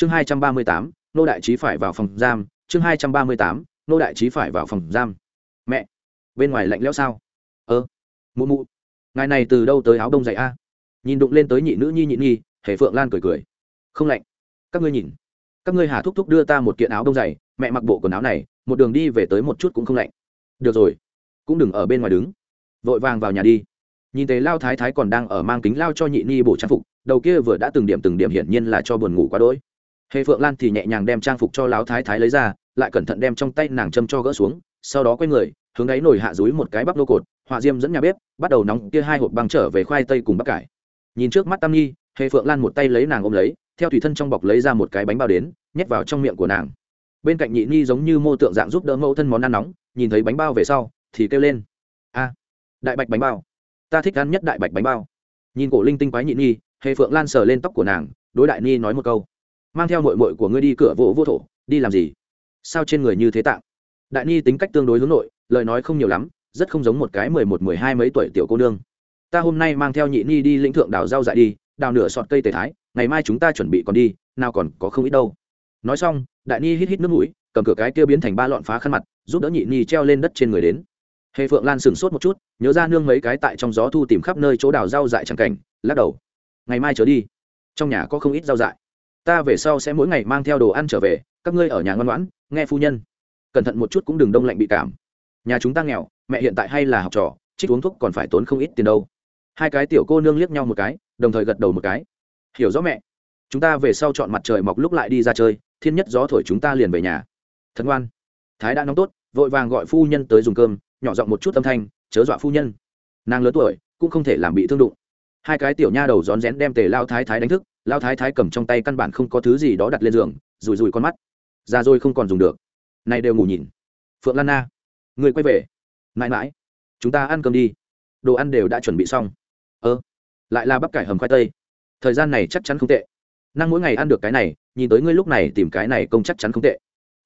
chương hai trăm ba mươi tám, nô đại trí phải vào phòng giam. Chương hai trăm ba mươi tám, nô đại trí phải vào phòng giam. Mẹ, bên ngoài lạnh lẽo sao? Ơ, mụ mụ, ngài này từ đâu tới áo đông dày a? Nhìn đụng lên tới nhị nữ nhi nhị nhi, hề phượng lan cười cười. Không lạnh. Các ngươi nhìn. Các ngươi hà thúc thúc đưa ta một kiện áo đông dày, mẹ mặc bộ quần áo này, một đường đi về tới một chút cũng không lạnh. Được rồi, cũng đừng ở bên ngoài đứng. Vội vàng vào nhà đi. Nhìn thấy lao thái thái còn đang ở mang kính lao cho nhị ni bổ trang phục, đầu kia vừa đã từng điểm từng điểm hiển nhiên là cho buồn ngủ quá đỗi hề phượng lan thì nhẹ nhàng đem trang phục cho lão thái thái lấy ra, lại cẩn thận đem trong tay nàng châm cho gỡ xuống, sau đó quay người, hướng đáy nồi hạ dúi một cái bắp nô cột, họa diêm dẫn nhà bếp, bắt đầu nóng kia hai hộp băng trở về khoai tây cùng bắp cải. Nhìn trước mắt tam nhi, hề phượng lan một tay lấy nàng ôm lấy, theo thủy thân trong bọc lấy ra một cái bánh bao đến, nhét vào trong miệng của nàng. Bên cạnh nhị nhi giống như mô tượng dạng giúp đỡ mẫu thân món ăn nóng, nhìn thấy bánh bao về sau, thì kêu lên, a, đại bạch bánh bao, ta thích ăn nhất đại bạch bánh bao. Nhìn cổ linh tinh quái nhị nhi, hề phượng lan sờ lên tóc của nàng, đối đại nhi nói một câu mang theo mội mội của ngươi đi cửa vỗ vô thổ, đi làm gì? Sao trên người như thế tạng? Đại nhi tính cách tương đối hướng nội, lời nói không nhiều lắm, rất không giống một cái mười một, mười hai mấy tuổi tiểu cô nương. Ta hôm nay mang theo nhị nhi đi lĩnh thượng đào rau dại đi, đào nửa sọt cây tề thái, ngày mai chúng ta chuẩn bị còn đi, nào còn có không ít đâu. Nói xong, đại nhi hít hít nước mũi, cầm cửa cái kia biến thành ba lọn phá khăn mặt, giúp đỡ nhị nhi treo lên đất trên người đến. Hề phượng lan sừng sốt một chút, nhớ ra nương mấy cái tại trong gió thu tìm khắp nơi chỗ đào rau dại chẳng cảnh, lắc đầu. Ngày mai trở đi. Trong nhà có không ít rau dại ta về sau sẽ mỗi ngày mang theo đồ ăn trở về, các ngươi ở nhà ngoan ngoãn, nghe phu nhân. Cẩn thận một chút cũng đừng đông lạnh bị cảm. Nhà chúng ta nghèo, mẹ hiện tại hay là học trò trích uống thuốc còn phải tốn không ít tiền đâu. Hai cái tiểu cô nương liếc nhau một cái, đồng thời gật đầu một cái. Hiểu rõ mẹ. Chúng ta về sau chọn mặt trời mọc lúc lại đi ra chơi, thiên nhất gió thổi chúng ta liền về nhà. Thật ngoan. Thái đã nóng tốt, vội vàng gọi phu nhân tới dùng cơm, nhỏ giọng một chút âm thanh, chớ dọa phu nhân. Nàng lớn tuổi, cũng không thể làm bị thương đụng. Hai cái tiểu nha đầu rón rén đem tề lao thái thái đánh thức lao thái thái cầm trong tay căn bản không có thứ gì đó đặt lên giường rùi rùi con mắt. Ra rồi không còn dùng được. Này đều ngủ nhìn. Phượng lan na, người quay về. Mãi mãi, chúng ta ăn cơm đi. Đồ ăn đều đã chuẩn bị xong. Ơ, lại là bắp cải hầm khoai tây. Thời gian này chắc chắn không tệ. Năng mỗi ngày ăn được cái này, nhìn tới ngươi lúc này tìm cái này công chắc chắn không tệ.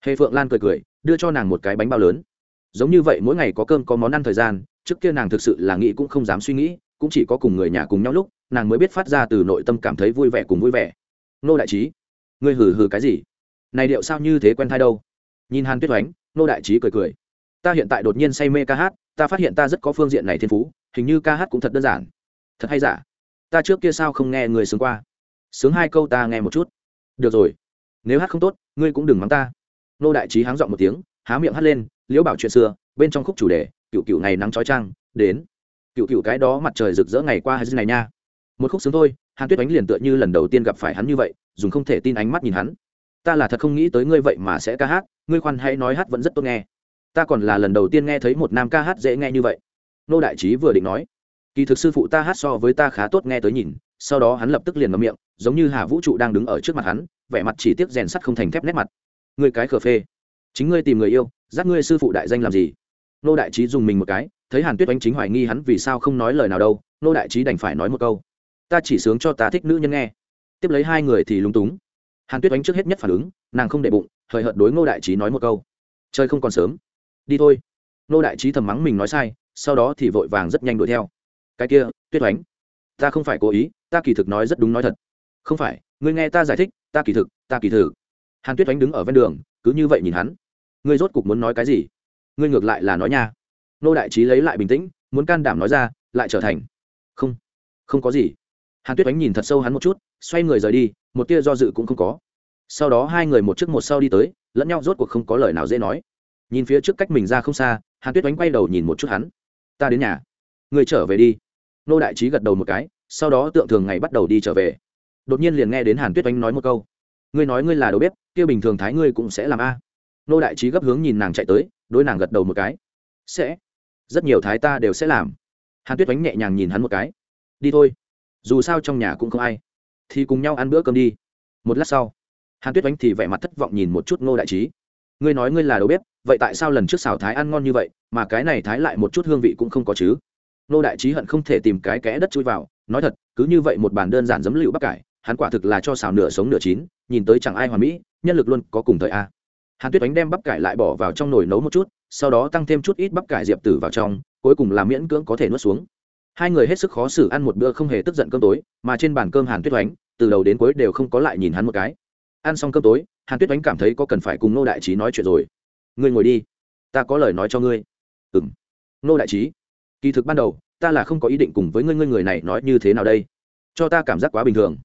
Hề phượng lan cười cười, đưa cho nàng một cái bánh bao lớn. Giống như vậy mỗi ngày có cơm có món ăn thời gian, trước kia nàng thực sự là nghĩ cũng không dám suy nghĩ, cũng chỉ có cùng người nhà cùng nhau lúc nàng mới biết phát ra từ nội tâm cảm thấy vui vẻ cùng vui vẻ. Nô đại trí, ngươi hừ hừ cái gì? Này điệu sao như thế quen thai đâu? Nhìn hàn tuyết oánh, nô đại trí cười cười. Ta hiện tại đột nhiên say mê ca hát, ta phát hiện ta rất có phương diện này thiên phú, hình như ca hát cũng thật đơn giản. Thật hay giả? Ta trước kia sao không nghe người sướng qua? Sướng hai câu ta nghe một chút. Được rồi. Nếu hát không tốt, ngươi cũng đừng mắng ta. Nô đại trí háng dọn một tiếng, há miệng hát lên, liễu bảo chuyện xưa, bên trong khúc chủ đề, cựu cựu ngày nắng trói trang, đến. Cựu cựu cái đó mặt trời rực rỡ ngày qua hay này nha một khúc sướng thôi, hàn tuyết ánh liền tựa như lần đầu tiên gặp phải hắn như vậy, dùng không thể tin ánh mắt nhìn hắn. Ta là thật không nghĩ tới ngươi vậy mà sẽ ca hát, ngươi khoan hãy nói hát vẫn rất tốt nghe. Ta còn là lần đầu tiên nghe thấy một nam ca hát dễ nghe như vậy. Nô đại trí vừa định nói, kỳ thực sư phụ ta hát so với ta khá tốt nghe tới nhìn, sau đó hắn lập tức liền ngậm miệng, giống như hà vũ trụ đang đứng ở trước mặt hắn, vẻ mặt chỉ tiếc rèn sắt không thành thép nét mặt. Ngươi cái khờ phê. Chính ngươi tìm người yêu, dắt ngươi sư phụ đại danh làm gì? Nô đại trí dùng mình một cái, thấy hàn tuyết oanh chính hoài nghi hắn vì sao không nói lời nào đâu, nô đại trí đành phải nói một câu ta chỉ sướng cho ta thích nữ nhân nghe. Tiếp lấy hai người thì lúng túng. Hàn tuyết oánh trước hết nhất phản ứng, nàng không để bụng, hời hợt đối ngô đại trí nói một câu. Chơi không còn sớm. Đi thôi. Ngô đại trí thầm mắng mình nói sai, sau đó thì vội vàng rất nhanh đuổi theo. Cái kia, tuyết oánh, ta không phải cố ý, ta kỳ thực nói rất đúng nói thật. Không phải, ngươi nghe ta giải thích, ta kỳ thực, ta kỳ thử hàn tuyết oánh đứng ở ven đường, cứ như vậy nhìn hắn. Ngươi rốt cục muốn nói cái gì? Ngươi ngược lại là nói nha. Nô đại trí lấy lại bình tĩnh, muốn can đảm nói ra, lại trở thành. Không không có gì hàn tuyết ánh nhìn thật sâu hắn một chút, xoay người rời đi, một tia do dự cũng không có. Sau đó hai người một trước một sau đi tới, lẫn nhau rốt cuộc không có lời nào dễ nói. Nhìn phía trước cách mình ra không xa, hàn tuyết ánh quay đầu nhìn một chút hắn. Ta đến nhà. Người trở về đi. Nô đại trí gật đầu một cái, sau đó tượng thường ngày bắt đầu đi trở về. Đột nhiên liền nghe đến hàn tuyết ánh nói một câu. Ngươi nói ngươi là đầu bếp, kia bình thường thái ngươi cũng sẽ làm a. Nô đại trí gấp hướng nhìn nàng chạy tới, đối nàng gật đầu một cái. Sẽ. Rất nhiều thái ta đều sẽ làm. Hàn tuyết ánh nhẹ nhàng nhìn hắn một cái. Đi thôi dù sao trong nhà cũng không ai. Thì cùng nhau ăn bữa cơm đi. Một lát sau, hàn tuyết oánh thì vẻ mặt thất vọng nhìn một chút ngô đại trí. Ngươi nói ngươi là đầu bếp, vậy tại sao lần trước xào thái ăn ngon như vậy, mà cái này thái lại một chút hương vị cũng không có chứ? Ngô đại trí hận không thể tìm cái kẽ đất chui vào, nói thật, cứ như vậy một bàn đơn giản giấm lựu bắp cải, hắn quả thực là cho xào nửa sống nửa chín, nhìn tới chẳng ai hoàn mỹ, nhân lực luôn có cùng thời a. Hàn tuyết oánh đem bắp cải lại bỏ vào trong nồi nấu một chút, sau đó tăng thêm chút ít bắp cải diệp tử vào trong, cuối cùng là miễn cưỡng có thể nuốt xuống hai người hết sức khó xử ăn một bữa không hề tức giận cơm tối, mà trên bàn cơm hàn tuyết oánh, từ đầu đến cuối đều không có lại nhìn hắn một cái. Ăn xong cơm tối, hàn tuyết oánh cảm thấy có cần phải cùng nô đại trí nói chuyện rồi. Ngươi ngồi đi, ta có lời nói cho ngươi. Ừ m nô đại trí, kỳ thực ban đầu, ta là không có ý định cùng với ngươi ngươi người này nói như thế nào đây? Cho ta cảm giác quá bình thường.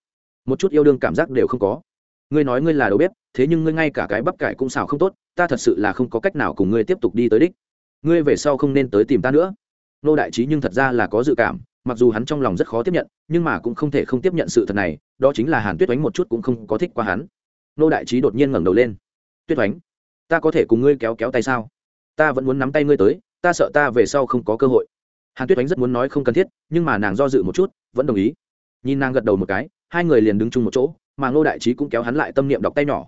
Một chút yêu đương cảm giác đều không có. Ngươi nói ngươi là đầu bếp, thế nhưng ngươi ngay cả cái bắp cải cũng xào không tốt, ta thật sự là không có cách nào cùng ngươi tiếp tục đi tới đích. Ngươi về sau không nên tới tìm ta nữa nô đại trí nhưng thật ra là có dự cảm, mặc dù hắn trong lòng rất khó tiếp nhận, nhưng mà cũng không thể không tiếp nhận sự thật này, đó chính là hàn tuyết oánh một chút cũng không có thích qua hắn. Nô đại trí đột nhiên ngẩng đầu lên. Tuyết oánh, ta có thể cùng ngươi kéo kéo tay sao? Ta vẫn muốn nắm tay ngươi tới, ta sợ ta về sau không có cơ hội. Hàn tuyết oánh rất muốn nói không cần thiết, nhưng mà nàng do dự một chút, vẫn đồng ý. Nhìn nàng gật đầu một cái, hai người liền đứng chung một chỗ, mà ngô đại trí cũng kéo hắn lại tâm niệm đọc tay nhỏ.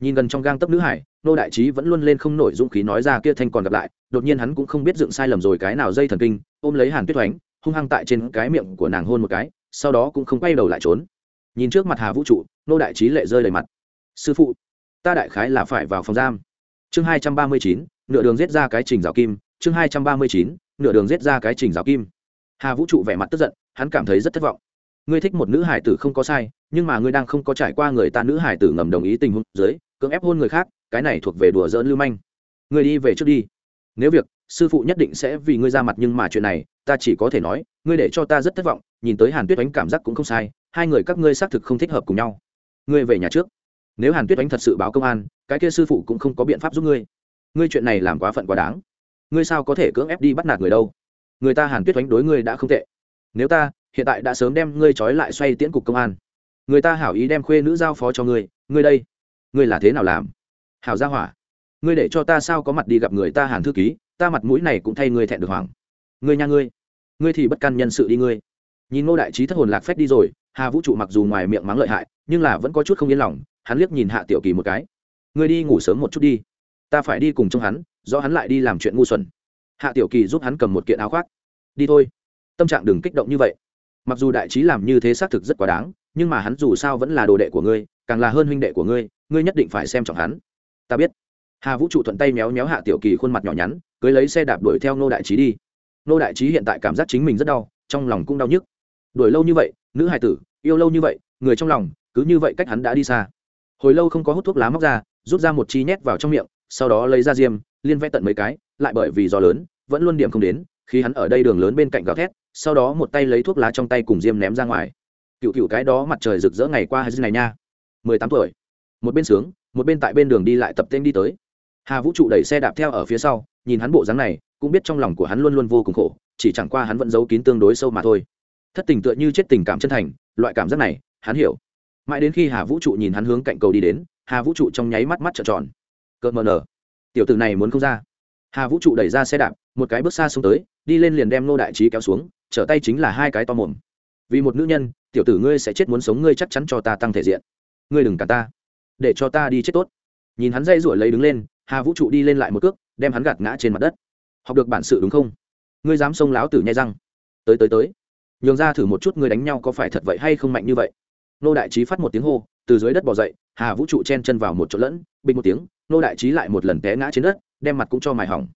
Nhìn gần trong gang tấp nữ hải Nô đại trí vẫn luôn lên không nổi dũng khí nói ra kia thanh còn gặp lại, đột nhiên hắn cũng không biết dựng sai lầm rồi cái nào dây thần kinh, ôm lấy hàn tuyết oánh hung hăng tại trên cái miệng của nàng hôn một cái, sau đó cũng không quay đầu lại trốn. Nhìn trước mặt hà vũ trụ, Nô đại trí lệ rơi đầy mặt. Sư phụ, ta đại khái là phải vào phòng giam. Chương hai trăm ba mươi chín, nửa đường giết ra cái trình rào kim. Chương hai trăm ba mươi chín, nửa đường giết ra cái trình rào kim. Hà vũ trụ vẻ mặt tức giận, hắn cảm thấy rất thất vọng. Ngươi thích một nữ hải tử không có sai, nhưng mà ngươi đang không có trải qua người ta nữ hải tử ngầm đồng ý tình huống dưới, cưỡng ép hôn người khác cái này thuộc về đùa dỡn lưu manh. Ngươi đi về trước đi. Nếu việc, sư phụ nhất định sẽ vì ngươi ra mặt nhưng mà chuyện này, ta chỉ có thể nói, ngươi để cho ta rất thất vọng, nhìn tới hàn tuyết oánh cảm giác cũng không sai, hai người các ngươi xác thực không thích hợp cùng nhau. Ngươi về nhà trước. Nếu hàn tuyết oánh thật sự báo công an, cái kia sư phụ cũng không có biện pháp giúp ngươi. Ngươi chuyện này làm quá phận quá đáng. Ngươi sao có thể cưỡng ép đi bắt nạt người đâu? Người ta hàn tuyết oánh đối ngươi đã không tệ. Nếu ta, hiện tại đã sớm đem ngươi trói lại xoay tiễn cục công an. Người ta hảo ý đem khuê nữ giao phó cho ngươi. Ngươi đây, ngươi là thế nào làm? Hảo gia hỏa, ngươi để cho ta sao có mặt đi gặp người ta hàn thư ký, ta mặt mũi này cũng thay ngươi thẹn được hoàng ngươi nha ngươi ngươi thì bất căn nhân sự đi ngươi. Nhìn ngô đại trí thất hồn lạc phép đi rồi, hà vũ trụ mặc dù ngoài miệng mắng lợi hại, nhưng là vẫn có chút không yên lòng, hắn liếc nhìn hạ tiểu kỳ một cái. Ngươi đi ngủ sớm một chút đi, ta phải đi cùng trong hắn, do hắn lại đi làm chuyện ngu xuẩn. Hạ tiểu kỳ giúp hắn cầm một kiện áo khoác. Đi thôi. Tâm trạng đừng kích động như vậy. Mặc dù đại trí làm như thế xác thực rất quá đáng, nhưng mà hắn dù sao vẫn là đồ đệ của ngươi, càng là hơn huynh đệ của ngươi ngươi nhất định phải xem trọng hắn ta biết. Hà vũ trụ thuận tay méo méo hạ tiểu kỳ khuôn mặt nhỏ nhắn, cưới lấy xe đạp đuổi theo nô đại trí đi. Nô đại trí hiện tại cảm giác chính mình rất đau, trong lòng cũng đau nhức. Đuổi lâu như vậy, nữ hài tử, yêu lâu như vậy, người trong lòng, cứ như vậy cách hắn đã đi xa. Hồi lâu không có hút thuốc lá móc ra, rút ra một chi nhét vào trong miệng, sau đó lấy ra diêm, liên vẽ tận mấy cái, lại bởi vì gió lớn, vẫn luôn điểm không đến, khi hắn ở đây đường lớn bên cạnh gào thét, sau đó một tay lấy thuốc lá trong tay cùng diêm ném ra ngoài. Cựu cựu cái đó mặt trời rực rỡ ngày qua hay này nha. Mười tám tuổi. Một bên sướng một bên tại bên đường đi lại tập tên đi tới. Hà vũ trụ đẩy xe đạp theo ở phía sau, nhìn hắn bộ dáng này, cũng biết trong lòng của hắn luôn luôn vô cùng khổ, chỉ chẳng qua hắn vẫn giấu kín tương đối sâu mà thôi. Thất tình tựa như chết tình cảm chân thành, loại cảm giác này, hắn hiểu. Mãi đến khi hà vũ trụ nhìn hắn hướng cạnh cầu đi đến, hà vũ trụ trong nháy mắt mắt trợn tròn. Cợt mờ nở. Tiểu tử này muốn không ra. Hà vũ trụ đẩy ra xe đạp, một cái bước xa xuống tới, đi lên liền đem nô đại trí kéo xuống, trở tay chính là hai cái to mồm. Vì một nữ nhân, tiểu tử ngươi sẽ chết muốn sống ngươi chắc chắn cho ta tăng thể diện. Ngươi đừng cả ta để cho ta đi chết tốt. Nhìn hắn dây ruổi lấy đứng lên, hà vũ trụ đi lên lại một cước, đem hắn gạt ngã trên mặt đất. Học được bản sự đúng không? Ngươi dám xông láo tử nhai răng. Tới tới tới. Nhường ra thử một chút ngươi đánh nhau có phải thật vậy hay không mạnh như vậy. Nô đại trí phát một tiếng hô, từ dưới đất bỏ dậy, hà vũ trụ chen chân vào một chỗ lẫn, bình một tiếng, nô đại trí lại một lần té ngã trên đất, đem mặt cũng cho mài hỏng.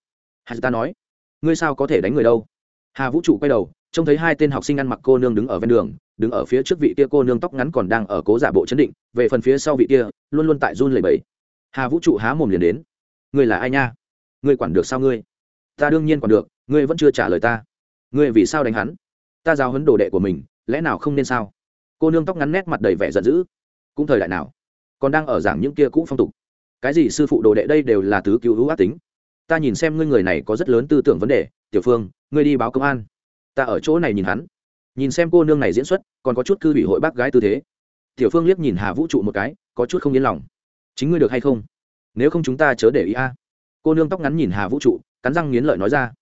Hà ta nói, ngươi sao có thể đánh người đâu? Hà vũ trụ quay đầu, trông thấy hai tên học sinh ăn mặc cô nương đứng ở ven đường đứng ở phía trước vị kia cô nương tóc ngắn còn đang ở cố giả bộ chấn định, về phần phía sau vị kia, luôn luôn tại run lẩy bẩy. Hà vũ trụ há mồm liền đến. Ngươi là ai nha? Ngươi quản được sao ngươi? Ta đương nhiên quản được, ngươi vẫn chưa trả lời ta. Ngươi vì sao đánh hắn? Ta giao hấn đồ đệ của mình, lẽ nào không nên sao? Cô nương tóc ngắn nét mặt đầy vẻ giận dữ. Cũng thời đại nào? Còn đang ở giảng những kia cũ phong tục. Cái gì sư phụ đồ đệ đây đều là thứ cứu hữu ác tính. Ta nhìn xem ngươi người này có rất lớn tư tưởng vấn đề. Tiểu phương, ngươi đi báo công an. Ta ở chỗ này nhìn hắn nhìn xem cô nương này diễn xuất, còn có chút cư bị hội bác gái tư thế. Tiểu phương liếc nhìn hà vũ trụ một cái, có chút không yên lòng. Chính ngươi được hay không? Nếu không chúng ta chớ để ý a. Cô nương tóc ngắn nhìn hà vũ trụ, cắn răng nghiến lợi nói ra.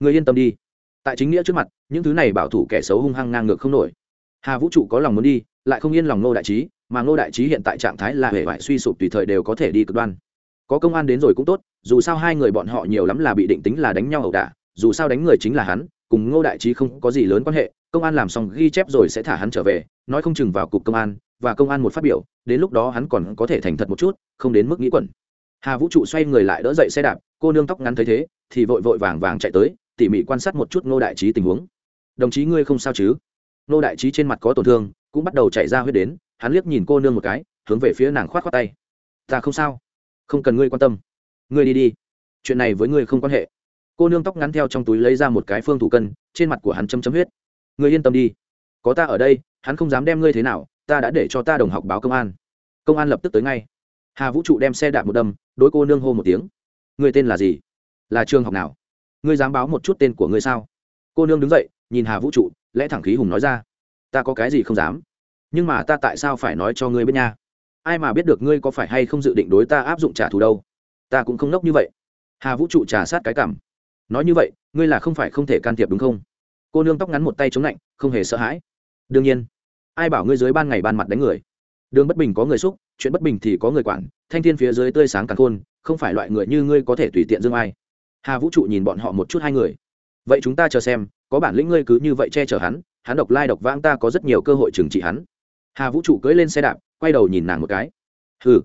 Ngươi yên tâm đi. Tại chính nghĩa trước mặt, những thứ này bảo thủ kẻ xấu hung hăng ngang ngược không nổi. Hà vũ trụ có lòng muốn đi, lại không yên lòng ngô đại trí, mà ngô đại trí hiện tại trạng thái là hề vải suy sụp tùy thời đều có thể đi cực đoan. Có công an đến rồi cũng tốt, dù sao hai người bọn họ nhiều lắm là bị định tính là đánh nhau ẩu đả, dù sao đánh người chính là hắn, cùng ngô đại trí không có gì lớn quan hệ công an làm xong ghi chép rồi sẽ thả hắn trở về, nói không chừng vào cục công an, và công an một phát biểu, đến lúc đó hắn còn có thể thành thật một chút, không đến mức nghĩ quẩn. Hà vũ trụ xoay người lại đỡ dậy xe đạp, cô nương tóc ngắn thấy thế, thì vội vội vàng vàng chạy tới, tỉ mỉ quan sát một chút ngô đại trí tình huống. Đồng chí ngươi không sao chứ? Ngô đại trí trên mặt có tổn thương, cũng bắt đầu chạy ra huyết đến, hắn liếc nhìn cô nương một cái, hướng về phía nàng khoát khoát tay. Ta không sao, không cần ngươi quan tâm. Ngươi đi đi. Chuyện này với ngươi không quan hệ. Cô nương tóc ngắn theo trong túi lấy ra một cái phương thủ cân, trên mặt của hắn chấm chấm huyết ngươi yên tâm đi. Có ta ở đây, hắn không dám đem ngươi thế nào, ta đã để cho ta đồng học báo công an. Công an lập tức tới ngay. Hà vũ trụ đem xe đạp một đâm, đối cô nương hô một tiếng. Ngươi tên là gì? Là trường học nào? Ngươi dám báo một chút tên của ngươi sao? Cô nương đứng dậy, nhìn hà vũ trụ, lẽ thẳng khí hùng nói ra. Ta có cái gì không dám? Nhưng mà ta tại sao phải nói cho ngươi biết nha? Ai mà biết được ngươi có phải hay không dự định đối ta áp dụng trả thù đâu? Ta cũng không nốc như vậy. Hà vũ trụ trả sát cái cảm. Nói như vậy, ngươi là không phải không thể can thiệp đúng không? Cô nương tóc ngắn một tay chống lạnh, không hề sợ hãi. Đương nhiên, ai bảo ngươi dưới ban ngày ban mặt đánh người? Đường bất bình có người xúc, chuyện bất bình thì có người quản, thanh thiên phía dưới tươi sáng càng khôn, không phải loại người như ngươi có thể tùy tiện dương ai. Hà vũ trụ nhìn bọn họ một chút hai người. Vậy chúng ta chờ xem, có bản lĩnh ngươi cứ như vậy che chở hắn hắn độc lai độc vãng ta có rất nhiều cơ hội trừng trị hắn. Hà vũ trụ cưỡi lên xe đạp, quay đầu nhìn nàng một cái. Hừ,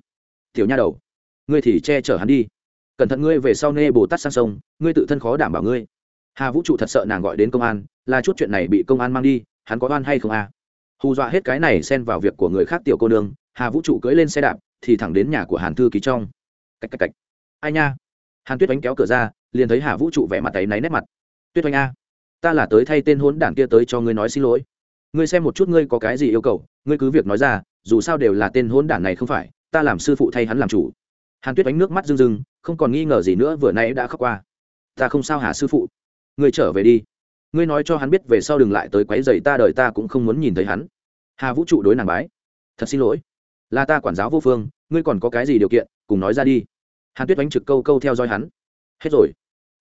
tiểu nha đầu, ngươi thì che chở hắn đi. Cẩn thận ngươi về sau nê bồ tát sang sông, ngươi tự thân khó đảm bảo ngươi hà vũ trụ thật sợ nàng gọi đến công an, là chút chuyện này bị công an mang đi, hắn có oan hay không à hù dọa hết cái này xen vào việc của người khác tiểu cô nương, hà vũ trụ cưỡi lên xe đạp, thì thẳng đến nhà của hàn thư ký trong. Cạch cạch cạch. Ai nha? Hàn tuyết oánh kéo cửa ra, liền thấy hà vũ trụ vẻ mặt tay náy nét mặt. Tuyết oánh a, ta là tới thay tên hốn đảng kia tới cho ngươi nói xin lỗi. Ngươi xem một chút ngươi có cái gì yêu cầu, ngươi cứ việc nói ra, dù sao đều là tên hốn đảng này không phải, ta làm sư phụ thay hắn làm chủ. Hàn tuyết oánh nước mắt rưng rưng, không còn nghi ngờ gì nữa, vừa nay đã khóc qua. Ta không sao hả sư phụ? Ngươi trở về đi. Ngươi nói cho hắn biết về sau đừng lại tới quấy giày ta, đời ta cũng không muốn nhìn thấy hắn. Hà vũ trụ đối nàng bái. Thật xin lỗi. Là ta quản giáo vô phương, ngươi còn có cái gì điều kiện, cùng nói ra đi. Hàn tuyết đánh trực câu câu theo dõi hắn. Hết rồi.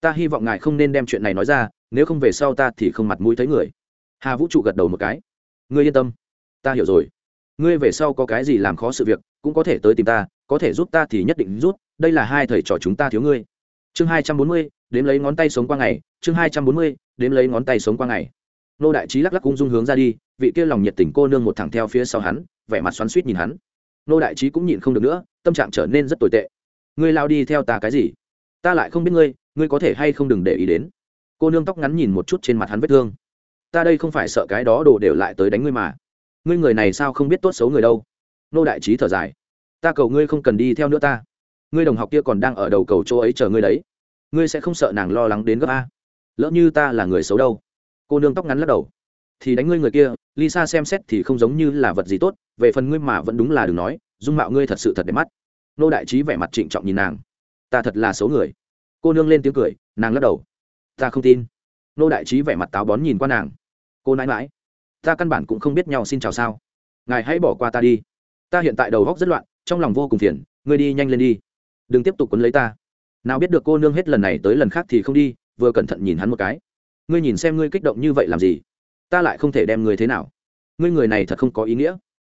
Ta hy vọng ngài không nên đem chuyện này nói ra, nếu không về sau ta thì không mặt mũi thấy người. Hà vũ trụ gật đầu một cái. Ngươi yên tâm. Ta hiểu rồi. Ngươi về sau có cái gì làm khó sự việc, cũng có thể tới tìm ta, có thể giúp ta thì nhất định rút đây là hai thầy trò chúng ta thiếu ngươi. Chương hai trăm bốn mươi đếm lấy ngón tay sống qua ngày, chương hai trăm bốn mươi, đếm lấy ngón tay sống qua ngày. Nô đại trí lắc lắc cung dung hướng ra đi, vị kia lòng nhiệt tình cô nương một thẳng theo phía sau hắn, vẻ mặt xoắn suýt nhìn hắn. Nô đại trí cũng nhìn không được nữa, tâm trạng trở nên rất tồi tệ. Ngươi lao đi theo ta cái gì? Ta lại không biết ngươi ngươi có thể hay không đừng để ý đến. Cô nương tóc ngắn nhìn một chút trên mặt hắn vết thương. Ta đây không phải sợ cái đó đổ đều lại tới đánh ngươi mà. Ngươi người này sao không biết tốt xấu người đâu? Nô đại trí thở dài. Ta cầu ngươi không cần đi theo nữa ta. Ngươi đồng học kia còn đang ở đầu cầu chỗ ấy chờ ngươi đấy ngươi sẽ không sợ nàng lo lắng đến gấp a? Lỡ như ta là người xấu đâu. Cô nương tóc ngắn lắc đầu. Thì đánh ngươi người kia, lisa xem xét thì không giống như là vật gì tốt, về phần ngươi mà vẫn đúng là đừng nói, dung mạo ngươi thật sự thật đẹp mắt. Nô đại trí vẻ mặt trịnh trọng nhìn nàng. Ta thật là xấu người. Cô nương lên tiếng cười, nàng lắc đầu. Ta không tin. Nô đại trí vẻ mặt táo bón nhìn qua nàng. Cô nãi mãi ta căn bản cũng không biết nhau xin chào sao. Ngài hãy bỏ qua ta đi. Ta hiện tại đầu góc rất loạn, trong lòng vô cùng phiền, ngươi đi nhanh lên đi. Đừng tiếp tục quấn lấy ta nào biết được cô nương hết lần này tới lần khác thì không đi, vừa cẩn thận nhìn hắn một cái. Ngươi nhìn xem ngươi kích động như vậy làm gì? Ta lại không thể đem ngươi thế nào. Ngươi người này thật không có ý nghĩa.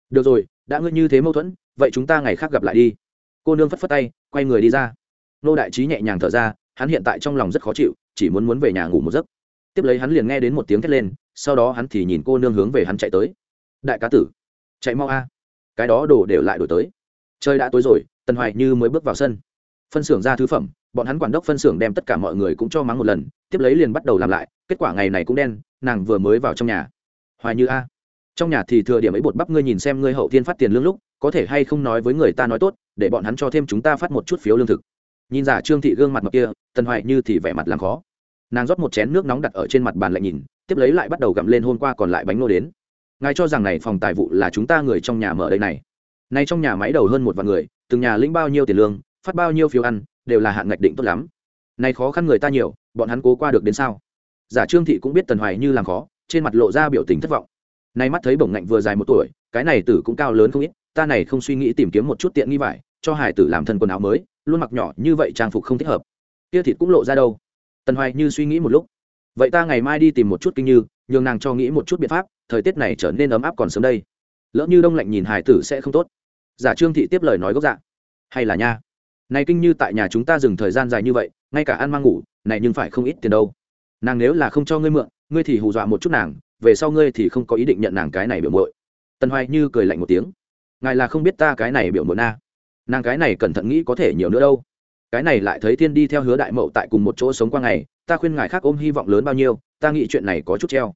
Được rồi, đã ngươi như thế mâu thuẫn, vậy chúng ta ngày khác gặp lại đi. Cô nương phất phất tay, quay người đi ra. Nô đại trí nhẹ nhàng thở ra, hắn hiện tại trong lòng rất khó chịu, chỉ muốn muốn về nhà ngủ một giấc. Tiếp lấy hắn liền nghe đến một tiếng thét lên, sau đó hắn thì nhìn cô nương hướng về hắn chạy tới. Đại cá tử, chạy mau a. Cái đó đổ đều lại đổi tới. Trời đã tối rồi, tần hoài như mới bước vào sân phân xưởng ra thứ phẩm, bọn hắn quản đốc phân xưởng đem tất cả mọi người cũng cho mắng một lần, tiếp lấy liền bắt đầu làm lại, kết quả ngày này cũng đen, nàng vừa mới vào trong nhà. Hoài như a. Trong nhà thì thừa điểm ấy bột bắp ngươi nhìn xem ngươi hậu thiên phát tiền lương lúc, có thể hay không nói với người ta nói tốt, để bọn hắn cho thêm chúng ta phát một chút phiếu lương thực. Nhìn giả trương thị gương mặt mặt kia, tần hoài như thì vẻ mặt làm khó. Nàng rót một chén nước nóng đặt ở trên mặt bàn lại nhìn, tiếp lấy lại bắt đầu gặm lên hôm qua còn lại bánh nô đến. Ngài cho rằng này phòng tài vụ là chúng ta người trong nhà mở đây này. Nay trong nhà máy đầu hơn một vạn người, từng nhà lĩnh bao nhiêu tiền lương phát bao nhiêu phiếu ăn, đều là hạn ngạch định tốt lắm. Này khó khăn người ta nhiều, bọn hắn cố qua được đến sao? Giả trương thị cũng biết tần hoài như làm khó, trên mặt lộ ra biểu tình thất vọng. Nay mắt thấy bổng ngạnh vừa dài một tuổi, cái này tử cũng cao lớn không ít, ta này không suy nghĩ tìm kiếm một chút tiện nghi vải, cho hải tử làm thân quần áo mới, luôn mặc nhỏ như vậy trang phục không thích hợp. Kia thịt cũng lộ ra đâu? Tần hoài như suy nghĩ một lúc. Vậy ta ngày mai đi tìm một chút kinh như, nhường nàng cho nghĩ một chút biện pháp, thời tiết này trở nên ấm áp còn sớm đây. Lỡ như đông lạnh nhìn hải tử sẽ không tốt. Giả trương thị tiếp lời nói gốc dạ. Hay là nha này kinh như tại nhà chúng ta dừng thời gian dài như vậy, ngay cả ăn mang ngủ, này nhưng phải không ít tiền đâu. Nàng nếu là không cho ngươi mượn, ngươi thì hù dọa một chút nàng, về sau ngươi thì không có ý định nhận nàng cái này biểu mội tần hoài như cười lạnh một tiếng. Ngài là không biết ta cái này biểu mội na. Nàng cái này cẩn thận nghĩ có thể nhiều nữa đâu. Cái này lại thấy thiên đi theo hứa đại mậu tại cùng một chỗ sống qua ngày, ta khuyên ngài khác ôm hy vọng lớn bao nhiêu, ta nghĩ chuyện này có chút treo.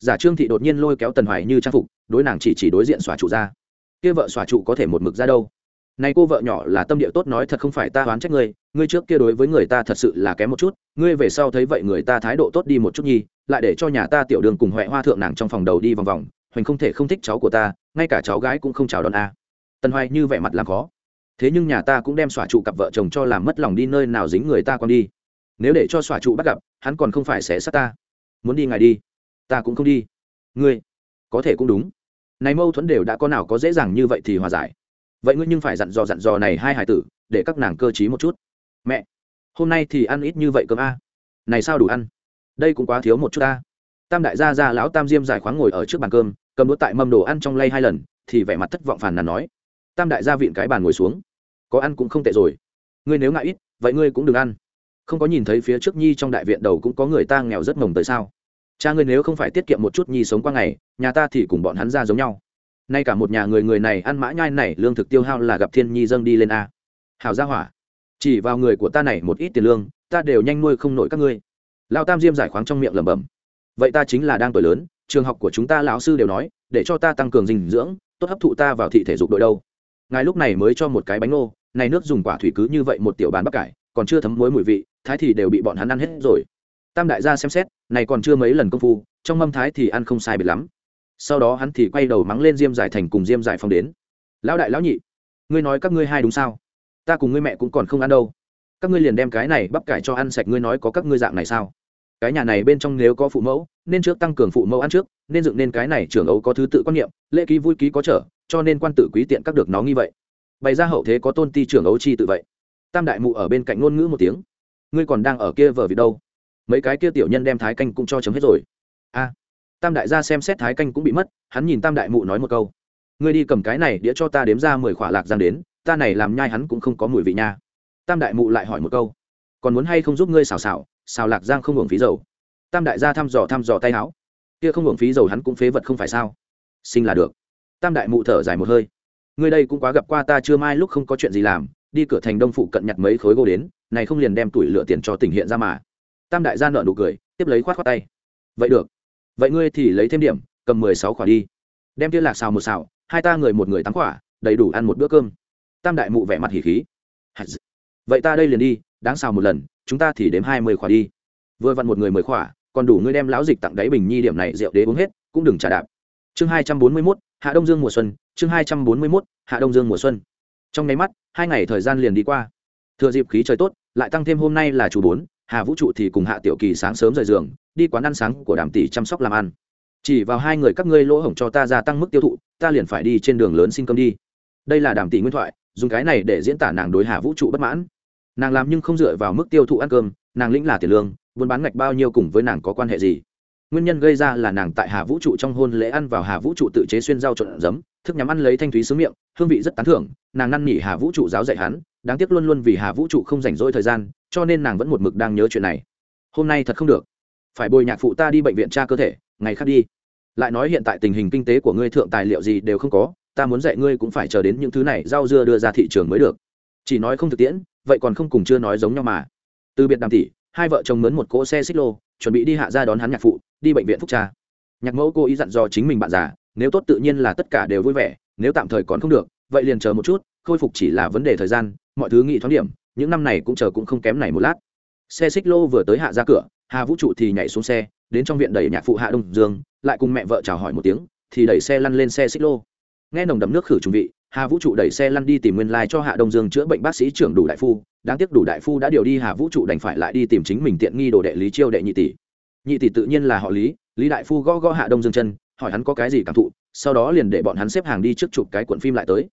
Giả trương thị đột nhiên lôi kéo tần hoài như trang phục, đối nàng chỉ chỉ đối diện xòa trụ ra. Kia vợ xòa trụ có thể một mực ra đâu? Này cô vợ nhỏ là tâm địa tốt nói thật không phải ta oán trách ngươi ngươi trước kia đối với người ta thật sự là kém một chút, ngươi về sau thấy vậy người ta thái độ tốt đi một chút nhi, lại để cho nhà ta tiểu đường cùng huệ hoa thượng nàng trong phòng đầu đi vòng vòng hoành không thể không thích cháu của ta, ngay cả cháu gái cũng không chào đón a. À. tần hoài như vẻ mặt làm khó. Thế nhưng nhà ta cũng đem xỏa trụ cặp vợ chồng cho làm mất lòng đi nơi nào dính người ta còn đi. Nếu để cho xỏa trụ bắt gặp, hắn còn không phải sẽ sát ta. Muốn đi ngài đi. Ta cũng không đi. Ngươi, có thể cũng đúng. Này mâu thuẫn đều đã có nào có dễ dàng như vậy thì hòa giải vậy ngươi nhưng phải dặn dò dặn dò này hai hải tử, để các nàng cơ t r í một chút. Mẹ, hôm nay thì ăn ít như vậy cơm a. Này sao đủ ăn? Đây cũng quá thiếu một chút a. Tam đại gia gia lão tam diêm giải khoáng ngồi ở trước bàn cơm, cầm đũa tại mâm đồ ăn trong lay hai lần, thì vẻ mặt thất vọng phàn nàn nói. Tam đại gia viện cái bàn ngồi xuống. Có ăn cũng không tệ rồi. Ngươi nếu ngại ít, vậy ngươi cũng đừng ăn. Không có nhìn thấy phía trước nhi trong đại viện đầu cũng có người ta nghèo rất mồng tới sao? Cha ngươi nếu không phải tiết kiệm một chút nhi sống qua ngày, nhà ta thì cùng bọn hắn ra giống nhau nay cả một nhà người người này ăn mã nhai này, lương thực tiêu hao là gặp thiên nhi dâng đi lên a. Hào gia hỏa, chỉ vào người của ta này một ít tiền lương, ta đều nhanh nuôi không nổi các ngươi. Lao tam diêm giải khoáng trong miệng lẩm bẩm. Vậy ta chính là đang tuổi lớn, trường học của chúng ta lão sư đều nói, để cho ta tăng cường dinh dưỡng, tốt hấp thụ ta vào thị thể dục đội đâu. Ngài lúc này mới cho một cái bánh nô này nước dùng quả thủy cứ như vậy một tiểu bàn bắp cải, còn chưa thấm muối mùi vị, thái thì đều bị bọn hắn ăn hết rồi. Tam đại gia xem xét, này còn chưa mấy lần công phu, trong mâm thái thì ăn không sai biệt lắm sau đó hắn thì quay đầu mắng lên diêm giải thành cùng diêm giải phong đến. Lão đại, lão nhị, ngươi nói các ngươi hai đúng sao? Ta cùng ngươi mẹ cũng còn không ăn đâu. Các ngươi liền đem cái này bắp cải cho ăn sạch ngươi nói có các ngươi dạng này sao? Cái nhà này bên trong nếu có phụ mẫu, nên trước tăng cường phụ mẫu ăn trước, nên dựng nên cái này trưởng ấu có thứ tự quan niệm, lễ ký vui ký có trở, cho nên quan tự quý tiện các được nó nghi vậy. Bày ra hậu thế có tôn ti trưởng ấu chi tự vậy. Tam đại mụ ở bên cạnh ngôn ngữ một tiếng. Ngươi còn đang ở kia vở vì đâu? Mấy cái kia tiểu nhân đem thái canh cũng cho chấm hết rồi. A tam đại gia xem xét thái canh cũng bị mất, hắn nhìn tam đại mụ nói một câu. Ngươi đi cầm cái này đĩa cho ta đếm ra mười khỏa lạc giang đến, ta này làm nhai hắn cũng không có mùi vị nha. Tam đại mụ lại hỏi một câu. Còn muốn hay không giúp ngươi xào xào xào lạc giang không hưởng phí dầu. Tam đại gia thăm dò thăm dò tay áo. Kia không hưởng phí dầu hắn cũng phế vật không phải sao? Sinh là được. Tam đại mụ thở dài một hơi. Ngươi đây cũng quá gặp qua ta chưa mai lúc không có chuyện gì làm, đi cửa thành đông phụ cận nhặt mấy khối gỗ đến, này không liền đem tuổi lựa tiền cho tỉnh hiện ra mà. Tam đại gia nợ nụ cười, tiếp lấy khoát khoát tay. Vậy được vậy ngươi thì lấy thêm điểm, cầm mười sáu khỏa đi. Đem kia lạc xào một xào, hai ta người một người tám khỏa đầy đủ ăn một bữa cơm. Tam đại mụ vẻ mặt hỉ khí. Vậy ta đây liền đi, đáng xào một lần, chúng ta thì đếm hai mươi khỏa đi. Vừa vặn một người mười khỏa còn đủ ngươi đem lão dịch tặng đáy bình nhi điểm này rượu đế uống hết, cũng đừng trả đạp. Chương hai trăm bốn mươi mốt, hạ đông dương mùa xuân, chương hai trăm bốn mươi mốt, hạ đông dương mùa xuân. Trong nháy mắt, hai ngày thời gian liền đi qua thừa dịp khí trời tốt, lại tăng thêm hôm nay là chủ bốn, hà vũ trụ thì cùng hạ tiểu kỳ sáng sớm rời giường, đi quán ăn sáng của đàm tỷ chăm sóc làm ăn. Chỉ vào hai người các ngươi lỗ hổng cho ta gia tăng mức tiêu thụ, ta liền phải đi trên đường lớn xin cơm đi. Đây là đàm tỷ nguyên thoại, dùng cái này để diễn tả nàng đối hà vũ trụ bất mãn. Nàng làm nhưng không dựa vào mức tiêu thụ ăn cơm, nàng lĩnh là tiền lương, buôn bán ngạch bao nhiêu cùng với nàng có quan hệ gì. Nguyên nhân gây ra là nàng tại hà vũ trụ trong hôn lễ ăn vào hà vũ trụ tự chế xuyên rau trộn giấm, thức nhắm ăn lấy thanh thúy xứ miệng, hương vị rất tán thưởng, nàng năn nỉ hà vũ trụ giáo dạy hắn đáng tiếc luôn luôn vì hà vũ trụ không rảnh rỗi thời gian, cho nên nàng vẫn một mực đang nhớ chuyện này. Hôm nay thật không được. Phải bồi nhạc phụ ta đi bệnh viện tra cơ thể, ngày khác đi. Lại nói hiện tại tình hình kinh tế của ngươi thượng tài liệu gì đều không có, ta muốn dạy ngươi cũng phải chờ đến những thứ này rau dưa đưa ra thị trường mới được. Chỉ nói không thực tiễn, vậy còn không cùng chưa nói giống nhau mà. Từ biệt đàm tỷ, hai vợ chồng mướn một cỗ xe xích lô, chuẩn bị đi hạ ra đón hắn nhạc phụ, đi bệnh viện phúc tra. Nhạc mẫu cô ý dặn dò chính mình bạn già, nếu tốt tự nhiên là tất cả đều vui vẻ, nếu tạm thời còn không được, vậy liền chờ một chút khôi phục chỉ là vấn đề thời gian, mọi thứ nghị thoáng điểm, những năm này cũng chờ cũng không kém này một lát. Xe xích lô vừa tới hạ ra cửa, hà vũ trụ thì nhảy xuống xe, đến trong viện đẩy nhạc phụ hạ đông dương, lại cùng mẹ vợ chào hỏi một tiếng, thì đẩy xe lăn lên xe xích lô. Nghe nồng đậm nước khử trùng vị, hà vũ trụ đẩy xe lăn đi tìm nguyên lai cho hạ đông dương chữa bệnh bác sĩ trưởng đủ đại phu, đáng tiếc đủ đại phu đã điều đi hà vũ trụ đành phải lại đi tìm chính mình tiện nghi đồ đệ lý chiêu đệ nhị tỷ. Nhị tỷ tự nhiên là họ lý lý đại phu gõ gõ hạ đông dương chân, hỏi hắn có cái gì cảm thụ, sau đó liền để bọn hắn xếp hàng đi trước chụp cái cuộn phim lại tới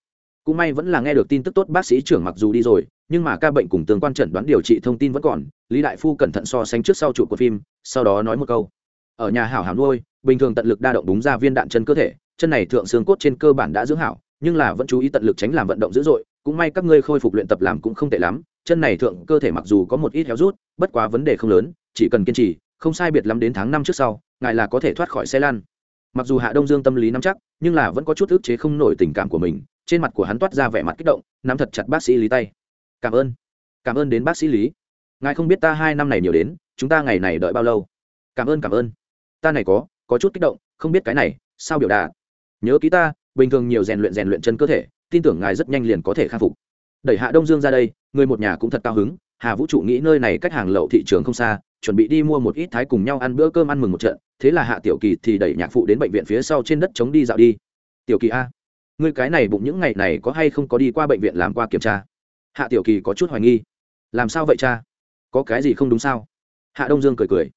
cũng may vẫn là nghe được tin tức tốt, bác sĩ trưởng mặc dù đi rồi, nhưng mà ca bệnh cùng tương quan chẩn đoán điều trị thông tin vẫn còn. Lý đại phu cẩn thận so sánh trước sau chụp của phim, sau đó nói một câu. Ở nhà hảo hảo nuôi, bình thường tận lực đa động đúng ra viên đạn chân cơ thể, chân này thượng xương cốt trên cơ bản đã dưỡng hảo, nhưng là vẫn chú ý tận lực tránh làm vận động dữ dội. Cũng may các ngươi khôi phục luyện tập làm cũng không tệ lắm, chân này thượng cơ thể mặc dù có một ít héo rút, bất quá vấn đề không lớn, chỉ cần kiên trì, không sai biệt lắm đến tháng năm trước sau, ngài là có thể thoát khỏi xe lan mặc dù hạ đông dương tâm lý nắm chắc, nhưng là vẫn có chút ức chế không nổi tình cảm của mình trên mặt của hắn toát ra vẻ mặt kích động, nắm thật chặt bác sĩ lý tay. Cảm ơn cảm ơn đến bác sĩ lý. Ngài không biết ta hai năm này nhiều đến, chúng ta ngày này đợi bao lâu? Cảm ơn cảm ơn. Ta này có có chút kích động, không biết cái này, sao biểu đạt? Nhớ ký ta, bình thường nhiều rèn luyện rèn luyện chân cơ thể, tin tưởng ngài rất nhanh liền có thể khắc phục. Đẩy hạ đông dương ra đây, người một nhà cũng thật cao hứng. Hà vũ trụ nghĩ nơi này cách hàng lậu thị trường không xa, chuẩn bị đi mua một ít thái cùng nhau ăn bữa cơm ăn mừng một trận, thế là hạ tiểu kỳ thì đẩy nhạc phụ đến bệnh viện phía sau trên đất chống đi dạo đi. Tiểu kỳ a ngươi cái này bụng những ngày này có hay không có đi qua bệnh viện làm qua kiểm tra? Hạ tiểu kỳ có chút hoài nghi. Làm sao vậy cha? Có cái gì không đúng sao? Hạ đông dương cười cười.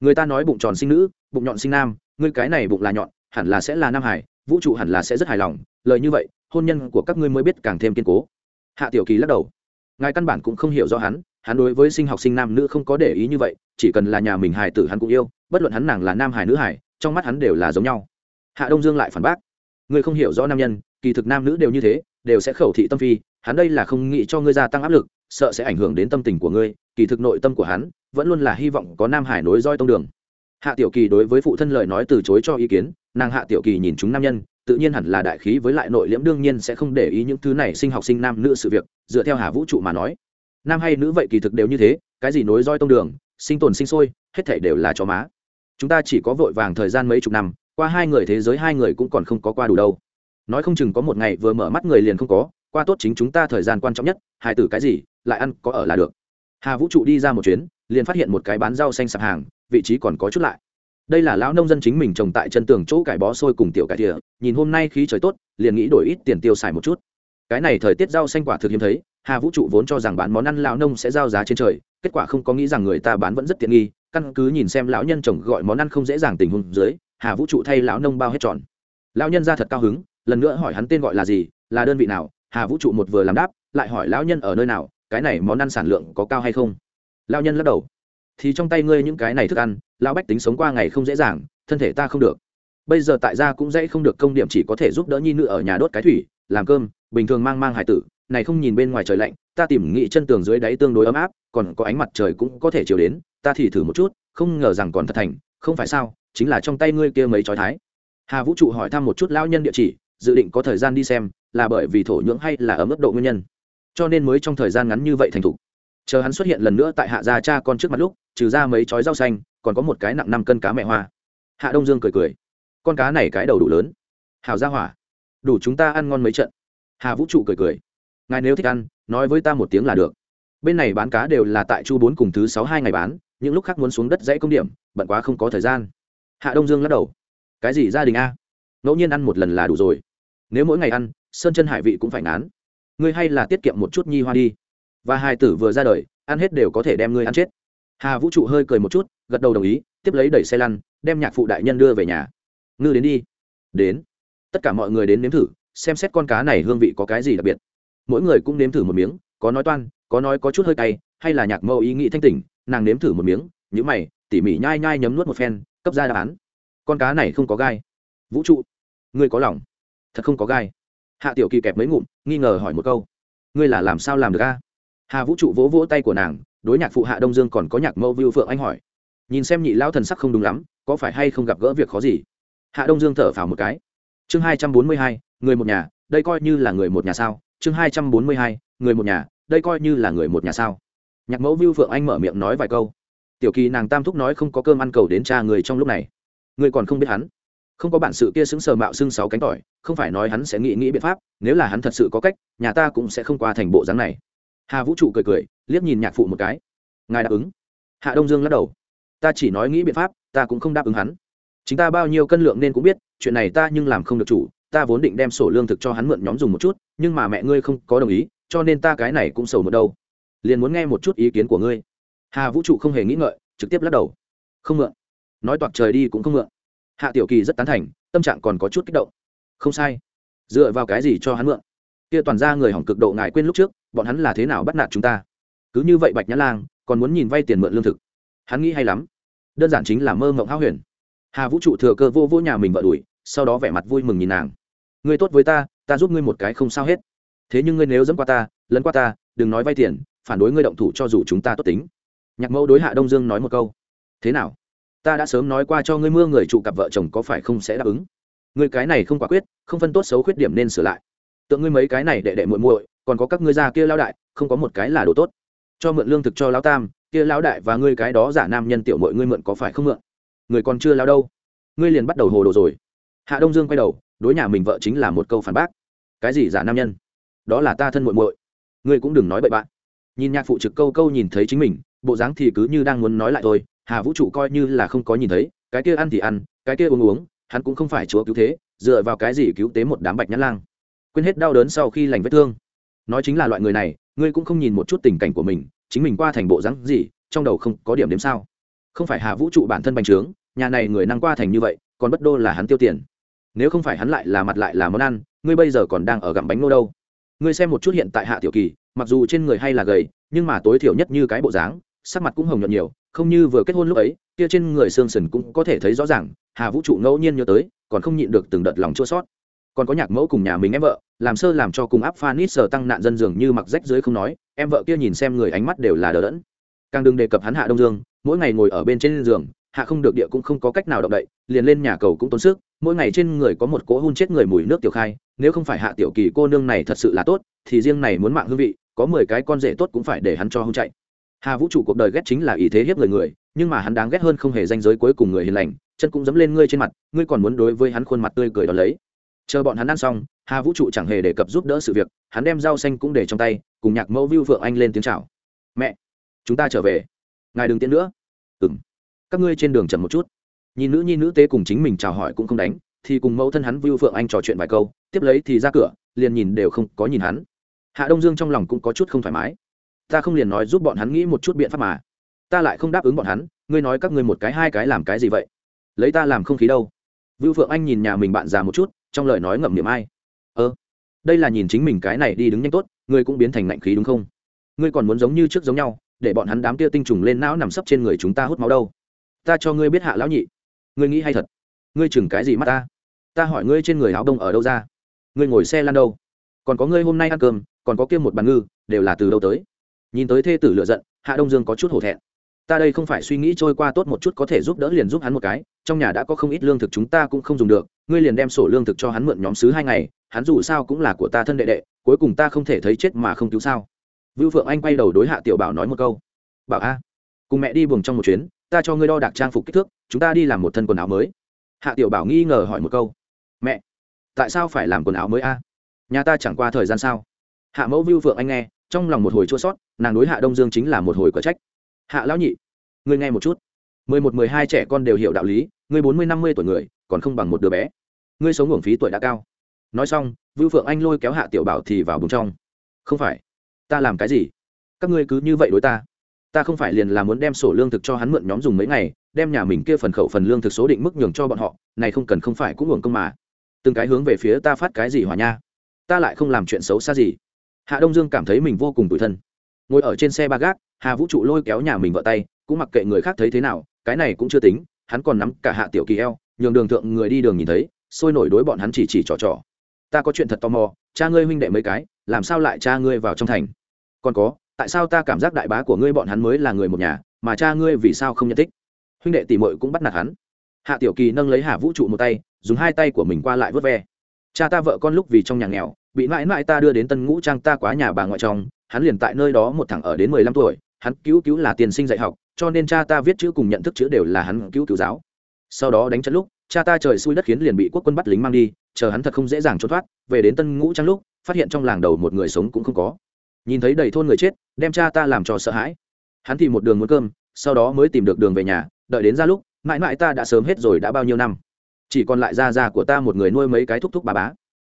Người ta nói bụng tròn sinh nữ, bụng nhọn sinh nam, ngươi cái này bụng là nhọn, hẳn là sẽ là nam hải vũ trụ hẳn là sẽ rất hài lòng. Lời như vậy, hôn nhân của các ngươi mới biết càng thêm kiên cố. Hạ tiểu kỳ lắc đầu. Ngài căn bản cũng không hiểu rõ hắn hắn đối với sinh học sinh nam nữ không có để ý như vậy, chỉ cần là nhà mình hài tử hắn cũng yêu, bất luận hắn nàng là nam hải nữ hải trong mắt hắn đều là giống nhau. Hạ đông dương lại phản bác. Ngươi không hiểu rõ nam nhân kỳ thực nam nữ đều như thế, đều sẽ khẩu thị tâm phi, hắn đây là không nghĩ cho ngươi gia tăng áp lực, sợ sẽ ảnh hưởng đến tâm tình của ngươi, kỳ thực nội tâm của hắn vẫn luôn là hy vọng có nam hải nối roi tông đường. Hạ tiểu kỳ đối với phụ thân lời nói từ chối cho ý kiến, nàng hạ tiểu kỳ nhìn chúng nam nhân, tự nhiên hẳn là đại khí với lại nội liễm đương nhiên sẽ không để ý những thứ này sinh học sinh nam nữ sự việc, dựa theo hà vũ trụ mà nói. Nam hay nữ vậy kỳ thực đều như thế, cái gì nối roi tông đường, sinh tồn sinh sôi, hết thể đều là chó má. Chúng ta chỉ có vội vàng thời gian mấy chục năm, qua hai người thế giới hai người cũng còn không có qua đủ đâu nói không chừng có một ngày vừa mở mắt người liền không có, qua tốt chính chúng ta thời gian quan trọng nhất, hài tử cái gì, lại ăn, có ở là được. Hà vũ trụ đi ra một chuyến, liền phát hiện một cái bán rau xanh sạp hàng, vị trí còn có chút lại. Đây là lão nông dân chính mình trồng tại chân tường chỗ cải bó sôi cùng tiểu cải thìa nhìn hôm nay khí trời tốt, liền nghĩ đổi ít tiền tiêu xài một chút. Cái này thời tiết rau xanh quả thực hiếm thấy, hà vũ trụ vốn cho rằng bán món ăn lão nông sẽ giao giá trên trời, kết quả không có nghĩ rằng người ta bán vẫn rất tiện nghi, căn cứ nhìn xem lão nhân chồng gọi món ăn không dễ dàng tình huống dưới, hà vũ trụ thay lão nông bao hết tròn lão nhân ra thật cao hứng lần nữa hỏi hắn tên gọi là gì, là đơn vị nào, hà vũ trụ một vừa làm đáp, lại hỏi lão nhân ở nơi nào, cái này món ăn sản lượng có cao hay không? Lão nhân lắc đầu. Thì trong tay ngươi những cái này thức ăn, lão bách tính sống qua ngày không dễ dàng, thân thể ta không được. Bây giờ tại gia cũng dễ không được công điểm chỉ có thể giúp đỡ nhi nữ ở nhà đốt cái thủy, làm cơm, bình thường mang mang hải tử, này không nhìn bên ngoài trời lạnh, ta tìm nghị chân tường dưới đáy tương đối ấm áp, còn có ánh mặt trời cũng có thể chiều đến, ta thì thử một chút, không ngờ rằng còn thật thành, không phải sao, chính là trong tay ngươi kia mấy trói thái. Hà vũ trụ hỏi thăm một chút lão nhân địa chỉ dự định có thời gian đi xem, là bởi vì thổ nhưỡng hay là ở mức độ nguyên nhân. Cho nên mới trong thời gian ngắn như vậy thành thục. Chờ hắn xuất hiện lần nữa tại hạ gia cha con trước mặt lúc, trừ ra mấy chói rau xanh, còn có một cái nặng năm cân cá mẹ hoa. Hạ đông dương cười cười. Con cá này cái đầu đủ lớn. Hào ra hỏa, đủ chúng ta ăn ngon mấy trận. Hà vũ trụ cười cười. Ngài nếu thích ăn, nói với ta một tiếng là được. Bên này bán cá đều là tại chu bốn cùng thứ sáu hai ngày bán, những lúc khác muốn xuống đất dãy công điểm, bận quá không có thời gian. Hạ đông dương lắc đầu. Cái gì gia đình a? Ngẫu nhiên ăn một lần là đủ rồi nếu mỗi ngày ăn, sơn chân hải vị cũng phải ngán. Ngươi hay là tiết kiệm một chút nhi hoa đi. Và hai tử vừa ra đời, ăn hết đều có thể đem ngươi ăn chết. Hà vũ trụ hơi cười một chút, gật đầu đồng ý, tiếp lấy đẩy xe lăn, đem nhạc phụ đại nhân đưa về nhà. Ngư đến đi. Đến. Tất cả mọi người đến nếm thử, xem xét con cá này hương vị có cái gì đặc biệt. Mỗi người cũng nếm thử một miếng, có nói toan, có nói có chút hơi cay, hay là nhạc mẫu ý nghĩ thanh tỉnh, nàng nếm thử một miếng nhữ mày, tỉ mỉ nhai nhai nhấm nuốt một phen, cấp ra đáp án. Con cá này không có gai. Vũ trụ, ngươi có lòng thật không có gai. Hạ tiểu kỳ kẹp mấy ngụm, nghi ngờ hỏi một câu. Ngươi là làm sao làm được a? Hà vũ trụ vỗ vỗ tay của nàng, đối nhạc phụ hạ đông dương còn có nhạc mẫu vưu phượng anh hỏi. Nhìn xem nhị lão thần sắc không đúng lắm, có phải hay không gặp gỡ việc khó gì? Hạ đông dương thở phào một cái. Chương hai trăm bốn mươi hai, người một nhà, đây coi như là người một nhà sao? Chương hai trăm bốn mươi hai, người một nhà, đây coi như là người một nhà sao? Nhạc mẫu vưu phượng anh mở miệng nói vài câu. Tiểu kỳ nàng tam thúc nói không có cơm ăn cầu đến cha người trong lúc này. Người còn không biết hắn không có bản sự kia xứng sờ mạo xưng sáu cánh tỏi, không phải nói hắn sẽ nghĩ nghĩ biện pháp, nếu là hắn thật sự có cách, nhà ta cũng sẽ không qua thành bộ dáng này. Hà vũ trụ cười cười, liếc nhìn nhạc phụ một cái. Ngài đáp ứng. Hạ đông dương lắc đầu. Ta chỉ nói nghĩ biện pháp, ta cũng không đáp ứng hắn. Chính ta bao nhiêu cân lượng nên cũng biết, chuyện này ta nhưng làm không được chủ, ta vốn định đem sổ lương thực cho hắn mượn nhóm dùng một chút, nhưng mà mẹ ngươi không có đồng ý, cho nên ta cái này cũng sầu một đâu. Liền muốn nghe một chút ý kiến của ngươi. Hà vũ trụ không hề nghĩ ngợi, trực tiếp lắc đầu. Không mượn. Nói toạc trời đi cũng không mượn hạ tiểu kỳ rất tán thành, tâm trạng còn có chút kích động. Không sai. Dựa vào cái gì cho hắn mượn? Kia toàn ra người hỏng cực độ ngại quên lúc trước, bọn hắn là thế nào bắt nạt chúng ta? Cứ như vậy bạch nhã lang, còn muốn nhìn vay tiền mượn lương thực. Hắn nghĩ hay lắm. Đơn giản chính là mơ mộng háo huyền. Hà vũ trụ thừa cơ vô vô nhà mình vợ đuổi, sau đó vẻ mặt vui mừng nhìn nàng. Ngươi tốt với ta ta giúp ngươi một cái không sao hết. Thế nhưng ngươi nếu dẫm qua ta, lấn qua ta, đừng nói vay tiền, phản đối ngươi động thủ cho dù chúng ta tốt tính. Nhạc mẫu đối hạ đông dương nói một câu. Thế nào? Ta đã sớm nói qua cho ngươi mưa người trụ cặp vợ chồng có phải không sẽ đáp ứng. Ngươi cái này không quả quyết, không phân tốt xấu khuyết điểm nên sửa lại. Tượng ngươi mấy cái này đệ đệ muội muội, còn có các ngươi già kia lao đại, không có một cái là đồ tốt. Cho mượn lương thực cho lão tam, kia lão đại và ngươi cái đó giả nam nhân tiểu muội ngươi mượn có phải không mượn? Người còn chưa lao đâu. Ngươi liền bắt đầu hồ đồ rồi. Hạ đông dương quay đầu, đối nhà mình vợ chính là một câu phản bác. Cái gì giả nam nhân? Đó là ta thân muội muội. Ngươi cũng đừng nói bậy bạn. Nhìn nhạc phụ trực câu câu nhìn thấy chính mình, bộ dáng thì cứ như đang muốn nói lại thôi hà vũ trụ coi như là không có nhìn thấy, cái kia ăn thì ăn, cái kia uống uống, hắn cũng không phải chúa cứu thế, dựa vào cái gì cứu tế một đám bạch nhãn lang. Quên hết đau đớn sau khi lành vết thương. Nói chính là loại người này, ngươi cũng không nhìn một chút tình cảnh của mình, chính mình qua thành bộ dáng gì, trong đầu không có điểm đếm sao? Không phải hà vũ trụ bản thân bành trướng, nhà này người năng qua thành như vậy, còn bất đô là hắn tiêu tiền. Nếu không phải hắn lại là mặt lại là món ăn, ngươi bây giờ còn đang ở gặm bánh nô đâu? Ngươi xem một chút hiện tại hạ tiểu kỳ, mặc dù trên người hay là gầy, nhưng mà tối thiểu nhất như cái bộ dáng, sắc mặt cũng hồng nhuận nhiều không như vừa kết hôn lúc ấy, kia trên người xương sần cũng có thể thấy rõ ràng, hà vũ trụ ngẫu nhiên nhớ tới, còn không nhịn được từng đợt lòng chua sót còn có nhạc mẫu cùng nhà mình em vợ, làm sơ làm cho cùng áp phanit sờ tăng nạn dân dường như mặc rách dưới không nói, em vợ kia nhìn xem người ánh mắt đều là đờ đẫn. Càng đừng đề cập hắn hạ đông dương, mỗi ngày ngồi ở bên trên giường, hạ không được địa cũng không có cách nào động đậy, liền lên nhà cầu cũng tốn sức, mỗi ngày trên người có một cỗ hun chết người mùi nước tiểu khai, nếu không phải hạ tiểu kỳ cô nương này thật sự là tốt, thì riêng này muốn mạng hương vị, có mười cái con rể tốt cũng phải để hắn cho hung chạy hà vũ trụ cuộc đời ghét chính là ý thế hiếp người người, nhưng mà hắn đáng ghét hơn không hề danh giới cuối cùng người hiền lành, chân cũng dẫm lên ngươi trên mặt, ngươi còn muốn đối với hắn khuôn mặt tươi cười đón lấy. Chờ bọn hắn ăn xong, hà vũ trụ chẳng hề đề cập giúp đỡ sự việc, hắn đem rau xanh cũng để trong tay, cùng nhạc mẫu vưu phượng anh lên tiếng chào. Mẹ, chúng ta trở về. Ngài đừng tiễn nữa. Ừng các ngươi trên đường chậm một chút. Nhìn nữ nhi nữ tế cùng chính mình chào hỏi cũng không đánh, thì cùng mẫu thân hắn vưu phượng anh trò chuyện vài câu, tiếp lấy thì ra cửa, liền nhìn đều không có nhìn hắn. Hạ đông dương trong lòng cũng có chút không thoải mái ta không liền nói giúp bọn hắn nghĩ một chút biện pháp mà. Ta lại không đáp ứng bọn hắn, ngươi nói các ngươi một cái, hai cái làm cái gì vậy? Lấy ta làm không khí đâu. Vưu phượng anh nhìn nhà mình bạn già một chút, trong lời nói ngậm niệm ai. Ơ đây là nhìn chính mình cái này đi đứng nhanh tốt, ngươi cũng biến thành lạnh khí đúng không? Ngươi còn muốn giống như trước giống nhau, để bọn hắn đám kia tinh trùng lên não nằm sấp trên người chúng ta hút máu đâu. Ta cho ngươi biết hạ lão nhị. Ngươi nghĩ hay thật? Ngươi chừng cái gì mắt ta? Ta hỏi ngươi trên người áo đông ở đâu ra? Ngươi ngồi xe lan đâu? Còn có ngươi hôm nay ăn cơm, còn có kia một bàn ngư, đều là từ đâu tới? Nhìn tới thê tử lựa giận, hạ đông dương có chút hổ thẹn. Ta đây không phải suy nghĩ trôi qua tốt một chút có thể giúp đỡ liền giúp hắn một cái, trong nhà đã có không ít lương thực chúng ta cũng không dùng được, ngươi liền đem sổ lương thực cho hắn mượn nhóm sứ hai ngày, hắn dù sao cũng là của ta thân đệ đệ, cuối cùng ta không thể thấy chết mà không cứu sao? Vưu phượng anh quay đầu đối hạ tiểu bảo nói một câu. Bảo a, cùng mẹ đi buồng trong một chuyến, ta cho ngươi đo đạc trang phục kích thước, chúng ta đi làm một thân quần áo mới. Hạ tiểu bảo nghi ngờ hỏi một câu. Mẹ, tại sao phải làm quần áo mới a? Nhà ta chẳng qua thời gian sao? Hạ mẫu vưu phượng anh nghe trong lòng một hồi chua sót, nàng đối hạ đông dương chính là một hồi có trách. Hạ lão nhị, ngươi nghe một chút. Mười một, mười hai trẻ con đều hiểu đạo lý, ngươi bốn mươi, năm mươi tuổi người, còn không bằng một đứa bé. Ngươi sống hưởng phí tuổi đã cao. Nói xong, vưu phượng anh lôi kéo hạ tiểu bảo thì vào bùng trong. Không phải, ta làm cái gì? Các ngươi cứ như vậy đối ta. Ta không phải liền là muốn đem sổ lương thực cho hắn mượn nhóm dùng mấy ngày, đem nhà mình kia phần khẩu phần lương thực số định mức nhường cho bọn họ, này không cần không phải cũng hưởng công mà. Từng cái hướng về phía ta phát cái gì hòa nha? Ta lại không làm chuyện xấu xa gì hạ đông dương cảm thấy mình vô cùng tủi thân. Ngồi ở trên xe ba gác, hà vũ trụ lôi kéo nhà mình vợ tay, cũng mặc kệ người khác thấy thế nào, cái này cũng chưa tính, hắn còn nắm cả hạ tiểu kỳ eo, nhường đường thượng người đi đường nhìn thấy, sôi nổi đối bọn hắn chỉ chỉ trò trò. Ta có chuyện thật tò mò, cha ngươi huynh đệ mấy cái, làm sao lại cha ngươi vào trong thành? Còn có, tại sao ta cảm giác đại bá của ngươi bọn hắn mới là người một nhà, mà cha ngươi vì sao không nhận thích? Huynh đệ tỷ mội cũng bắt nạt hắn. Hạ tiểu kỳ nâng lấy hà vũ trụ một tay, dùng hai tay của mình qua lại vớt ve. Cha ta vợ con lúc vì trong nhà nghèo bị mãi mãi ta đưa đến tân ngũ trang ta quá nhà bà ngoại chồng, hắn liền tại nơi đó một thằng ở đến mười lăm tuổi, hắn cứu cứu là tiền sinh dạy học, cho nên cha ta viết chữ cùng nhận thức chữ đều là hắn cứu cứu giáo. Sau đó đánh trận lúc, cha ta trời xui đất khiến liền bị quốc quân bắt lính mang đi, chờ hắn thật không dễ dàng trốn thoát, về đến tân ngũ trang lúc, phát hiện trong làng đầu một người sống cũng không có. Nhìn thấy đầy thôn người chết, đem cha ta làm cho sợ hãi. Hắn thì một đường muốn cơm, sau đó mới tìm được đường về nhà, đợi đến ra lúc, mãi mãi ta đã sớm hết rồi đã bao nhiêu năm. Chỉ còn lại da ra của ta một người nuôi mấy cái thúc thúc bà bá.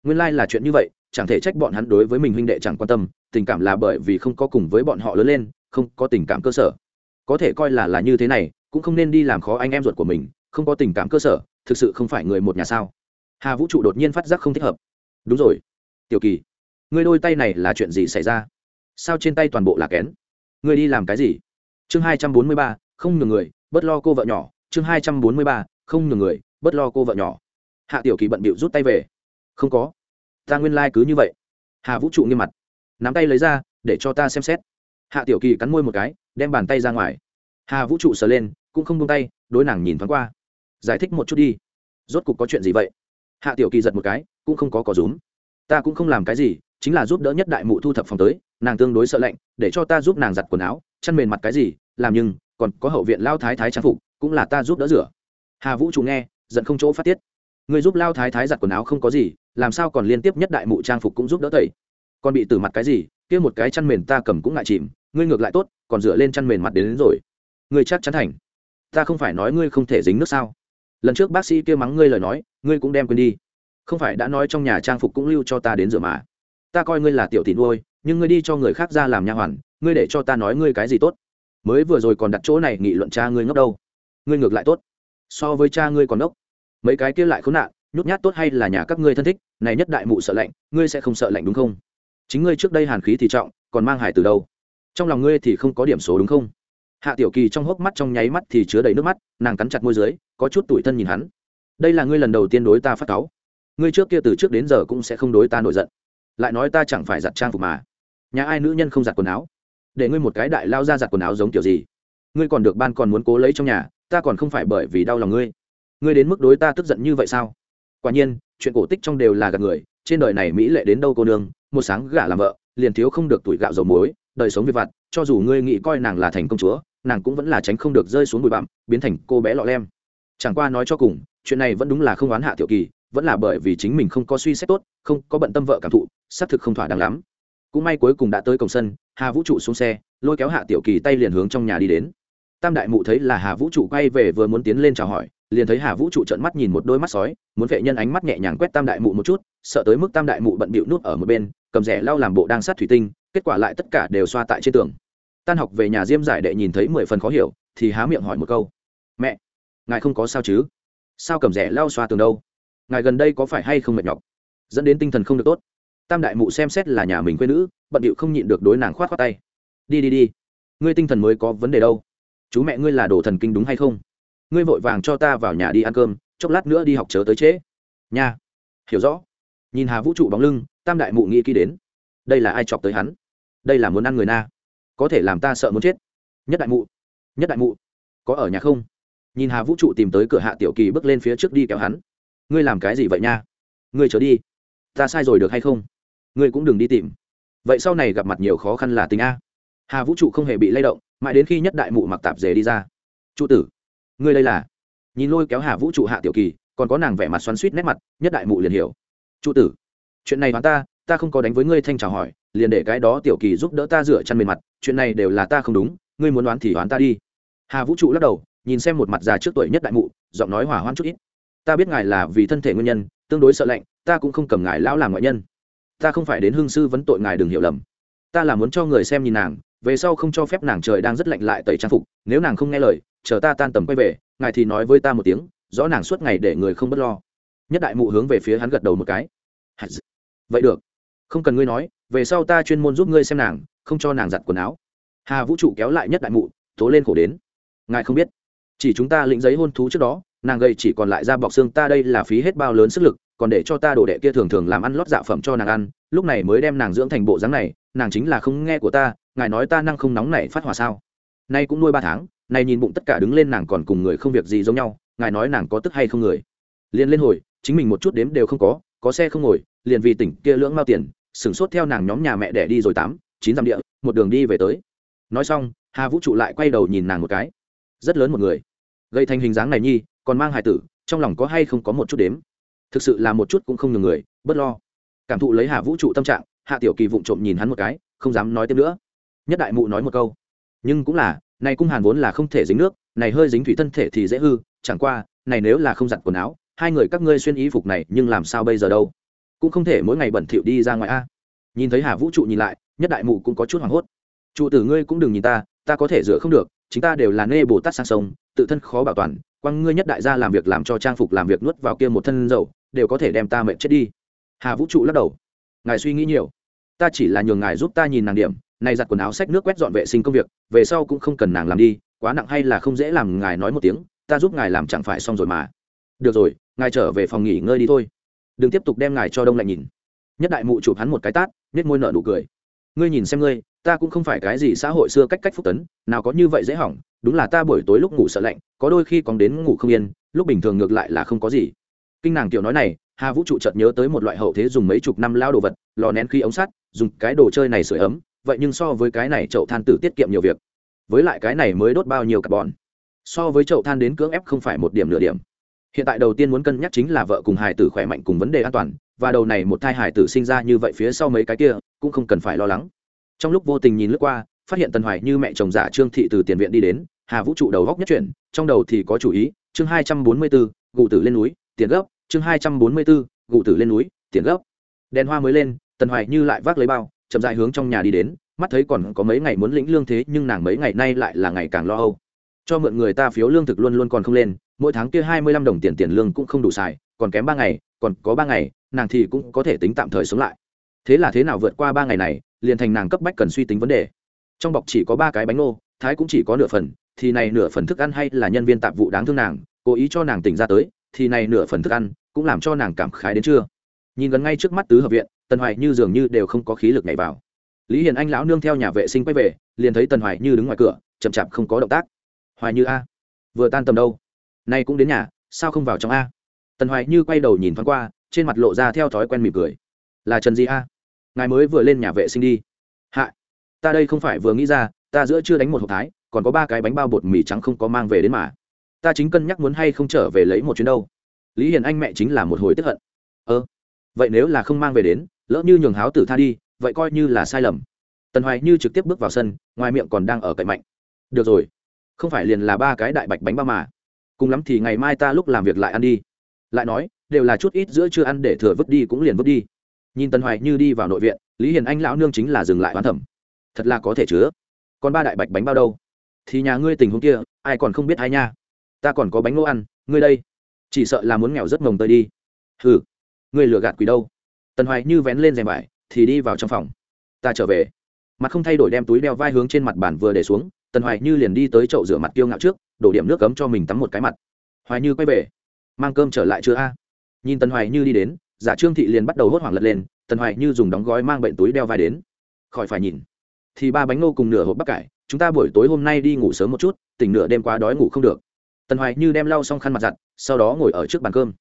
Nguyên lai là chuyện như vậy chẳng thể trách bọn hắn đối với mình huynh đệ chẳng quan tâm, tình cảm là bởi vì không có cùng với bọn họ lớn lên, không có tình cảm cơ sở. Có thể coi là là như thế này, cũng không nên đi làm khó anh em ruột của mình, không có tình cảm cơ sở, thực sự không phải người một nhà sao? Hà vũ trụ đột nhiên phát giác không thích hợp. Đúng rồi. Tiểu kỳ người đôi tay này là chuyện gì xảy ra? Sao trên tay toàn bộ là kén? Người đi làm cái gì? Chương hai trăm bốn mươi ba, không ngừng người, bớt lo cô vợ nhỏ. Chương hai trăm bốn mươi ba, không ngừng người, bớt lo cô vợ nhỏ. Hạ tiểu kỳ bận bịu rút tay về. Không có ta nguyên lai、like、cứ như vậy. Hà vũ trụ nghiêm mặt, nắm tay lấy ra, để cho ta xem xét. Hạ tiểu kỳ cắn môi một cái, đem bàn tay ra ngoài. Hà vũ trụ sờ lên, cũng không buông tay, đối nàng nhìn thoáng qua. Giải thích một chút đi. Rốt cục có chuyện gì vậy? Hạ tiểu kỳ giật một cái, cũng không có cỏ rúm. Ta cũng không làm cái gì, chính là giúp đỡ nhất đại mụ thu thập phòng tới, nàng tương đối sợ lạnh, để cho ta giúp nàng giặt quần áo, chăn mền mặt cái gì, làm nhưng, còn có hậu viện lao thái thái trang phục, cũng là ta giúp đỡ rửa. Hà vũ trụ nghe, giận không chỗ phát tiết. Người giúp lao thái thái giặt quần áo không có gì làm sao còn liên tiếp nhất đại mụ trang phục cũng giúp đỡ tẩy? Còn bị tử mặt cái gì? Kia một cái chăn mền ta cầm cũng ngại chìm. Ngươi ngược lại tốt còn dựa lên chăn mền mặt đến, đến rồi. Ngươi chắc chắn thành. Ta không phải nói ngươi không thể dính nước sao? Lần trước bác sĩ kia mắng ngươi lời nói ngươi cũng đem quên đi. Không phải đã nói trong nhà trang phục cũng lưu cho ta đến rửa mà. Ta coi ngươi là tiểu thị nuôi nhưng ngươi đi cho người khác ra làm nha hoàn ngươi để cho ta nói ngươi cái gì tốt? Mới vừa rồi còn đặt chỗ này nghị luận cha ngươi ngốc đâu. Ngươi ngược lại tốt. So với cha ngươi còn ngốc. Mấy cái kia lại khốn nạn nhút nhát tốt hay là nhà các ngươi thân thích, này nhất đại mụ sợ lạnh, ngươi sẽ không sợ lạnh đúng không? Chính ngươi trước đây hàn khí thì trọng, còn mang hải từ đâu? Trong lòng ngươi thì không có điểm số đúng không? Hạ tiểu kỳ trong hốc mắt trong nháy mắt thì chứa đầy nước mắt, nàng cắn chặt môi dưới, có chút tủi thân nhìn hắn. Đây là ngươi lần đầu tiên đối ta phát cáu. Ngươi trước kia từ trước đến giờ cũng sẽ không đối ta nổi giận. Lại nói ta chẳng phải giặt trang phục mà. Nhà ai nữ nhân không giặt quần áo? Để ngươi một cái đại lao ra giặt quần áo giống kiểu gì? Ngươi còn được ban còn muốn cố lấy trong nhà, ta còn không phải bởi vì đau lòng ngươi. Ngươi đến mức đối ta tức giận như vậy sao? Quả nhiên, chuyện cổ tích trong đều là gạt người, trên đời này mỹ lệ đến đâu cô nương, một sáng gả làm vợ, liền thiếu không được tuổi gạo dầu muối, đời sống việc vặt, cho dù ngươi nghĩ coi nàng là thành công chúa, nàng cũng vẫn là tránh không được rơi xuống bụi bặm, biến thành cô bé lọ lem. Chẳng qua nói cho cùng, chuyện này vẫn đúng là không oán hạ tiểu kỳ, vẫn là bởi vì chính mình không có suy xét tốt, không có bận tâm vợ cảm thụ, xác thực không thỏa đáng lắm. Cũng may cuối cùng đã tới cổng sân, hà vũ trụ xuống xe, lôi kéo hạ tiểu kỳ tay liền hướng trong nhà đi đến. Tam đại mụ thấy là hà vũ trụ quay về vừa muốn tiến lên chào hỏi liền thấy hà vũ trụ trợn mắt nhìn một đôi mắt sói, muốn vệ nhân ánh mắt nhẹ nhàng quét tam đại mụ một chút, sợ tới mức tam đại mụ bận bịu nút ở một bên, cầm rẻ lau làm bộ đang sát thủy tinh, kết quả lại tất cả đều xoa tại trên tường. Tan học về nhà diêm giải đệ nhìn thấy mười phần khó hiểu, thì há miệng hỏi một câu. Mẹ, ngài không có sao chứ? Sao cầm rẻ lau xoa tường đâu? Ngài gần đây có phải hay không mệt nhọc? Dẫn đến tinh thần không được tốt. Tam đại mụ xem xét là nhà mình quê nữ, bận điệu không nhịn được đối nàng khoát khoát tay. Đi đi đi. Ngươi tinh thần mới có vấn đề đâu. Chú mẹ ngươi là đồ thần kinh đúng hay không? Ngươi vội vàng cho ta vào nhà đi ăn cơm, chốc lát nữa đi học chớ tới trễ. Nha. Hiểu rõ. Nhìn hà vũ trụ bóng lưng, tam đại mụ nghĩ kỹ đến. Đây là ai chọc tới hắn? Đây là muốn ăn người na. Có thể làm ta sợ muốn chết. Nhất đại mụ. Nhất đại mụ. Có ở nhà không? Nhìn hà vũ trụ tìm tới cửa hạ tiểu kỳ bước lên phía trước đi kéo hắn. Ngươi làm cái gì vậy nha? Ngươi trở đi. Ta sai rồi được hay không? Ngươi cũng đừng đi tìm. Vậy sau này gặp mặt nhiều khó khăn là tình a. Hà vũ trụ không hề bị lay động, mãi đến khi nhất đại mụ mặc tạp dề đi ra. Trụ tử ngươi đây là nhìn lôi kéo hà vũ trụ hạ tiểu kỳ còn có nàng vẻ mặt xoắn suýt nét mặt nhất đại mụ liền hiểu trụ tử chuyện này hắn ta ta không có đánh với ngươi thanh chào hỏi liền để cái đó tiểu kỳ giúp đỡ ta rửa chăn bề mặt chuyện này đều là ta không đúng ngươi muốn đoán thì đoán ta đi hà vũ trụ lắc đầu nhìn xem một mặt già trước tuổi nhất đại mụ giọng nói hỏa hoãn chút ít ta biết ngài là vì thân thể nguyên nhân tương đối sợ lạnh ta cũng không cầm ngài lão làm ngoại nhân ta không phải đến hương sư vấn tội ngài đừng hiểu lầm ta là muốn cho người xem nhìn nàng về sau không cho phép nàng trời đang rất lạnh lại tẩy trang phục nếu nàng không nghe lời chờ ta tan tầm quay về, ngài thì nói với ta một tiếng, rõ nàng suốt ngày để người không b ấ t lo. Nhất đại mụ hướng về phía hắn gật đầu một cái. Vậy được. Không cần ngươi nói, về sau ta chuyên môn giúp ngươi xem nàng, không cho nàng giặt quần áo. Hà vũ trụ kéo lại nhất đại mụ, tố lên khổ đến. Ngài không biết. Chỉ chúng ta lĩnh giấy hôn thú trước đó, nàng gầy chỉ còn lại ra bọc xương ta đây là phí hết bao lớn sức lực, còn để cho ta đồ đệ kia thường thường làm ăn lót dạ phẩm cho nàng ăn, lúc này mới đem nàng dưỡng thành bộ dáng này, nàng chính là không nghe của ta, ngài nói ta năng không nóng này phát hỏa sao. Nay cũng nuôi ba tháng nay nhìn bụng tất cả đứng lên nàng còn cùng người không việc gì giống nhau, ngài nói nàng có tức hay không người? Liền lên hồi, chính mình một chút đếm đều không có có xe không ngồi, liền vì tỉnh kia lưỡng mao tiền, sửng sốt theo nàng nhóm nhà mẹ đẻ đi rồi tám, chín dặm địa, một đường đi về tới. Nói xong, hà vũ trụ lại quay đầu nhìn nàng một cái. Rất lớn một người. Gây thành hình dáng này nhi, còn mang hài tử, trong lòng có hay không có một chút đếm? Thực sự là một chút cũng không nhường người, bất lo. Cảm thụ lấy hà vũ trụ tâm trạng, hạ tiểu kỳ vụng trộm nhìn hắn một cái, không dám nói tiếp nữa. Nhất đại mụ nói một câu. Nhưng cũng là này cung hàn vốn là không thể dính nước, này hơi dính thủy thân thể thì dễ hư, chẳng qua, này nếu là không giặt quần áo, hai người các ngươi xuyên y phục này nhưng làm sao bây giờ đâu? Cũng không thể mỗi ngày bẩn thỉu đi ra ngoài a. Nhìn thấy hà vũ trụ nhìn lại, nhất đại mụ cũng có chút hoảng hốt. Trụ tử ngươi cũng đừng nhìn ta ta có thể rửa không được chúng ta đều là nê bồ tát sang sông, tự thân khó bảo toàn, quăng ngươi nhất đại gia làm việc làm cho trang phục làm việc nuốt vào kia một thân dầu, đều có thể đem ta mệt chết đi. Hà vũ trụ lắc đầu. Ngài suy nghĩ nhiều. Ta chỉ là nhường ngài giúp ta nhìn nàng điểm này giặt quần áo xách nước quét dọn vệ sinh công việc, về sau cũng không cần nàng làm đi, quá nặng hay là không dễ làm, ngài nói một tiếng, ta giúp ngài làm chẳng phải xong rồi mà. Được rồi, ngài trở về phòng nghỉ ngơi đi thôi. Đừng tiếp tục đem ngài cho đông lại nhìn. Nhất đại mụ chụp hắn một cái tát nết môi nợ nụ cười. Ngươi nhìn xem ngươi, ta cũng không phải cái gì xã hội xưa cách cách phúc tấn, nào có như vậy dễ hỏng, đúng là ta buổi tối lúc ngủ sợ lạnh, có đôi khi còn đến ngủ không yên, lúc bình thường ngược lại là không có gì. Kinh nàng tiểu nói này, hà vũ trụ chợt nhớ tới một loại hậu thế dùng mấy chục năm lao đồ vật, lò nén khi ống sắt, dùng cái đồ chơi này sửa ấm vậy nhưng so với cái này chậu than tử tiết kiệm nhiều việc. Với lại cái này mới đốt bao nhiêu carbon? So với chậu than đến cưỡng ép không phải một điểm nửa điểm. Hiện tại đầu tiên muốn cân nhắc chính là vợ cùng hài tử khỏe mạnh cùng vấn đề an toàn, và đầu này một thai hải tử sinh ra như vậy phía sau mấy cái kia, cũng không cần phải lo lắng. Trong lúc vô tình nhìn lướt qua, phát hiện tần hoài như mẹ chồng giả trương thị từ tiền viện đi đến, hà vũ trụ đầu góc nhất chuyển, trong đầu thì có chủ ý, chương hai trăm bốn mươi bốn gụ tử lên núi, tiền gấp chương hai trăm bốn mươi bốn gụ tử lên núi, tiền gấp đèn hoa mới lên, tần hoài như lại vác lấy bao chậm dài hướng trong nhà đi đến mắt thấy còn có mấy ngày muốn lĩnh lương thế nhưng nàng mấy ngày nay lại là ngày càng lo âu. Cho mượn người ta phiếu lương thực luôn luôn còn không lên mỗi tháng kia hai mươi lăm đồng tiền tiền lương cũng không đủ xài còn kém ba ngày còn có ba ngày nàng thì cũng có thể tính tạm thời sống lại. Thế là thế nào vượt qua ba ngày này liền thành nàng cấp bách cần suy tính vấn đề. Trong bọc chỉ có ba cái bánh nô, thái cũng chỉ có nửa phần thì này nửa phần thức ăn hay là nhân viên tạp vụ đáng thương nàng cố ý cho nàng tỉnh ra tới thì này nửa phần thức ăn cũng làm cho nàng cảm khái đến chưa nhìn gần ngay trước mắt tứ hợp viện tần hoài như dường như đều không có khí lực nhảy vào. Lý hiền anh lão nương theo nhà vệ sinh quay về, liền thấy tần hoài như đứng ngoài cửa, chậm chạp không có động tác. Hoài như a. Vừa tan tầm đâu? Nay cũng đến nhà, sao không vào trong a? Tần hoài như quay đầu nhìn thoáng qua, trên mặt lộ ra theo thói quen mỉm cười. Là trần di a. Ngài mới vừa lên nhà vệ sinh đi. Hạ. Ta đây không phải vừa nghĩ ra, ta giữa chưa đánh một hộp thái, còn có ba cái bánh bao bột mì trắng không có mang về đến mà. Ta chính cân nhắc muốn hay không trở về lấy một chuyến đâu. Lý hiền anh mẹ chính là một hồi tức hận. Ơ, vậy nếu là không mang về đến lỡ như nhường háo tử tha đi, vậy coi như là sai lầm. Tần hoài như trực tiếp bước vào sân, ngoài miệng còn đang ở cậy mạnh. Được rồi, không phải liền là ba cái đại bạch bánh bao mà. Cùng lắm thì ngày mai ta lúc làm việc lại ăn đi. Lại nói, đều là chút ít giữa chưa ăn để thừa vứt đi cũng liền vứt đi. Nhìn tần hoài như đi vào nội viện, lý hiền anh lão nương chính là dừng lại hoán thẩm thật là có thể chứa. Còn ba đại bạch bánh bao đâu? Thì nhà ngươi tình huống kia, ai còn không biết ai nha. Ta còn có bánh ngô ăn, ngươi đây. Chỉ sợ là muốn nghèo rất mồng tơi đi. Hừ, ngươi lừa gạt quỷ đâu? Tần hoài như vén lên rèm vải, thì đi vào trong phòng. Ta trở về. Mặt không thay đổi đem túi đeo vai hướng trên mặt bàn vừa để xuống, tần hoài như liền đi tới chậu rửa mặt kiêu ngạo trước, đổ điểm nước cấm cho mình tắm một cái mặt. Hoài như quay về. Mang cơm trở lại chưa a? Nhìn tần hoài như đi đến, giả trương thị liền bắt đầu hốt hoảng lật lên, tần hoài như dùng đóng gói mang bệnh túi đeo vai đến. Khỏi phải nhìn. Thì ba bánh ngô cùng nửa hộp bắp cải, chúng ta buổi tối hôm nay đi ngủ sớm một chút, tỉnh nửa đêm quá đói ngủ không được. Tần hoài như đem lau xong khăn mặt giặt, sau đó ngồi ở trước bàn cơm.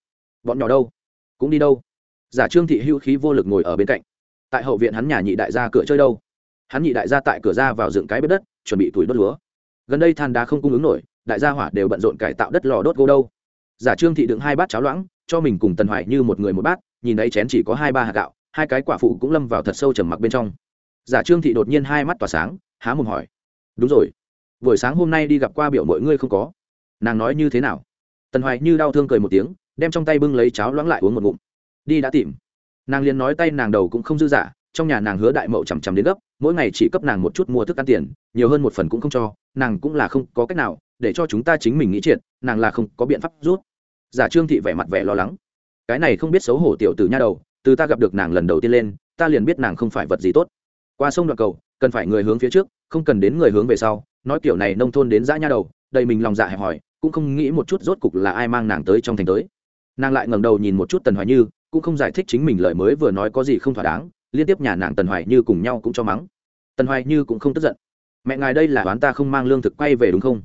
Bọn nhỏ đâu? Cũng đi đâu? Giả trương thị hữu khí vô lực ngồi ở bên cạnh. Tại hậu viện hắn nhà nhị đại gia cửa chơi đâu? Hắn nhị đại gia tại cửa ra vào dựng cái bếp đất, chuẩn bị tuổi đốt lúa. Gần đây than đá không cung ứng nổi, đại gia hỏa đều bận rộn cải tạo đất lò đốt gỗ đâu. Giả trương thị đựng hai bát cháo loãng, cho mình cùng tần hoài như một người một bát, nhìn ấy chén chỉ có hai ba hạt gạo, hai cái quả phụ cũng lâm vào thật sâu trầm mặc bên trong. Giả trương thị đột nhiên hai mắt tỏa sáng, há mồm hỏi. Đúng rồi. Buổi sáng hôm nay đi gặp qua biểu mọi ngươi không có? Nàng nói như thế nào? Tần hoài như đau thương cười một tiếng, đem trong tay bưng lấy cháo loãng lại uống một ngụm đi đã tìm. Nàng liền nói tay nàng đầu cũng không dư dả trong nhà nàng hứa đại mậu chằm chằm đến gấp, mỗi ngày chỉ cấp nàng một chút mua thức ăn tiền, nhiều hơn một phần cũng không cho, nàng cũng là không có cách nào, để cho chúng ta chính mình nghĩ chuyện nàng là không có biện pháp rút. Giả trương thị vẻ mặt vẻ lo lắng. Cái này không biết xấu hổ tiểu từ nha đầu, từ ta gặp được nàng lần đầu tiên lên, ta liền biết nàng không phải vật gì tốt. Qua sông đoạn cầu, cần phải người hướng phía trước, không cần đến người hướng về sau, nói kiểu này nông thôn đến dã nha đầu, đầy mình lòng dạ hẹp hòi, cũng không nghĩ một chút rốt cục là ai mang nàng tới trong thành tới. Nàng lại ngẩng đầu nhìn một chút tần hoài như cũng không giải thích chính mình lời mới vừa nói có gì không thỏa đáng, liên tiếp nhà nàng tần hoài như cùng nhau cũng cho mắng. Tần hoài như cũng không tức giận. Mẹ ngài đây là đoán ta không mang lương thực quay về đúng không?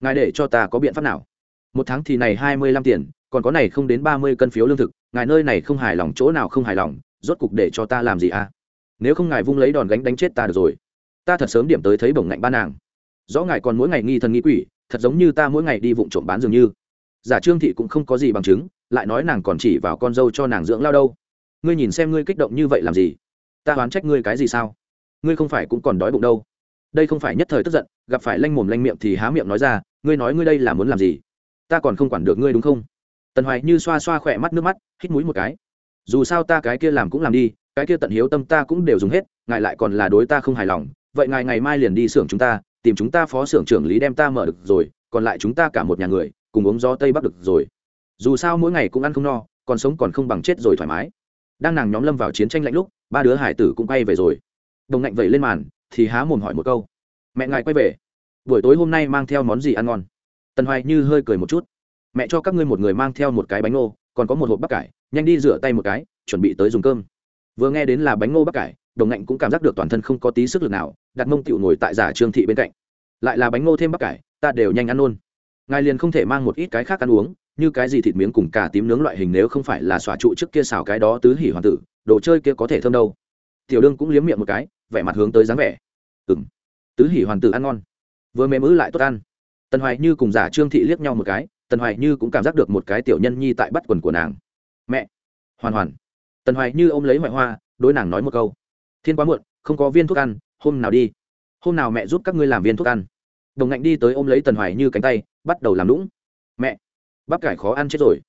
Ngài để cho ta có biện pháp nào? Một tháng thì này hai mươi lăm tiền, còn có này không đến ba mươi cân phiếu lương thực, ngài nơi này không hài lòng, chỗ nào không hài lòng, rốt cục để cho ta làm gì à? Nếu không ngài vung lấy đòn gánh đánh chết ta được rồi. Ta thật sớm điểm tới thấy bổng ngạnh ba nàng. Rõ ngài còn mỗi ngày nghi thần nghi quỷ, thật giống như ta mỗi ngày đi vụng trộm bán dường như. Giả trương thị cũng không có gì bằng chứng lại nói nàng còn chỉ vào con dâu cho nàng dưỡng lao đâu. Ngươi nhìn xem ngươi kích động như vậy làm gì? Ta oán trách ngươi cái gì sao? Ngươi không phải cũng còn đói bụng đâu. Đây không phải nhất thời tức giận, gặp phải lanh mồm lanh miệng thì há miệng nói ra, ngươi nói ngươi đây là muốn làm gì? Ta còn không quản được ngươi đúng không? Tần hoài như xoa xoa khỏe mắt nước mắt, hít mũi một cái. Dù sao ta cái kia làm cũng làm đi, cái kia tận hiếu tâm ta cũng đều dùng hết, ngài lại còn là đối ta không hài lòng, vậy ngài ngày mai liền đi xưởng chúng ta, tìm chúng ta phó xưởng trưởng lý đem ta mở được rồi, còn lại chúng ta cả một nhà người, cùng uống gió tây bắc được rồi dù sao mỗi ngày cũng ăn không no, còn sống còn không bằng chết rồi thoải mái. Đang nàng nhóm lâm vào chiến tranh lạnh lúc, ba đứa hải tử cũng quay về rồi. Đồng ngạnh vẩy lên màn, thì há mồm hỏi một câu. Mẹ ngài quay về? Buổi tối hôm nay mang theo món gì ăn ngon? Tần hoài như hơi cười một chút. Mẹ cho các ngươi một người mang theo một cái bánh ngô, còn có một hộp bắp cải, nhanh đi rửa tay một cái, chuẩn bị tới dùng cơm. Vừa nghe đến là bánh ngô bắp cải, đồng ngạnh cũng cảm giác được toàn thân không có tí sức lực nào, đặt mông tựu ngồi tại giả trương thị bên cạnh. Lại là bánh ngô thêm bắp cải, ta đều nhanh ăn luôn. Ngài liền không thể mang một ít cái khác ăn uống như cái gì thịt miếng cùng cả tím nướng loại hình nếu không phải là xòa trụ trước kia xào cái đó tứ hỉ hoàng tử, đồ chơi kia có thể thơm đâu. Tiểu đương cũng liếm miệng một cái, vẻ mặt hướng tới dáng vẻ. Ừng tứ hỉ hoàng tử ăn ngon. Vừa mềm ứ lại tốt ăn. Tần hoài như cùng giả trương thị liếc nhau một cái, tần hoài như cũng cảm giác được một cái tiểu nhân nhi tại bắt quần của nàng. Mẹ, hoàn hoàn. Tần hoài như ôm lấy ngoại hoa, đối nàng nói một câu. Thiên quá muộn, không có viên thuốc ăn, hôm nào đi. Hôm nào mẹ giúp các ngươi làm viên thuốc ăn. Đồng ngạnh đi tới ôm lấy tần hoài như cánh tay, bắt đầu làm lũng mẹ bắp cải khó ăn chết rồi.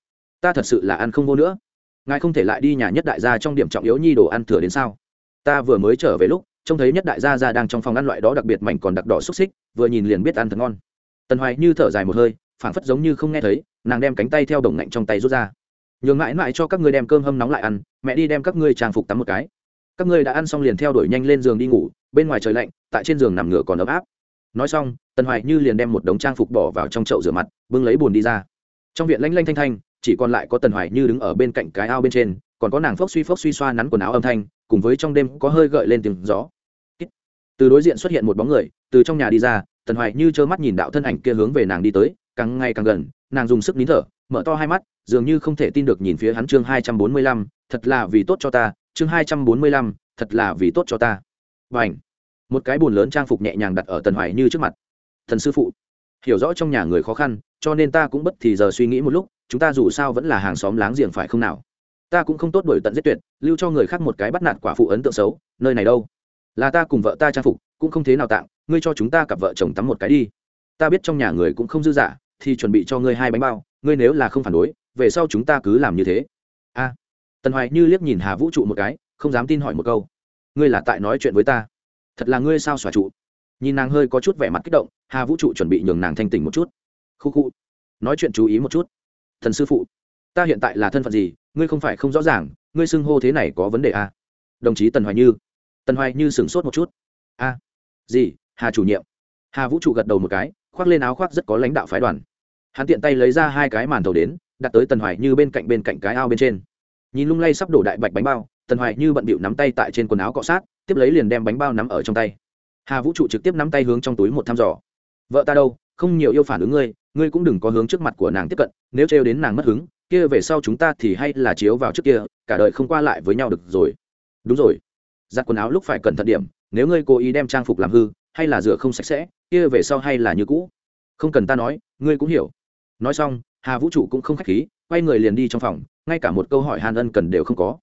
Ta thật sự là ăn không vô nữa. Ngài không thể lại đi nhà nhất đại gia trong điểm trọng yếu nhi đồ ăn thừa đến sao? Ta vừa mới trở về lúc, trông thấy nhất đại gia ra đang trong phòng ăn loại đó đặc biệt mảnh còn đặc đỏ xúc xích, vừa nhìn liền biết ăn thật ngon. Tần hoài như thở dài một hơi, phảng phất giống như không nghe thấy, nàng đem cánh tay theo đồng ngạnh trong tay rút ra. Nhường mãi mãi cho các ngươi đem cơm hâm nóng lại ăn, mẹ đi đem các ngươi trang phục tắm một cái. Các ngươi đã ăn xong liền theo đuổi nhanh lên giường đi ngủ, bên ngoài trời lạnh, tại trên giường nằm ngửa còn ấm áp. Nói xong, tần hoài như liền đem một đống trang phục bỏ vào trong chậu rửa mặt, bưng lấy bùn đi ra trong viện lanh lanh thanh thanh, chỉ còn lại có tần hoài như đứng ở bên cạnh cái ao bên trên, còn có nàng phốc suy phốc suy xoa nắn quần áo âm thanh, cùng với trong đêm có hơi gợi lên tiếng gió. Từ đối diện xuất hiện một bóng người, từ trong nhà đi ra, tần hoài như trơ mắt nhìn đạo thân ảnh kia hướng về nàng đi tới, càng ngày càng gần, nàng dùng sức nín thở, mở to hai mắt, dường như không thể tin được nhìn phía hắn chương hai trăm bốn mươi lăm, thật là vì tốt cho ta, chương hai trăm bốn mươi lăm, thật là vì tốt cho ta. Và ảnh một cái bùn lớn trang phục nhẹ nhàng đặt ở tần hoài như trước mặt. Thần sư phụ, hiểu rõ trong nhà người khó khăn cho nên ta cũng bất thì giờ suy nghĩ một lúc, chúng ta dù sao vẫn là hàng xóm láng giềng phải không nào? Ta cũng không tốt đổi tận giết tuyệt, lưu cho người khác một cái bắt nạt quả phụ ấn tượng xấu, nơi này đâu? Là ta cùng vợ ta trang phục, cũng không thế nào tạm ngươi cho chúng ta cặp vợ chồng tắm một cái đi. Ta biết trong nhà người cũng không dư dả, thì chuẩn bị cho ngươi hai bánh bao, ngươi nếu là không phản đối, về sau chúng ta cứ làm như thế. A. Tần hoài như liếc nhìn hà vũ trụ một cái, không dám tin hỏi một câu. Ngươi là tại nói chuyện với ta. Thật là ngươi sao xòa trụ? Nhìn nàng hơi có chút vẻ mặt kích động, hà vũ trụ chuẩn bị nhường nàng thanh tỉnh một chút khu khu. Nói chuyện chú ý một chút. Thần sư phụ, ta hiện tại là thân phận gì? Ngươi không phải không rõ ràng, ngươi xưng hô thế này có vấn đề à? đồng chí tần hoài như. Tần hoài như sửng sốt một chút. A gì? Hà chủ nhiệm. Hà vũ trụ gật đầu một cái, khoác lên áo khoác rất có lãnh đạo phái đoàn. Hắn tiện tay lấy ra hai cái màn thầu đến, đặt tới tần hoài như bên cạnh bên cạnh cái ao bên trên. Nhìn lung lay sắp đổ đại bạch bánh bao, tần hoài như bận bịu nắm tay tại trên quần áo cọ sát, tiếp lấy liền đem bánh bao nắm ở trong tay. Hà vũ trụ trực tiếp nắm tay hướng trong túi một thăm dò. Vợ ta đâu? Không nhiều yêu phản ứng ngươi ngươi cũng đừng có hướng trước mặt của nàng tiếp cận, nếu trêu đến nàng mất hứng, kia về sau chúng ta thì hay là chiếu vào trước kia, cả đời không qua lại với nhau được rồi. Đúng rồi. Giặt quần áo lúc phải cẩn thận điểm, nếu ngươi cố ý đem trang phục làm hư, hay là rửa không sạch sẽ, kia về sau hay là như cũ. Không cần ta nói, ngươi cũng hiểu. Nói xong, hà vũ trụ cũng không k h á c h khí, quay người liền đi trong phòng, ngay cả một câu hỏi hàn ân cần đều không có.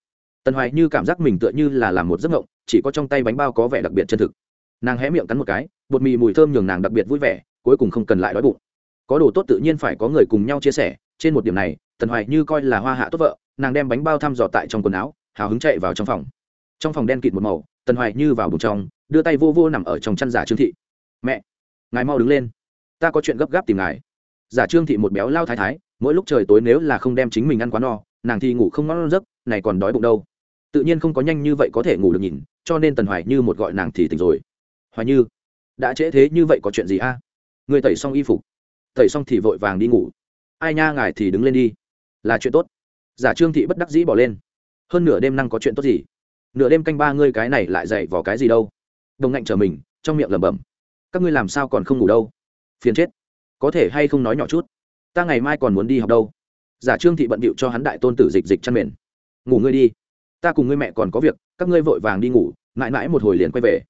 Tần hoài như cảm giác mình tựa như là làm một giấc ngộng chỉ có trong tay bánh bao có vẻ đặc biệt chân thực. Nàng hé miệng cắn một cái, bột mì mùi thơm nhường nàng đặc biệt vui vẻ, cuối cùng không cần lại đói bụng có đồ tốt tự nhiên phải có người cùng nhau chia sẻ, trên một điểm này, tần hoài như coi là hoa hạ tốt vợ, nàng đem bánh bao thăm dò tại trong quần áo, hào hứng chạy vào trong phòng. Trong phòng đen kịt một màu, tần hoài như vào bụng trong, đưa tay vô vô nằm ở trong chăn giả trương thị. Mẹ, ngài mau đứng lên, ta có chuyện gấp gáp tìm ngài. Giả trương thị một béo lao thái thái, mỗi lúc trời tối nếu là không đem chính mình ăn quá no, nàng thì ngủ không ngon giấc, này còn đói bụng đâu. Tự nhiên không có nhanh như vậy có thể ngủ được nhìn, cho nên tần hoài như một gọi nàng thì tỉnh rồi. Hoài như, đã trễ thế như vậy có chuyện gì a? Người tẩy xong y phục tẩy xong thì vội vàng đi ngủ. Ai nha, ngài thì đứng lên đi. Là chuyện tốt. Giả trương thị bất đắc dĩ bỏ lên. Hơn nửa đêm năng có chuyện tốt gì? Nửa đêm canh ba ngươi cái này lại dậy vào cái gì đâu? Đồng ngạnh trở mình, trong miệng lẩm bẩm. Các ngươi làm sao còn không ngủ đâu? Phiền chết. Có thể hay không nói nhỏ chút? Ta ngày mai còn muốn đi học đâu. Giả trương thị bận bịu cho hắn đại tôn tử dịch dịch chăn mền. Ngủ ngươi đi. Ta cùng ngươi mẹ còn có việc, các ngươi vội vàng đi ngủ, mãi mãi một hồi liền quay về.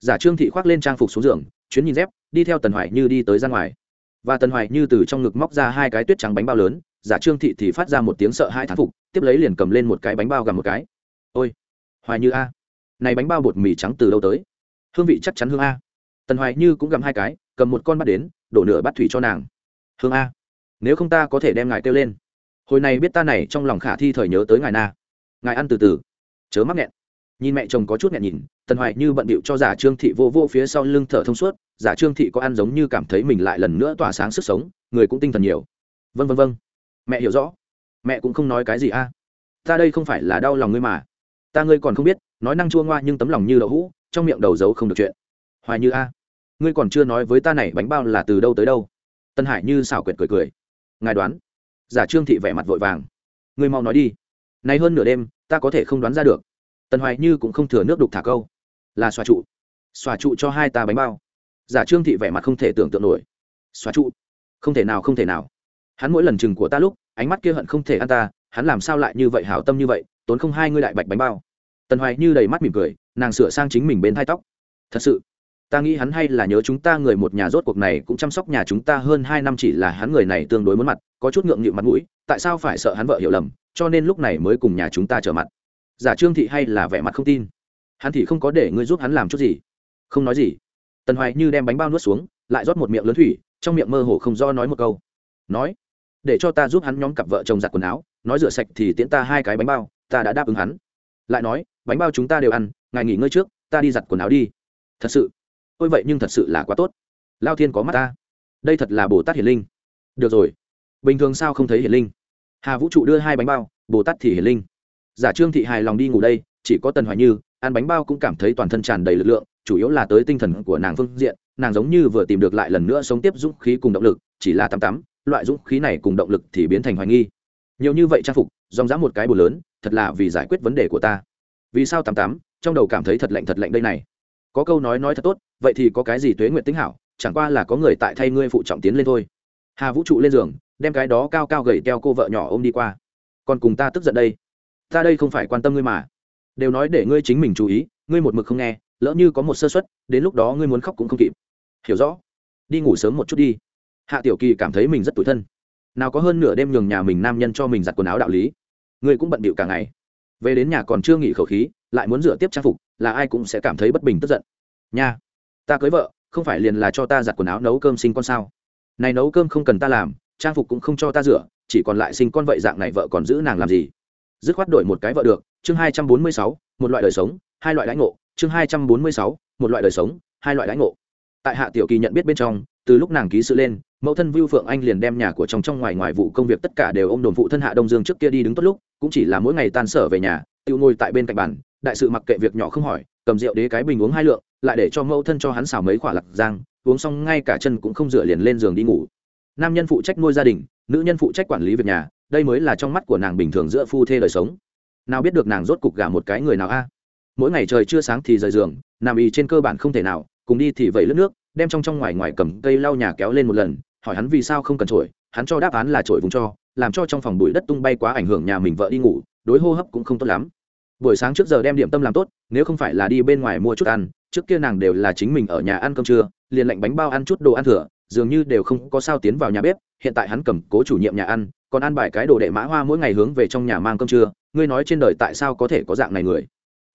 Giả trương thị khoác lên trang phục xuống giường, chuyến nhìn dép, đi theo tần hoài như đi tới ra ngoài và tần hoài như từ trong ngực móc ra hai cái tuyết trắng bánh bao lớn, giả trương thị thì phát ra một tiếng sợ hai thán phục, tiếp lấy liền cầm lên một cái bánh bao gặm một cái. Ôi, hoài như a, này bánh bao bột mì trắng từ đâu tới? Hương vị chắc chắn hương a. Tần hoài như cũng gặm hai cái, cầm một con bắt đến, đổ nửa bát thủy cho nàng. Hương a, nếu không ta có thể đem ngài kêu lên. Hồi này biết ta này trong lòng khả thi thời nhớ tới ngài na. Ngài ăn từ từ, chớ mắc nghẹn nhìn mẹ chồng có chút nghẹn nhìn, tần hoài như bận bịu cho giả trương thị vô vô phía sau lưng thở thông suốt, giả trương thị có ăn giống như cảm thấy mình lại lần nữa tỏa sáng sức sống, người cũng tinh thần nhiều. Vân vân vân mẹ hiểu rõ. Mẹ cũng không nói cái gì a. Ta đây không phải là đau lòng ngươi mà. Ta ngươi còn không biết, nói năng chua ngoa nhưng tấm lòng như đậu hũ, trong miệng đầu giấu không được chuyện. Hoài như a. Ngươi còn chưa nói với ta này bánh bao là từ đâu tới đâu? Tân hải như xảo quyệt cười cười. Ngài đoán. Giả trương thị vẻ mặt vội vàng. Ngươi mau nói đi. Nay hơn nửa đêm, ta có thể không đoán ra được tần hoài như cũng không thừa nước đục thả câu. Là xòa trụ. Xòa trụ cho hai ta bánh bao. Giả trương thị vẻ mặt không thể tưởng tượng nổi. Xóa trụ. Không thể nào, không thể nào. Hắn mỗi lần chừng của ta lúc, ánh mắt kia hận không thể ăn ta, hắn làm sao lại như vậy hảo tâm như vậy, tốn không hai ngươi đại bạch bánh bao. Tần hoài như đầy mắt mỉm cười, nàng sửa sang chính mình bên thai tóc. Thật sự, ta nghĩ hắn hay là nhớ chúng ta người một nhà rốt cuộc này cũng chăm sóc nhà chúng ta hơn hai năm chỉ là hắn người này tương đối muốn mặt, có chút ngượng nghịu mặt mũi, tại sao phải sợ hắn vợ hiểu lầm, cho nên lúc này mới cùng nhà chúng ta trở mặt giả trương thị hay là vẻ mặt không tin. Hắn thì không có để ngươi giúp hắn làm chút gì. Không nói gì. Tần hoài như đem bánh bao nuốt xuống, lại rót một miệng lớn thủy, trong miệng mơ hồ không do nói một câu. Nói, để cho ta giúp hắn nhóm cặp vợ chồng giặt quần áo, nói rửa sạch thì tiễn ta hai cái bánh bao, ta đã đáp ứng hắn. Lại nói, bánh bao chúng ta đều ăn, ngài nghỉ ngơi trước, ta đi giặt quần áo đi. Thật sự? Ôi vậy nhưng thật sự là quá tốt. Lao thiên có mắt ta. Đây thật là bồ tát hiển linh. Được rồi. Bình thường sao không thấy hiển linh? Hà vũ trụ đưa hai bánh bao, bồ tát thì hiển linh giả trương thị hài lòng đi ngủ đây, chỉ có tần hoài như, ăn bánh bao cũng cảm thấy toàn thân tràn đầy lực lượng, chủ yếu là tới tinh thần của nàng phương diện, nàng giống như vừa tìm được lại lần nữa sống tiếp dũng khí cùng động lực, chỉ là tắm tắm, loại dũng khí này cùng động lực thì biến thành hoài nghi. Nhiều như vậy trang phục, dòng dã một cái bù lớn, thật là vì giải quyết vấn đề của ta. Vì sao tắm tắm, trong đầu cảm thấy thật lạnh thật lạnh đây này? Có câu nói nói thật tốt, vậy thì có cái gì tuế nguyện tính hảo, chẳng qua là có người tại thay ngươi phụ trọng tiến lên thôi. Hà vũ trụ lên giường, đem cái đó cao cao gầy keo cô vợ nhỏ ôm đi qua. Còn cùng ta tức giận đây ta đây không phải quan tâm ngươi mà. Đều nói để ngươi chính mình chú ý, ngươi một mực không nghe, lỡ như có một sơ suất, đến lúc đó ngươi muốn khóc cũng không kịp. Hiểu rõ. Đi ngủ sớm một chút đi. Hạ tiểu kỳ cảm thấy mình rất tủi thân. Nào có hơn nửa đêm nhường nhà mình nam nhân cho mình giặt quần áo đạo lý. Ngươi cũng bận bịu cả ngày. Về đến nhà còn chưa nghỉ khẩu khí, lại muốn rửa tiếp trang phục, là ai cũng sẽ cảm thấy bất bình tức giận. Nha, ta cưới vợ, không phải liền là cho ta giặt quần áo nấu cơm sinh con sao? Này nấu cơm không cần ta làm, trang phục cũng không cho ta rửa, chỉ còn lại sinh con vậy dạng này vợ còn giữ nàng làm gì? Dứt khoát đổi một cái vợ được, chương hai trăm bốn mươi sáu, một loại đời sống, hai loại đãi ngộ, chương hai trăm bốn mươi sáu, một loại đời sống, hai loại đãi ngộ. Tại hạ tiểu kỳ nhận biết bên trong, từ lúc nàng ký sự lên, mẫu thân vưu phượng anh liền đem nhà của chồng trong ngoài ngoài vụ công việc tất cả đều ôm đồn phụ thân hạ đông dương trước kia đi đứng tốt lúc, cũng chỉ là mỗi ngày tan sở về nhà, tự ngồi tại bên cạnh bàn, đại sự mặc kệ việc nhỏ không hỏi, cầm rượu đế cái bình uống hai lượng, lại để cho mẫu thân cho hắn xào mấy quả lạc giang, uống xong ngay cả chân cũng không rửa liền lên giường đi ngủ. Nam nhân phụ trách nuôi gia đình, nữ nhân phụ trách quản lý việc nhà đây mới là trong mắt của nàng bình thường giữa phu thê đời sống. Nào biết được nàng rốt cục gả một cái người nào a? Mỗi ngày trời chưa sáng thì rời giường, nằm y trên cơ bản không thể nào, cùng đi thì vẩy lướt nước, đem trong trong ngoài ngoài cầm cây lau nhà kéo lên một lần, hỏi hắn vì sao không cần trổi hắn cho đáp án là trổi vùng cho, làm cho trong phòng bụi đất tung bay quá ảnh hưởng nhà mình vợ đi ngủ, đối hô hấp cũng không tốt lắm. Buổi sáng trước giờ đem điểm tâm làm tốt, nếu không phải là đi bên ngoài mua chút ăn, trước kia nàng đều là chính mình ở nhà ăn cơm trưa, liền lạnh bánh bao ăn chút đồ ăn thừa, dường như đều không có sao tiến vào nhà bếp, hiện tại hắn cầm cố chủ nhiệm nhà ăn còn ăn bài cái đồ đệ mã hoa mỗi ngày hướng về trong nhà mang cơm trưa, ngươi nói trên đời tại sao có thể có dạng này người?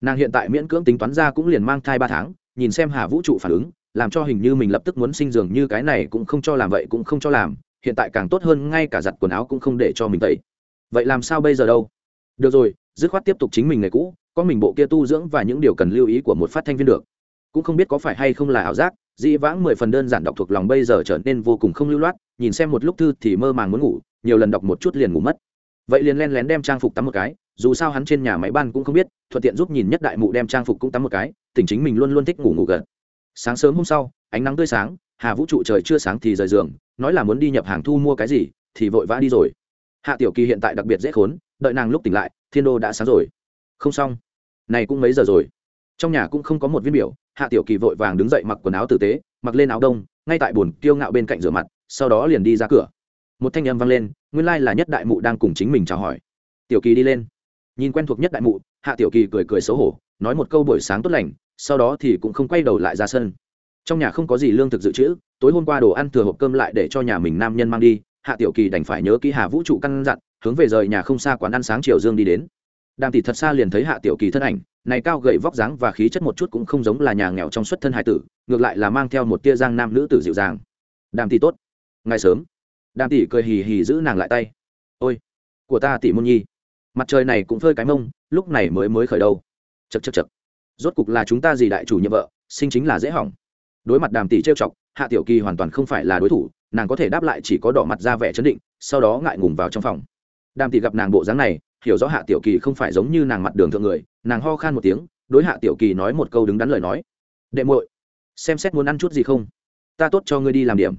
Nàng hiện tại miễn cưỡng tính toán ra cũng liền mang thai ba tháng, nhìn xem hà vũ trụ phản ứng, làm cho hình như mình lập tức muốn sinh dường như cái này cũng không cho làm vậy cũng không cho làm, hiện tại càng tốt hơn ngay cả giặt quần áo cũng không để cho mình tẩy. Vậy làm sao bây giờ đâu? Được rồi, dứt khoát tiếp tục chính mình ngày cũ, có mình bộ kia tu dưỡng và những điều cần lưu ý của một phát thanh viên được. Cũng không biết có phải hay không là ảo giác, dĩ vãng mười phần đơn giản đọc thuộc lòng bây giờ trở nên vô cùng không lưu loát, nhìn xem một lúc thư thì mơ màng muốn ngủ nhiều lần đọc một chút liền ngủ mất. Vậy liền len lén đem trang phục tắm một cái, dù sao hắn trên nhà máy ban cũng không biết, thuận tiện giúp nhìn nhất đại mụ đem trang phục cũng tắm một cái, tỉnh chính mình luôn luôn thích ngủ ngủ gần sáng sớm hôm sau, ánh nắng tươi sáng, hà vũ trụ trời chưa sáng thì rời giường, nói là muốn đi nhập hàng thu mua cái gì, thì vội vã đi rồi. Hạ tiểu kỳ hiện tại đặc biệt dễ khốn, đợi nàng lúc tỉnh lại, thiên đô đã sáng rồi. Không xong. Này cũng mấy giờ rồi? Trong nhà cũng không có một viên biểu, hạ tiểu kỳ vội vàng đứng dậy mặc quần áo tử tế, mặc lên áo đông, ngay tại bồn kiêu ngạo bên cạnh rửa mặt, sau đó liền đi ra cửa một thanh âm vang lên, nguyên lai là nhất đại mụ đang cùng chính mình chào hỏi. Tiểu kỳ đi lên. Nhìn quen thuộc nhất đại mụ, hạ tiểu kỳ cười cười xấu hổ, nói một câu buổi sáng tốt lành, sau đó thì cũng không quay đầu lại ra sân. Trong nhà không có gì lương thực dự trữ, tối hôm qua đồ ăn thừa hộp cơm lại để cho nhà mình nam nhân mang đi, hạ tiểu kỳ đành phải nhớ kỹ hà vũ trụ căn dặn, hướng về rời nhà không xa quán ăn sáng chiều dương đi đến. Đàm tỷ thật xa liền thấy hạ tiểu kỳ thân ảnh, này cao gậy vóc dáng và khí chất một chút cũng không giống là nhà nghèo trong xuất thân hải tử, ngược lại là mang theo một tia giang nam nữ tử dịu dàng. Đàm tỷ tốt. Ngày sớm đàm tỷ cười hì hì giữ nàng lại tay. Ôi, của ta tỷ môn nhi. Mặt trời này cũng phơi cái mông, lúc này mới mới khởi đầu. Chật chật chật rốt cục là chúng ta gì đại chủ nhiệm vợ, sinh chính là dễ hỏng. Đối mặt đàm tỷ trêu chọc, hạ tiểu kỳ hoàn toàn không phải là đối thủ, nàng có thể đáp lại chỉ có đỏ mặt ra vẻ chấn định, sau đó ngại ngùng vào trong phòng. Đàm tỷ gặp nàng bộ dáng này, hiểu rõ hạ tiểu kỳ không phải giống như nàng mặt đường thượng người, nàng ho khan một tiếng, đối hạ tiểu kỳ nói một câu đứng đắn lời nói. Đệ muội, xem xét muốn ăn chút gì không? Ta tốt cho ngươi đi làm điểm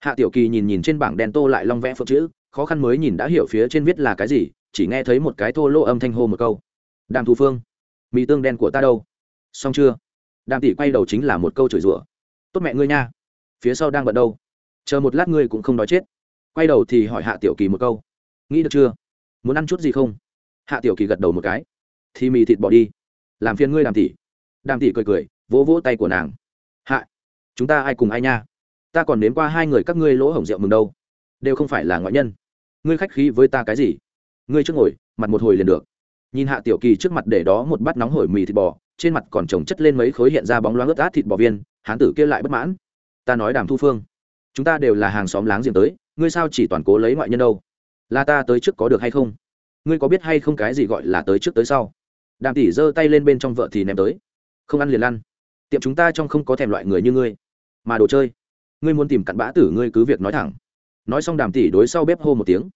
hạ tiểu kỳ nhìn nhìn trên bảng đen tô lại long vẽ phượng chữ, khó khăn mới nhìn đã hiểu phía trên viết là cái gì, chỉ nghe thấy một cái thô lỗ âm thanh hô một câu. Đàm thu phương, mì tương đen của ta đâu? Xong chưa? Đàm tỷ quay đầu chính là một câu chửi rủa. Tốt mẹ ngươi nha. Phía sau đang bận đâu? Chờ một lát ngươi cũng không nói chết. Quay đầu thì hỏi hạ tiểu kỳ một câu. Nghĩ được chưa? Muốn ăn chút gì không? Hạ tiểu kỳ gật đầu một cái. Thì mì thịt bỏ đi. Làm phiền ngươi đàm tỷ. Đàm tỷ cười cười, vỗ vỗ tay của nàng. Hạ, chúng ta ai cùng ai nha? Ta còn nếm qua hai người các ngươi lỗ hổng rượu mừng đâu. Đều không phải là ngoại nhân. Ngươi khách khí với ta cái gì? Ngươi trước ngồi, mặt một hồi liền được. Nhìn hạ tiểu kỳ trước mặt để đó một bát nóng hổi mì thịt bò, trên mặt còn trồng chất lên mấy khối hiện ra bóng loáng ướt át thịt bò viên, hán tử kia lại bất mãn. Ta nói đàm thu phương, chúng ta đều là hàng xóm láng giềng tới, ngươi sao chỉ toàn cố lấy ngoại nhân đâu? Là ta tới trước có được hay không? Ngươi có biết hay không cái gì gọi là tới trước tới sau? Đàm tỷ giơ tay lên bên trong vợ thì ném tới. Không ăn liền ăn. Tiệm chúng ta trong không có thèm loại người như ngươi. Mà đồ chơi? Ngươi muốn tìm cặn bã tử ngươi cứ việc nói thẳng. Nói xong đàm tỷ đối sau bếp hô một tiếng.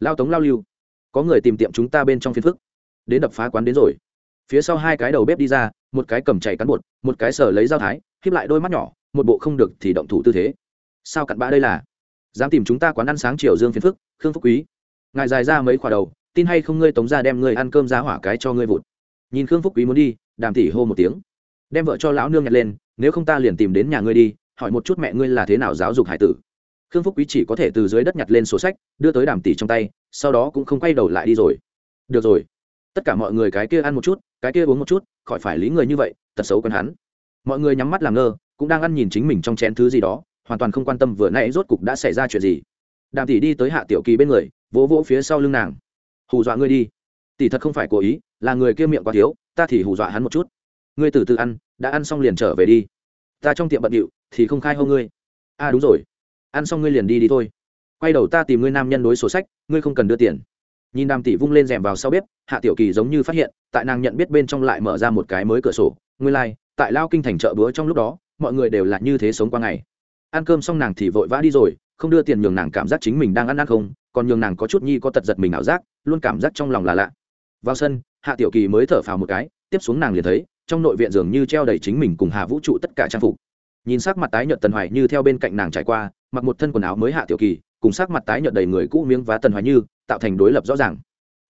Lao tống lao lưu. Có người tìm tiệm chúng ta bên trong phiên phức. Đến đập phá quán đến rồi. Phía sau hai cái đầu bếp đi ra, một cái cầm chảy cán bột, một cái sở lấy dao thái khiếp lại đôi mắt nhỏ, một bộ không được thì động thủ tư thế. Sao cặn bã đây là? Dám tìm chúng ta quán ăn sáng chiều dương phiên phức, khương phúc quý. Ngài dài ra mấy khoả đầu, tin hay không ngươi tống ra đem ngươi ăn cơm giá hỏa cái cho ngươi vụt. Nhìn khương phúc quý muốn đi, đàm tỷ hô một tiếng. Đem vợ cho lão nương nhặt lên, nếu không ta liền tìm đến nhà ngươi đi hỏi một chút mẹ ngươi là thế nào giáo dục hải tử. Khương phúc quý chỉ có thể từ dưới đất nhặt lên sổ sách, đưa tới đàm tỷ trong tay, sau đó cũng không quay đầu lại đi rồi. Được rồi. Tất cả mọi người cái kia ăn một chút, cái kia uống một chút, khỏi phải lý người như vậy, tật xấu quen hắn. Mọi người nhắm mắt làm ngơ, cũng đang ăn nhìn chính mình trong chén thứ gì đó, hoàn toàn không quan tâm vừa nãy rốt cục đã xảy ra chuyện gì. Đàm tỷ đi tới hạ tiểu kỳ bên người, vỗ vỗ phía sau lưng nàng. Hù dọa ngươi đi. Tỷ thật không phải cố ý, là người kia miệng quá thiếu, ta thì hù dọa hắn một chút. Ngươi từ từ ăn, đã ăn xong liền trở về đi. Ta trong tiệm bận điệu thì không khai hô ngươi. À đúng rồi. Ăn xong ngươi liền đi đi thôi. Quay đầu ta tìm ngươi nam nhân đối sổ sách ngươi không cần đưa tiền. Nhìn đàm tỷ vung lên rèm vào sau bếp hạ tiểu kỳ giống như phát hiện tại nàng nhận biết bên trong lại mở ra một cái mới cửa sổ. Ngươi lai、like, tại lao kinh thành chợ búa trong lúc đó mọi người đều là như thế sống qua ngày. Ăn cơm xong nàng thì vội vã đi rồi không đưa tiền nhường nàng cảm giác chính mình đang ăn ăn không còn nhường nàng có chút nhi có tật giật mình ảo giác luôn cảm giác trong lòng là lạ. Vào sân hạ tiểu kỳ mới thở phào một cái tiếp xuống nàng liền thấy trong nội viện dường như treo đầy chính mình cùng hạ vũ trụ tất cả trang phục nhìn sắc mặt tái nhợt tần hoài như theo bên cạnh nàng trải qua, mặc một thân quần áo mới hạ tiểu kỳ, cùng sắc mặt tái nhợt đầy người cũ miếng vá tần hoài như, tạo thành đối lập rõ ràng.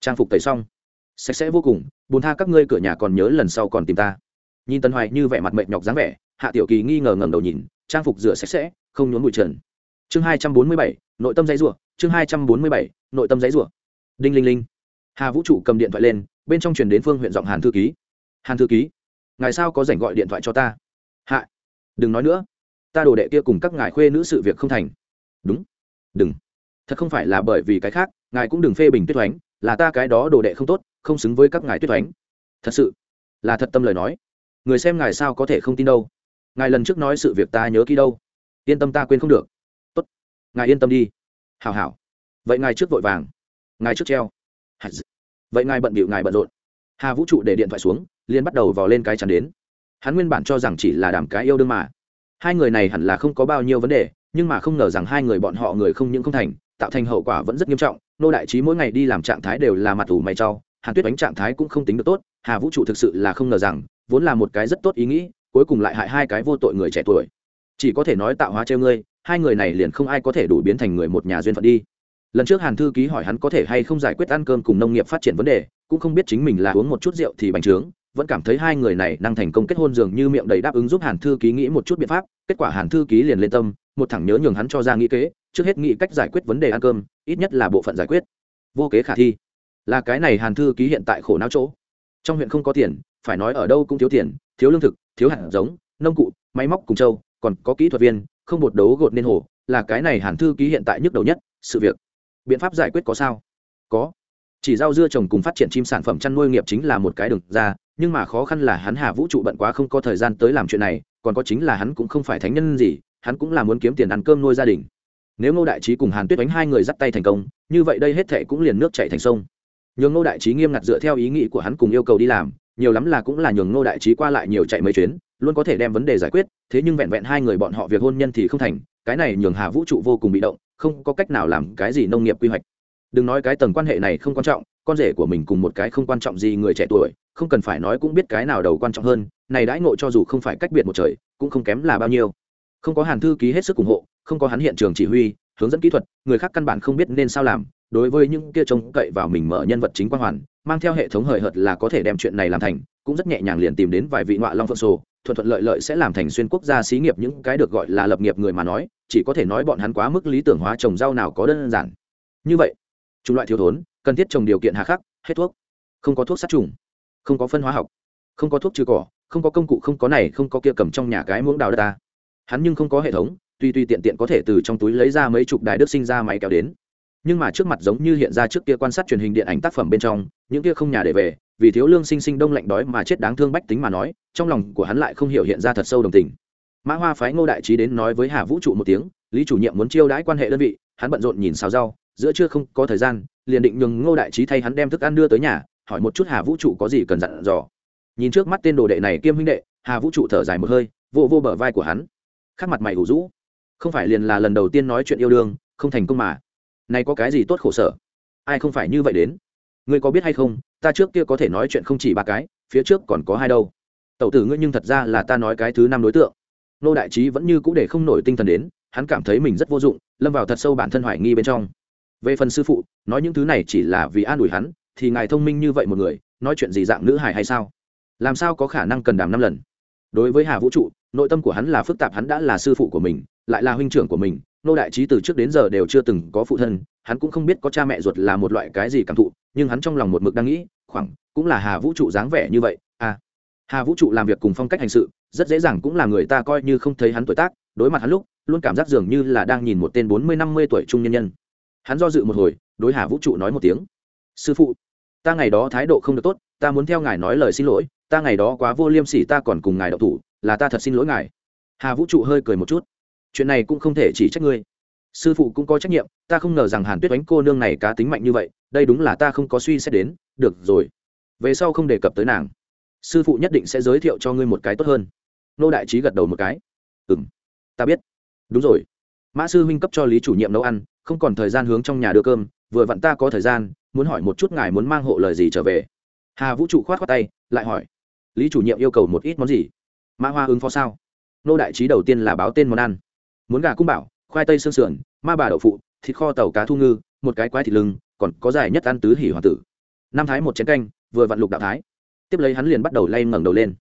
Trang phục tẩy xong. Sạch sẽ vô cùng bùn tha các ngươi cửa nhà còn nhớ lần sau còn tìm ta. Nhìn tần hoài như vẻ mặt mệt nhọc dáng vẻ, hạ tiểu kỳ nghi ngờ ngẩng đầu nhìn, trang phục rửa sạch sẽ, không nhốn bụi trần. Chương hai trăm bốn mươi bảy, nội tâm giấy rủa, chương hai trăm bốn mươi bảy, nội tâm giấy rủa. Đinh linh linh. Hà vũ trụ cầm điện thoại lên, bên trong truyền đến phương huyện giọng hàn thư ký. Hàn thư ký, ngài sao có rảnh gọi điện thoại cho ta? Hạ đừng nói nữa. Ta đồ đệ kia cùng các ngài khuê nữ sự việc không thành. Đúng. Đừng. Thật không phải là bởi vì cái khác, ngài cũng đừng phê bình tuyết thoánh, là ta cái đó đồ đệ không tốt, không xứng với các ngài tuyết thoánh. Thật sự, là thật tâm lời nói. Người xem ngài sao có thể không tin đâu. Ngài lần trước nói sự việc ta nhớ kỹ đâu. Yên tâm ta quên không được. Tốt. Ngài yên tâm đi. Hào hảo. Vậy ngài trước vội vàng. Ngài trước treo. Vậy ngài bận bịu ngài bận rộn. Hà vũ trụ để điện thoại xuống liên bắt đầu vào lên cái chắn đến hắn nguyên bản cho rằng chỉ là đàm cái yêu đương mà. Hai người này hẳn là không có bao nhiêu vấn đề, nhưng mà không ngờ rằng hai người bọn họ người không những không thành, tạo thành hậu quả vẫn rất nghiêm trọng. Nô đại trí mỗi ngày đi làm trạng thái đều là mặt ủ mày trau hàn tuyết đánh trạng thái cũng không tính được tốt, hà vũ trụ thực sự là không ngờ rằng, vốn là một cái rất tốt ý nghĩ, cuối cùng lại hại hai cái vô tội người trẻ tuổi. Chỉ có thể nói tạo hóa treo ngươi, hai người này liền không ai có thể đủ biến thành người một nhà duyên phận đi. Lần trước hàn thư ký hỏi hắn có thể hay không giải quyết ăn cơm cùng nông nghiệp phát triển vấn đề, cũng không biết chính mình là uống một chút rượu thì bành trướng vẫn cảm thấy hai người này năng thành công kết hôn dường như miệng đầy đáp ứng giúp hàn thư ký nghĩ một chút biện pháp, kết quả hàn thư ký liền lên tâm, một thẳng nhớ nhường hắn cho ra nghĩ kế, trước hết nghĩ cách giải quyết vấn đề ăn cơm, ít nhất là bộ phận giải quyết. Vô kế khả thi. Là cái này hàn thư ký hiện tại khổ não chỗ. Trong huyện không có tiền, phải nói ở đâu cũng thiếu tiền, thiếu lương thực, thiếu hạt giống, nông cụ, máy móc cùng châu còn có kỹ thuật viên, không bột đấu gột nên hồ, là cái này hàn thư ký hiện tại nhức đầu nhất, sự việc. Biện pháp giải quyết có sao? Có chỉ rau dưa trồng cùng phát triển chim sản phẩm chăn nuôi nghiệp chính là một cái đường ra, nhưng mà khó khăn là hắn hà vũ trụ bận quá không có thời gian tới làm chuyện này, còn có chính là hắn cũng không phải thánh nhân gì, hắn cũng là muốn kiếm tiền ăn cơm nuôi gia đình. Nếu ngô đại trí cùng hàn tuyết đánh hai người dắt tay thành công, như vậy đây hết thệ cũng liền nước chạy thành sông. Nhường ngô đại trí nghiêm ngặt dựa theo ý nghĩ của hắn cùng yêu cầu đi làm, nhiều lắm là cũng là nhường ngô đại trí qua lại nhiều chạy mấy chuyến, luôn có thể đem vấn đề giải quyết, thế nhưng vẹn vẹn hai người bọn họ việc hôn nhân thì không thành, cái này nhường hà vũ trụ vô cùng bị động, không có cách nào làm cái gì nông nghiệp quy hoạch đừng nói cái tầng quan hệ này không quan trọng, con rể của mình cùng một cái không quan trọng gì người trẻ tuổi, không cần phải nói cũng biết cái nào đầu quan trọng hơn, này đãi ngộ cho dù không phải cách biệt một trời, cũng không kém là bao nhiêu. Không có hàn thư ký hết sức ủng hộ, không có hắn hiện trường chỉ huy, hướng dẫn kỹ thuật, người khác căn bản không biết nên sao làm, đối với những kia trông cậy vào mình mở nhân vật chính quang hoàn, mang theo hệ thống hời hợt là có thể đem chuyện này làm thành, cũng rất nhẹ nhàng liền tìm đến vài vị ngoại long phượng sổ, thuận thuận lợi lợi sẽ làm thành xuyên quốc gia xí nghiệp những cái được gọi là lập nghiệp người mà nói, chỉ có thể nói bọn hắn quá mức lý tưởng hóa trồng rau nào có đơn giản. Như vậy chủng loại thiếu thốn, cần thiết trồng điều kiện hà khắc, hết thuốc. Không có thuốc sát trùng, không có phân hóa học, không có thuốc trừ cỏ, không có công cụ, không có này, không có kia cầm trong nhà cái muỗng đào đất ta. Hắn nhưng không có hệ thống tuy tuy tiện tiện có thể từ trong túi lấy ra mấy chục đài đức sinh ra máy kéo đến. Nhưng mà trước mặt giống như hiện ra trước kia quan sát truyền hình điện ảnh tác phẩm bên trong, những kia không nhà để về, vì thiếu lương sinh sinh đông lạnh đói mà chết đáng thương bách tính mà nói, trong lòng của hắn lại không hiểu hiện ra thật sâu đồng tình. Mã hoa phái ngô đại trí đến nói với hà vũ trụ một tiếng, lý chủ nhiệm muốn chiêu đãi quan hệ đơn vị, hắn bận rộn nhìn xào rau giữa trưa không có thời gian, liền định nhường ngô đại trí thay hắn đem thức ăn đưa tới nhà, hỏi một chút hà vũ trụ có gì cần dặn dò. Nhìn trước mắt tên đồ đệ này kiêm huynh đệ, hà vũ trụ thở dài một hơi, vô vô bờ vai của hắn. Khắc mặt mày ủ rũ. Không phải liền là lần đầu tiên nói chuyện yêu đương, không thành công mà. Này có cái gì tốt khổ sở? Ai không phải như vậy đến? Ngươi có biết hay không, ta trước kia có thể nói chuyện không chỉ ba cái, phía trước còn có hai đâu. Tẩu tử ngươi nhưng thật ra là ta nói cái thứ năm đối tượng. Nô đại trí vẫn như c ũ để không nổi tinh thần đến, hắn cảm thấy mình rất vô dụng, lâm vào thật sâu bản thân hoài nghi bên trong về phần sư phụ, nói những thứ này chỉ là vì an ủi hắn, thì ngài thông minh như vậy một người, nói chuyện gì dạng nữ hài hay sao? Làm sao có khả năng cần đàm năm lần? Đối với hà vũ trụ, nội tâm của hắn là phức tạp, hắn đã là sư phụ của mình, lại là huynh trưởng của mình, nô đại trí từ trước đến giờ đều chưa từng có phụ thân, hắn cũng không biết có cha mẹ ruột là một loại cái gì cảm thụ, nhưng hắn trong lòng một mực đang nghĩ, khoảng, cũng là hà vũ trụ dáng vẻ như vậy à. Hà vũ trụ làm việc cùng phong cách hành sự, rất dễ dàng cũng là người ta coi như không thấy hắn tuổi tác, đối mặt hắn lúc, luôn cảm giác dường như là đang nhìn một tên bốn mươi năm mươi tuổi trung nhân nhân hắn do dự một hồi, đối hà vũ trụ nói một tiếng. Sư phụ, ta ngày đó thái độ không được tốt, ta muốn theo ngài nói lời xin lỗi, ta ngày đó quá vô liêm sỉ, ta còn cùng ngài đậu thủ, là ta thật xin lỗi ngài. Hà vũ trụ hơi cười một chút. Chuyện này cũng không thể chỉ trách ngươi. Sư phụ cũng có trách nhiệm, ta không ngờ rằng hàn tuyết đánh cô nương này cá tính mạnh như vậy, đây đúng là ta không có suy xét đến, được rồi. Về sau không đề cập tới nàng. Sư phụ nhất định sẽ giới thiệu cho ngươi một cái tốt hơn. Nô đại trí gật đầu một cái. Ừ m ta biết. Đúng rồi mã sư huynh cấp cho lý chủ nhiệm nấu ăn, không còn thời gian hướng trong nhà đưa cơm, vừa vặn ta có thời gian, muốn hỏi một chút ngài muốn mang hộ lời gì trở về. Hà vũ trụ khoát khoát tay, lại hỏi. Lý chủ nhiệm yêu cầu một ít món gì? Mã hoa ứng phó sao? Nô đại trí đầu tiên là báo tên món ăn. Muốn gà cung bảo, khoai tây xương sườn, ma bà đậu phụ, thịt kho tàu cá thu ngư, một cái quái thịt lưng, còn có dài nhất ăn tứ hỉ hoàng tử. Năm thái một chén canh, vừa vặn lục đạo thái. Tiếp lấy hắn liền bắt đầu lay ngẩng đầu lên.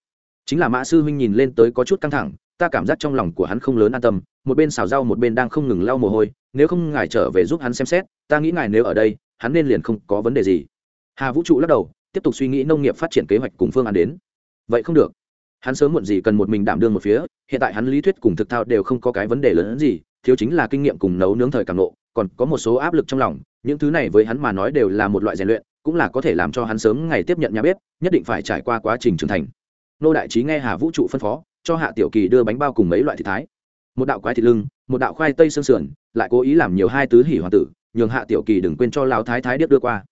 Chính là mã sư huynh nhìn lên tới có chút căng thẳng ta cảm giác trong lòng của hắn không lớn an tâm một bên xào rau một bên đang không ngừng lau mồ hôi nếu không ngài trở về giúp hắn xem xét ta nghĩ ngài nếu ở đây hắn nên liền không có vấn đề gì. Hà vũ trụ lắc đầu tiếp tục suy nghĩ nông nghiệp phát triển kế hoạch cùng phương án đến. Vậy không được. Hắn sớm muộn gì cần một mình đảm đương một phía hiện tại hắn lý thuyết cùng thực thao đều không có cái vấn đề lớn hơn gì thiếu chính là kinh nghiệm cùng nấu nướng thời càng lộ, còn có một số áp lực trong lòng những thứ này với hắn mà nói đều là một loại rèn luyện cũng là có thể làm cho hắn sớm ngày tiếp nhận nhà bếp nhất định phải trải qua quá trình trưởng thành. Nô đại trí nghe hà vũ trụ phân phó cho hạ tiểu kỳ đưa bánh bao cùng mấy loại thịt thái. Một đạo quái thịt lưng, một đạo khoai tây xương sườn, lại cố ý làm nhiều hai tứ hỉ hoàng tử, nhường hạ tiểu kỳ đừng quên cho lão thái thái điếc đưa qua.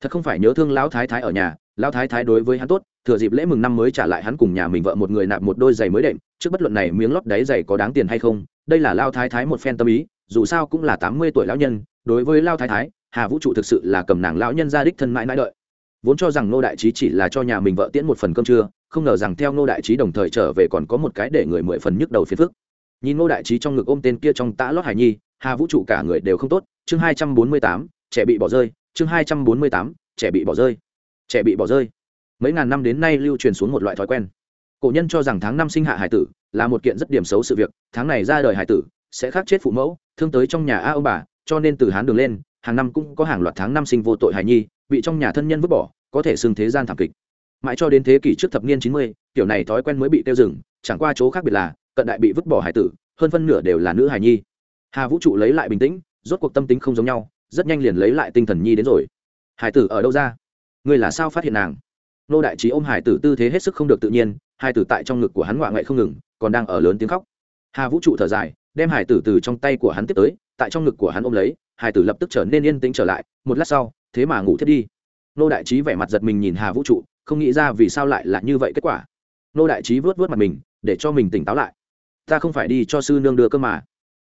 Thật không phải nhớ thương lão thái thái ở nhà, lão thái thái đối với hắn tốt, thừa dịp lễ mừng năm mới trả lại hắn cùng nhà mình vợ một người nạp một đôi giày mới đệm, trước bất luận này miếng lót đáy giày có đáng tiền hay không, đây là lao thái thái một phen tâm ý, dù sao cũng là tám mươi tuổi lão nhân, đối với lao thái thái, hà vũ trụ thực sự là cầm nàng lão nhân gia đích thân mãi mãi đợi. Vốn cho rằng nô đại trí chỉ là cho nhà mình vợ tiễn một phần cơm trưa không ngờ rằng theo Ngô đại trí đồng thời trở về còn có một cái để người mười phần nhức đầu phiền phức. Nhìn Ngô đại trí trong ngực ôm tên kia trong tã lót hải nhi, hà vũ trụ cả người đều không tốt, chương hai trăm bốn mươi tám, trẻ bị bỏ rơi, chương hai trăm bốn mươi tám, trẻ bị bỏ rơi, trẻ bị bỏ rơi. Mấy ngàn năm đến nay lưu truyền xuống một loại thói quen. Cổ nhân cho rằng tháng năm sinh hạ hải tử là một kiện rất điểm xấu sự việc, tháng này ra đời hải tử sẽ khác chết phụ mẫu, thương tới trong nhà a ông bà, cho nên từ hán đường lên, hàng năm cũng có hàng loạt tháng năm sinh vô tội hài nhi, bị trong nhà thân nhân vứt bỏ, có thể xưng thế gian thảm kịch mãi cho đến thế kỷ trước thập niên chín mươi, kiểu này thói quen mới bị tiêu dừng, chẳng qua chỗ khác biệt là, cận đại bị vứt bỏ hải tử, hơn phân nửa đều là nữ hài nhi. Hà vũ trụ lấy lại bình tĩnh, rốt cuộc tâm tính không giống nhau, rất nhanh liền lấy lại tinh thần nhi đến rồi. Hải tử ở đâu ra? Người là sao phát hiện nàng? Nô đại trí ôm hải tử tư thế hết sức không được tự nhiên, hải tử tại trong ngực của hắn ngoại ngậy không ngừng, còn đang ở lớn tiếng khóc. Hà vũ trụ thở dài, đem hải tử từ trong tay của hắn tiếp tới, tại trong ngực của hắn ôm lấy, hải tử lập tức trở nên yên tĩnh trở lại, một lát sau, thế mà ngủ thiết đi nô đại trí vẻ mặt giật mình nhìn hà vũ trụ, không nghĩ ra vì sao lại là như vậy kết quả. Nô đại trí vớt vớt mặt mình, để cho mình tỉnh táo lại. Ta không phải đi cho sư nương đưa cơ mà.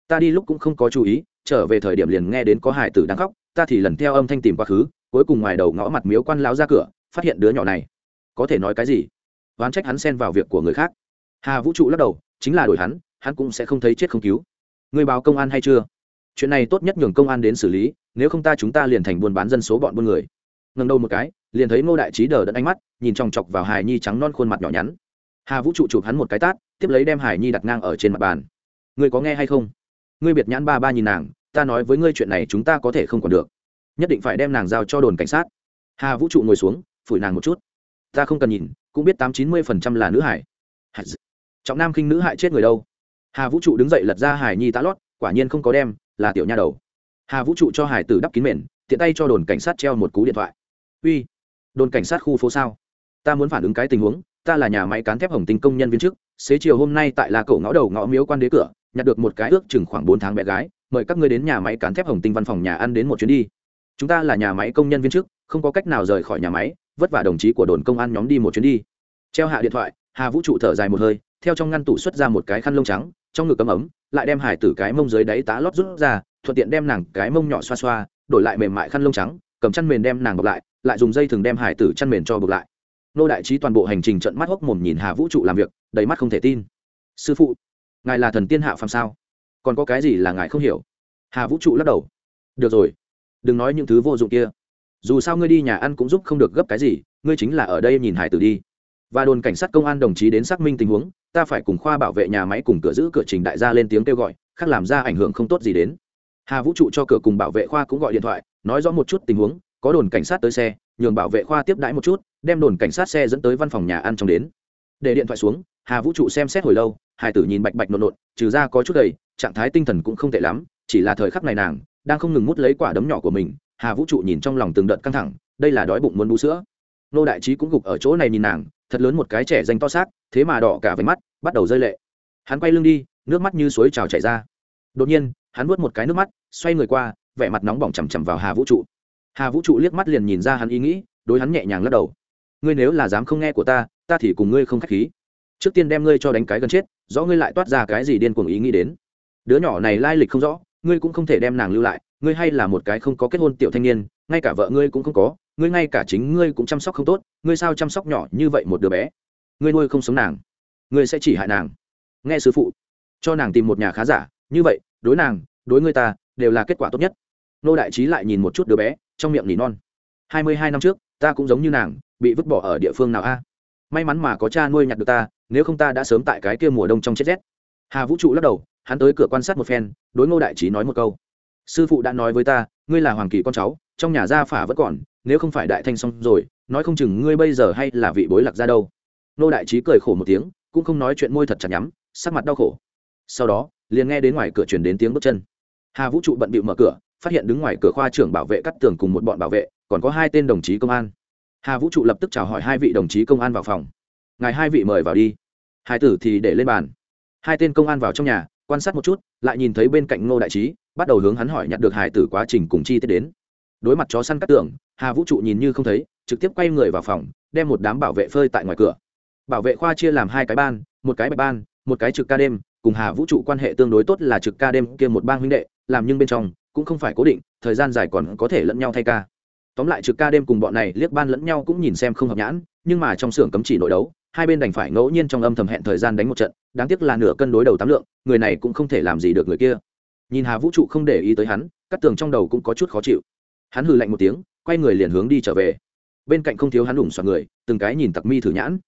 Ta đi lúc cũng không có chú ý, trở về thời điểm liền nghe đến có hải tử đang khóc, ta thì lần theo âm thanh tìm quá khứ, cuối cùng ngoài đầu ngõ mặt miếu quan láo ra cửa, phát hiện đứa nhỏ này. Có thể nói cái gì? Oán trách hắn xen vào việc của người khác. Hà vũ trụ lắc đầu, chính là đổi hắn hắn cũng sẽ không thấy chết không cứu. Người báo công an hay chưa? Chuyện này tốt nhất nhường công an đến xử lý, nếu không ta chúng ta liền thành buôn bán dân số bọn buôn người ngẩng đầu một cái, liền thấy ngô đại trí đờ đẫn ánh mắt, nhìn chòng chọc vào Hải nhi trắng non khuôn mặt nhỏ nhắn. Hà vũ trụ chụp hắn một cái tát, tiếp lấy đem hải nhi đặt ngang ở trên mặt bàn. Ngươi có nghe hay không? Ngươi biệt nhãn ba ba nhìn nàng, ta nói với ngươi chuyện này chúng ta có thể không còn được. Nhất định phải đem nàng giao cho đồn cảnh sát. Hà vũ trụ ngồi xuống, phủi nàng một chút. Ta không cần nhìn, cũng biết tám chín mươi phần trăm là nữ hải. Trọng nam khinh nữ hại chết người đâu? Hà vũ trụ đứng dậy lật ra hải nhi tá lót, quả nhiên không có đem, là tiểu nha đầu. Hà vũ trụ cho hải tử đắp kín mền, tiện tay cho đồn cảnh sát treo một cú điện thoại uy, đồn cảnh sát khu phố sao? Ta muốn phản ứng cái tình huống, ta là nhà máy cán thép hồng tinh công nhân viên chức, xế chiều hôm nay tại là cổ ngõ đầu ngõ miếu quan đế cửa, nhặt được một cái ước chừng khoảng bốn tháng bé gái, mời các ngươi đến nhà máy cán thép hồng tinh văn phòng nhà ăn đến một chuyến đi. Chúng ta là nhà máy công nhân viên chức, không có cách nào rời khỏi nhà máy, vất vả đồng chí của đồn công an nhóm đi một chuyến đi. Treo hạ điện thoại, hà vũ trụ thở dài một hơi, theo trong ngăn tủ xuất ra một cái khăn lông trắng, trong ngực ấm ấm, lại đem hải tử cái mông dưới đáy tá lót rút ra, thuận tiện đem nàng cái mông nhỏ xoa xoa, đổi lại mềm mại khăn lông trắng cầm chăn mền đem nàng bọc lại lại dùng dây thừng đem hải tử chăn mền cho bọc lại. Nô đại trí toàn bộ hành trình trận mắt hốc mồm nhìn hà vũ trụ làm việc, đầy mắt không thể tin. Sư phụ, ngài là thần tiên hạ phàm sao? Còn có cái gì là ngài không hiểu? Hà vũ trụ lắc đầu. Được rồi, đừng nói những thứ vô dụng kia. Dù sao ngươi đi nhà ăn cũng giúp không được gấp cái gì, ngươi chính là ở đây nhìn hải tử đi. Và đồn cảnh sát công an đồng chí đến xác minh tình huống, ta phải cùng khoa bảo vệ nhà máy cùng cửa giữ cửa trình đại gia lên tiếng kêu gọi, khác làm ra ảnh hưởng không tốt gì đến. Hà vũ trụ cho cửa cùng bảo vệ khoa cũng gọi điện thoại nói rõ một chút tình huống, có đồn cảnh sát tới xe, nhường bảo vệ khoa tiếp đãi một chút, đem đồn cảnh sát xe dẫn tới văn phòng nhà ăn trong đến. Để điện thoại xuống, hà vũ trụ xem xét hồi lâu hải tử nhìn bạch bạch nộn nộn, trừ ra có chút đầy trạng thái tinh thần cũng không tệ lắm, chỉ là thời khắc này nàng đang không ngừng mút lấy quả đấm nhỏ của mình, hà vũ trụ nhìn trong lòng từng đợt căng thẳng, đây là đói bụng muốn bú sữa. Nô đại trí cũng gục ở chỗ này nhìn nàng, thật lớn một cái trẻ danh to xác, thế mà đỏ cả váy mắt, bắt đầu rơi lệ. Hắn quay lưng đi, nước mắt như suối trào chảy ra. Đột nhiên, hắn nuốt một cái nước mắt, xoay người qua vẻ mặt nóng bỏng chằm chằm vào hà vũ trụ. Hà vũ trụ liếc mắt liền nhìn ra hắn ý nghĩ, đối hắn nhẹ nhàng lắc đầu. Ngươi nếu là dám không nghe của ta ta thì cùng ngươi không k h á c h khí. Trước tiên đem ngươi cho đánh cái gần chết, rõ ngươi lại toát ra cái gì điên cuồng ý nghĩ đến. Đứa nhỏ này lai lịch không rõ, ngươi cũng không thể đem nàng lưu lại, ngươi hay là một cái không có kết hôn tiểu thanh niên, ngay cả vợ ngươi cũng không có, ngươi ngay cả chính ngươi cũng chăm sóc không tốt, ngươi sao chăm sóc nhỏ như vậy một đứa bé? Ngươi nuôi không sống nàng, ngươi sẽ chỉ hại nàng. Nghe sư phụ, cho nàng tìm một nhà khá giả, như vậy, đối nàng, đối ngươi ta, đều là kết quả tốt nhất nô đại trí lại nhìn một chút đứa bé, trong miệng nỉ non. Hai mươi hai năm trước, ta cũng giống như nàng, bị vứt bỏ ở địa phương nào a? May mắn mà có cha nuôi nhặt được ta, nếu không ta đã sớm tại cái kia mùa đông trong chết rét. Hà vũ trụ lắc đầu, hắn tới cửa quan sát một phen, đối ngô đại trí nói một câu. Sư phụ đã nói với ta, ngươi là hoàng kỳ con cháu, trong nhà gia phả vẫn còn, nếu không phải đại thanh xong rồi, nói không chừng ngươi bây giờ hay là vị bối lạc ra đâu. Nô đại trí cười khổ một tiếng, cũng không nói chuyện môi thật chặt nhắm, sắc mặt đau khổ. Sau đó, liền nghe đến ngoài cửa chuyển đến tiếng bước chân. Hà vũ trụ bận bịu mở cửa phát hiện đứng ngoài cửa khoa trưởng bảo vệ cắt tường cùng một bọn bảo vệ, còn có hai tên đồng chí công an. Hà vũ trụ lập tức chào hỏi hai vị đồng chí công an vào phòng. Ngài hai vị mời vào đi. Hai tử thì để lên bàn. Hai tên công an vào trong nhà, quan sát một chút, lại nhìn thấy bên cạnh ngô đại trí, bắt đầu hướng hắn hỏi nhặt được hải tử quá trình cùng chi tiết đến. Đối mặt chó săn cắt tường, hà vũ trụ nhìn như không thấy, trực tiếp quay người vào phòng, đem một đám bảo vệ phơi tại ngoài cửa. Bảo vệ khoa chia làm hai cái ban, một cái bạch ban, một cái trực ca đêm, cùng hà vũ trụ quan hệ tương đối tốt là trực ca đêm kia một bang huynh đệ, làm nhưng bên trong cũng không phải cố định, thời gian dài còn có thể lẫn nhau thay ca. Tóm lại trực ca đêm cùng bọn này liếc ban lẫn nhau cũng nhìn xem không hợp nhãn, nhưng mà trong xưởng cấm chỉ nội đấu, hai bên đành phải ngẫu nhiên trong âm thầm hẹn thời gian đánh một trận, đáng tiếc là nửa cân đối đầu tám lượng, người này cũng không thể làm gì được người kia. Nhìn hà vũ trụ không để ý tới hắn, cắt tường trong đầu cũng có chút khó chịu. Hắn hừ lạnh một tiếng, quay người liền hướng đi trở về. Bên cạnh không thiếu hắn đủng xoa người, từng cái nhìn tặc mi thử nhãn.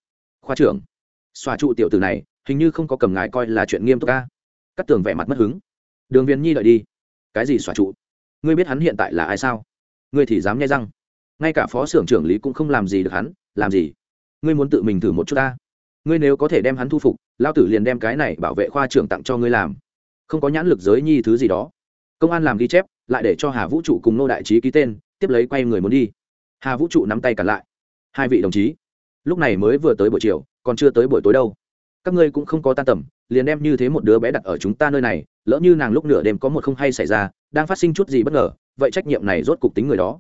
Khoa trưởng, xoa trụ tiểu tử này, hình như không có cầm ngài coi là chuyện nghiêm túc ca cắt tường vẻ mặt mất hứng. Đường viên nhi đợi đi cái gì xóa trụ? Ngươi biết hắn hiện tại là ai sao? Ngươi thì dám nghe răng. Ngay cả phó xưởng trưởng lý cũng không làm gì được hắn, làm gì? Ngươi muốn tự mình thử một chút ta. Ngươi nếu có thể đem hắn thu phục lao tử liền đem cái này bảo vệ khoa trưởng tặng cho ngươi làm. Không có nhãn lực giới nhi thứ gì đó. Công an làm ghi chép, lại để cho hà vũ trụ cùng nô đại trí ký tên, tiếp lấy quay người muốn đi. Hà vũ trụ nắm tay cản lại. Hai vị đồng chí, lúc này mới vừa tới buổi chiều, còn chưa tới buổi tối đâu. Các ngươi cũng không có tan tầm, liền đem như thế một đứa bé đặt ở chúng ta nơi này lỡ như nàng lúc nửa đêm có một không hay xảy ra, đang phát sinh chút gì bất ngờ, vậy trách nhiệm này rốt cục tính người đó.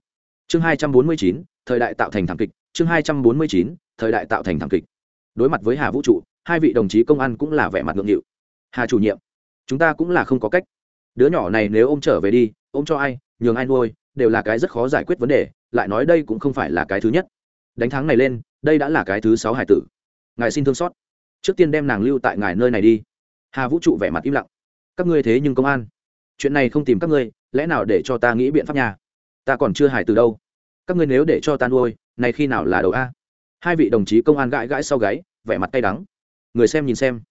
Chương hai trăm bốn mươi chín, thời đại tạo thành thảm kịch. Chương hai trăm bốn mươi chín, thời đại tạo thành thảm kịch. Đối mặt với hà vũ trụ, hai vị đồng chí công an cũng là vẻ mặt ngượng nghịu. Hà chủ nhiệm, chúng ta cũng là không có cách. Đứa nhỏ này nếu ô m trở về đi ô m cho ai, nhường ai nuôi, đều là cái rất khó giải quyết vấn đề, lại nói đây cũng không phải là cái thứ nhất. Đánh thắng này lên, đây đã là cái thứ sáu hải tử. Ngài xin thương xót. Trước tiên đem nàng lưu tại ngài nơi này đi. Hà vũ trụ vẻ mặt im lặng các ngươi thế nhưng công an. Chuyện này không tìm các ngươi, lẽ nào để cho ta nghĩ biện pháp nhà ta còn chưa hài từ đâu. Các ngươi nếu để cho ta nuôi, này khi nào là đầu a? Hai vị đồng chí công an gãi gãi sau gáy, vẻ mặt tay đắng. Người xem nhìn xem.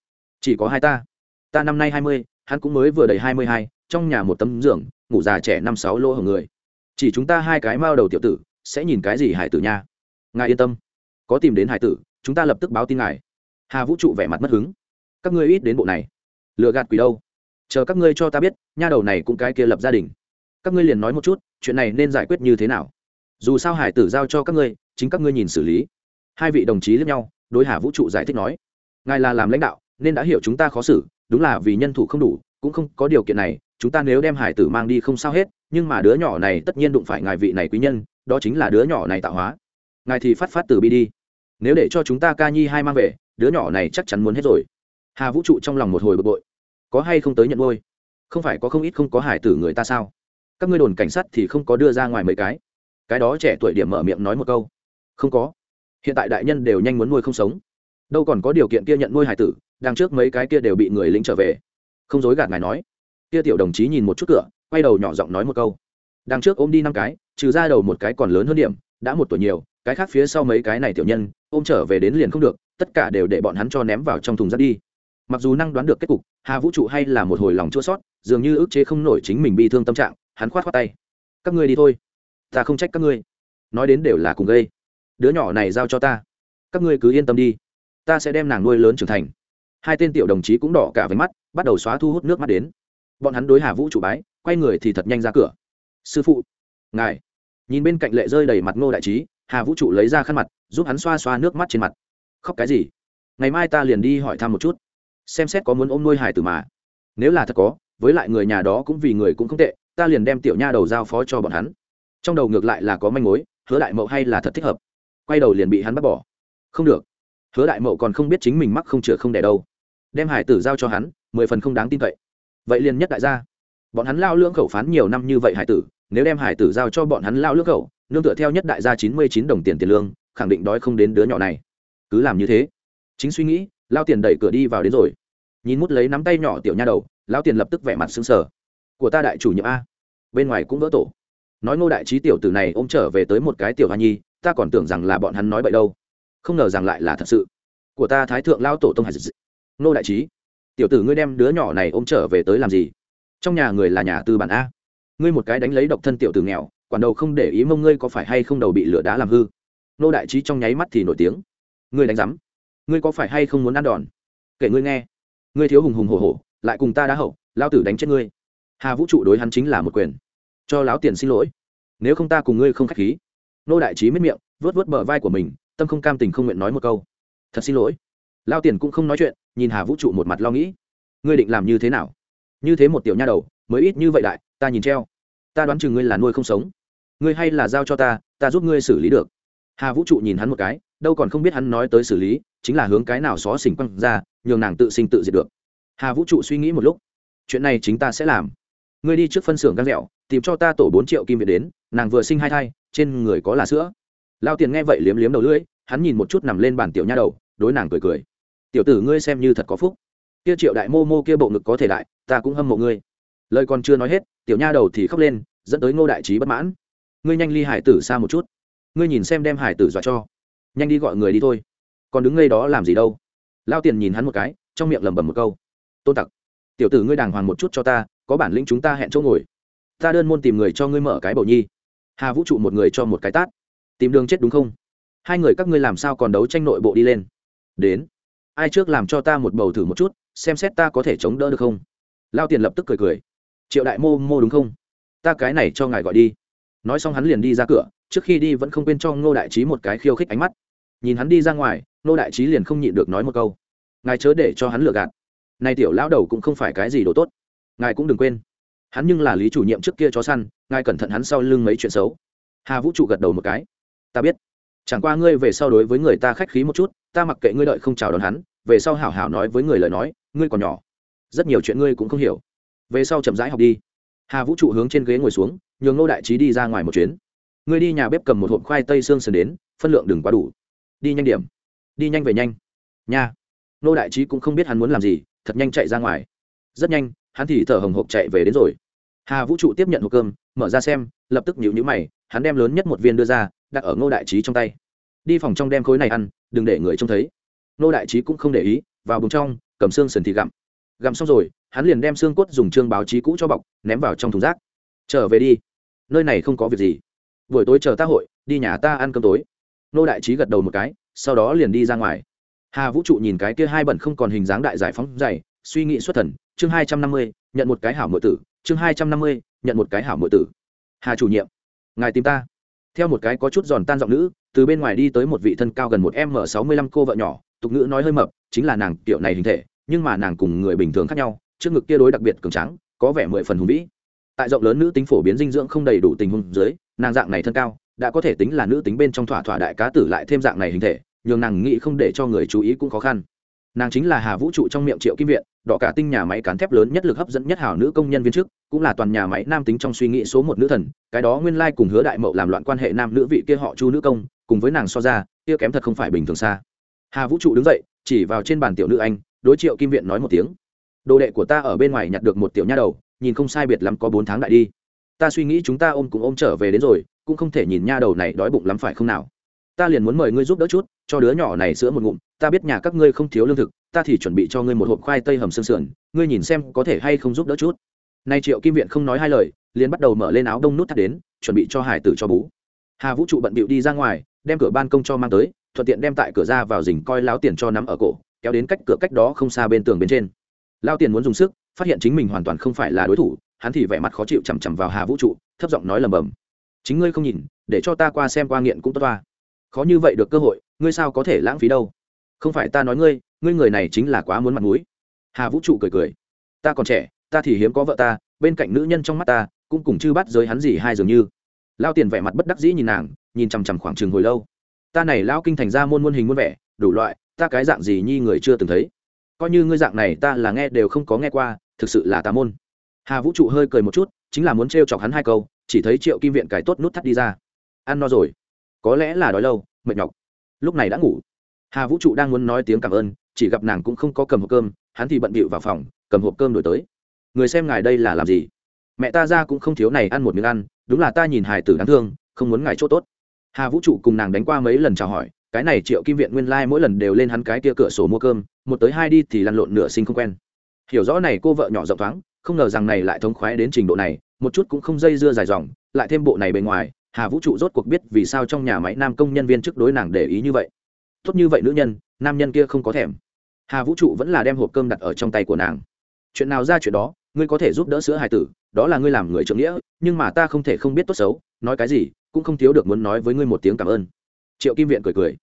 Chỉ có hai ta. Ta năm nay hai mươi, hắn cũng mới vừa đầy hai mươi hai, trong nhà một tấm giường, ngủ già trẻ năm sáu lỗ hồng người. Chỉ chúng ta hai cái mao đầu tiểu tử, sẽ nhìn cái gì hải tử nha? Ngài yên tâm. Có tìm đến hải tử, chúng ta lập tức báo tin ngài. Hà vũ trụ vẻ mặt mất hứng. Các ngươi ít đến bộ này. Lừa gạt quỷ đâu? Chờ các ngươi cho ta biết, nha đầu này cũng cái kia lập gia đình. Các ngươi liền nói một chút, chuyện này nên giải quyết như thế nào? Dù sao hải tử giao cho các ngươi, chính các ngươi nhìn xử lý. Hai vị đồng chí lẫn nhau, đối hà vũ trụ giải thích nói, ngài là làm lãnh đạo, nên đã hiểu chúng ta khó xử, đúng là vì nhân thủ không đủ, cũng không có điều kiện này, chúng ta nếu đem hải tử mang đi không sao hết, nhưng mà đứa nhỏ này tất nhiên đụng phải ngài vị này quý nhân, đó chính là đứa nhỏ này tạo hóa. Ngài thì phát phát từ bi đi. Nếu để cho chúng ta ca nhi hai mang về, đứa nhỏ này chắc chắn muốn hết rồi. Hà vũ trụ trong lòng một hồi bực bội có hay không tới nhận ngôi không phải có không ít không có hải tử người ta sao? Các ngươi đồn cảnh sát thì không có đưa ra ngoài mấy cái. Cái đó trẻ tuổi điểm mở miệng nói một câu. Không có. Hiện tại đại nhân đều nhanh muốn nuôi không sống. Đâu còn có điều kiện kia nhận nuôi hải tử, đằng trước mấy cái kia đều bị người lính trở về. Không dối gạt ngài nói. Kia tiểu đồng chí nhìn một chút cửa, quay đầu nhỏ giọng nói một câu. Đằng trước ôm đi năm cái, trừ ra đầu một cái còn lớn hơn điểm, đã một tuổi nhiều, cái khác phía sau mấy cái này tiểu nhân, ôm trở về đến liền không được, tất cả đều để bọn hắn cho ném vào trong thùng rác đi mặc dù năng đoán được kết cục, hà vũ trụ hay là một hồi lòng chua sót, dường như ức chế không nổi chính mình bị thương tâm trạng, hắn khoát khoát tay. Các ngươi đi thôi. Ta không trách các ngươi. Nói đến đều là cùng gây. Đứa nhỏ này giao cho ta. Các ngươi cứ yên tâm đi. Ta sẽ đem nàng nuôi lớn trưởng thành. Hai tên tiểu đồng chí cũng đỏ cả với mắt, bắt đầu xóa thu hút nước mắt đến. Bọn hắn đối hà vũ trụ bái, quay người thì thật nhanh ra cửa. Sư phụ, ngài. Nhìn bên cạnh lệ rơi đầy mặt ngô đại trí, hà vũ trụ lấy ra khăn mặt, giúp hắn xoa xoa nước mắt trên mặt. Khóc cái gì? Ngày mai ta liền đi hỏi thăm một chút xem xét có muốn ôm nuôi hải tử mà. Nếu là thật có, với lại người nhà đó cũng vì người cũng không tệ, ta liền đem tiểu nha đầu giao phó cho bọn hắn. Trong đầu ngược lại là có manh mối, hứa đại mậu hay là thật thích hợp. Quay đầu liền bị hắn bắt bỏ. Không được. Hứa đại mậu còn không biết chính mình mắc không chừa không đẻ đâu. Đem hải tử giao cho hắn, mười phần không đáng tin cậy. Vậy liền nhất đại gia. Bọn hắn lao lưỡng khẩu phán nhiều năm như vậy hải tử, nếu đem hải tử giao cho bọn hắn lao lưỡng khẩu, nương tựa theo nhất đại gia chín mươi chín đồng tiền tiền lương, khẳng định đói không đến đứa nhỏ này. Cứ làm như thế. Chính suy nghĩ, lao tiền đẩy cửa đi vào đến rồi nhìn mút lấy nắm tay nhỏ tiểu nha đầu, lão tiền lập tức vẻ mặt xứng sở của ta đại chủ nhiệm a. Bên ngoài cũng vỡ tổ. Nói ngô đại trí tiểu tử này ôm trở về tới một cái tiểu hoa nhi, ta còn tưởng rằng là bọn hắn nói bậy đâu. Không ngờ rằng lại là thật sự. Của ta thái thượng lao tổ tông hải dị. Ngô đại trí, tiểu tử ngươi đem đứa nhỏ này ôm trở về tới làm gì? Trong nhà người là nhà tư bản a. Ngươi một cái đánh lấy độc thân tiểu tử nghèo, quản đầu không để ý mông ngươi có phải hay không đầu bị lửa đá làm hư? Nô đại trí trong nháy mắt thì nổi tiếng. Ngươi đánh rắm ngươi có phải hay không muốn ăn đòn? Kể ngươi nghe ngươi thiếu hùng hùng hổ hổ, lại cùng ta đã hậu, lao tử đánh chết ngươi. Hà vũ trụ đối hắn chính là một quyền. Cho láo tiền xin lỗi. Nếu không ta cùng ngươi không k h á c h khí. Nô đại trí miết miệng vớt vớt bờ vai của mình, tâm không cam tình không nguyện nói một câu. Thật xin lỗi. Lao tiền cũng không nói chuyện, nhìn hà vũ trụ một mặt lo nghĩ. Ngươi định làm như thế nào? Như thế một tiểu nha đầu, mới ít như vậy đại, ta nhìn treo. Ta đoán chừng ngươi là nuôi không sống. Ngươi hay là giao cho ta ta giúp ngươi xử lý được. Hà vũ trụ nhìn hắn một cái, đâu còn không biết hắn nói tới xử lý chính là hướng cái nào xó xỉnh quăng ra, nhường nàng tự sinh tự diệt được. Hà vũ trụ suy nghĩ một lúc. Chuyện này chính ta sẽ làm. Ngươi đi trước phân xưởng găng dẻo, tìm cho ta tổ bốn triệu kim việt đến, nàng vừa sinh hai thai, trên người có là sữa. Lao tiền nghe vậy liếm liếm đầu lưỡi, hắn nhìn một chút nằm lên bàn tiểu nha đầu, đối nàng cười cười. Tiểu tử ngươi xem như thật có phúc. Kia triệu đại mô mô kia bộ ngực có thể đại, ta cũng hâm mộ ngươi. Lời còn chưa nói hết, tiểu nha đầu thì khóc lên, dẫn tới ngô đại trí bất mãn. Ngươi nhanh ly hải tử xa một chút. Ngươi nhìn xem đem hải tử dọa cho. Nhanh đi gọi người đi thôi còn đứng ngay đó làm gì đâu. Lao tiền nhìn hắn một cái, trong miệng lẩm bẩm một câu. Tôn tặc, tiểu tử ngươi đàng hoàng một chút cho ta, có bản lĩnh chúng ta hẹn chỗ ngồi. Ta đơn môn tìm người cho ngươi mở cái bầu nhi. Hà vũ trụ một người cho một cái tát. Tìm đường chết đúng không? Hai người các ngươi làm sao còn đấu tranh nội bộ đi lên? Đến. Ai trước làm cho ta một bầu thử một chút, xem xét ta có thể chống đỡ được không? Lao tiền lập tức cười cười. Triệu đại mô mô đúng không? Ta cái này cho ngài gọi đi. Nói xong hắn liền đi ra cửa, trước khi đi vẫn không quên cho ngô đại trí một cái khiêu khích ánh mắt nhìn hắn đi ra ngoài, Nô đại trí liền không nhịn được nói một câu. Ngài chớ để cho hắn lừa gạt. Này tiểu lão đầu cũng không phải cái gì đồ tốt. Ngài cũng đừng quên. Hắn nhưng là lý chủ nhiệm trước kia cho săn, ngài cẩn thận hắn sau lưng mấy chuyện xấu. Hà vũ trụ gật đầu một cái. Ta biết. Chẳng qua ngươi về sau đối với người ta khách khí một chút, ta mặc kệ ngươi đợi không chào đón hắn, về sau hảo hảo nói với người lời nói, ngươi còn nhỏ. Rất nhiều chuyện ngươi cũng không hiểu. Về sau chậm rãi học đi. Hà vũ trụ hướng trên ghế ngồi xuống, nhường Nô đại trí đi ra ngoài một chuyến. Ngươi đi nhà bếp cầm một hộp khoai tây xương sườn đến, phân lượng đừng quá đủ đi nhanh điểm. Đi nhanh về nhanh. Nha. Ngô đại trí cũng không biết hắn muốn làm gì, thật nhanh chạy ra ngoài. Rất nhanh, hắn thì thở hồng hộc chạy về đến rồi. Hà vũ trụ tiếp nhận hộp cơm, mở ra xem, lập tức nhịu nhữ mày, hắn đem lớn nhất một viên đưa ra, đặt ở ngô đại trí trong tay. Đi phòng trong đem khối này ăn, đừng để người trông thấy. Ngô đại trí cũng không để ý, vào bùng trong, cầm xương sườn thì gặm. Gặm xong rồi, hắn liền đem xương cốt dùng trương báo chí cũ cho bọc, ném vào trong thùng rác. Trở về đi. Nơi này không có việc gì. Buổi tối chờ ta hội, đi nhà ta ăn cơm tối nô đại trí gật đầu một cái, sau đó liền đi ra ngoài. Hà vũ trụ nhìn cái kia hai bẩn không còn hình dáng đại giải phóng dày, suy nghĩ xuất thần, chương hai trăm năm mươi, nhận một cái hảo mượn tử, chương hai trăm năm mươi, nhận một cái hảo mượn tử. Hà chủ nhiệm, ngài tìm ta. Theo một cái có chút giòn tan giọng nữ, từ bên ngoài đi tới một vị thân cao gần một m sáu mươi lăm cô vợ nhỏ, tục ngữ nói hơi mập, chính là nàng kiểu này hình thể, nhưng mà nàng cùng người bình thường khác nhau, trước ngực kia đối đặc biệt cường trắng có vẻ mười phần hùng vĩ. Tại rộng lớn nữ tính phổ biến dinh dưỡng không đầy đủ tình huống dưới, nàng dạng này thân cao đã có thể tính là nữ tính bên trong thỏa thỏa đại cá tử lại thêm dạng này hình thể, nhường nàng nghĩ không để cho người chú ý cũng khó khăn. Nàng chính là hà vũ trụ trong miệng triệu kim viện, đỏ cả tinh nhà máy cán thép lớn nhất lực hấp dẫn nhất hảo nữ công nhân viên chức, cũng là toàn nhà máy nam tính trong suy nghĩ số một nữ thần, cái đó nguyên lai cùng hứa đại mậu làm loạn quan hệ nam nữ vị kia họ chu nữ công, cùng với nàng so ra, kia kém thật không phải bình thường xa. Hà vũ trụ đứng dậy, chỉ vào trên bàn tiểu nữ anh, đối triệu kim viện nói một tiếng. Đồ đệ của ta ở bên ngoài nhặt được một tiểu nha đầu, nhìn không sai biệt lắm có bốn tháng đại đi. Ta suy nghĩ chúng ta ôm cùng ôm trở về đến rồi cũng không thể nhìn nha đầu này đói bụng lắm phải không nào? Ta liền muốn mời ngươi giúp đỡ chút, cho đứa nhỏ này sữa một ngụm, ta biết nhà các ngươi không thiếu lương thực, ta thì chuẩn bị cho ngươi một hộp khoai tây hầm sương sườn, ngươi nhìn xem có thể hay không giúp đỡ chút. Nay triệu kim viện không nói hai lời, liền bắt đầu mở lên áo đông nút thắt đến, chuẩn bị cho hải tử cho bú. Hà vũ trụ bận bịu đi ra ngoài, đem cửa ban công cho mang tới, thuận tiện đem tại cửa ra vào dình coi láo tiền cho nắm ở cổ, kéo đến cách cửa cách đó không xa bên tường bên trên. Lao tiền muốn dùng sức, phát hiện chính mình hoàn toàn không phải là đối thủ, hắn thì vẻ mặt khó chịu chằm chằm vào hà vũ trụ, thấp giọng nói lầm bầm chính ngươi không nhìn, để cho ta qua xem qua nghiện cũng tốt toa. Khó như vậy được cơ hội, ngươi sao có thể lãng phí đâu? Không phải ta nói ngươi ngươi người này chính là quá muốn mặt mũi. Hà vũ trụ cười cười. Ta còn trẻ, ta thì hiếm có vợ ta, bên cạnh nữ nhân trong mắt ta, cũng cùng chư bắt giới hắn gì hai dường như. Lao tiền vẻ mặt bất đắc dĩ nhìn nàng, nhìn chằm chằm khoảng chừng hồi lâu. Ta này lao kinh thành ra muôn muôn hình muôn vẻ, đủ loại, ta cái dạng gì nhi người chưa từng thấy. Coi như ngươi dạng này ta là nghe đều không có nghe qua, thực sự là tà môn. Hà vũ trụ hơi cười một chút, chính là muốn t chọc hắn hai câu chỉ thấy triệu kim viện cải tốt nút thắt đi ra. Ăn no rồi. Có lẽ là đói lâu, mệt nhọc. Lúc này đã ngủ. Hà vũ trụ đang muốn nói tiếng cảm ơn, chỉ gặp nàng cũng không có cầm hộp cơm, hắn thì bận bịu vào phòng, cầm hộp cơm đổi tới. Người xem ngài đây là làm gì? Mẹ ta ra cũng không thiếu này ăn một miếng ăn, đúng là ta nhìn hài tử đáng thương, không muốn ngài chỗ tốt. Hà vũ trụ cùng nàng đánh qua mấy lần chào hỏi, cái này triệu kim viện nguyên lai、like、mỗi lần đều lên hắn cái kia cửa sổ mua cơm, một tới hai đi thì lăn lộn nửa sinh không quen. Hiểu rõ này cô vợ nhỏ rộng thoáng, không ngờ rằng này lại thống khoái đến trình độ này một chút cũng không dây dưa dài dòng, lại thêm bộ này bề ngoài, hà vũ trụ rốt cuộc biết vì sao trong nhà máy nam công nhân viên trước đối nàng để ý như vậy. Tốt như vậy nữ nhân, nam nhân kia không có thèm. Hà vũ trụ vẫn là đem hộp cơm đặt ở trong tay của nàng. Chuyện nào ra chuyện đó, ngươi có thể giúp đỡ sữa hài tử, đó là ngươi làm người trưởng nghĩa, nhưng mà ta không thể không biết tốt xấu, nói cái gì, cũng không thiếu được muốn nói với ngươi một tiếng cảm ơn. Triệu kim viện cười cười.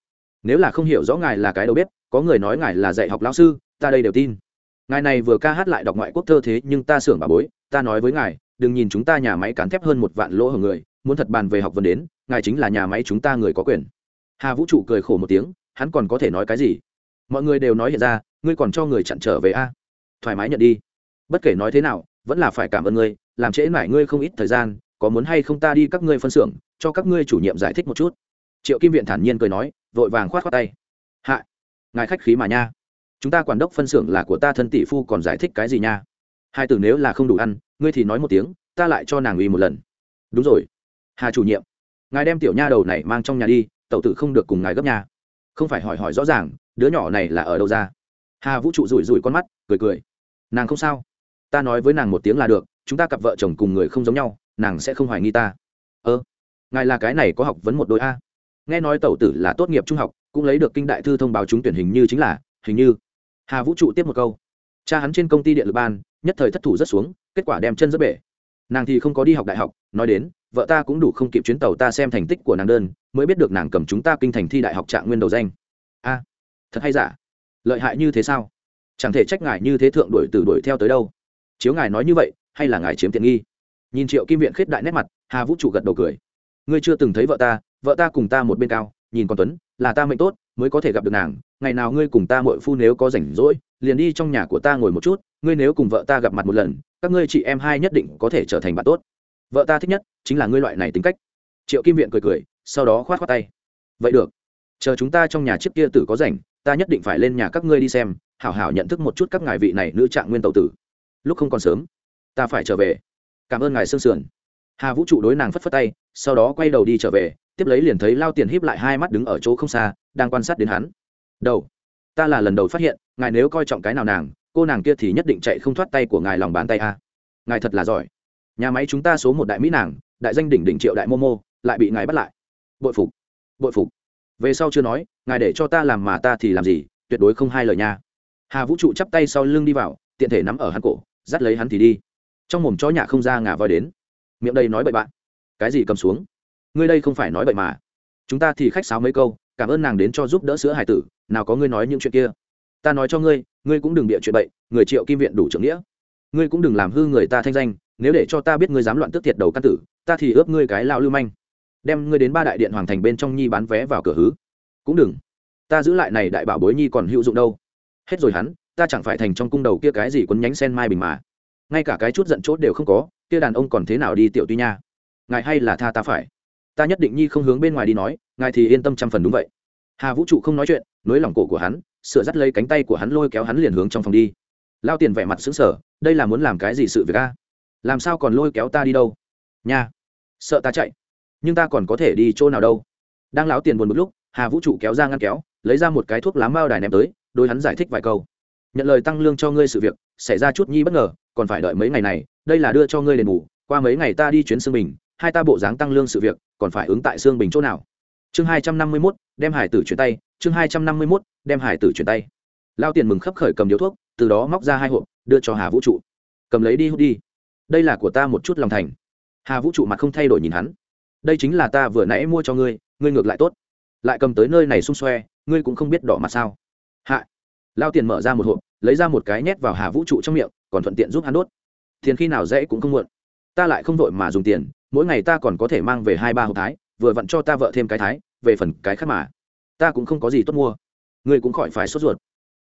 Nếu là không hiểu rõ ngài là cái đầu bếp, có người nói ngài là dạy học lao sư, ta đây đều tin. Ngài này vừa ca hát lại đọc ngoại quốc thơ thế nhưng ta xưởng bà bối, ta nói với ngài đừng nhìn chúng ta nhà máy cán thép hơn một vạn lỗ hở người, muốn thật bàn về học vấn đến, ngài chính là nhà máy chúng ta người có quyền. Hà vũ trụ cười khổ một tiếng, hắn còn có thể nói cái gì? Mọi người đều nói hiện ra, ngươi còn cho người chặn trở về a? Thoải mái nhận đi. Bất kể nói thế nào, vẫn là phải cảm ơn ngươi, làm trễ mải ngươi không ít thời gian, có muốn hay không ta đi các ngươi phân xưởng, cho các ngươi chủ nhiệm giải thích một chút. Triệu kim viện thản nhiên cười nói, vội vàng khoát khoát tay. Hạ, ngài khách khí mà nha. Chúng ta quản đốc phân xưởng là của ta thân tỷ phu còn giải thích cái gì nha? Hai từ nếu là không đủ ăn, ngươi thì nói một tiếng, ta lại cho nàng uy một lần. Đúng rồi. Hà chủ nhiệm, ngài đem tiểu nha đầu này mang trong nhà đi, tẩu tử không được cùng ngài gấp nhà. Không phải hỏi hỏi rõ ràng, đứa nhỏ này là ở đâu ra? Hà vũ trụ rủi rủi con mắt, cười cười. Nàng không sao. Ta nói với nàng một tiếng là được, chúng ta cặp vợ chồng cùng người không giống nhau, nàng sẽ không hoài nghi ta. Ơ, ngài là cái này có học vấn một đôi a. Nghe nói tẩu tử là tốt nghiệp trung học, cũng lấy được kinh đại thư thông báo trúng tuyển hình như chính là, hình như. Hà vũ trụ tiếp một câu. Cha hắn trên công ty điện lực ban nhất thời thất thủ rất xuống, kết quả đem chân rất bể. Nàng thì không có đi học đại học, nói đến, vợ ta cũng đủ không kịp chuyến tàu ta xem thành tích của nàng đơn, mới biết được nàng cầm chúng ta kinh thành thi đại học trạng nguyên đầu danh. A, thật hay giả? Lợi hại như thế sao? Chẳng thể trách ngài như thế thượng đuổi từ đuổi theo tới đâu. Chiếu ngài nói như vậy, hay là ngài chiếm tiện nghi? Nhìn triệu kim viện khết đại nét mặt, hà vũ trụ gật đầu cười. Ngươi chưa từng thấy vợ ta vợ ta cùng ta một bên cao, nhìn con tuấn, là ta mệnh tốt, mới có thể gặp được nàng, ngày nào ngươi cùng ta mội phu nếu có rảnh rỗi liền đi trong nhà của ta ngồi một chút, ngươi nếu cùng vợ ta gặp mặt một lần, các ngươi chị em hai nhất định có thể trở thành bạn tốt. Vợ ta thích nhất chính là ngươi loại này tính cách. Triệu kim viện cười cười, sau đó khoát khoát tay. Vậy được, chờ chúng ta trong nhà chiếc kia tử có rảnh, ta nhất định phải lên nhà các ngươi đi xem, hảo hảo nhận thức một chút các ngài vị này nữ trạng nguyên tàu tử. Lúc không còn sớm, ta phải trở về. Cảm ơn ngài sương sườn. Hà vũ trụ đối nàng phất phất tay, sau đó quay đầu đi trở về, tiếp lấy liền thấy lao tiền híp lại hai mắt đứng ở chỗ không xa, đang quan sát đến hắn. Đầu ta là lần đầu phát hiện, ngài nếu coi trọng cái nào nàng, cô nàng kia thì nhất định chạy không thoát tay của ngài lòng bàn tay a. Ngài thật là giỏi. Nhà máy chúng ta số một đại mỹ nàng, đại danh đỉnh đỉnh triệu đại momo, lại bị ngài bắt lại. Bội phục bội phục. Về sau chưa nói, ngài để cho ta làm mà ta thì làm gì, tuyệt đối không hai lời nha. Hà vũ trụ chắp tay sau lưng đi vào, tiện thể nắm ở hắn cổ, dắt lấy hắn thì đi. Trong mồm chó nhà không ra ngà voi đến. Miệng đây nói bậy bạn. Cái gì cầm xuống? Ngươi đây không phải nói bậy mà. Chúng ta thì khách sáo mấy câu, cảm ơn nàng đến cho giúp đỡ sữa hải tử nào có ngươi nói những chuyện kia. Ta nói cho ngươi ngươi cũng đừng bịa chuyện bậy, người triệu kim viện đủ trưởng nghĩa. Ngươi cũng đừng làm hư người ta thanh danh, nếu để cho ta biết ngươi dám loạn tức thiệt đầu căn tử, ta thì ướp ngươi cái lao lưu manh. Đem ngươi đến ba đại điện hoàng thành bên trong nhi bán vé vào cửa hứ. Cũng đừng. Ta giữ lại này đại bảo bối nhi còn hữu dụng đâu. Hết rồi hắn, ta chẳng phải thành trong cung đầu kia cái gì quấn nhánh sen mai bình mà. Ngay cả cái chút giận chốt đều không có, kia đàn ông còn thế nào đi tiểu tuy nha. Ngài hay là tha ta phải. Ta nhất định nhi không hướng bên ngoài đi nói, ngài thì yên tâm trăm phần đúng vậy hà vũ trụ không nói chuyện nối lòng cổ của hắn sửa dắt lấy cánh tay của hắn lôi kéo hắn liền hướng trong phòng đi lao tiền vẻ mặt xứng sở đây là muốn làm cái gì sự việc a làm sao còn lôi kéo ta đi đâu nha sợ ta chạy nhưng ta còn có thể đi chỗ nào đâu đang láo tiền buồn một lúc hà vũ trụ kéo ra ngăn kéo lấy ra một cái thuốc lá mao đài ném tới đôi hắn giải thích vài câu nhận lời tăng lương cho ngươi sự việc xảy ra chút nhi bất ngờ còn phải đợi mấy ngày này đây là đưa cho ngươi đền bù qua mấy ngày ta đi chuyến xương bình hai ta bộ dáng tăng lương sự việc còn phải ứng tại xương bình chỗ nào chương hai trăm năm mươi mốt, đem hải tử chuyển tay. Chương hai trăm năm mươi mốt, đem hải tử chuyển tay. Lao tiền mừng khấp khởi cầm điếu thuốc, từ đó móc ra hai hộp, đưa cho hà vũ trụ. Cầm lấy đi hút đi. Đây là của ta một chút lòng thành. Hà vũ trụ mặt không thay đổi nhìn hắn. Đây chính là ta vừa nãy mua cho ngươi ngươi ngược lại tốt. Lại cầm tới nơi này xung xoe, ngươi cũng không biết đỏ mặt sao. Hạ. Lao tiền mở ra một hộp, lấy ra một cái nhét vào hà vũ trụ trong miệng, còn thuận tiện giúp hắn đốt. Tiền khi nào dễ cũng không muộn. Ta lại không vội mà dùng tiền, mỗi ngày ta còn có thể mang về hai ba hộp thái, vừa vặn cho ta vợ thêm cái thái về phần cái khác mà. Ta cũng không có gì tốt mua. Ngươi cũng khỏi phải sốt ruột.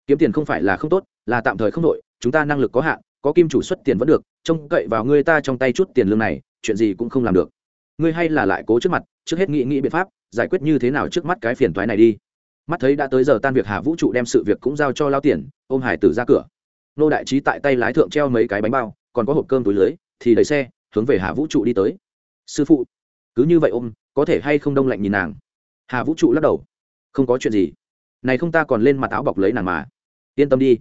Kiếm tiền không phải là không tốt, là tạm thời không đội chúng ta năng lực có hạn, có kim chủ xuất tiền vẫn được, trông cậy vào ngươi ta trong tay chút tiền lương này, chuyện gì cũng không làm được. Ngươi hay là lại cố trước mặt, trước hết nghĩ nghĩ biện pháp, giải quyết như thế nào trước mắt cái phiền toái này đi. Mắt thấy đã tới giờ tan việc hà vũ trụ đem sự việc cũng giao cho lao tiền, ôm hải tử ra cửa. Nô đại trí tại tay lái thượng treo mấy cái bánh bao, còn có hộp cơm túi lưới, thì đẩy xe, hướng về hà vũ trụ đi tới. Sư phụ. Cứ như vậy ôm, có thể hay không đông lạnh nhìn nàng hà vũ trụ lắc đầu. Không có chuyện gì. Này không ta còn lên mặt áo bọc lấy nàng mà. Yên tâm đi.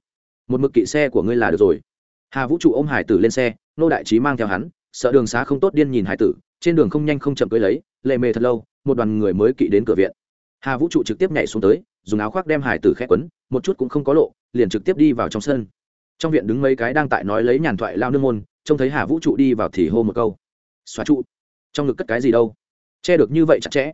Một mực kỵ xe của ngươi là được rồi. Hà vũ trụ ôm hải tử lên xe, nô đại trí mang theo hắn, sợ đường xá không tốt điên nhìn hải tử, trên đường không nhanh không chậm cưới lấy, lệ mề thật lâu, một đoàn người mới kỵ đến cửa viện. Hà vũ trụ trực tiếp nhảy xuống tới, dùng áo khoác đem hải tử khét quấn, một chút cũng không có lộ, liền trực tiếp đi vào trong sân. Trong viện đứng mấy cái đang tại nói lấy nhàn thoại lao nương môn, trông thấy hà vũ trụ đi vào thì hô một câu. Xóa trụ, trong ngực cất cái gì đâu? Che được như vậy chặt chẽ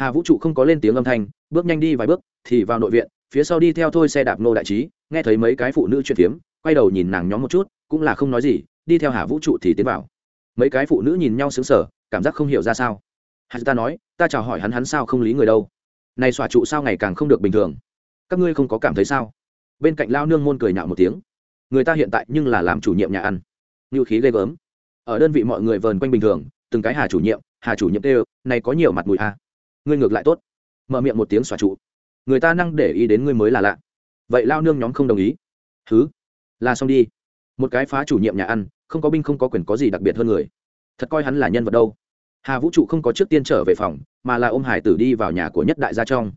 hà vũ trụ không có lên tiếng âm thanh, bước nhanh đi vài bước, thì vào nội viện, phía sau đi theo thôi xe đạp nô đại trí, nghe thấy mấy cái phụ nữ chuyện phiếm, quay đầu nhìn nàng nhóm một chút, cũng là không nói gì, đi theo hà vũ trụ thì tiến vào. Mấy cái phụ nữ nhìn nhau xứng sở cảm giác không hiểu ra sao. Hắn ta nói, ta chào hỏi hắn hắn sao không lý người đâu? Này xòa trụ sao ngày càng không được bình thường? Các ngươi không có cảm thấy sao? Bên cạnh lao nương môn cười nhạo một tiếng. Người ta hiện tại nhưng là làm chủ nhiệm nhà ăn. Như khí ghê gớm. Ở đơn vị mọi người vờn quanh bình thường, từng cái hà chủ nhiệm, hà chủ nhiệm đều, này có nhiều mặt mùi a ngươi ngược lại tốt. Mở miệng một tiếng xòa trụ. Người ta năng để ý đến ngươi mới là lạ. Vậy lao nương nhóm không đồng ý. Thứ là xong đi. Một cái phá chủ nhiệm nhà ăn, không có binh không có quyền có gì đặc biệt hơn người. Thật coi hắn là nhân vật đâu. Hà vũ trụ không có trước tiên trở về phòng, mà là ôm hải tử đi vào nhà của nhất đại gia trong.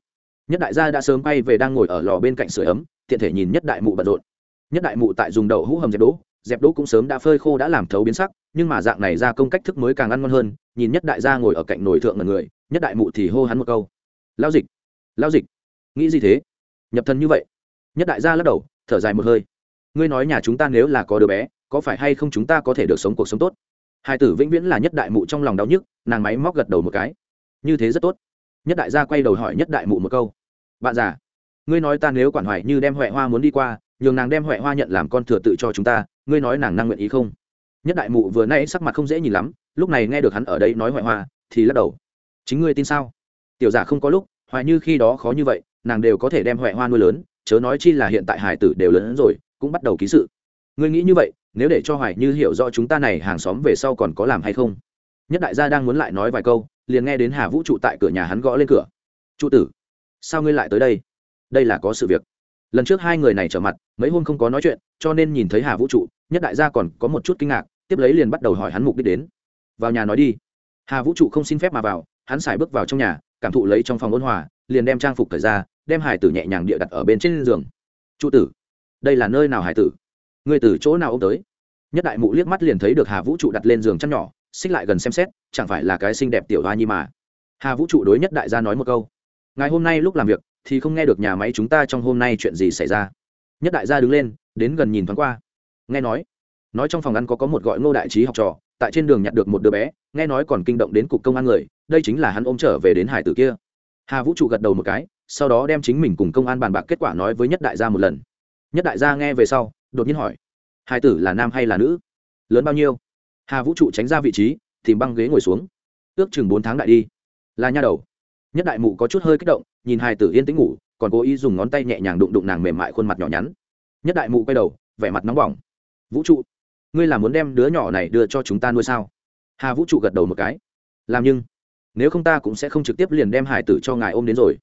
Nhất đại gia đã sớm bay về đang ngồi ở lò bên cạnh sửa ấm, tiện thể nhìn nhất đại mụ bận rộn. Nhất đại mụ tại dùng đậu hũ hầm dẹp đỗ dẹp đỗ cũng sớm đã phơi khô đã làm thấu biến sắc, nhưng mà dạng này ra công cách thức mới càng ăn ngon hơn, nhìn nhất đại gia ngồi ở cạnh nồi thượng là người nhất đại mụ thì hô hắn một câu. Lao dịch lao dịch, nghĩ gì thế? Nhập thân như vậy. Nhất đại gia lắc đầu, thở dài một hơi. Ngươi nói nhà chúng ta nếu là có đứa bé, có phải hay không chúng ta có thể được sống cuộc sống tốt? Hai tử vĩnh viễn là nhất đại mụ trong lòng đau nhức, nàng máy móc gật đầu một cái. Như thế rất tốt. Nhất đại gia quay đầu hỏi nhất đại mụ một câu. Bạn già, ngươi nói ta nếu quản hoài như đem huệ hoa muốn đi qua, nhường nàng đem huệ hoa nhận làm con thừa tự cho chúng ta, ngươi nói nàng năng nguyện ý không? Nhất đại mụ vừa nay sắc mặt không dễ nhìn lắm, lúc này nghe được hắn ở đây nói huệ hoa, thì lắc đầu chính ngươi tin sao? Tiểu giả không có lúc, hoài như khi đó khó như vậy, nàng đều có thể đem huệ hoa nuôi lớn, chớ nói chi là hiện tại hải tử đều lớn hơn rồi, cũng bắt đầu ký sự. Ngươi nghĩ như vậy, nếu để cho hoài như hiểu rõ chúng ta này hàng xóm về sau còn có làm hay không? Nhất đại gia đang muốn lại nói vài câu, liền nghe đến hà vũ trụ tại cửa nhà hắn gõ lên cửa. Trụ tử, sao ngươi lại tới đây? Đây là có sự việc. Lần trước hai người này trở mặt, mấy hôm không có nói chuyện, cho nên nhìn thấy hà vũ trụ, nhất đại gia còn có một chút kinh ngạc, tiếp lấy liền bắt đầu hỏi hắn mục đích đến. Vào nhà nói đi. Hà vũ trụ không xin phép mà vào hắn xài bước vào trong nhà, cảm thụ lấy trong phòng ôn hòa, liền đem trang phục thời ra, đem hải tử nhẹ nhàng địa đặt ở bên trên giường. Trụ tử, đây là nơi nào hải tử? Ngươi từ chỗ nào ô m tới? Nhất đại mụ liếc mắt liền thấy được hà vũ trụ đặt lên giường chăn nhỏ, xích lại gần xem xét, chẳng phải là cái xinh đẹp tiểu hoa nhi mà. Hà vũ trụ đối nhất đại gia nói một câu ngày hôm nay lúc làm việc thì không nghe được nhà máy chúng ta trong hôm nay chuyện gì xảy ra. Nhất đại gia đứng lên, đến gần nhìn thoáng qua, nghe nói nói trong phòng ăn có có một gọi ngô đại trí học trò tại trên đường nhặt được một đứa bé, nghe nói còn kinh động đến cục công an người, đây chính là hắn ôm trở về đến hải tử kia. Hà vũ trụ gật đầu một cái, sau đó đem chính mình cùng công an bàn bạc kết quả nói với nhất đại gia một lần. Nhất đại gia nghe về sau, đột nhiên hỏi, hải tử là nam hay là nữ? Lớn bao nhiêu? Hà vũ trụ tránh ra vị trí, tìm băng ghế ngồi xuống. Ước chừng bốn tháng đại đi. Là nha đầu. Nhất đại mụ có chút hơi kích động, nhìn hải tử yên tĩnh ngủ, còn cố ý dùng ngón tay nhẹ nhàng đụng đụng nàng mềm mại khuôn mặt nhỏ nhắn. Nhất đại mụ quay đầu, vẻ mặt nóng bỏng. Vũ trụ ngươi là muốn đem đứa nhỏ này đưa cho chúng ta nuôi sao? Hà vũ trụ gật đầu một cái. Làm nhưng, nếu không ta cũng sẽ không trực tiếp liền đem hải tử cho ngài ôm đến rồi.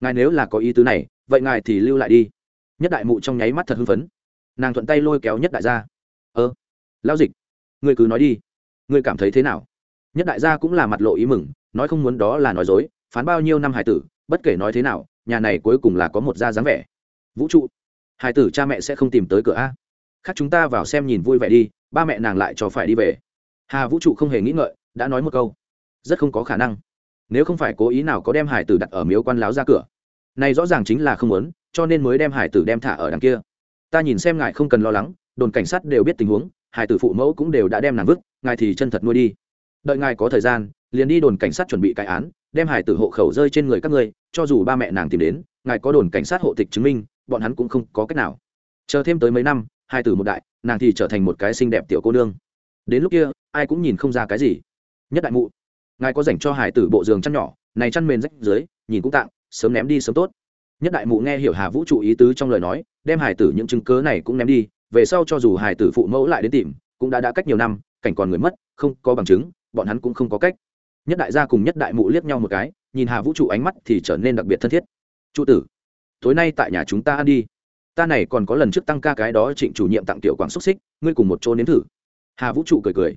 Ngài nếu là có ý tứ này, vậy ngài thì lưu lại đi. Nhất đại mụ trong nháy mắt thật hưng phấn. Nàng thuận tay lôi kéo nhất đại gia. Ơ lao dịch, ngươi cứ nói đi. Ngươi cảm thấy thế nào? Nhất đại gia cũng là mặt lộ ý mừng, nói không muốn đó là nói dối, phán bao nhiêu năm hải tử, bất kể nói thế nào, nhà này cuối cùng là có một gia dáng vẻ. Vũ trụ, hải tử cha mẹ sẽ không tìm tới cửa a khác chúng ta vào xem nhìn vui vẻ đi, ba mẹ nàng lại cho phải đi về. Hà vũ trụ không hề nghĩ ngợi, đã nói một câu. Rất không có khả năng. Nếu không phải cố ý nào có đem hải tử đặt ở miếu quan láo ra cửa. Này rõ ràng chính là không muốn, cho nên mới đem hải tử đem thả ở đằng kia. Ta nhìn xem ngài không cần lo lắng, đồn cảnh sát đều biết tình huống, hải tử phụ mẫu cũng đều đã đem nàng vứt, ngài thì chân thật nuôi đi. Đợi ngài có thời gian, liền đi đồn cảnh sát chuẩn bị cái án, đem hải tử hộ khẩu rơi trên người các ngươi, cho dù ba mẹ nàng tìm đến, ngài có đồn cảnh sát hộ tịch chứng minh, bọn hắn cũng không có cách nào. Chờ thêm tới mấy năm hai tử một đại, nàng thì trở thành một cái xinh đẹp tiểu cô nương. Đến lúc kia, ai cũng nhìn không ra cái gì. Nhất đại mụ, ngài có dành cho hải tử bộ giường chăn nhỏ, này chăn mền rách dưới, nhìn cũng tạng sớm ném đi sớm tốt. Nhất đại mụ nghe hiểu hà vũ trụ ý tứ trong lời nói, đem hải tử những chứng cớ này cũng ném đi, về sau cho dù hải tử phụ mẫu lại đến tìm, cũng đã đã cách nhiều năm, cảnh còn người mất, không có bằng chứng, bọn hắn cũng không có cách. Nhất đại gia cùng nhất đại mụ liếc nhau một cái, nhìn hà vũ trụ ánh mắt thì trở nên đặc biệt thân thiết. Trụ tử, tối nay tại nhà chúng ta ăn đi ta này còn có lần trước tăng ca cái đó trịnh chủ nhiệm tặng tiểu quảng xúc xích, ngươi cùng một chỗ nếm thử. Hà vũ trụ cười cười.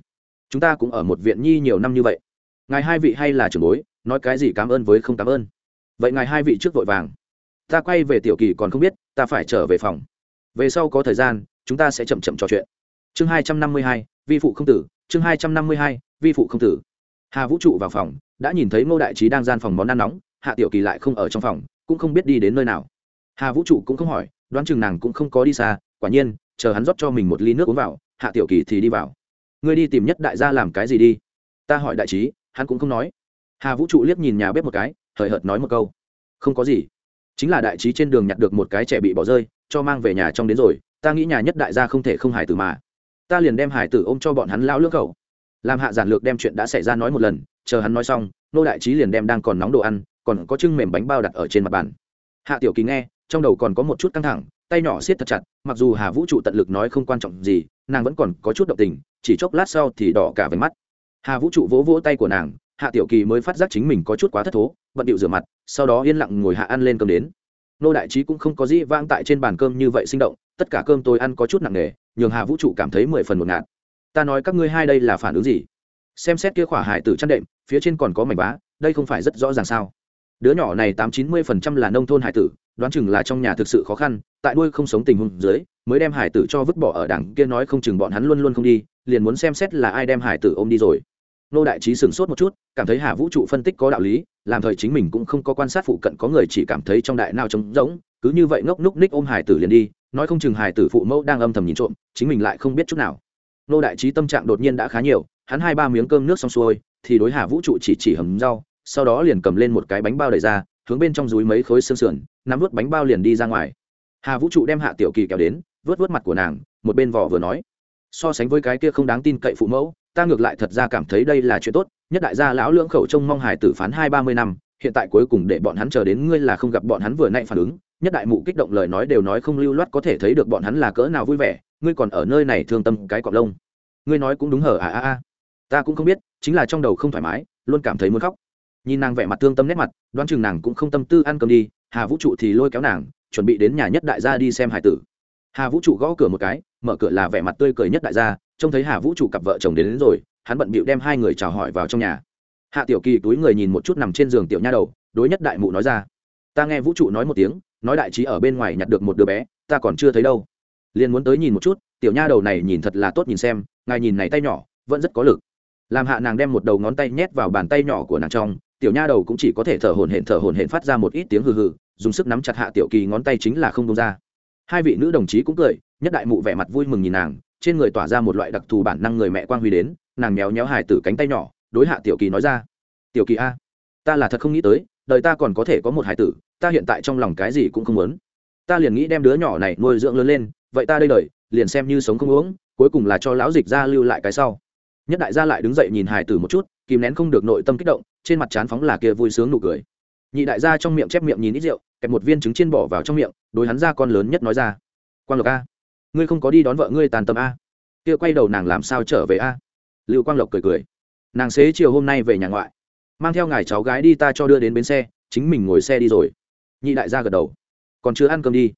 Chúng ta cũng ở một viện nhi nhiều năm như vậy. Ngài hai vị hay là trưởng bối, nói cái gì cảm ơn với không cảm ơn. Vậy ngài hai vị trước vội vàng. Ta quay về tiểu kỳ còn không biết, ta phải trở về phòng. Về sau có thời gian, chúng ta sẽ chậm chậm trò chuyện. Chương hai trăm năm mươi hai, vi phụ không tử, chương hai trăm năm mươi hai, vi phụ không tử. Hà vũ trụ vào phòng, đã nhìn thấy ngô đại trí đang gian phòng món ăn nóng, hạ tiểu kỳ lại không ở trong phòng, cũng không biết đi đến nơi nào. Hà vũ trụ cũng không hỏi đoán chừng nàng cũng không có đi xa, quả nhiên, chờ hắn rót cho mình một ly nước uống vào, hạ tiểu kỳ thì đi vào. Ngươi đi tìm nhất đại gia làm cái gì đi? Ta hỏi đại trí, hắn cũng không nói. Hà vũ trụ liếc nhìn nhà bếp một cái, hời hợt nói một câu. Không có gì. Chính là đại trí trên đường nhặt được một cái trẻ bị bỏ rơi, cho mang về nhà trong đến rồi, ta nghĩ nhà nhất đại gia không thể không hải tử mà. Ta liền đem hải tử ôm cho bọn hắn lao lưỡng khẩu làm hạ giản lược đem chuyện đã xảy ra nói một lần, chờ hắn nói xong, nô đại trí liền đem đang còn nóng đồ ăn, còn có trưng mềm bánh bao đặt ở trên mặt bàn. Hạ tiểu kỳ nghe trong đầu còn có một chút căng thẳng, tay nhỏ siết thật chặt, mặc dù hà vũ trụ tận lực nói không quan trọng gì, nàng vẫn còn có chút động tình, chỉ chốc lát sau thì đỏ cả váy mắt. Hà vũ trụ vỗ vỗ tay của nàng, hạ tiểu kỳ mới phát giác chính mình có chút quá thất thố, bận điệu rửa mặt, sau đó yên lặng ngồi hạ ăn lên cơm đến. Nô đại trí cũng không có gì vang tại trên bàn cơm như vậy sinh động, tất cả cơm tôi ăn có chút nặng nề, nhường hà vũ trụ cảm thấy mười phần một ngạt. Ta nói các ngươi hai đây là phản ứng gì? Xem xét kia khỏa hải tử chăn đệm, phía trên còn có mảnh vá, đây không phải rất rõ ràng sao? Đứa nhỏ này tám chín mươi phần trăm là nông thôn hải tử đoán chừng là trong nhà thực sự khó khăn, tại đuôi không sống tình huống dưới, mới đem hải tử cho vứt bỏ ở đằng kia nói không chừng bọn hắn luôn luôn không đi, liền muốn xem xét là ai đem hải tử ôm đi rồi. Nô đại trí sửng sốt một chút, cảm thấy hà vũ trụ phân tích có đạo lý, làm thời chính mình cũng không có quan sát phụ cận có người chỉ cảm thấy trong đại nào trống rỗng, cứ như vậy ngốc núc ních ôm hải tử liền đi, nói không chừng hải tử phụ mẫu đang âm thầm nhìn trộm, chính mình lại không biết chút nào. Nô đại trí tâm trạng đột nhiên đã khá nhiều, hắn hai ba miếng cơm nước xong xuôi, thì đối hà vũ trụ chỉ chỉ hầm rau, sau đó liền cầm lên một cái bánh bao đầy ra, hướng bên trong dúi mấy khối xương sườn nắm vớt bánh bao liền đi ra ngoài. Hà vũ trụ đem hạ tiểu kỳ kéo đến, vớt vớt mặt của nàng, một bên vỏ vừa nói. So sánh với cái kia không đáng tin cậy phụ mẫu, ta ngược lại thật ra cảm thấy đây là chuyện tốt, nhất đại gia lão lưỡng khẩu trông mong hải tử phán hai ba mươi năm, hiện tại cuối cùng để bọn hắn chờ đến ngươi là không gặp bọn hắn vừa nãy phản ứng, nhất đại mụ kích động lời nói đều nói không lưu loát có thể thấy được bọn hắn là cỡ nào vui vẻ, ngươi còn ở nơi này thương tâm cái cọp lông. Ngươi nói cũng đúng hở à à à. Ta cũng không biết, chính là trong đầu không thoải mái, luôn cảm thấy muốn khóc. Nhìn nàng vẻ mặt thương tâm nét mặt, đoán chừng nàng cũng không tâm tư ăn cơm đi hà vũ trụ thì lôi kéo nàng chuẩn bị đến nhà nhất đại gia đi xem hải tử. Hà vũ trụ gõ cửa một cái mở cửa là vẻ mặt tươi cười nhất đại gia trông thấy hà vũ trụ cặp vợ chồng đến, đến rồi hắn bận bịu đem hai người chào hỏi vào trong nhà. Hạ tiểu kỳ túi người nhìn một chút nằm trên giường tiểu nha đầu đối nhất đại mụ nói ra ta nghe vũ trụ nói một tiếng nói đại trí ở bên ngoài nhặt được một đứa bé ta còn chưa thấy đâu. Liền muốn tới nhìn một chút tiểu nha đầu này nhìn thật là tốt nhìn xem ngài nhìn này tay nhỏ vẫn rất có lực. Làm hạ nàng đem một đầu ngón tay nhét vào bàn tay nhỏ của nàng trong tiểu nha đầu cũng chỉ có thể thở hổn hển, thở hổn hển phát ra một ít tiếng hừ hừ, dùng sức nắm chặt hạ tiểu kỳ ngón tay chính là không buông ra. Hai vị nữ đồng chí cũng cười, nhất đại mụ vẻ mặt vui mừng nhìn nàng, trên người tỏa ra một loại đặc thù bản năng người mẹ quang huy đến, nàng méo méo hài tử cánh tay nhỏ, đối hạ tiểu kỳ nói ra, tiểu kỳ a, ta là thật không nghĩ tới, đời ta còn có thể có một hài tử, ta hiện tại trong lòng cái gì cũng không muốn. Ta liền nghĩ đem đứa nhỏ này nuôi dưỡng lớn lên, vậy ta đây đời liền xem như sống không uống cuối cùng là cho lão dịch ra lưu lại cái sau. Nhất đại gia lại đứng dậy nhìn hài tử một chút, kìm nén không được nội tâm kích động trên mặt chán phóng là kia vui sướng nụ cười. Nhị đại gia trong miệng chép miệng nhìn ít rượu, kẹp một viên trứng chiên bỏ vào trong miệng, đối hắn ra con lớn nhất nói ra. Quang lộc a, ngươi không có đi đón vợ ngươi tàn tâm a. Kia quay đầu nàng làm sao trở về a? Lưu quang lộc cười cười. Nàng xế chiều hôm nay về nhà ngoại. Mang theo ngài cháu gái đi ta cho đưa đến bến xe, chính mình ngồi xe đi rồi. Nhị đại gia gật đầu. Còn chưa ăn cơm đi.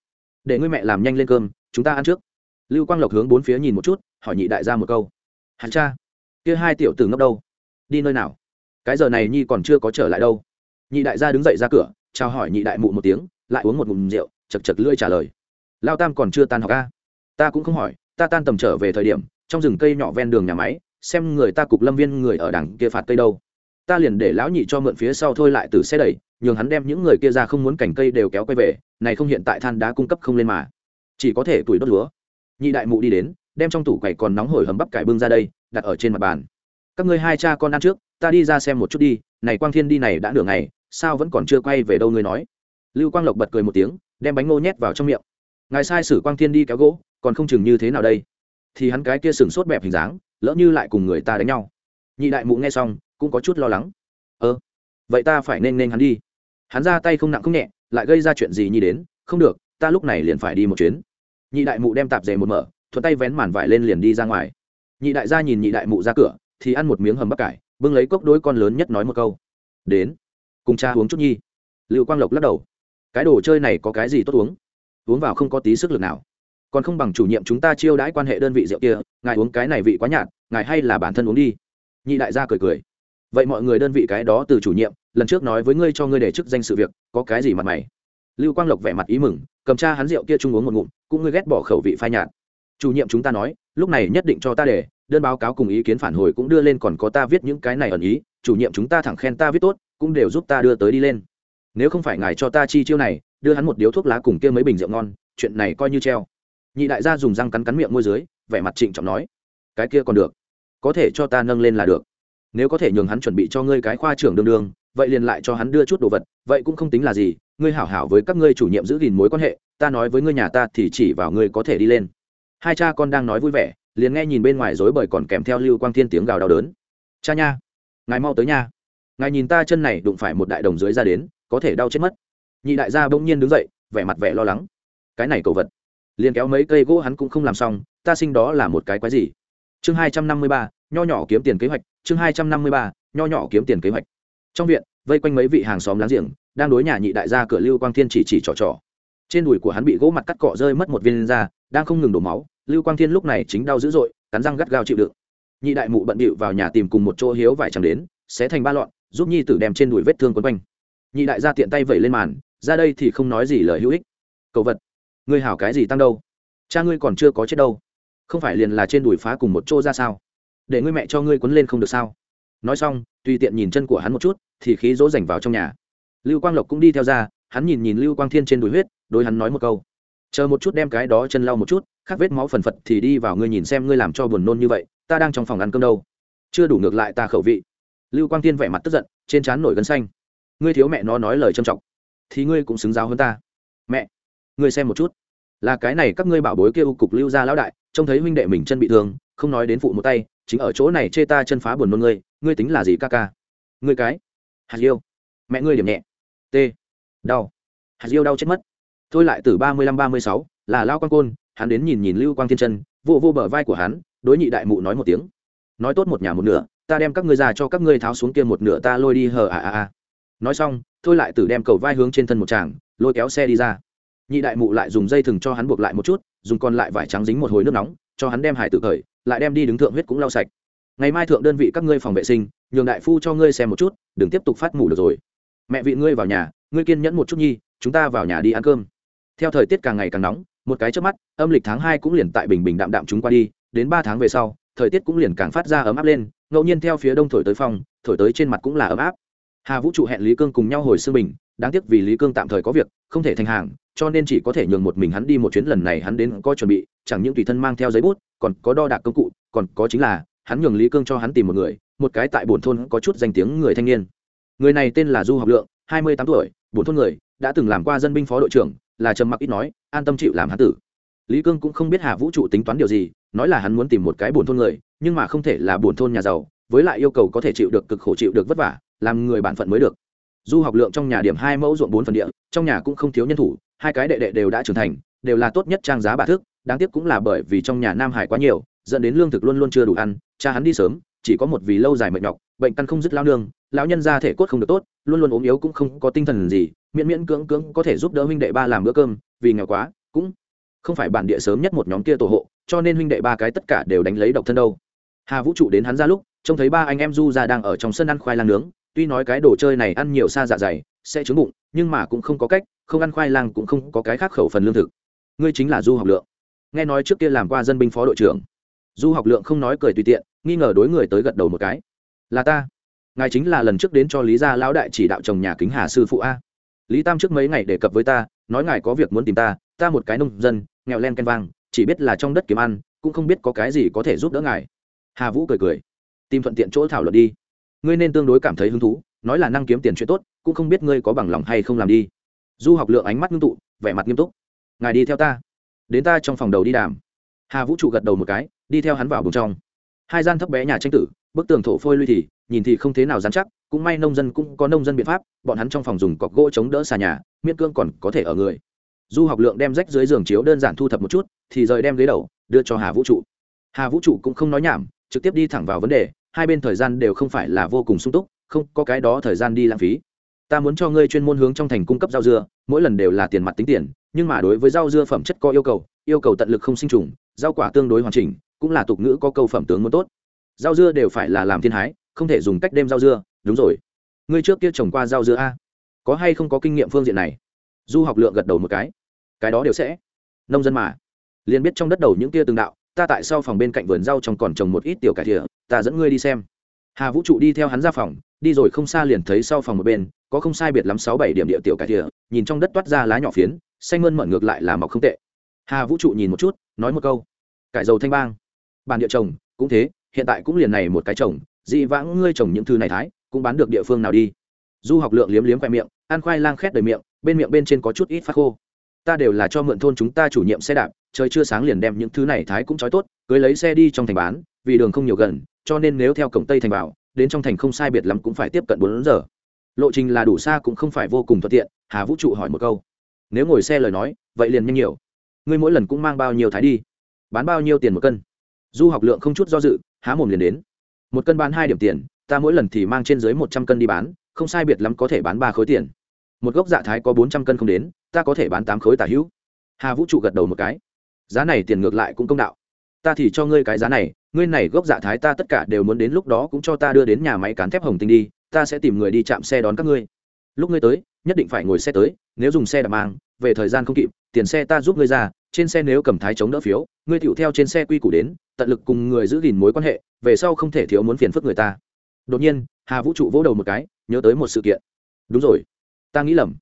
Để ngươi mẹ làm nhanh lên cơm, chúng ta ăn trước. Lưu quang lộc hướng bốn phía nhìn một chút, hỏi nhị đại gia một câu. Hắn cha, kia hai tiểu tử ngốc đâu? Đi nơi nào? Cái giờ này nhi còn chưa có trở lại đâu. Nhị đại gia đứng dậy ra cửa, chào hỏi nhị đại mụ một tiếng, lại uống một ngụm rượu chật chật lưỡi trả lời. Lao tam còn chưa tan học ca ta cũng không hỏi, ta tan tầm trở về thời điểm, trong rừng cây nhỏ ven đường nhà máy, xem người ta cục lâm viên người ở đằng kia phạt cây đâu. Ta liền để lão nhị cho mượn phía sau thôi lại từ xe đẩy, nhường hắn đem những người kia ra không muốn cành cây đều kéo quay về, này không hiện tại than đá cung cấp không lên mà. Chỉ có thể tuổi đốt lúa. Nhị đại mụ đi đến, đem trong tủ quầy còn nóng hổi hầm bắp cải bưng ra đây, đặt ở trên mặt bàn. Các ngươi hai cha con ăn trước ta đi ra xem một chút đi, này quang thiên đi này đã nửa ngày, sao vẫn còn chưa quay về đâu ngươi nói? Lưu quang lộc bật cười một tiếng, đem bánh ngô nhét vào trong miệng. Ngài sai sử quang thiên đi kéo gỗ, còn không chừng như thế nào đây? Thì hắn cái kia sừng sốt bẹp hình dáng, lỡ như lại cùng người ta đánh nhau. Nhị đại mụ nghe xong, cũng có chút lo lắng. Ơ, vậy ta phải nên nên hắn đi. Hắn ra tay không nặng không nhẹ, lại gây ra chuyện gì nhi đến? Không được, ta lúc này liền phải đi một chuyến. Nhị đại mụ đem tạp dề một mở, thuận tay vén màn vải lên liền đi ra ngoài. Nhị đại gia nhìn nhị đại mụ ra cửa, thì ăn một miếng hầm bắp cải bưng lấy cốc đối con lớn nhất nói một câu. Đến, cùng cha uống chút nhi. Lưu quang lộc lắc đầu. Cái đồ chơi này có cái gì tốt uống? Uống vào không có tí sức lực nào. Còn không bằng chủ nhiệm chúng ta chiêu đãi quan hệ đơn vị rượu kia, ngài uống cái này vị quá nhạt, ngài hay là bản thân uống đi. Nhị đại gia cười cười. Vậy mọi người đơn vị cái đó từ chủ nhiệm, lần trước nói với ngươi cho ngươi để chức danh sự việc, có cái gì mặt mày? Lưu quang lộc vẻ mặt ý mừng, cầm cha hắn rượu kia chung uống một ngụm, cũng ngươi ghét bỏ khẩu vị phai nhạt. Chủ nhiệm chúng ta nói, lúc này nhất định cho ta để đơn báo cáo cùng ý kiến phản hồi cũng đưa lên còn có ta viết những cái này ẩn ý, chủ nhiệm chúng ta thẳng khen ta viết tốt, cũng đều giúp ta đưa tới đi lên. Nếu không phải ngài cho ta chi chiêu này, đưa hắn một điếu thuốc lá cùng kia mấy bình rượu ngon, chuyện này coi như treo. Nhị đại gia dùng răng cắn cắn miệng môi dưới, vẻ mặt trịnh trọng nói, cái kia còn được, có thể cho ta nâng lên là được. Nếu có thể nhường hắn chuẩn bị cho ngươi cái khoa trưởng đương đương vậy liền lại cho hắn đưa chút đồ vật, vậy cũng không tính là gì, ngươi hảo hảo với các ngươi chủ nhiệm giữ gìn mối quan hệ, ta nói với ngươi nhà ta thì chỉ vào ngươi có thể đi lên. Hai cha con đang nói vui vẻ liền nghe nhìn bên ngoài rối bời còn kèm theo lưu quang thiên tiếng gào đau đớn. Cha nha, ngài mau tới nha. Ngài nhìn ta chân này đụng phải một đại đồng dưới ra đến, có thể đau chết mất. Nhị đại gia bỗng nhiên đứng dậy, vẻ mặt vẻ lo lắng. Cái này cầu vật. Liền kéo mấy cây gỗ hắn cũng không làm xong, ta sinh đó là một cái quái gì? Chương hai trăm năm mươi ba, nho nhỏ kiếm tiền kế hoạch, chương hai trăm năm mươi ba, nho nhỏ kiếm tiền kế hoạch. Trong viện, vây quanh mấy vị hàng xóm láng giềng, đang đối nhà nhị đại gia cửa lưu quang thiên chỉ chỉ trò trò. Trên đùi của hắn bị gỗ mặt cắt cọ rơi mất một viên da, đang không ngừng đổ máu lưu quang thiên lúc này chính đau dữ dội, cắn răng gắt gao chịu đựng. Nhị đại mụ bận bịu vào nhà tìm cùng một chỗ hiếu vải chẳng đến sẽ thành ba lọn, giúp nhi tử đem trên đùi vết thương quấn quanh. Nhị đại gia tiện tay vẩy lên màn, ra đây thì không nói gì lời hữu ích. Cậu vật, ngươi hảo cái gì tăng đâu? Cha ngươi còn chưa có chết đâu. Không phải liền là trên đùi phá cùng một chỗ ra sao? Để ngươi mẹ cho ngươi quấn lên không được sao? Nói xong, tùy tiện nhìn chân của hắn một chút, thì khí dỗ dành vào trong nhà. Lưu quang lộc cũng đi theo ra, hắn nhìn nhìn lưu quang thiên trên đùi huyết, đối hắn nói một câu chờ một chút đem cái đó chân lau một chút, khắc vết máu phần phật thì đi vào ngươi nhìn xem ngươi làm cho buồn nôn như vậy, ta đang trong phòng ăn cơm đâu. Chưa đủ ngược lại ta khẩu vị. Lưu quang thiên vẻ mặt tức giận, trên trán nổi gân xanh. Ngươi thiếu mẹ nó nói lời trầm trọng, thì ngươi cũng xứng giáo hơn ta. Mẹ, ngươi xem một chút. Là cái này các ngươi bảo bối kêu cục lưu ra lão đại, trông thấy huynh đệ mình chân bị thương, không nói đến phụ một tay, chính ở chỗ này chê ta chân phá buồn nôn ngươi ngươi tính là gì ca ca? Ngươi cái hạt yêu mẹ ngươi điểm nhẹ. T. Đau. Hạt yêu đau chết mất thôi lại từ ba mươi lăm ba mươi sáu, là lao quan côn, hắn đến nhìn nhìn lưu quang thiên chân, vô vô bờ vai của hắn, đối nhị đại mụ nói một tiếng. Nói tốt một nhà một nửa, ta đem các ngươi ra cho các ngươi tháo xuống kia một nửa ta lôi đi hờ à à à nói xong, thôi lại từ đem cầu vai hướng trên thân một chàng lôi kéo xe đi ra. Nhị đại mụ lại dùng dây thừng cho hắn buộc lại một chút, dùng còn lại vải trắng dính một hồi nước nóng, cho hắn đem hải tử khởi lại đem đi đứng thượng huyết cũng lau sạch. Ngày mai thượng đơn vị các ngươi phòng vệ sinh, nhường đại phu cho ngươi xem một chút, đừng tiếp tục phát ngủ được rồi. Mẹ vị ngươi vào nhà, ngươi kiên nhẫn một chút nhi, chúng ta vào nhà đi ăn cơm theo thời tiết càng ngày càng nóng, một cái trước mắt, âm lịch tháng hai cũng liền tại bình bình đạm đạm chúng qua đi, đến ba tháng về sau, thời tiết cũng liền càng phát ra ấm áp lên, ngẫu nhiên theo phía đông thổi tới phòng thổi tới trên mặt cũng là ấm áp. Hà vũ trụ hẹn lý cương cùng nhau hồi sư bình, đáng tiếc vì lý cương tạm thời có việc, không thể thành hàng, cho nên chỉ có thể nhường một mình hắn đi một chuyến lần này hắn đến có chuẩn bị, chẳng những tùy thân mang theo giấy bút, còn có đo đạc công cụ, còn có chính là, hắn nhường lý cương cho hắn tìm một người, một cái tại bổn thôn có chút danh tiếng người thanh niên. Người này tên là du học lượng, hai mươi tám tuổi bốn thôn người, đã từng làm qua dân binh phó đội trưởng là trầm mặc ít nói, an tâm chịu làm hán tử. Lý cương cũng không biết hà vũ trụ tính toán điều gì, nói là hắn muốn tìm một cái buồn thôn người, nhưng mà không thể là buồn thôn nhà giàu, với lại yêu cầu có thể chịu được cực khổ chịu được vất vả, làm người bản phận mới được. Du học lượng trong nhà điểm hai mẫu ruộng bốn phần địa, trong nhà cũng không thiếu nhân thủ, hai cái đệ đệ đều đã trưởng thành, đều là tốt nhất trang giá bà thức đáng tiếc cũng là bởi vì trong nhà nam hải quá nhiều, dẫn đến lương thực luôn luôn chưa đủ ăn, cha hắn đi sớm chỉ có một vì lâu dài mệt nhọc, bệnh căn không dứt lao nương, lão nhân ra thể cốt không được tốt, luôn luôn ốm yếu cũng không có tinh thần gì, miễn miễn cưỡng cưỡng có thể giúp đỡ huynh đệ ba làm bữa cơm, vì nghèo quá, cũng không phải bản địa sớm nhất một nhóm kia tổ hộ, cho nên huynh đệ ba cái tất cả đều đánh lấy độc thân đâu. Hà vũ trụ đến hắn ra lúc, trông thấy ba anh em du ra đang ở trong sân ăn khoai lang nướng, tuy nói cái đồ chơi này ăn nhiều xa dạ dày, sẽ trứng bụng, nhưng mà cũng không có cách, không ăn khoai lang cũng không có cái khác khẩu phần lương thực. Ngươi chính là du học lượng. Nghe nói trước kia làm qua dân binh phó đội trưởng. Du học lượng không nói cười tùy tiện nghi ngờ đối người tới gật đầu một cái. Là ta. Ngài chính là lần trước đến cho lý gia lão đại chỉ đạo chồng nhà kính hà sư phụ a. Lý tam trước mấy ngày đề cập với ta, nói ngài có việc muốn tìm ta ta một cái nông dân, nghèo len ken vang, chỉ biết là trong đất kiếm ăn, cũng không biết có cái gì có thể giúp đỡ ngài. Hà vũ cười cười. Tìm thuận tiện chỗ thảo luận đi. Ngươi nên tương đối cảm thấy hứng thú, nói là năng kiếm tiền chuyện tốt, cũng không biết ngươi có bằng lòng hay không làm đi. Du học lượng ánh mắt ngưng tụ, vẻ mặt nghiêm túc. Ngài đi theo ta. Đến ta trong phòng đầu đi đàm. Hà vũ trụ gật đầu một cái, đi theo hắn vào bùng trong hai gian thấp bé nhà tranh tử, bức tường thổ phôi lui thì, nhìn thì không thế nào dán chắc, cũng may nông dân cũng có nông dân biện pháp, bọn hắn trong phòng dùng cọc gỗ chống đỡ xà nhà, miễn cương còn có thể ở người. Du học lượng đem rách dưới giường chiếu đơn giản thu thập một chút, thì rời đem ghế đầu, đưa cho hà vũ trụ. Hà vũ trụ cũng không nói nhảm, trực tiếp đi thẳng vào vấn đề, hai bên thời gian đều không phải là vô cùng sung túc, không có cái đó thời gian đi lãng phí. Ta muốn cho ngươi chuyên môn hướng trong thành cung cấp rau dưa, mỗi lần đều là tiền mặt tính tiền, nhưng mà đối với rau dưa phẩm chất có yêu cầu yêu cầu tận lực không sinh trùng, rau quả tương đối hoàn chỉnh cũng là tục ngữ có câu phẩm tướng muốn tốt. Rau dưa đều phải là làm thiên hái, không thể dùng cách đem rau dưa. Đúng rồi. Ngươi trước kia trồng qua rau dưa a? Có hay không có kinh nghiệm phương diện này? Du học lượng gật đầu một cái. Cái đó đều sẽ. Nông dân mà. Liền biết trong đất đầu những kia từng đạo, ta tại sau phòng bên cạnh vườn rau trong còn trồng một ít tiểu cải thìa ta dẫn ngươi đi xem. Hà vũ trụ đi theo hắn ra phòng, đi rồi không xa liền thấy sau phòng một bên, có không sai biệt lắm sáu bảy điểm địa tiểu cải thìa nhìn trong đất toát ra lá nhỏ phiến, xanh mơn mận ngược lại là mọc không tệ. Hà vũ trụ nhìn một chút, nói một câu. Cải dầu thanh bang bàn địa trồng, cũng thế, hiện tại cũng liền này một cái trồng, dị vãng ngươi trồng những thứ này thái, cũng bán được địa phương nào đi. Du học lượng liếm liếm khoe miệng, ăn khoai lang khét đầy miệng, bên miệng bên trên có chút ít phát khô. Ta đều là cho mượn thôn chúng ta chủ nhiệm xe đạp, trời chưa sáng liền đem những thứ này thái cũng trói tốt, cưới lấy xe đi trong thành bán, vì đường không nhiều gần, cho nên nếu theo cổng tây thành bảo đến trong thành không sai biệt lắm cũng phải tiếp cận bốn giờ. Lộ trình là đủ xa cũng không phải vô cùng thuận tiện, hà vũ trụ hỏi một câu. Nếu ngồi xe lời nói, vậy liền nhanh nhiều. Ngươi mỗi lần cũng mang bao nhiêu thái đi? Bán bao nhiêu tiền một cân? Du học lượng không chút do dự, há mồm liền đến. Một cân bán hai điểm tiền, ta mỗi lần thì mang trên dưới một trăm cân đi bán, không sai biệt lắm có thể bán ba khối tiền. Một gốc dạ thái có bốn trăm cân không đến, ta có thể bán tám khối tả hữu. Hà vũ trụ gật đầu một cái. Giá này tiền ngược lại cũng công đạo. Ta thì cho ngươi cái giá này, ngươi này gốc dạ thái ta tất cả đều muốn đến lúc đó cũng cho ta đưa đến nhà máy cán thép hồng tinh đi, ta sẽ tìm người đi chạm xe đón các ngươi. Lúc ngươi tới, nhất định phải ngồi xe tới, nếu dùng xe đạp mang, về thời gian không kịp, tiền xe ta giúp ngươi ra trên xe nếu cầm thái chống đỡ phiếu, ngươi tựu theo trên xe quy củ đến, tận lực cùng người giữ gìn mối quan hệ, về sau không thể thiếu muốn phiền phức người ta. Đột nhiên, hà vũ trụ vỗ đầu một cái, nhớ tới một sự kiện. Đúng rồi. Ta nghĩ lầm.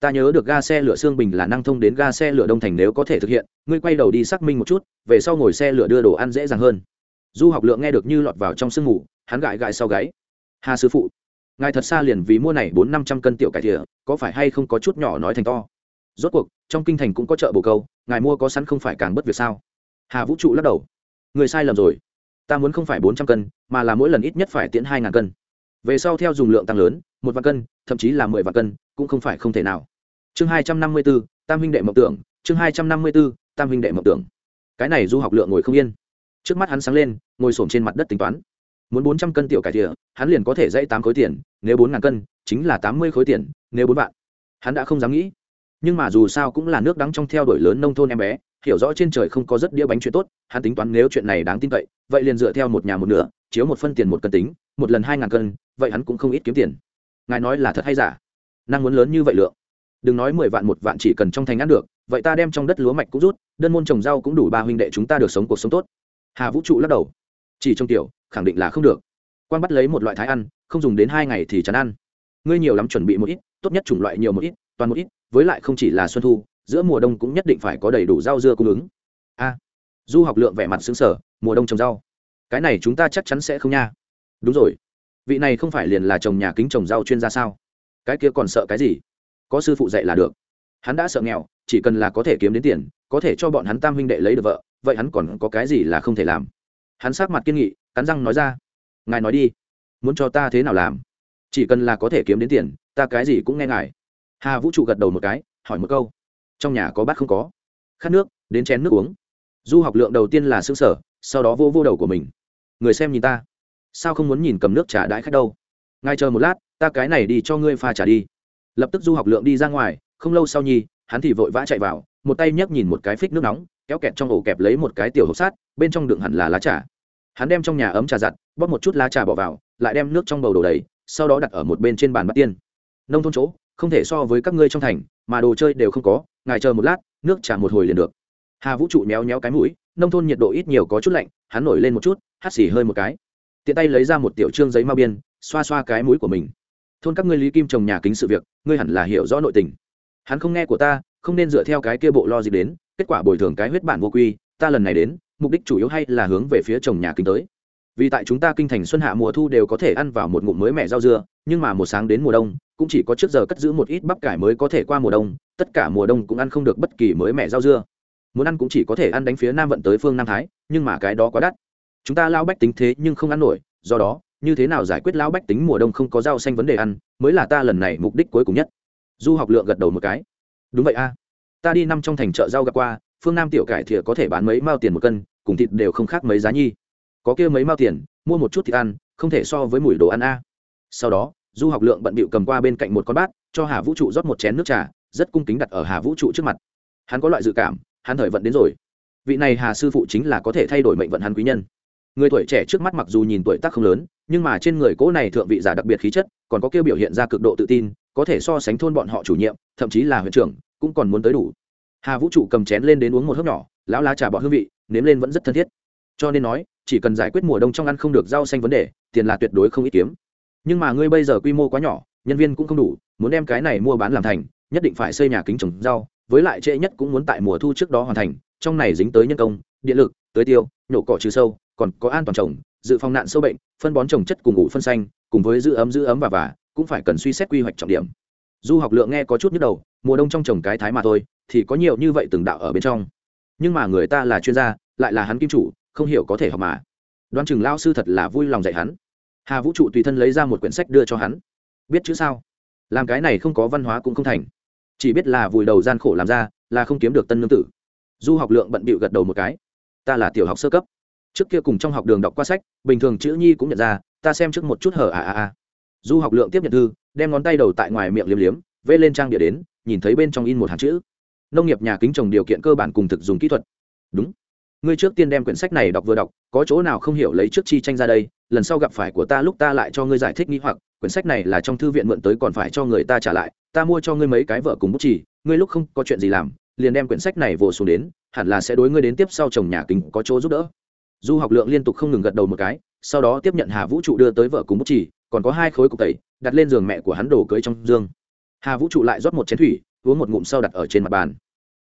Ta nhớ được ga xe lửa xương bình là năng thông đến ga xe lửa đông thành nếu có thể thực hiện, ngươi quay đầu đi xác minh một chút, về sau ngồi xe lửa đưa đồ ăn dễ dàng hơn. Du học lượng nghe được như lọt vào trong sương ngủ hắn gãi gãi sau gáy. Hà sư phụ, ngài thật xa liền vì mua này bốn năm trăm cân tiểu cải thìa, có phải hay không có chút nhỏ nói thành to? Rốt cuộc, trong kinh thành cũng có chợ bồ câu, ngài mua có sẵn không phải càng bất việc sao? Hà vũ trụ lắc đầu. Người sai lầm rồi. Ta muốn không phải bốn trăm cân, mà là mỗi lần ít nhất phải tiễn hai ngàn cân. Về sau theo dùng lượng tăng lớn, một vạn cân, thậm chí là mười vạn cân, cũng không phải không thể nào. Chương hai trăm năm mươi b ố tam huynh đệ mộng tưởng. Chương hai trăm năm mươi b ố tam huynh đệ mộng tưởng. Cái này du học lượng ngồi không yên. Trước mắt hắn sáng lên, ngồi s trên mặt đất tính toán. Muốn bốn trăm cân tiểu cải thịa, hắn liền có thể dãy tám khối tiền, nếu bốn ngàn cân, chính là tám mươi khối tiền, nếu bốn vạn. Hắn đã không dám nghĩ nhưng mà dù sao cũng là nước đắng trong theo đuổi lớn nông thôn em bé, hiểu rõ trên trời không có rất đĩa bánh chuyện tốt, hắn tính toán nếu chuyện này đáng tin cậy, vậy liền dựa theo một nhà một nửa, chiếu một phân tiền một cân tính, một lần hai ngàn cân, vậy hắn cũng không ít kiếm tiền. Ngài nói là thật hay giả? Năng muốn lớn như vậy lượng. Đừng nói mười vạn một vạn chỉ cần trong thành ăn được, vậy ta đem trong đất lúa mạch cũng rút, đơn môn trồng rau cũng đủ ba huynh đệ chúng ta được sống cuộc sống tốt. Hà vũ trụ lắc đầu. Chỉ trong tiểu, khẳng định là không được. Quan bắt lấy một loại thái ăn, không dùng đến hai ngày thì chán ăn. Ngươi nhiều lắm chuẩn bị một ít tốt nhất chủng loại nhiều một ít, toàn một ít, với lại không chỉ là xuân thu, giữa mùa đông cũng nhất định phải có đầy đủ rau dưa cung ứng. A, du học lượng vẻ mặt xứng sở mùa đông trồng rau. Cái này chúng ta chắc chắn sẽ không nha. Đúng rồi. Vị này không phải liền là trồng nhà kính trồng rau chuyên gia sao? Cái kia còn sợ cái gì? Có sư phụ dạy là được. Hắn đã sợ nghèo, chỉ cần là có thể kiếm đến tiền, có thể cho bọn hắn tam huynh đệ lấy được vợ, vậy hắn còn có cái gì là không thể làm? Hắn sát mặt kiên nghị, cắn răng nói ra. Ngài nói đi. Muốn cho ta thế nào làm? Chỉ cần là có thể kiếm đến tiền ta cái gì cũng nghe ngài. Hà vũ trụ gật đầu một cái, hỏi một câu. Trong nhà có bát không có? Khát nước, đến chén nước uống. Du học lượng đầu tiên là xương sở, sau đó vô vô đầu của mình. Người xem nhìn ta. Sao không muốn nhìn cầm nước trà đãi khách đâu? Ngài chờ một lát, ta cái này đi cho ngươi pha trà đi. Lập tức du học lượng đi ra ngoài, không lâu sau nhi, hắn thì vội vã chạy vào, một tay nhấc nhìn một cái phích nước nóng, kéo kẹt trong ổ kẹp lấy một cái tiểu hộp sát bên trong đựng hẳn là lá trà. Hắn đem trong nhà ấm trà giặt, bóp một chút lá trà bỏ vào, lại đem nước trong bầu đổ đầy, sau đó đặt ở một bên trên bàn bắt tiên nông thôn chỗ, không thể so với các ngươi trong thành, mà đồ chơi đều không có, ngài chờ một lát, nước trà một hồi liền được. Hà vũ trụ méo méo cái mũi, nông thôn nhiệt độ ít nhiều có chút lạnh, hắn nổi lên một chút, hắt xì hơi một cái. Tiện tay lấy ra một tiểu trương giấy ma biên, xoa xoa cái mũi của mình. Thôn các ngươi lý kim trồng nhà kính sự việc, ngươi hẳn là hiểu rõ nội tình. Hắn không nghe của ta, không nên dựa theo cái kia bộ lo gì đến, kết quả bồi thường cái huyết bản vô quy, ta lần này đến, mục đích chủ yếu hay là hướng về phía trồng nhà kính tới vì tại chúng ta kinh thành xuân hạ mùa thu đều có thể ăn vào một ngụm mới mẻ rau dưa, nhưng mà một sáng đến mùa đông, cũng chỉ có trước giờ cất giữ một ít bắp cải mới có thể qua mùa đông, tất cả mùa đông cũng ăn không được bất kỳ mới mẻ rau dưa. Muốn ăn cũng chỉ có thể ăn đánh phía nam vận tới phương nam thái, nhưng mà cái đó quá đắt. Chúng ta lao bách tính thế nhưng không ăn nổi, do đó, như thế nào giải quyết lao bách tính mùa đông không có rau xanh vấn đề ăn, mới là ta lần này mục đích cuối cùng nhất. Du học lượng gật đầu một cái. Đúng vậy a. Ta đi năm trong thành chợ rau gặp qua, phương nam tiểu cải thìa có thể bán mấy mao tiền một cân, cùng thịt đều không khác mấy giá nhi có kia mấy mao tiền, mua một chút thịt ăn, không thể so với mùi đồ ăn a. Sau đó, du học lượng bận bịu cầm qua bên cạnh một con bát, cho hà vũ trụ rót một chén nước trà, rất cung kính đặt ở hà vũ trụ trước mặt. Hắn có loại dự cảm, hắn thời vận đến rồi. Vị này hà sư phụ chính là có thể thay đổi mệnh vận hắn quý nhân. Người tuổi trẻ trước mắt mặc dù nhìn tuổi tác không lớn, nhưng mà trên người cỗ này thượng vị giả đặc biệt khí chất, còn có kêu biểu hiện ra cực độ tự tin, có thể so sánh thôn bọn họ chủ nhiệm, thậm chí là huyện trưởng, cũng còn muốn tới đủ. Hà vũ trụ cầm chén lên đến uống một hớp nhỏ, lão lá trà bọ hương vị, nếm lên vẫn rất thân thiết cho nên nói, chỉ cần giải quyết mùa đông trong ăn không được rau xanh vấn đề, tiền là tuyệt đối không ít kiếm. Nhưng mà ngươi bây giờ quy mô quá nhỏ, nhân viên cũng không đủ, muốn đem cái này mua bán làm thành, nhất định phải xây nhà kính trồng rau, với lại trễ nhất cũng muốn tại mùa thu trước đó hoàn thành, trong này dính tới nhân công, điện lực, tưới tiêu, nhổ cỏ trừ sâu, còn có an toàn trồng, dự phòng nạn sâu bệnh, phân bón trồng chất cùng ngủ phân xanh, cùng với giữ ấm giữ ấm và và, cũng phải cần suy xét quy hoạch trọng điểm. Du học lượng nghe có chút nhức đầu, mùa đông trong trồng cái thái mà thôi, thì có nhiều như vậy từng đạo ở bên trong. Nhưng mà người ta là chuyên gia, lại là hắn kim chủ không hiểu có thể học mà. Đoan chừng lao sư thật là vui lòng dạy hắn. Hà vũ trụ tùy thân lấy ra một quyển sách đưa cho hắn. Biết chữ sao? Làm cái này không có văn hóa cũng không thành. Chỉ biết là vùi đầu gian khổ làm ra, là không kiếm được tân nương tử. Du học lượng bận bịu gật đầu một cái. Ta là tiểu học sơ cấp. Trước kia cùng trong học đường đọc qua sách, bình thường chữ nhi cũng nhận ra, ta xem trước một chút hở à à à. Du học lượng tiếp nhận thư, đem ngón tay đầu tại ngoài miệng liếm liếm, vê lên trang địa đến, nhìn thấy bên trong in một hàng chữ. Nông nghiệp nhà kính trồng điều kiện cơ bản cùng thực dùng kỹ thuật. Đúng ngươi trước tiên đem quyển sách này đọc vừa đọc, có chỗ nào không hiểu lấy trước chi tranh ra đây, lần sau gặp phải của ta lúc ta lại cho ngươi giải thích nghĩ hoặc, quyển sách này là trong thư viện mượn tới còn phải cho người ta trả lại, ta mua cho ngươi mấy cái vợ cùng bút chỉ ngươi lúc không có chuyện gì làm, liền đem quyển sách này vồ xuống đến, hẳn là sẽ đối ngươi đến tiếp sau chồng nhà kính có chỗ giúp đỡ du học lượng liên tục không ngừng gật đầu một cái, sau đó tiếp nhận hà vũ trụ đưa tới vợ cùng bút chỉ còn có hai khối cục tẩy, đặt lên giường mẹ của hắn đổ cưới trong giường. hà vũ trụ lại rót một chén thủy, uống một ngụm sau đặt ở trên mặt bàn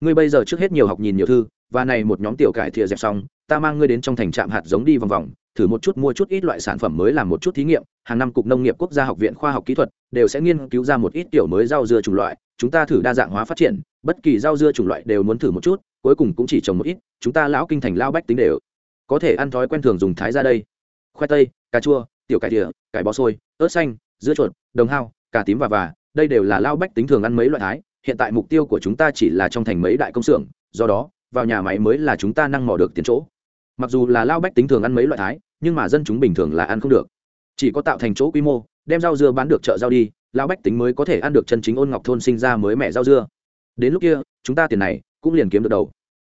ngươi bây giờ trước hết nhiều học nhìn nhiều thư và này một nhóm tiểu cải thìa dẹp xong, ta mang ngươi đến trong thành trạm hạt giống đi vòng vòng, thử một chút mua chút ít loại sản phẩm mới làm một chút thí nghiệm, hàng năm cục nông nghiệp quốc gia học viện khoa học kỹ thuật đều sẽ nghiên cứu ra một ít tiểu mới rau dưa chủng loại, chúng ta thử đa dạng hóa phát triển, bất kỳ rau dưa chủng loại đều muốn thử một chút, cuối cùng cũng chỉ trồng một ít, chúng ta lão kinh thành lao bách tính đều có thể ăn thói quen thường dùng thái ra đây. Khoai tây, cà chua, tiểu cải thìa cải bó xôi, ớt xanh, dưa chuột, đồng hao, cà tím và và, đây đều là lao bách tính thường ăn mấy loại thái, hiện tại mục tiêu của chúng ta chỉ là trong thành mấy đại công xưởng, do đó vào nhà máy mới là chúng ta năng mò được tiền chỗ. Mặc dù là lao bách tính thường ăn mấy loại thái, nhưng mà dân chúng bình thường là ăn không được. Chỉ có tạo thành chỗ quy mô, đem rau dưa bán được chợ rau đi, lao bách tính mới có thể ăn được chân chính ôn ngọc thôn sinh ra mới mẹ rau dưa. Đến lúc kia, chúng ta tiền này cũng liền kiếm được đầu.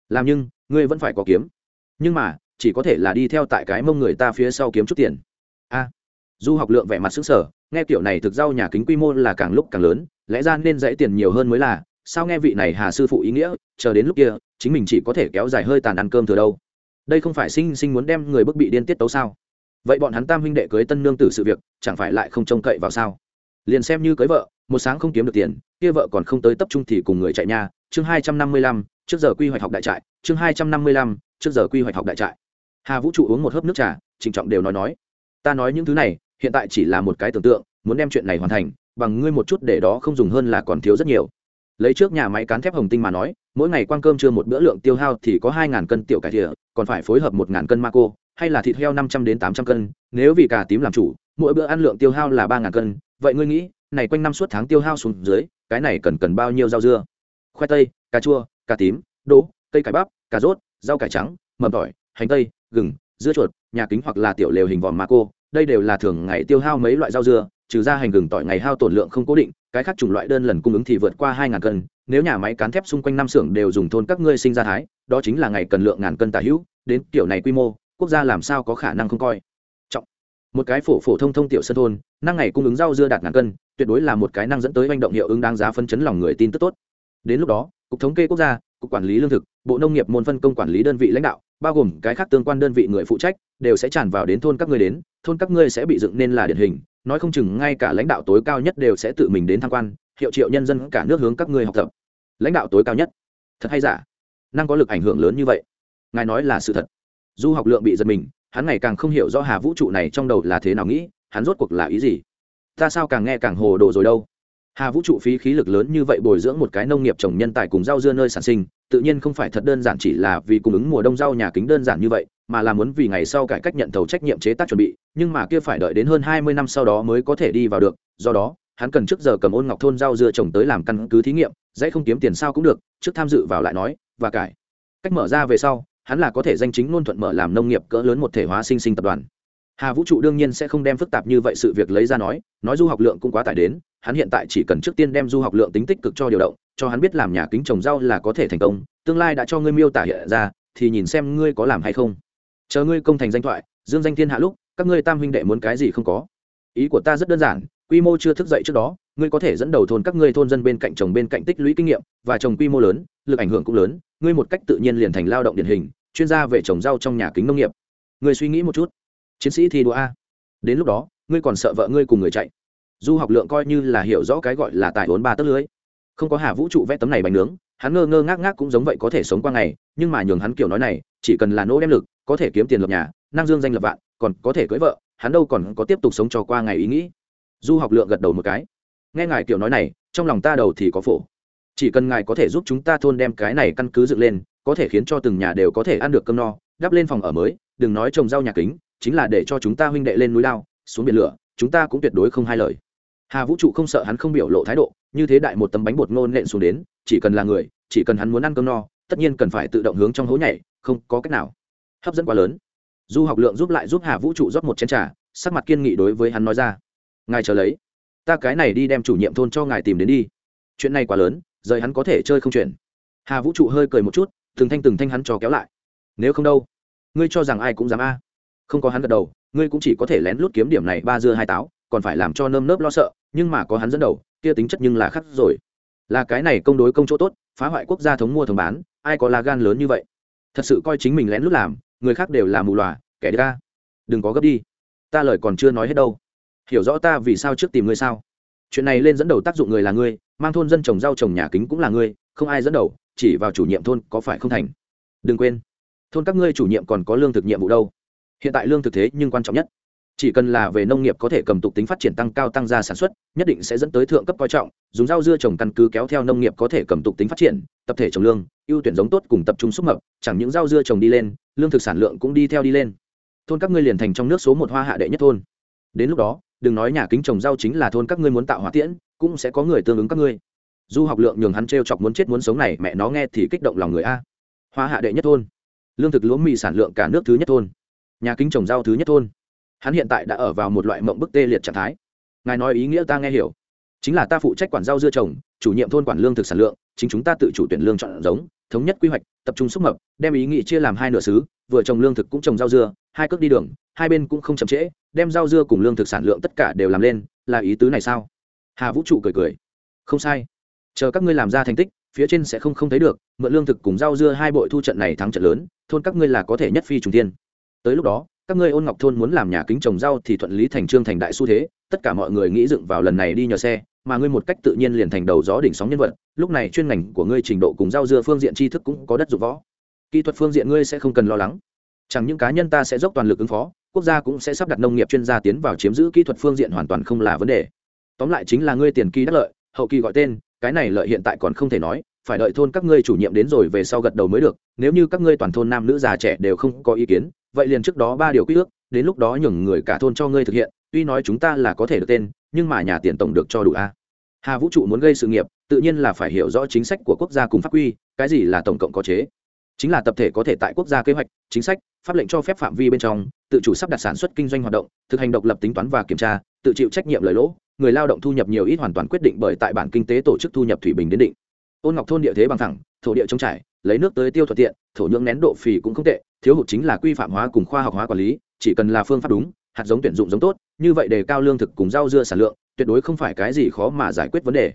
Làm nhưng, ngươi vẫn phải có kiếm. Nhưng mà, chỉ có thể là đi theo tại cái mông người ta phía sau kiếm chút tiền. A. Du học lượng vẻ mặt xứng sở nghe kiểu này thực rau nhà kính quy mô là càng lúc càng lớn, lẽ ra nên dãy tiền nhiều hơn mới là sao nghe vị này hà sư phụ ý nghĩa, chờ đến lúc kia, chính mình chỉ có thể kéo dài hơi tàn ăn cơm từ đâu. Đây không phải sinh sinh muốn đem người bức bị điên tiết tấu sao? Vậy bọn hắn tam huynh đệ cưới tân nương tử sự việc, chẳng phải lại không trông cậy vào sao? Liền xem như cưới vợ, một sáng không kiếm được tiền, kia vợ còn không tới tập trung thì cùng người chạy nha chương hai trăm năm mươi lăm, trước giờ quy hoạch học đại trại. Chương hai trăm năm mươi lăm, trước giờ quy hoạch học đại trại. Hà vũ trụ uống một hớp nước trà, trịnh trọng đều nói nói. Ta nói những thứ này, hiện tại chỉ là một cái tưởng tượng, muốn đem chuyện này hoàn thành, bằng ngươi một chút để đó không dùng hơn là còn thiếu rất nhiều lấy trước nhà máy cán thép hồng tinh mà nói, mỗi ngày quan cơm chưa một bữa lượng tiêu hao thì có hai ngàn cân tiểu cải thìa còn phải phối hợp một ngàn cân ma cô hay là thịt heo năm trăm đến tám trăm cân, nếu vì cà tím làm chủ, mỗi bữa ăn lượng tiêu hao là ba ngàn cân. Vậy ngươi nghĩ, này quanh năm suốt tháng tiêu hao xuống dưới, cái này cần cần bao nhiêu rau dưa? Khoai tây, cà chua, cà tím, đỗ, cây cải bắp, cà rốt, rau cải trắng, mầm tỏi, hành tây, gừng, dưa chuột, nhà kính hoặc là tiểu lều hình vòm ma cô đây đều là thường ngày tiêu hao mấy loại rau dưa trừ ra hành gừng tỏi ngày hao tổn lượng không cố định, cái khác chủng loại đơn lần cung ứng thì vượt qua hai ngàn cân, nếu nhà máy cán thép xung quanh năm xưởng đều dùng thôn các ngươi sinh ra thái, đó chính là ngày cần lượng ngàn cân tả hữu, đến kiểu này quy mô, quốc gia làm sao có khả năng không coi. Trọng. Một cái phổ phổ thông thông tiểu sân thôn năng ngày cung ứng rau dưa đạt ngàn cân, tuyệt đối là một cái năng dẫn tới manh động hiệu ứng đáng giá phân chấn lòng người tin tức tốt. Đến lúc đó, cục thống kê quốc gia, cục quản lý lương thực, bộ nông nghiệp môn phân công quản lý đơn vị lãnh đạo, bao gồm cái khác tương quan đơn vị người phụ trách, đều sẽ tràn vào đến thôn các ngươi đến, thôn các ngươi sẽ bị dựng nên là điển hình nói không chừng ngay cả lãnh đạo tối cao nhất đều sẽ tự mình đến tham quan, hiệu triệu nhân dân cả nước hướng các ngươi học tập. Lãnh đạo tối cao nhất? Thật hay giả? Năng có lực ảnh hưởng lớn như vậy? Ngài nói là sự thật. Du học lượng bị giật mình, hắn ngày càng không hiểu rõ hà vũ trụ này trong đầu là thế nào nghĩ, hắn rốt cuộc là ý gì? Ta sao càng nghe càng hồ đồ rồi đâu? Hà vũ trụ phí khí lực lớn như vậy bồi dưỡng một cái nông nghiệp trồng nhân tài cùng rau dưa nơi sản sinh, tự nhiên không phải thật đơn giản chỉ là vì cung ứng mùa đông rau nhà kính đơn giản như vậy mà là muốn vì ngày sau cải cách nhận thầu trách nhiệm chế tác chuẩn bị, nhưng mà kia phải đợi đến hơn hai mươi năm sau đó mới có thể đi vào được, do đó, hắn cần trước giờ cầm ôn ngọc thôn rau dưa trồng tới làm căn cứ thí nghiệm dãy không kiếm tiền sao cũng được, trước tham dự vào lại nói, và cải. Cách mở ra về sau, hắn là có thể danh chính ngôn thuận mở làm nông nghiệp cỡ lớn một thể hóa sinh sinh tập đoàn. Hà vũ trụ đương nhiên sẽ không đem phức tạp như vậy sự việc lấy ra nói nói du học lượng cũng quá tải đến, hắn hiện tại chỉ cần trước tiên đem du học lượng tính tích cực cho điều động, cho hắn biết làm nhà kính trồng rau là có thể thành công, tương lai đã cho ngươi miêu tả hiện ra, thì nhìn xem ngươi có làm hay không chờ ngươi công thành danh thoại, dương danh thiên hạ lúc, các ngươi tam huynh đệ muốn cái gì không có. Ý của ta rất đơn giản, quy mô chưa thức dậy trước đó, ngươi có thể dẫn đầu thôn các ngươi thôn dân bên cạnh trồng bên cạnh tích lũy kinh nghiệm, và trồng quy mô lớn, lực ảnh hưởng cũng lớn, ngươi một cách tự nhiên liền thành lao động điển hình, chuyên gia về trồng rau trong nhà kính nông nghiệp. Ngươi suy nghĩ một chút. Chiến sĩ thi đua a. Đến lúc đó, ngươi còn sợ vợ ngươi cùng người chạy. Du học lượng coi như là hiểu rõ cái gọi là tài vốn ba tấc lưới. Không có hà vũ trụ vẽ tấm này bánh nướng, hắn ngơ ngơ ngác ngác cũng giống vậy có thể sống qua ngày, nhưng mà nhường hắn kiểu nói này, chỉ cần là nỗ đem lực có thể kiếm tiền lập nhà năng dương danh lập vạn, còn có thể cưới vợ, hắn đâu còn có tiếp tục sống cho qua ngày ý nghĩ. Du học lượng gật đầu một cái. Nghe ngài kiểu nói này, trong lòng ta đầu thì có phổ. Chỉ cần ngài có thể giúp chúng ta thôn đem cái này căn cứ dựng lên, có thể khiến cho từng nhà đều có thể ăn được cơm no, đắp lên phòng ở mới, đừng nói trồng rau nhà kính, chính là để cho chúng ta huynh đệ lên núi lao, xuống biển lửa, chúng ta cũng tuyệt đối không hai lời. Hà vũ trụ không sợ hắn không biểu lộ thái độ, như thế đại một tấm bánh bột ngôn nện xuống đến, chỉ cần là người, chỉ cần hắn muốn ăn cơm no, tất nhiên cần phải tự động hướng trong hố nhảy, không có cách nào hấp dẫn quá lớn. Du học lượng giúp lại giúp hà vũ trụ rót một chén trà, sắc mặt kiên nghị đối với hắn nói ra. Ngài chờ lấy. Ta cái này đi đem chủ nhiệm thôn cho ngài tìm đến đi. Chuyện này quá lớn, rời hắn có thể chơi không chuyển hà vũ trụ hơi cười một chút, từng thanh từng thanh hắn cho kéo lại. Nếu không đâu? Ngươi cho rằng ai cũng dám a? Không có hắn gật đầu, ngươi cũng chỉ có thể lén lút kiếm điểm này ba dưa hai táo, còn phải làm cho nơm nớp lo sợ, nhưng mà có hắn dẫn đầu, kia tính chất nhưng là khắc rồi. Là cái này công đối công chỗ tốt, phá hoại quốc gia thống mua thống bán, ai có là gan lớn như vậy? Thật sự coi chính mình lén lút làm người khác đều là mù lòa kẻ đi ra đừng có gấp đi. Ta lời còn chưa nói hết đâu. Hiểu rõ ta vì sao trước tìm ngươi sao? Chuyện này lên dẫn đầu tác dụng người là ngươi, mang thôn dân trồng rau trồng nhà kính cũng là ngươi, không ai dẫn đầu, chỉ vào chủ nhiệm thôn có phải không thành. Đừng quên, thôn các ngươi chủ nhiệm còn có lương thực nhiệm vụ đâu. Hiện tại lương thực thế nhưng quan trọng nhất chỉ cần là về nông nghiệp có thể cầm tục tính phát triển tăng cao tăng gia sản xuất, nhất định sẽ dẫn tới thượng cấp coi trọng, dùng rau dưa trồng căn cứ kéo theo nông nghiệp có thể cầm tục tính phát triển, tập thể trồng lương, ưu tuyển giống tốt cùng tập trung xúc mập, chẳng những rau dưa trồng đi lên, lương thực sản lượng cũng đi theo đi lên. Thôn các ngươi liền thành trong nước số một hoa hạ đệ nhất thôn. Đến lúc đó, đừng nói nhà kính trồng rau chính là thôn các ngươi muốn tạo hỏa tiễn, cũng sẽ có người tương ứng các ngươi. Du học lượng nhường hắn t r e o chọc muốn chết muốn sống này, mẹ nó nghe thì kích động lòng người a. Hoa hạ đệ nhất thôn. Lương thực lúa mì sản lượng cả nước thứ nhất thôn. Nhà kính trồng rau thứ nhất thôn hắn hiện tại đã ở vào một loại mộng bức tê liệt trạng thái. Ngài nói ý nghĩa ta nghe hiểu. Chính là ta phụ trách quản rau dưa trồng, chủ nhiệm thôn quản lương thực sản lượng, chính chúng ta tự chủ tuyển lương chọn giống, thống nhất quy hoạch, tập trung xúc mập, đem ý nghĩ chia làm hai nửa xứ, vừa trồng lương thực cũng trồng rau dưa, hai cước đi đường, hai bên cũng không chậm trễ, đem rau dưa cùng lương thực sản lượng tất cả đều làm lên, là ý tứ này sao? Hà vũ trụ cười cười. Không sai. Chờ các ngươi làm ra thành tích, phía trên sẽ không không thấy được, mượn lương thực cùng rau dưa hai bội thu trận này thắng trận lớn, thôn các ngươi là có thể nhất phi trùng tiên tới lúc đó các ngươi ôn ngọc thôn muốn làm nhà kính trồng rau thì thuận lý thành trương thành đại xu thế, tất cả mọi người nghĩ dựng vào lần này đi nhờ xe, mà ngươi một cách tự nhiên liền thành đầu gió đỉnh sóng nhân vật, lúc này chuyên ngành của ngươi trình độ cùng rau dưa phương diện tri thức cũng có đất dụng võ. Kỹ thuật phương diện ngươi sẽ không cần lo lắng. Chẳng những cá nhân ta sẽ dốc toàn lực ứng phó, quốc gia cũng sẽ sắp đặt nông nghiệp chuyên gia tiến vào chiếm giữ kỹ thuật phương diện hoàn toàn không là vấn đề. Tóm lại chính là ngươi tiền kỳ đắc lợi, hậu kỳ gọi tên, cái này lợi hiện tại còn không thể nói phải đợi thôn các ngươi chủ nhiệm đến rồi về sau gật đầu mới được, nếu như các ngươi toàn thôn nam nữ già trẻ đều không có ý kiến, vậy liền trước đó ba điều quy ước, đến lúc đó nhường người cả thôn cho ngươi thực hiện, tuy nói chúng ta là có thể được tên, nhưng mà nhà tiền tổng được cho đủ a. Hà vũ trụ muốn gây sự nghiệp, tự nhiên là phải hiểu rõ chính sách của quốc gia cùng pháp quy, cái gì là tổng cộng có chế. Chính là tập thể có thể tại quốc gia kế hoạch, chính sách, pháp lệnh cho phép phạm vi bên trong, tự chủ sắp đặt sản xuất kinh doanh hoạt động, thực hành độc lập tính toán và kiểm tra, tự chịu trách nhiệm lời lỗ, người lao động thu nhập nhiều ít hoàn toàn quyết định bởi tại bản kinh tế tổ chức thu nhập thủy bình đến định ôn ngọc thôn địa thế bằng thẳng thổ địa trống trải, lấy nước tới tiêu thuận tiện, thổ nhưỡng nén độ phì cũng không tệ, thiếu hụt chính là quy phạm hóa cùng khoa học hóa quản lý, chỉ cần là phương pháp đúng, hạt giống tuyển dụng giống tốt, như vậy đề cao lương thực cùng rau dưa sản lượng, tuyệt đối không phải cái gì khó mà giải quyết vấn đề.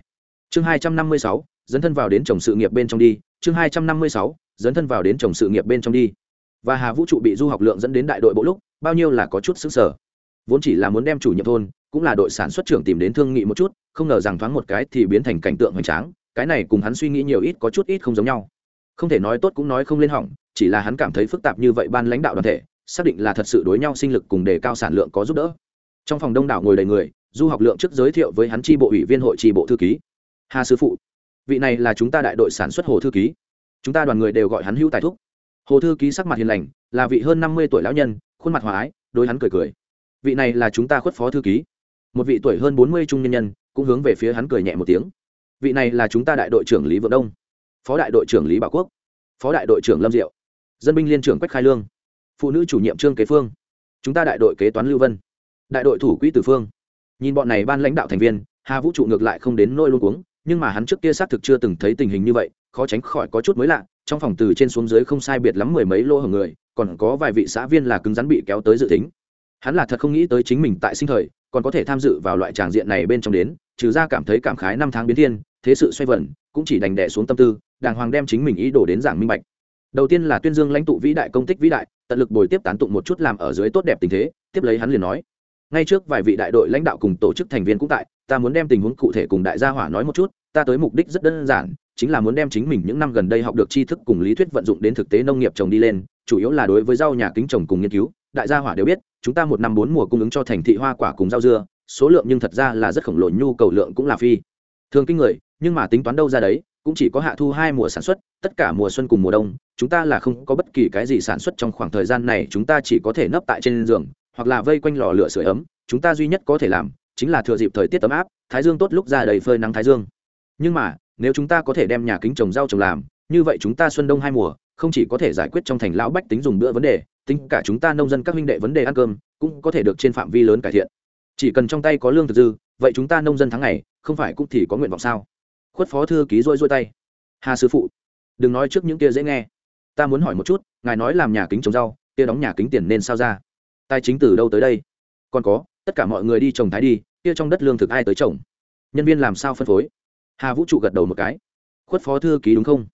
Chương hai trăm năm mươi sáu, dấn thân vào đến trồng sự nghiệp bên trong đi, chương hai trăm năm mươi sáu, dấn thân vào đến trồng sự nghiệp bên trong đi. Và hà vũ trụ bị du học lượng dẫn đến đại đội bộ lúc, bao nhiêu là có chút xứng sở vốn chỉ là muốn đem chủ nhiệm thôn, cũng là đội sản xuất trưởng tìm đến thương nghị một chút, không ngờ rằng thoáng một cái thì biến thành cảnh tượng hoành tráng cái này cùng hắn suy nghĩ nhiều ít có chút ít không giống nhau. Không thể nói tốt cũng nói không lên hỏng, chỉ là hắn cảm thấy phức tạp như vậy ban lãnh đạo đoàn thể, xác định là thật sự đối nhau sinh lực cùng đề cao sản lượng có giúp đỡ. Trong phòng đông đảo ngồi đầy người, du học lượng trước giới thiệu với hắn tri bộ ủy viên hội tri bộ thư ký. Hà sư phụ, vị này là chúng ta đại đội sản xuất hồ thư ký. Chúng ta đoàn người đều gọi hắn hữu tài thúc. Hồ thư ký sắc mặt hiền lành, là vị hơn năm mươi tuổi lão nhân, khuôn mặt hòa ái, đối hắn cười cười. Vị này là chúng ta khuất phó thư ký. Một vị tuổi hơn bốn mươi trung nhân nhân, cũng hướng về phía hắn cười nhẹ một tiếng vị này là chúng ta đại đội trưởng lý vượng đông phó đại đội trưởng lý bảo quốc phó đại đội trưởng lâm diệu dân binh liên trưởng quách khai lương phụ nữ chủ nhiệm trương kế phương chúng ta đại đội kế toán lưu vân đại đội thủ quỹ tử phương nhìn bọn này ban lãnh đạo thành viên hà vũ trụ ngược lại không đến nôi luôn cuống nhưng mà hắn trước kia xác thực chưa từng thấy tình hình như vậy khó tránh khỏi có chút mới lạ trong phòng từ trên xuống dưới không sai biệt lắm mười mấy lô hở người còn có vài vị xã viên là cứng rắn bị kéo tới dự tính hắn là thật không nghĩ tới chính mình tại sinh thời còn có thể tham dự vào loại tràng diện này bên trong đến trừ ra cảm thấy cảm khái năm tháng biến thiên thế sự xoay vần, cũng chỉ đành đẻ xuống tâm tư, đàng hoàng đem chính mình ý đồ đến giảng minh bạch. Đầu tiên là tuyên dương lãnh tụ vĩ đại công tích vĩ đại, tận lực bồi tiếp tán tụng một chút làm ở dưới tốt đẹp tình thế, tiếp lấy hắn liền nói, ngay trước vài vị đại đội lãnh đạo cùng tổ chức thành viên cũng tại, ta muốn đem tình huống cụ thể cùng đại gia hỏa nói một chút, ta tới mục đích rất đơn giản, chính là muốn đem chính mình những năm gần đây học được tri thức cùng lý thuyết vận dụng đến thực tế nông nghiệp trồng đi lên, chủ yếu là đối với rau nhà kính trồng cùng nghiên cứu, đại gia hỏa đều biết, chúng ta một năm bốn mùa cung ứng cho thành thị hoa quả cùng rau dưa, số lượng nhưng thật ra là rất khổng lồ, nhu cầu lượng cũng là phi thường kinh người, nhưng mà tính toán đâu ra đấy, cũng chỉ có hạ thu hai mùa sản xuất, tất cả mùa xuân cùng mùa đông, chúng ta là không có bất kỳ cái gì sản xuất trong khoảng thời gian này, chúng ta chỉ có thể nấp tại trên giường, hoặc là vây quanh lò lửa sưởi ấm, chúng ta duy nhất có thể làm, chính là thừa dịp thời tiết ấm áp, thái dương tốt lúc ra đầy phơi nắng thái dương. Nhưng mà, nếu chúng ta có thể đem nhà kính trồng rau trồng làm, như vậy chúng ta xuân đông hai mùa, không chỉ có thể giải quyết trong thành lão bách tính dùng bữa vấn đề, tính cả chúng ta nông dân các huynh đệ vấn đề ăn cơm, cũng có thể được trên phạm vi lớn cải thiện. Chỉ cần trong tay có lương thực dư vậy chúng ta nông dân tháng ngày, không phải cũng thì có nguyện vọng sao? Khuất phó thư ký rôi rôi tay. Hà sư phụ, đừng nói trước những kia dễ nghe. Ta muốn hỏi một chút, ngài nói làm nhà kính trồng rau, kia đóng nhà kính tiền nên sao ra? Tài chính từ đâu tới đây? Còn có, tất cả mọi người đi trồng thái đi, kia trong đất lương thực ai tới trồng? Nhân viên làm sao phân phối? Hà vũ trụ gật đầu một cái. Khuất phó thư ký đúng không?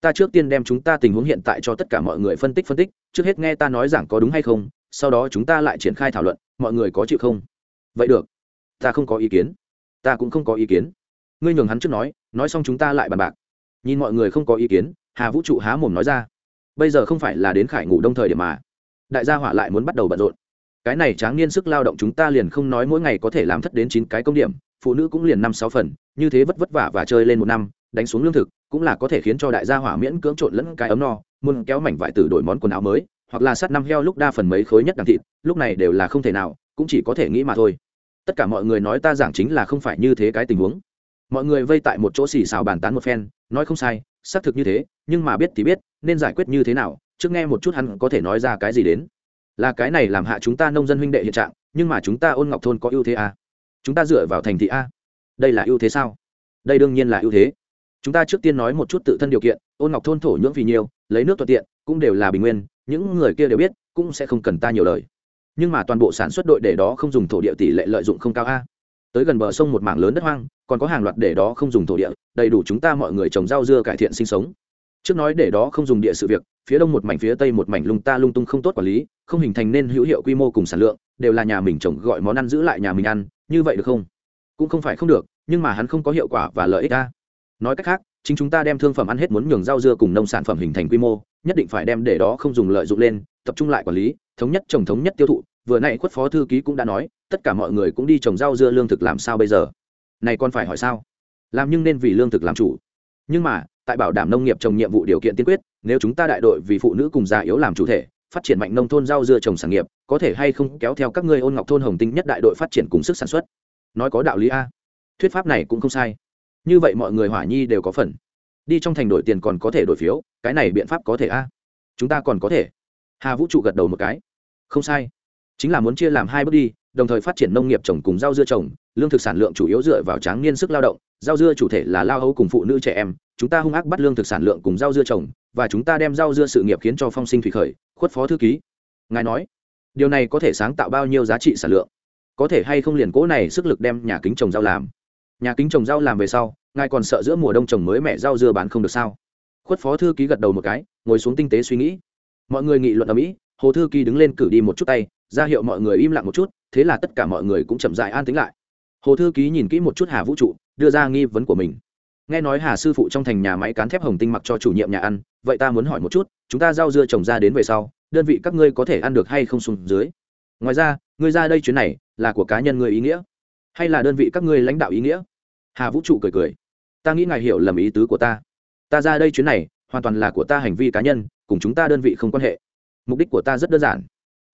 Ta trước tiên đem chúng ta tình huống hiện tại cho tất cả mọi người phân tích phân tích, trước hết nghe ta nói giảng có đúng hay không, sau đó chúng ta lại triển khai thảo luận, mọi người có chịu không? Vậy được ta không có ý kiến. Ta cũng không có ý kiến. Ngươi nhường hắn trước nói nói xong chúng ta lại bàn bạc. Nhìn mọi người không có ý kiến, hà vũ trụ há mồm nói ra. Bây giờ không phải là đến khải ngủ đông thời điểm mà. Đại gia hỏa lại muốn bắt đầu bận rộn. Cái này tráng niên sức lao động chúng ta liền không nói mỗi ngày có thể làm thất đến chín cái công điểm, phụ nữ cũng liền năm sáu phần, như thế vất vất vả và chơi lên một năm, đánh xuống lương thực, cũng là có thể khiến cho đại gia hỏa miễn cưỡng trộn lẫn cái ấm no, muốn kéo mảnh vải tử đổi món quần áo mới, hoặc là sát năm heo lúc đa phần mấy khối nhất đằng thịt, lúc này đều là không thể nào, cũng chỉ có thể nghĩ mà thôi tất cả mọi người nói ta giảng chính là không phải như thế cái tình huống. Mọi người vây tại một chỗ xì xào bàn tán một phen, nói không sai, xác thực như thế, nhưng mà biết thì biết, nên giải quyết như thế nào, trước nghe một chút hắn có thể nói ra cái gì đến. Là cái này làm hạ chúng ta nông dân huynh đệ hiện trạng, nhưng mà chúng ta ôn ngọc thôn có ưu thế à? chúng ta dựa vào thành thị a đây là ưu thế sao? Đây đương nhiên là ưu thế. Chúng ta trước tiên nói một chút tự thân điều kiện, ôn ngọc thôn thổ nhưỡng vì nhiều, lấy nước thuận tiện, cũng đều là bình nguyên, những người kia đều biết, cũng sẽ không cần ta nhiều lời nhưng mà toàn bộ sản xuất đội để đó không dùng thổ địa tỷ lệ lợi dụng không cao a. Tới gần bờ sông một mảng lớn đất hoang, còn có hàng loạt để đó không dùng thổ địa, đầy đủ chúng ta mọi người trồng rau dưa cải thiện sinh sống. Trước nói để đó không dùng địa sự việc, phía đông một mảnh phía tây một mảnh lung ta lung tung không tốt quản lý, không hình thành nên hữu hiệu quy mô cùng sản lượng, đều là nhà mình trồng gọi món ăn giữ lại nhà mình ăn, như vậy được không? Cũng không phải không được, nhưng mà hắn không có hiệu quả và lợi ích ta nói cách khác, chính chúng ta đem thương phẩm ăn hết muốn nhường rau dưa cùng nông sản phẩm hình thành quy mô, nhất định phải đem để đó không dùng lợi dụng lên, tập trung lại quản lý thống nhất trồng thống nhất tiêu thụ, vừa nãy khuất phó thư ký cũng đã nói, tất cả mọi người cũng đi trồng rau dưa lương thực làm sao bây giờ? Này còn phải hỏi sao? Làm nhưng nên vì lương thực làm chủ. Nhưng mà, tại bảo đảm nông nghiệp trồng nhiệm vụ điều kiện tiên quyết, nếu chúng ta đại đội vì phụ nữ cùng già yếu làm chủ thể, phát triển mạnh nông thôn rau dưa trồng sản nghiệp, có thể hay không kéo theo các ngươi ôn ngọc thôn hồng tinh nhất đại đội phát triển cùng sức sản xuất? Nói có đạo lý a. Thuyết pháp này cũng không sai. Như vậy mọi người hỏa nhi đều có phần. Đi trong thành đổi tiền còn có thể đổi phiếu, cái này biện pháp có thể a. Chúng ta còn có thể hà vũ trụ gật đầu một cái. Không sai. Chính là muốn chia làm hai bước đi, đồng thời phát triển nông nghiệp trồng cùng rau dưa trồng. Lương thực sản lượng chủ yếu dựa vào tráng niên sức lao động, rau dưa chủ thể là lao hấu cùng phụ nữ trẻ em. Chúng ta hung ác bắt lương thực sản lượng cùng rau dưa trồng, và chúng ta đem rau dưa sự nghiệp khiến cho phong sinh thủy khởi, khuất phó thư ký. Ngài nói, điều này có thể sáng tạo bao nhiêu giá trị sản lượng? Có thể hay không liền cố này sức lực đem nhà kính trồng rau làm? Nhà kính trồng rau làm về sau, ngài còn sợ giữa mùa đông trồng mới mẹ rau dưa bán không được sao? Khuất phó thư ký gật đầu một cái, ngồi xuống tinh tế suy nghĩ mọi người nghị luận ở mỹ hồ thư ký đứng lên cử đi một chút tay ra hiệu mọi người im lặng một chút thế là tất cả mọi người cũng chậm dại an tính lại hồ thư ký nhìn kỹ một chút hà vũ trụ đưa ra nghi vấn của mình nghe nói hà sư phụ trong thành nhà máy cán thép hồng tinh mặc cho chủ nhiệm nhà ăn vậy ta muốn hỏi một chút chúng ta giao dưa trồng ra đến về sau đơn vị các ngươi có thể ăn được hay không xuống dưới ngoài ra ngươi ra đây chuyến này là của cá nhân ngươi ý nghĩa hay là đơn vị các ngươi lãnh đạo ý nghĩa hà vũ trụ cười cười ta nghĩ ngài hiểu lầm ý tứ của ta ta ra đây chuyến này hoàn toàn là của ta hành vi cá nhân, cùng chúng ta đơn vị không quan hệ. Mục đích của ta rất đơn giản.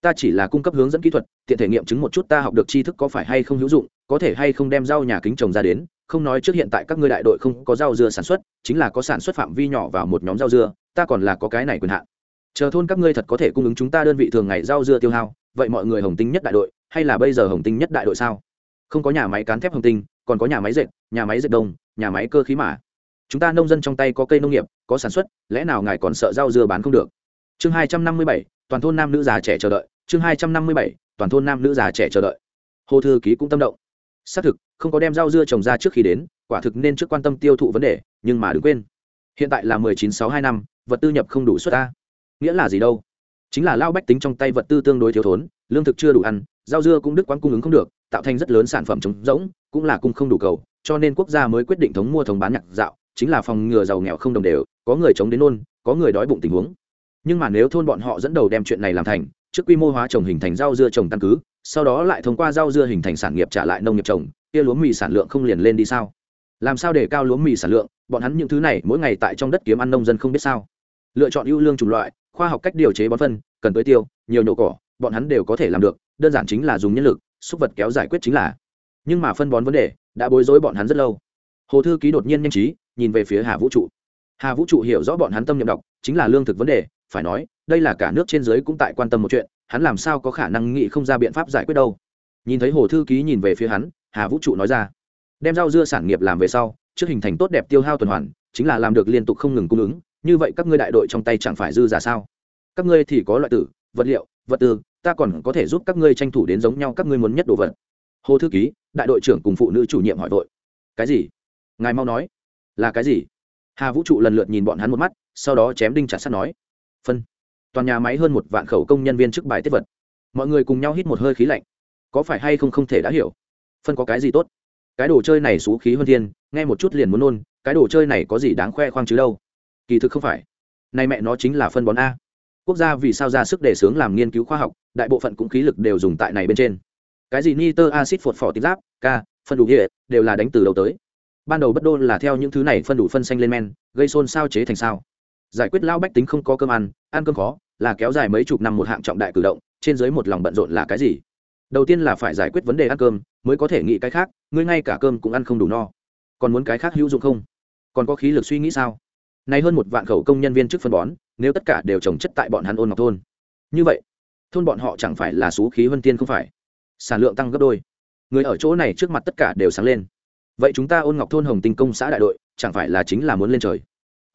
Ta chỉ là cung cấp hướng dẫn kỹ thuật, tiện thể nghiệm chứng một chút ta học được tri thức có phải hay không hữu dụng, có thể hay không đem rau nhà kính trồng ra đến. Không nói trước hiện tại các ngươi đại đội không có rau dưa sản xuất, chính là có sản xuất phạm vi nhỏ vào một nhóm rau dưa, ta còn là có cái này quyền hạn. Chờ thôn các ngươi thật có thể cung ứng chúng ta đơn vị thường ngày rau dưa tiêu hao, vậy mọi người hồng tinh nhất đại đội, hay là bây giờ hồng tinh nhất đại đội sao? Không có nhà máy cán thép hồng tinh, còn có nhà máy dệt, nhà máy dệt đông nhà máy cơ khí mà chúng ta nông dân trong tay có cây nông nghiệp, có sản xuất, lẽ nào ngài còn sợ rau dưa bán không được? Chương hai trăm năm mươi bảy, toàn thôn nam nữ già trẻ chờ đợi. Chương hai trăm năm mươi bảy, toàn thôn nam nữ già trẻ chờ đợi. Hồ thư ký cũng tâm động. Xác thực, không có đem rau dưa trồng ra trước khi đến, quả thực nên trước quan tâm tiêu thụ vấn đề, nhưng mà đừng quên. Hiện tại là mười chín sáu hai năm, vật tư nhập không đủ suất ta. Nghĩa là gì đâu? Chính là lao bách tính trong tay vật tư tương đối thiếu thốn, lương thực chưa đủ ăn, rau dưa cũng đứt quán cung ứng không được, tạo thành rất lớn sản phẩm trống rỗng, cũng là cung không đủ cầu, cho nên quốc gia mới quyết định thống mua thống bán nhạc dạo chính là phòng ngừa giàu nghèo không đồng đều, có người chống đến nôn, có người đói bụng tình huống. Nhưng mà nếu thôn bọn họ dẫn đầu đem chuyện này làm thành, trước quy mô hóa trồng hình thành rau dưa trồng căn cứ, sau đó lại thông qua rau dưa hình thành sản nghiệp trả lại nông nghiệp trồng, kia lúa mì sản lượng không liền lên đi sao? Làm sao để cao lúa mì sản lượng? Bọn hắn những thứ này mỗi ngày tại trong đất kiếm ăn nông dân không biết sao. Lựa chọn ưu lương chủng loại, khoa học cách điều chế bón phân, cần tưới tiêu, nhiều nhổ cỏ, bọn hắn đều có thể làm được, đơn giản chính là dùng nhân lực, xúc vật kéo giải quyết chính là. Nhưng mà phân bón vấn đề, đã bối rối bọn hắn rất lâu. Hồ thư ký đột nhiên nhanh trí nhìn về phía hà vũ trụ. Hà vũ trụ hiểu rõ bọn hắn tâm nhậm đọc, chính là lương thực vấn đề, phải nói, đây là cả nước trên giới cũng tại quan tâm một chuyện, hắn làm sao có khả năng nghĩ không ra biện pháp giải quyết đâu. Nhìn thấy hồ thư ký nhìn về phía hắn, hà vũ trụ nói ra, đem rau dưa sản nghiệp làm về sau, trước hình thành tốt đẹp tiêu hao tuần hoàn, chính là làm được liên tục không ngừng cung ứng, như vậy các ngươi đại đội trong tay chẳng phải dư giả sao? Các ngươi thì có loại tử, vật liệu, vật tư, ta còn có thể giúp các ngươi tranh thủ đến giống nhau các ngươi muốn nhất đồ vật. Hồ thư ký, đại đội trưởng cùng phụ nữ chủ nhiệm hỏi vội, cái gì? Ngài mau nói là cái gì? Hà vũ trụ lần lượt nhìn bọn hắn một mắt, sau đó chém đinh chặt sắt nói, phân. Toàn nhà máy hơn một vạn khẩu công nhân viên trước bài tiết vật. Mọi người cùng nhau hít một hơi khí lạnh. Có phải hay không không thể đã hiểu. Phân có cái gì tốt? Cái đồ chơi này xú khí hơn thiên, nghe một chút liền muốn nôn, cái đồ chơi này có gì đáng khoe khoang chứ đâu? Kỳ thực không phải. Nay mẹ nó chính là phân bón a. Quốc gia vì sao ra sức để sướng làm nghiên cứu khoa học, đại bộ phận cũng khí lực đều dùng tại này bên trên. Cái gì nitơ acid phột phỏ tiếp giáp k phân đủ hệ, đều là đánh từ đầu tới ban đầu bất đô là theo những thứ này phân đủ phân xanh lên men, gây xôn xao chế thành sao. Giải quyết lao bách tính không có cơm ăn ăn cơm khó, là kéo dài mấy chục năm một hạng trọng đại cử động, trên dưới một lòng bận rộn là cái gì? Đầu tiên là phải giải quyết vấn đề ăn cơm, mới có thể nghĩ cái khác, ngươi ngay cả cơm cũng ăn không đủ no. Còn muốn cái khác hữu dụng không? Còn có khí lực suy nghĩ sao? Nay hơn một vạn khẩu công nhân viên chức phân bón, nếu tất cả đều trồng chất tại bọn hắn ôn ngọc thôn. Như vậy, thôn bọn họ chẳng phải là xú khí vân tiên không phải? Sản lượng tăng gấp đôi. Người ở chỗ này trước mặt tất cả đều sáng lên vậy chúng ta ôn ngọc thôn hồng tinh công xã đại đội, chẳng phải là chính là muốn lên trời?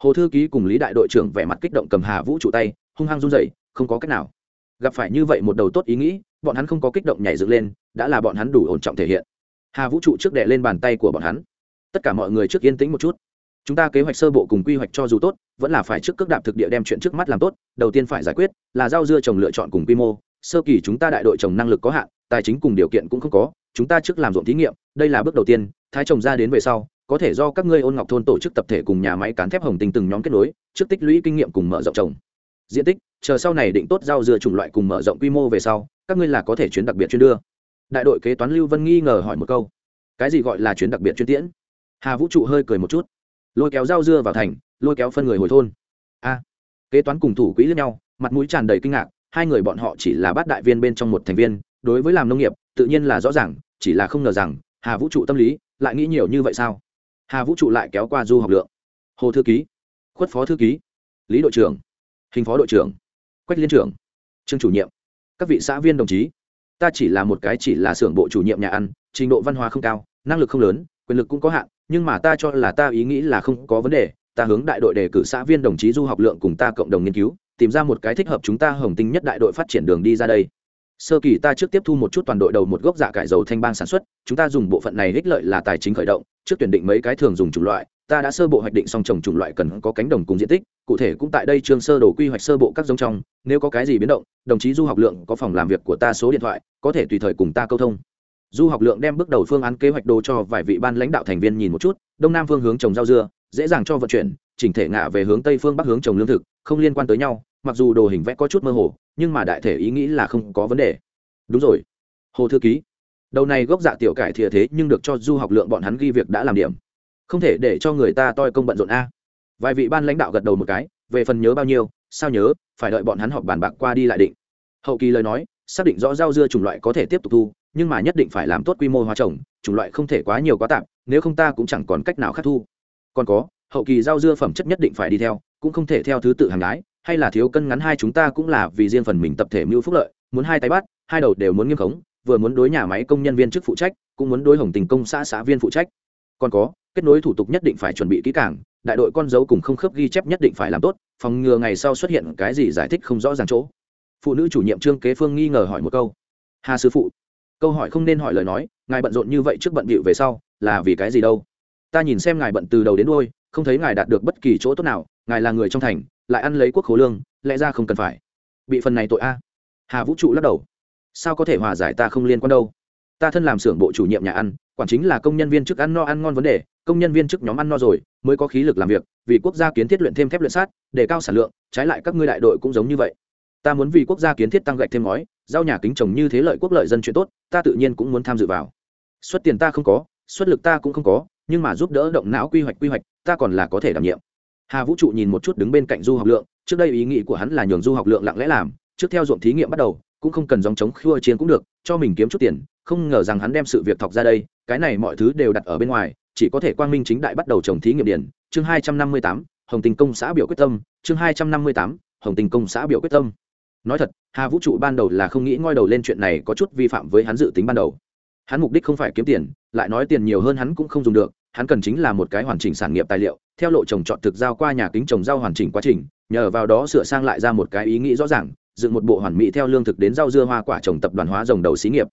Hồ thư ký cùng lý đại đội trưởng vẻ mặt kích động cầm hà vũ trụ tay, hung hăng run dậy không có cách nào. Gặp phải như vậy một đầu tốt ý nghĩ, bọn hắn không có kích động nhảy dựng lên, đã là bọn hắn đủ ổn trọng thể hiện. Hà vũ trụ trước đệ lên bàn tay của bọn hắn. Tất cả mọi người trước yên tĩnh một chút. Chúng ta kế hoạch sơ bộ cùng quy hoạch cho dù tốt, vẫn là phải trước cước đạp thực địa đem chuyện trước mắt làm tốt, đầu tiên phải giải quyết là giao dưa trồng lựa chọn cùng quy mô. Sơ kỳ chúng ta đại đội trồng năng lực có hạn, tài chính cùng điều kiện cũng không có, chúng ta trước làm ruộng thí nghiệm, đây là bước đầu tiên thái trồng ra đến về sau, có thể do các ngươi ôn ngọc thôn tổ chức tập thể cùng nhà máy cán thép hồng tinh từng nhóm kết nối, trước tích lũy kinh nghiệm cùng mở rộng trồng. Diện tích, chờ sau này định tốt rau dưa chủng loại cùng mở rộng quy mô về sau, các ngươi là có thể chuyến đặc biệt chuyên đưa. Đại đội kế toán lưu vân nghi ngờ hỏi một câu. Cái gì gọi là chuyến đặc biệt chuyên tiễn? Hà vũ trụ hơi cười một chút. Lôi kéo rau dưa vào thành, lôi kéo phân người hồi thôn. A. Kế toán cùng thủ quỹ lẫn nhau, mặt mũi tràn đầy kinh ngạc, hai người bọn họ chỉ là bát đại viên bên trong một thành viên, đối với làm nông nghiệp, tự nhiên là rõ ràng, chỉ là không ngờ rằng, hà vũ trụ tâm lý lại nghĩ nhiều như vậy sao? Hà vũ trụ lại kéo qua du học lượng. Hồ thư ký, khuất phó thư ký, lý đội trưởng, hình phó đội trưởng, quách liên trưởng, trương chủ nhiệm, các vị xã viên đồng chí. Ta chỉ là một cái chỉ là xưởng bộ chủ nhiệm nhà ăn, trình độ văn hóa không cao, năng lực không lớn, quyền lực cũng có hạn, nhưng mà ta cho là ta ý nghĩ là không có vấn đề. Ta hướng đại đội đề cử xã viên đồng chí du học lượng cùng ta cộng đồng nghiên cứu, tìm ra một cái thích hợp chúng ta hồng tinh nhất đại đội phát triển đường đi ra đây sơ kỳ ta trước tiếp thu một chút toàn đội đầu một gốc dạ cải dầu thanh bang sản xuất, chúng ta dùng bộ phận này ích lợi là tài chính khởi động, trước tuyển định mấy cái thường dùng chủng loại, ta đã sơ bộ hoạch định xong trồng chủng loại cần có cánh đồng cùng diện tích, cụ thể cũng tại đây trường sơ đồ quy hoạch sơ bộ các giống trong, nếu có cái gì biến động, đồng chí du học lượng có phòng làm việc của ta số điện thoại, có thể tùy thời cùng ta câu thông. Du học lượng đem bước đầu phương án kế hoạch đồ cho vài vị ban lãnh đạo thành viên nhìn một chút, đông nam phương hướng trồng rau dưa, dễ dàng cho vận chuyển chỉnh thể ngả về hướng tây phương bắc hướng trồng lương thực, không liên quan tới nhau, mặc dù đồ hình vẽ có chút mơ hồ, nhưng mà đại thể ý nghĩ là không có vấn đề. Đúng rồi. Hồ thư ký, đầu này gốc dạ tiểu cải thìa thế nhưng được cho du học lượng bọn hắn ghi việc đã làm điểm. Không thể để cho người ta toi công bận rộn a. Vài vị ban lãnh đạo gật đầu một cái, về phần nhớ bao nhiêu, sao nhớ, phải đợi bọn hắn họp bàn bạc qua đi lại định. Hậu kỳ lời nói, xác định rõ rau dưa chủng loại có thể tiếp tục thu, nhưng mà nhất định phải làm tốt quy mô hóa trồng, chủng loại không thể quá nhiều quá tạm nếu không ta cũng chẳng còn cách nào khác thu. Còn có hậu kỳ giao dưa phẩm chất nhất định phải đi theo, cũng không thể theo thứ tự hàng lái. hay là thiếu cân ngắn hai chúng ta cũng là vì riêng phần mình tập thể mưu phúc lợi, muốn hai tay bắt, hai đầu đều muốn nghiêm khống, vừa muốn đối nhà máy công nhân viên chức phụ trách, cũng muốn đối hồng tình công xã xã viên phụ trách. Còn có, kết nối thủ tục nhất định phải chuẩn bị kỹ càng, đại đội con dấu cùng không khớp ghi chép nhất định phải làm tốt, phòng ngừa ngày sau xuất hiện cái gì giải thích không rõ ràng chỗ. Phụ nữ chủ nhiệm trương kế phương nghi ngờ hỏi một câu. Hà sư phụ, câu hỏi không nên hỏi lời nói, ngài bận rộn như vậy trước bận bịu về sau, là vì cái gì đâu? Ta nhìn xem ngài bận từ đầu đến đôi không thấy ngài đạt được bất kỳ chỗ tốt nào, ngài là người trong thành, lại ăn lấy quốc khố lương, lẽ ra không cần phải. Bị phần này tội a. Hà vũ trụ lắc đầu. Sao có thể hòa giải ta không liên quan đâu? Ta thân làm xưởng bộ chủ nhiệm nhà ăn, quản chính là công nhân viên chức ăn no ăn ngon vấn đề, công nhân viên chức nhóm ăn no rồi, mới có khí lực làm việc, vì quốc gia kiến thiết luyện thêm thép luyện sát để cao sản lượng, trái lại các ngươi đại đội cũng giống như vậy. Ta muốn vì quốc gia kiến thiết tăng gạch thêm ngói, giao nhà kính trồng như thế lợi quốc lợi dân chuyện tốt, ta tự nhiên cũng muốn tham dự vào. Xuất tiền ta không có xuất lực ta cũng không có nhưng mà giúp đỡ động não quy hoạch quy hoạch, ta còn là có thể đảm nhiệm. Hà vũ trụ nhìn một chút đứng bên cạnh du học lượng, trước đây ý nghĩ của hắn là nhường du học lượng lặng lẽ làm, trước theo ruộng thí nghiệm bắt đầu, cũng không cần dòng chống khua chiến cũng được, cho mình kiếm chút tiền, không ngờ rằng hắn đem sự việc thọc ra đây, cái này mọi thứ đều đặt ở bên ngoài, chỉ có thể quang minh chính đại bắt đầu trồng thí nghiệm điển. Chương hai trăm năm mươi tám, hồng tình công xã biểu quyết tâm. Chương hai trăm năm mươi tám, hồng tình công xã biểu quyết tâm. Nói thật, hà vũ trụ ban đầu là không nghĩ ngoi đầu lên chuyện này có chút vi phạm với hắn dự tính ban đầu hắn mục đích không phải kiếm tiền, lại nói tiền nhiều hơn hắn cũng không dùng được, hắn cần chính là một cái hoàn chỉnh sản nghiệp tài liệu, theo lộ trồng trọt thực giao qua nhà kính trồng rau hoàn chỉnh quá trình, nhờ vào đó sửa sang lại ra một cái ý nghĩ rõ ràng, dựng một bộ hoàn mỹ theo lương thực đến rau dưa hoa quả trồng tập đoàn hóa rồng đầu xí nghiệp.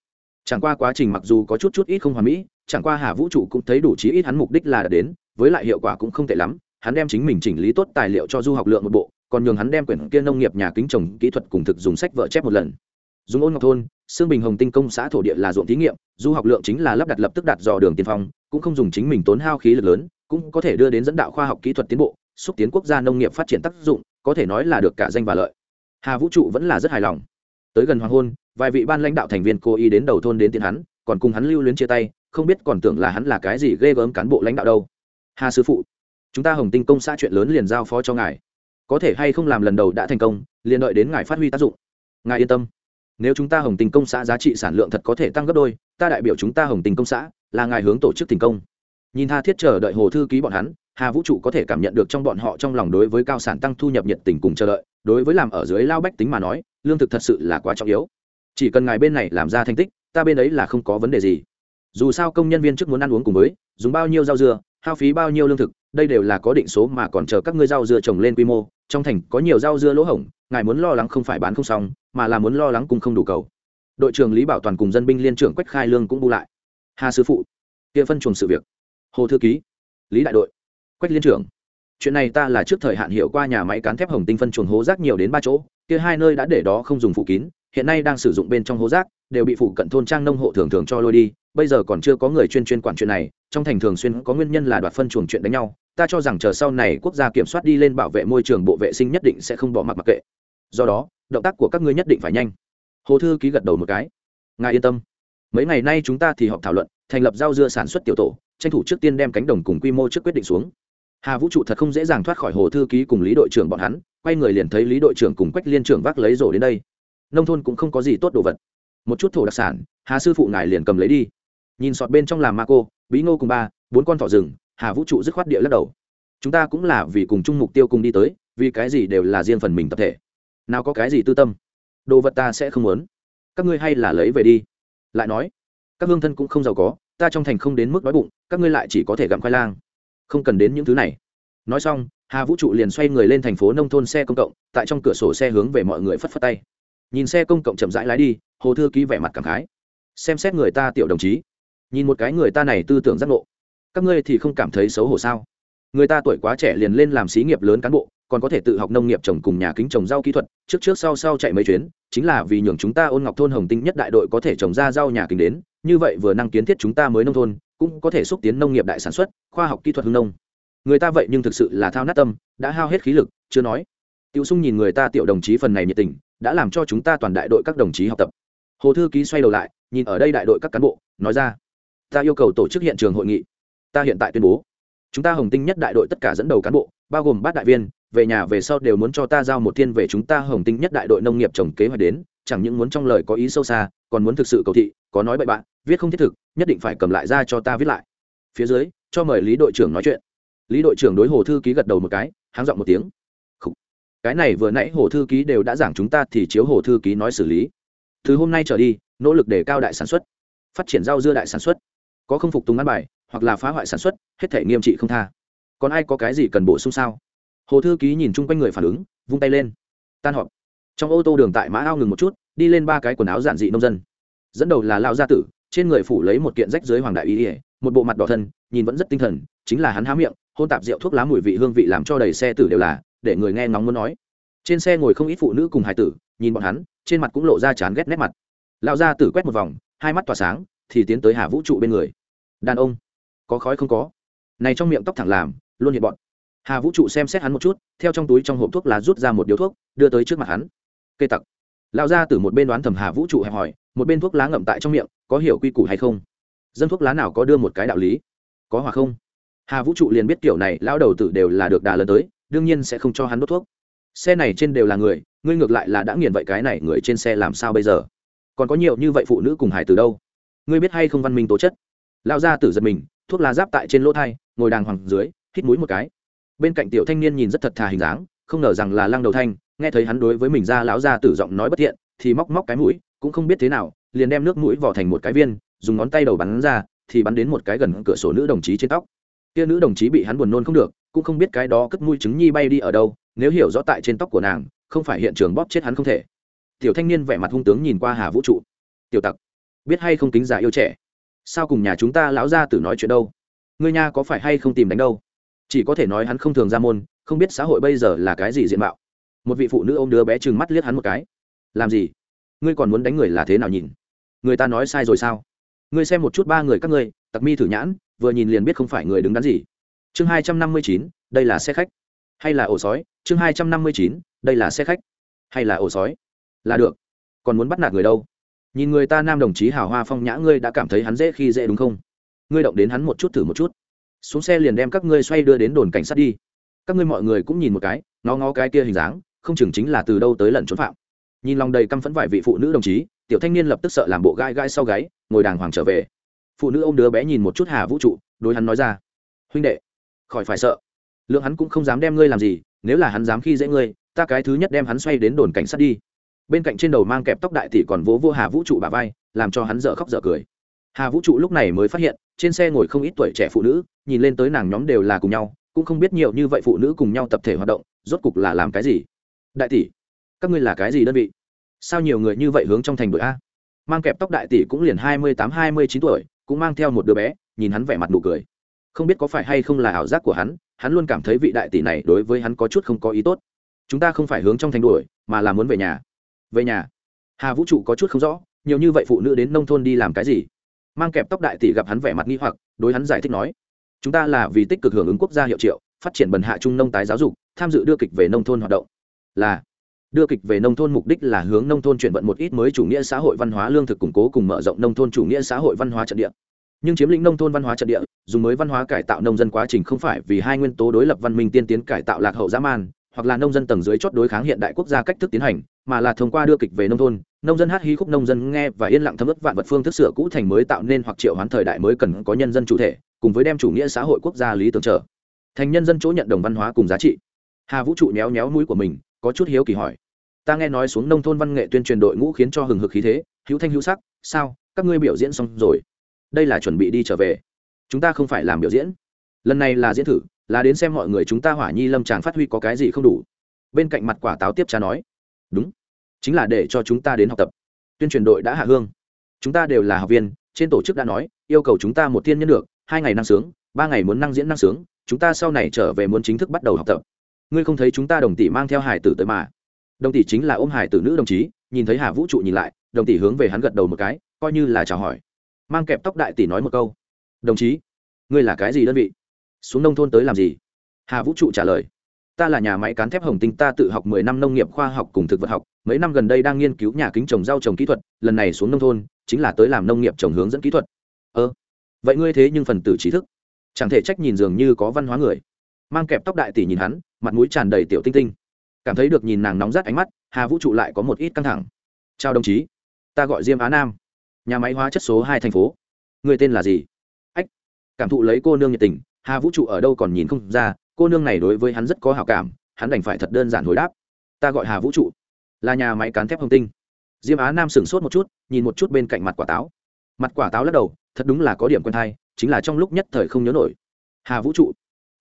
Chẳng qua quá trình mặc dù có chút chút ít không hoàn mỹ, chẳng qua hà vũ trụ cũng thấy đủ chí ít hắn mục đích là đã đến, với lại hiệu quả cũng không tệ lắm, hắn đem chính mình chỉnh lý tốt tài liệu cho du học lượng một bộ, còn nhường hắn đem quyển kia nông nghiệp nhà kính trồng kỹ thuật cùng thực dùng sách vợ chép một lần. Dùng ôn ngọc thôn xương bình hồng tinh công xã thổ địa là ruộng thí nghiệm, du học lượng chính là lắp đặt lập tức đặt dò đường tiên phong, cũng không dùng chính mình tốn hao khí lực lớn, cũng có thể đưa đến dẫn đạo khoa học kỹ thuật tiến bộ, xúc tiến quốc gia nông nghiệp phát triển tác dụng, có thể nói là được cả danh và lợi. Hà vũ trụ vẫn là rất hài lòng. Tới gần hoàng hôn, vài vị ban lãnh đạo thành viên cố ý đến đầu thôn đến tiến hắn, còn cùng hắn lưu luyến chia tay, không biết còn tưởng là hắn là cái gì ghê gớm cán bộ lãnh đạo đâu. Hà sư phụ, chúng ta hồng tinh công xã chuyện lớn liền giao phó cho ngài. Có thể hay không làm lần đầu đã thành công, liền đợi đến ngài phát huy tác dụng. Ngài yên tâm nếu chúng ta hồng tình công xã giá trị sản lượng thật có thể tăng gấp đôi, ta đại biểu chúng ta hồng tình công xã là ngài hướng tổ chức thành công. Nhìn tha thiết chờ đợi hồ thư ký bọn hắn, hà vũ trụ có thể cảm nhận được trong bọn họ trong lòng đối với cao sản tăng thu nhập nhiệt tình cùng chờ đợi, đối với làm ở dưới lao bách tính mà nói, lương thực thật sự là quá trọng yếu. Chỉ cần ngài bên này làm ra thành tích, ta bên ấy là không có vấn đề gì. Dù sao công nhân viên chức muốn ăn uống cùng với, dùng bao nhiêu rau dưa, hao phí bao nhiêu lương thực đây đều là có định số mà còn chờ các ngươi rau dưa trồng lên quy mô, trong thành có nhiều rau dưa lỗ hổng, ngài muốn lo lắng không phải bán không xong, mà là muốn lo lắng cùng không đủ cầu. Đội trưởng lý bảo toàn cùng dân binh liên trưởng quách khai lương cũng bu lại. Hà sư phụ, kia phân chuồng sự việc. Hồ thư ký, lý đại đội, quách liên trưởng. Chuyện này ta là trước thời hạn hiệu qua nhà máy cán thép hồng tinh phân chuồng hố rác nhiều đến ba chỗ, kia hai nơi đã để đó không dùng phụ kín, hiện nay đang sử dụng bên trong hố rác, đều bị phụ cận thôn trang nông hộ thường thường cho lôi đi bây giờ còn chưa có người chuyên chuyên quản chuyện này, trong thành thường xuyên có nguyên nhân là đoạt phân chuồng chuyện đánh nhau, ta cho rằng chờ sau này quốc gia kiểm soát đi lên bảo vệ môi trường bộ vệ sinh nhất định sẽ không bỏ mặc mặc kệ. Do đó, động tác của các ngươi nhất định phải nhanh. Hồ thư ký gật đầu một cái. Ngài yên tâm. Mấy ngày nay chúng ta thì họp thảo luận, thành lập rau dưa sản xuất tiểu tổ, tranh thủ trước tiên đem cánh đồng cùng quy mô trước quyết định xuống. Hà vũ trụ thật không dễ dàng thoát khỏi hồ thư ký cùng lý đội trưởng bọn hắn, quay người liền thấy lý đội trưởng cùng quách liên trưởng vác lấy rổ đến đây. Nông thôn cũng không có gì tốt đồ vật. Một chút thổ đặc sản, hà sư phụ ngài liền cầm lấy đi nhìn sọt bên trong làm ma cô bí ngô cùng ba, bốn con thỏ rừng, hà vũ trụ dứt khoát địa lắc đầu. Chúng ta cũng là vì cùng chung mục tiêu cùng đi tới, vì cái gì đều là riêng phần mình tập thể. Nào có cái gì tư tâm? Đồ vật ta sẽ không muốn. Các ngươi hay là lấy về đi. Lại nói, các hương thân cũng không giàu có, ta trong thành không đến mức đói bụng, các ngươi lại chỉ có thể gặm khoai lang. Không cần đến những thứ này. Nói xong, hà vũ trụ liền xoay người lên thành phố nông thôn xe công cộng, tại trong cửa sổ xe hướng về mọi người phất phất tay. Nhìn xe công cộng chậm rãi lái đi, hồ thư ký vẻ mặt cảm khái. Xem xét người ta tiểu đồng chí nhìn một cái người ta này tư tưởng giác ngộ. Các ngươi thì không cảm thấy xấu hổ sao? Người ta tuổi quá trẻ liền lên làm xí nghiệp lớn cán bộ, còn có thể tự học nông nghiệp trồng cùng nhà kính trồng rau kỹ thuật, trước trước sau sau chạy mấy chuyến, chính là vì nhường chúng ta ôn ngọc thôn hồng tinh nhất đại đội có thể trồng ra rau nhà kính đến, như vậy vừa năng kiến thiết chúng ta mới nông thôn, cũng có thể xúc tiến nông nghiệp đại sản xuất, khoa học kỹ thuật hưng nông. Người ta vậy nhưng thực sự là thao nát tâm, đã hao hết khí lực, chưa nói. Tiểu sung nhìn người ta tiểu đồng chí phần này nhiệt tình, đã làm cho chúng ta toàn đại đội các đồng chí học tập. Hồ thư ký xoay đầu lại, nhìn ở đây đại đội các cán bộ, nói ra ta yêu cầu tổ chức hiện trường hội nghị. Ta hiện tại tuyên bố, chúng ta hồng tinh nhất đại đội tất cả dẫn đầu cán bộ, bao gồm bát đại viên, về nhà về sau đều muốn cho ta giao một thiên về chúng ta hồng tinh nhất đại đội nông nghiệp trồng kế hoạch đến, chẳng những muốn trong lời có ý sâu xa, còn muốn thực sự cầu thị, có nói bậy bạn, viết không thiết thực, nhất định phải cầm lại ra cho ta viết lại. Phía dưới, cho mời lý đội trưởng nói chuyện. Lý đội trưởng đối hồ thư ký gật đầu một cái, háng giọng một tiếng. Cái này vừa nãy hồ thư ký đều đã giảng chúng ta thì chiếu hồ thư ký nói xử lý. Từ hôm nay trở đi, nỗ lực để cao đại sản xuất, phát triển rau dưa đại sản xuất có không phục tùng ăn bài, hoặc là phá hoại sản xuất, hết thể nghiêm trị không tha. Còn ai có cái gì cần bổ sung sao? Hồ thư ký nhìn chung quanh người phản ứng, vung tay lên. Tan họp. Trong ô tô đường tại mã ao ngừng một chút, đi lên ba cái quần áo giản dị nông dân. Dẫn đầu là lao gia tử, trên người phủ lấy một kiện rách dưới hoàng đại ý ỉa một bộ mặt đỏ thân, nhìn vẫn rất tinh thần, chính là hắn há miệng, hôn tạp rượu thuốc lá mùi vị hương vị làm cho đầy xe tử đều là, để người nghe ngóng muốn nói. Trên xe ngồi không ít phụ nữ cùng hải tử, nhìn bọn hắn, trên mặt cũng lộ ra chán ghét nét mặt. Lão gia tử quét một vòng, hai mắt tỏa sáng, thì tiến tới hà vũ trụ bên người đàn ông. Có khói không có. Này trong miệng tóc thẳng làm, luôn hiện bọn. Hà vũ trụ xem xét hắn một chút, theo trong túi trong hộp thuốc lá rút ra một điếu thuốc, đưa tới trước mặt hắn. Cây tặc. Lão ra từ một bên đoán thầm hà vũ trụ hẹp hỏi một bên thuốc lá ngậm tại trong miệng, có hiểu quy củ hay không? Dân thuốc lá nào có đưa một cái đạo lý? Có hoặc không? Hà vũ trụ liền biết kiểu này, lão đầu tử đều là được đà lần tới, đương nhiên sẽ không cho hắn đốt thuốc. Xe này trên đều là người, ngươi ngược lại là đã nghiền vậy cái này, người trên xe làm sao bây giờ? Còn có nhiều như vậy phụ nữ cùng hải từ đâu? Ngươi biết hay không văn minh tố chất? Lão gia tử giật mình, thuốc lá giáp tại trên lỗ thai, ngồi đàng hoàng dưới, hít mũi một cái. Bên cạnh tiểu thanh niên nhìn rất thật thà hình dáng, không ngờ rằng là lăng đầu thanh, nghe thấy hắn đối với mình ra lão gia tử giọng nói bất thiện, thì móc móc cái mũi, cũng không biết thế nào, liền đem nước mũi vỏ thành một cái viên, dùng ngón tay đầu bắn ra, thì bắn đến một cái gần cửa sổ nữ đồng chí trên tóc. Kia nữ đồng chí bị hắn buồn nôn không được, cũng không biết cái đó cất mũi trứng nhi bay đi ở đâu, nếu hiểu rõ tại trên tóc của nàng, không phải hiện trường bóp chết hắn không thể. Tiểu thanh niên vẻ mặt hung tướng nhìn qua hà vũ trụ. Tiểu tặc, biết hay không kính giả yêu trẻ? Sao cùng nhà chúng ta lão ra tử nói chuyện đâu? Ngươi nha có phải hay không tìm đánh đâu? Chỉ có thể nói hắn không thường ra môn, không biết xã hội bây giờ là cái gì diện mạo. Một vị phụ nữ ô m đứa bé trừng mắt liếc hắn một cái. Làm gì? Ngươi còn muốn đánh người là thế nào nhìn? Người ta nói sai rồi sao? Ngươi xem một chút ba người các ngươi, tặc mi thử nhãn, vừa nhìn liền biết không phải người đứng đắn gì. Chương hai trăm năm mươi chín, đây là xe khách. Hay là ổ sói? Chương hai trăm năm mươi chín, đây là xe khách. Hay là ổ sói? Là được. Còn muốn bắt nạt người đâu? Nhìn người ta nam đồng chí hào hoa phong nhã ngươi đã cảm thấy hắn dễ khi dễ đúng không? Ngươi động đến hắn một chút thử một chút. Xuống xe liền đem các ngươi xoay đưa đến đồn cảnh sát đi. Các ngươi mọi người cũng nhìn một cái, ngó ngó cái kia hình dáng, không chừng chính là từ đâu tới lẩn trốn phạm. Nhìn lòng đầy căm phẫn vài vị phụ nữ đồng chí, tiểu thanh niên lập tức sợ làm bộ gai gai sau gáy, ngồi đàng hoàng trở về. Phụ nữ ô m đứa bé nhìn một chút hà vũ trụ, đối hắn nói ra, huynh đệ, khỏi phải sợ. Lượng hắn cũng không dám đem ngươi làm gì, nếu là hắn dám khi dễ ngươi, ta cái thứ nhất đem hắn xoay đến đồn cảnh sát đi bên cạnh trên đầu mang kẹp tóc đại tỷ còn vỗ vô hà vũ trụ bà vai, làm cho hắn dở khóc dở cười. Hà vũ trụ lúc này mới phát hiện, trên xe ngồi không ít tuổi trẻ phụ nữ, nhìn lên tới nàng nhóm đều là cùng nhau, cũng không biết nhiều như vậy phụ nữ cùng nhau tập thể hoạt động, rốt cục là làm cái gì? Đại tỷ, các ngươi là cái gì đơn vị? Sao nhiều người như vậy hướng trong thành đội a? Mang kẹp tóc đại tỷ cũng liền hai mươi tám, hai mươi chín tuổi, cũng mang theo một đứa bé, nhìn hắn vẻ mặt nụ cười. Không biết có phải hay không là ảo giác của hắn hắn luôn cảm thấy vị đại tỷ này đối với hắn có chút không có ý tốt. Chúng ta không phải hướng trong thành đuổi, mà là muốn về nhà về nhà. Hà vũ trụ có chút không rõ, nhiều như vậy phụ nữ đến nông thôn đi làm cái gì? Mang kẹp tóc đại tỷ gặp hắn vẻ mặt nghi hoặc, đối hắn giải thích nói, chúng ta là vì tích cực hưởng ứng quốc gia hiệu triệu, phát triển bần hạ trung nông tái giáo dục, tham dự đưa kịch về nông thôn hoạt động. Là, đưa kịch về nông thôn mục đích là hướng nông thôn chuyển vận một ít mới chủ nghĩa xã hội văn hóa lương thực củng cố cùng mở rộng nông thôn chủ nghĩa xã hội văn hóa trận địa. Nhưng chiếm lĩnh nông thôn văn hóa trận địa, dùng mới văn hóa cải tạo nông dân quá trình không phải vì hai nguyên tố đối lập văn minh tiên tiến cải tạo lạc hậu dã man hoặc là nông dân tầng dưới chót đối kháng hiện đại quốc gia cách thức tiến hành, mà là thông qua đưa kịch về nông thôn, nông dân hát hí khúc nông dân nghe và yên lặng thấm ướt vạn vật phương thức sửa cũ thành mới tạo nên hoặc triệu hoán thời đại mới cần có nhân dân chủ thể, cùng với đem chủ nghĩa xã hội quốc gia lý tưởng trở thành nhân dân chỗ nhận đồng văn hóa cùng giá trị. Hà vũ trụ nhéo nhéo mũi của mình, có chút hiếu kỳ hỏi, ta nghe nói xuống nông thôn văn nghệ tuyên truyền đội ngũ khiến cho hừng hực khí thế, hữu thanh hữu sắc, sao, các ngươi biểu diễn xong rồi? Đây là chuẩn bị đi trở về. Chúng ta không phải làm biểu diễn. Lần này là diễn thử là đến xem mọi người chúng ta hỏa nhi lâm tràng phát huy có cái gì không đủ. Bên cạnh mặt quả táo tiếp cha nói, đúng, chính là để cho chúng ta đến học tập. Tuyên truyền đội đã hạ hương. Chúng ta đều là học viên, trên tổ chức đã nói, yêu cầu chúng ta một thiên nhân được, hai ngày năng sướng, ba ngày muốn năng diễn năng sướng, chúng ta sau này trở về muốn chính thức bắt đầu học tập. Ngươi không thấy chúng ta đồng tỷ mang theo hải tử tới mà? Đồng tỷ chính là ôm hải tử nữ đồng chí, nhìn thấy hà vũ trụ nhìn lại, đồng tỷ hướng về hắn gật đầu một cái, coi như là chào hỏi. Mang kẹp tóc đại tỷ nói một câu, đồng chí, ngươi là cái gì đơn vị? Xuống nông thôn tới làm gì? Hà vũ trụ trả lời, ta là nhà máy cán thép hồng tinh, ta tự học mười năm nông nghiệp khoa học cùng thực vật học, mấy năm gần đây đang nghiên cứu nhà kính trồng rau trồng kỹ thuật, lần này xuống nông thôn, chính là tới làm nông nghiệp trồng hướng dẫn kỹ thuật. Ơ, vậy ngươi thế nhưng phần tử trí thức. Chẳng thể trách nhìn dường như có văn hóa người. Mang kẹp tóc đại tỷ nhìn hắn, mặt mũi tràn đầy tiểu tinh tinh. Cảm thấy được nhìn nàng nóng rát ánh mắt, hà vũ trụ lại có một ít căng thẳng. Chào đồng chí, ta gọi diêm á nam, nhà máy hóa chất số hai thành phố. Người tên là gì? Ách, cảm thụ lấy cô nương nhiệt tình hà vũ trụ ở đâu còn nhìn không ra, cô nương này đối với hắn rất có hào cảm, hắn đành phải thật đơn giản hồi đáp. Ta gọi hà vũ trụ, là nhà máy cán thép hồng tinh. Diêm á nam sửng sốt một chút, nhìn một chút bên cạnh mặt quả táo. Mặt quả táo lắc đầu, thật đúng là có điểm quen thai chính là trong lúc nhất thời không nhớ nổi. Hà vũ trụ,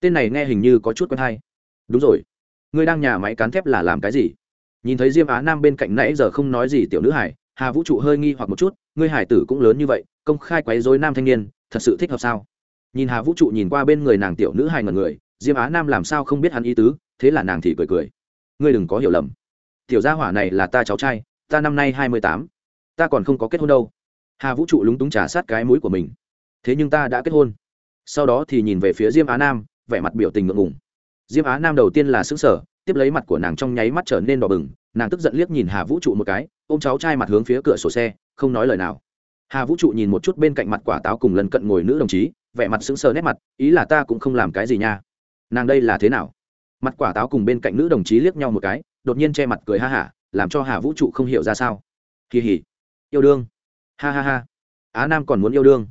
tên này nghe hình như có chút quen thai đúng rồi ngươi đang nhà máy cán thép là làm cái gì? Nhìn thấy diêm á nam bên cạnh nãy giờ không nói gì tiểu nữ hải, hà vũ trụ hơi nghi hoặc một chút, ngươi hải tử cũng lớn như vậy, công khai quấy dối nam thanh niên, thật sự thích hợp sao? Nhìn hà vũ trụ nhìn qua bên người nàng tiểu nữ hai ngần người, diêm á nam làm sao không biết hắn ý tứ, thế là nàng thì cười cười. Ngươi đừng có hiểu lầm. Tiểu gia hỏa này là ta cháu trai, ta năm nay hai mươi tám. Ta còn không có kết hôn đâu. Hà vũ trụ lúng túng trả sát cái mũi của mình. Thế nhưng ta đã kết hôn. Sau đó thì nhìn về phía diêm á nam, vẻ mặt biểu tình ngượng ngùng. Diêm á nam đầu tiên là xứng sở tiếp lấy mặt của nàng trong nháy mắt trở nên đỏ bừng, nàng tức giận liếc nhìn hà vũ trụ một cái ô m cháu trai mặt hướng phía cửa sổ xe, không nói lời nào. Hà vũ trụ nhìn một chút bên cạnh mặt quả táo cùng lần cận ngồi nữ đồng chí vẻ mặt sững sờ nét mặt, ý là ta cũng không làm cái gì nha. Nàng đây là thế nào? Mặt quả táo cùng bên cạnh nữ đồng chí liếc nhau một cái, đột nhiên che mặt cười ha hả, làm cho hà vũ trụ không hiểu ra sao. Kỳ hỉ. Yêu đương. Ha ha ha. Á nam còn muốn yêu đương.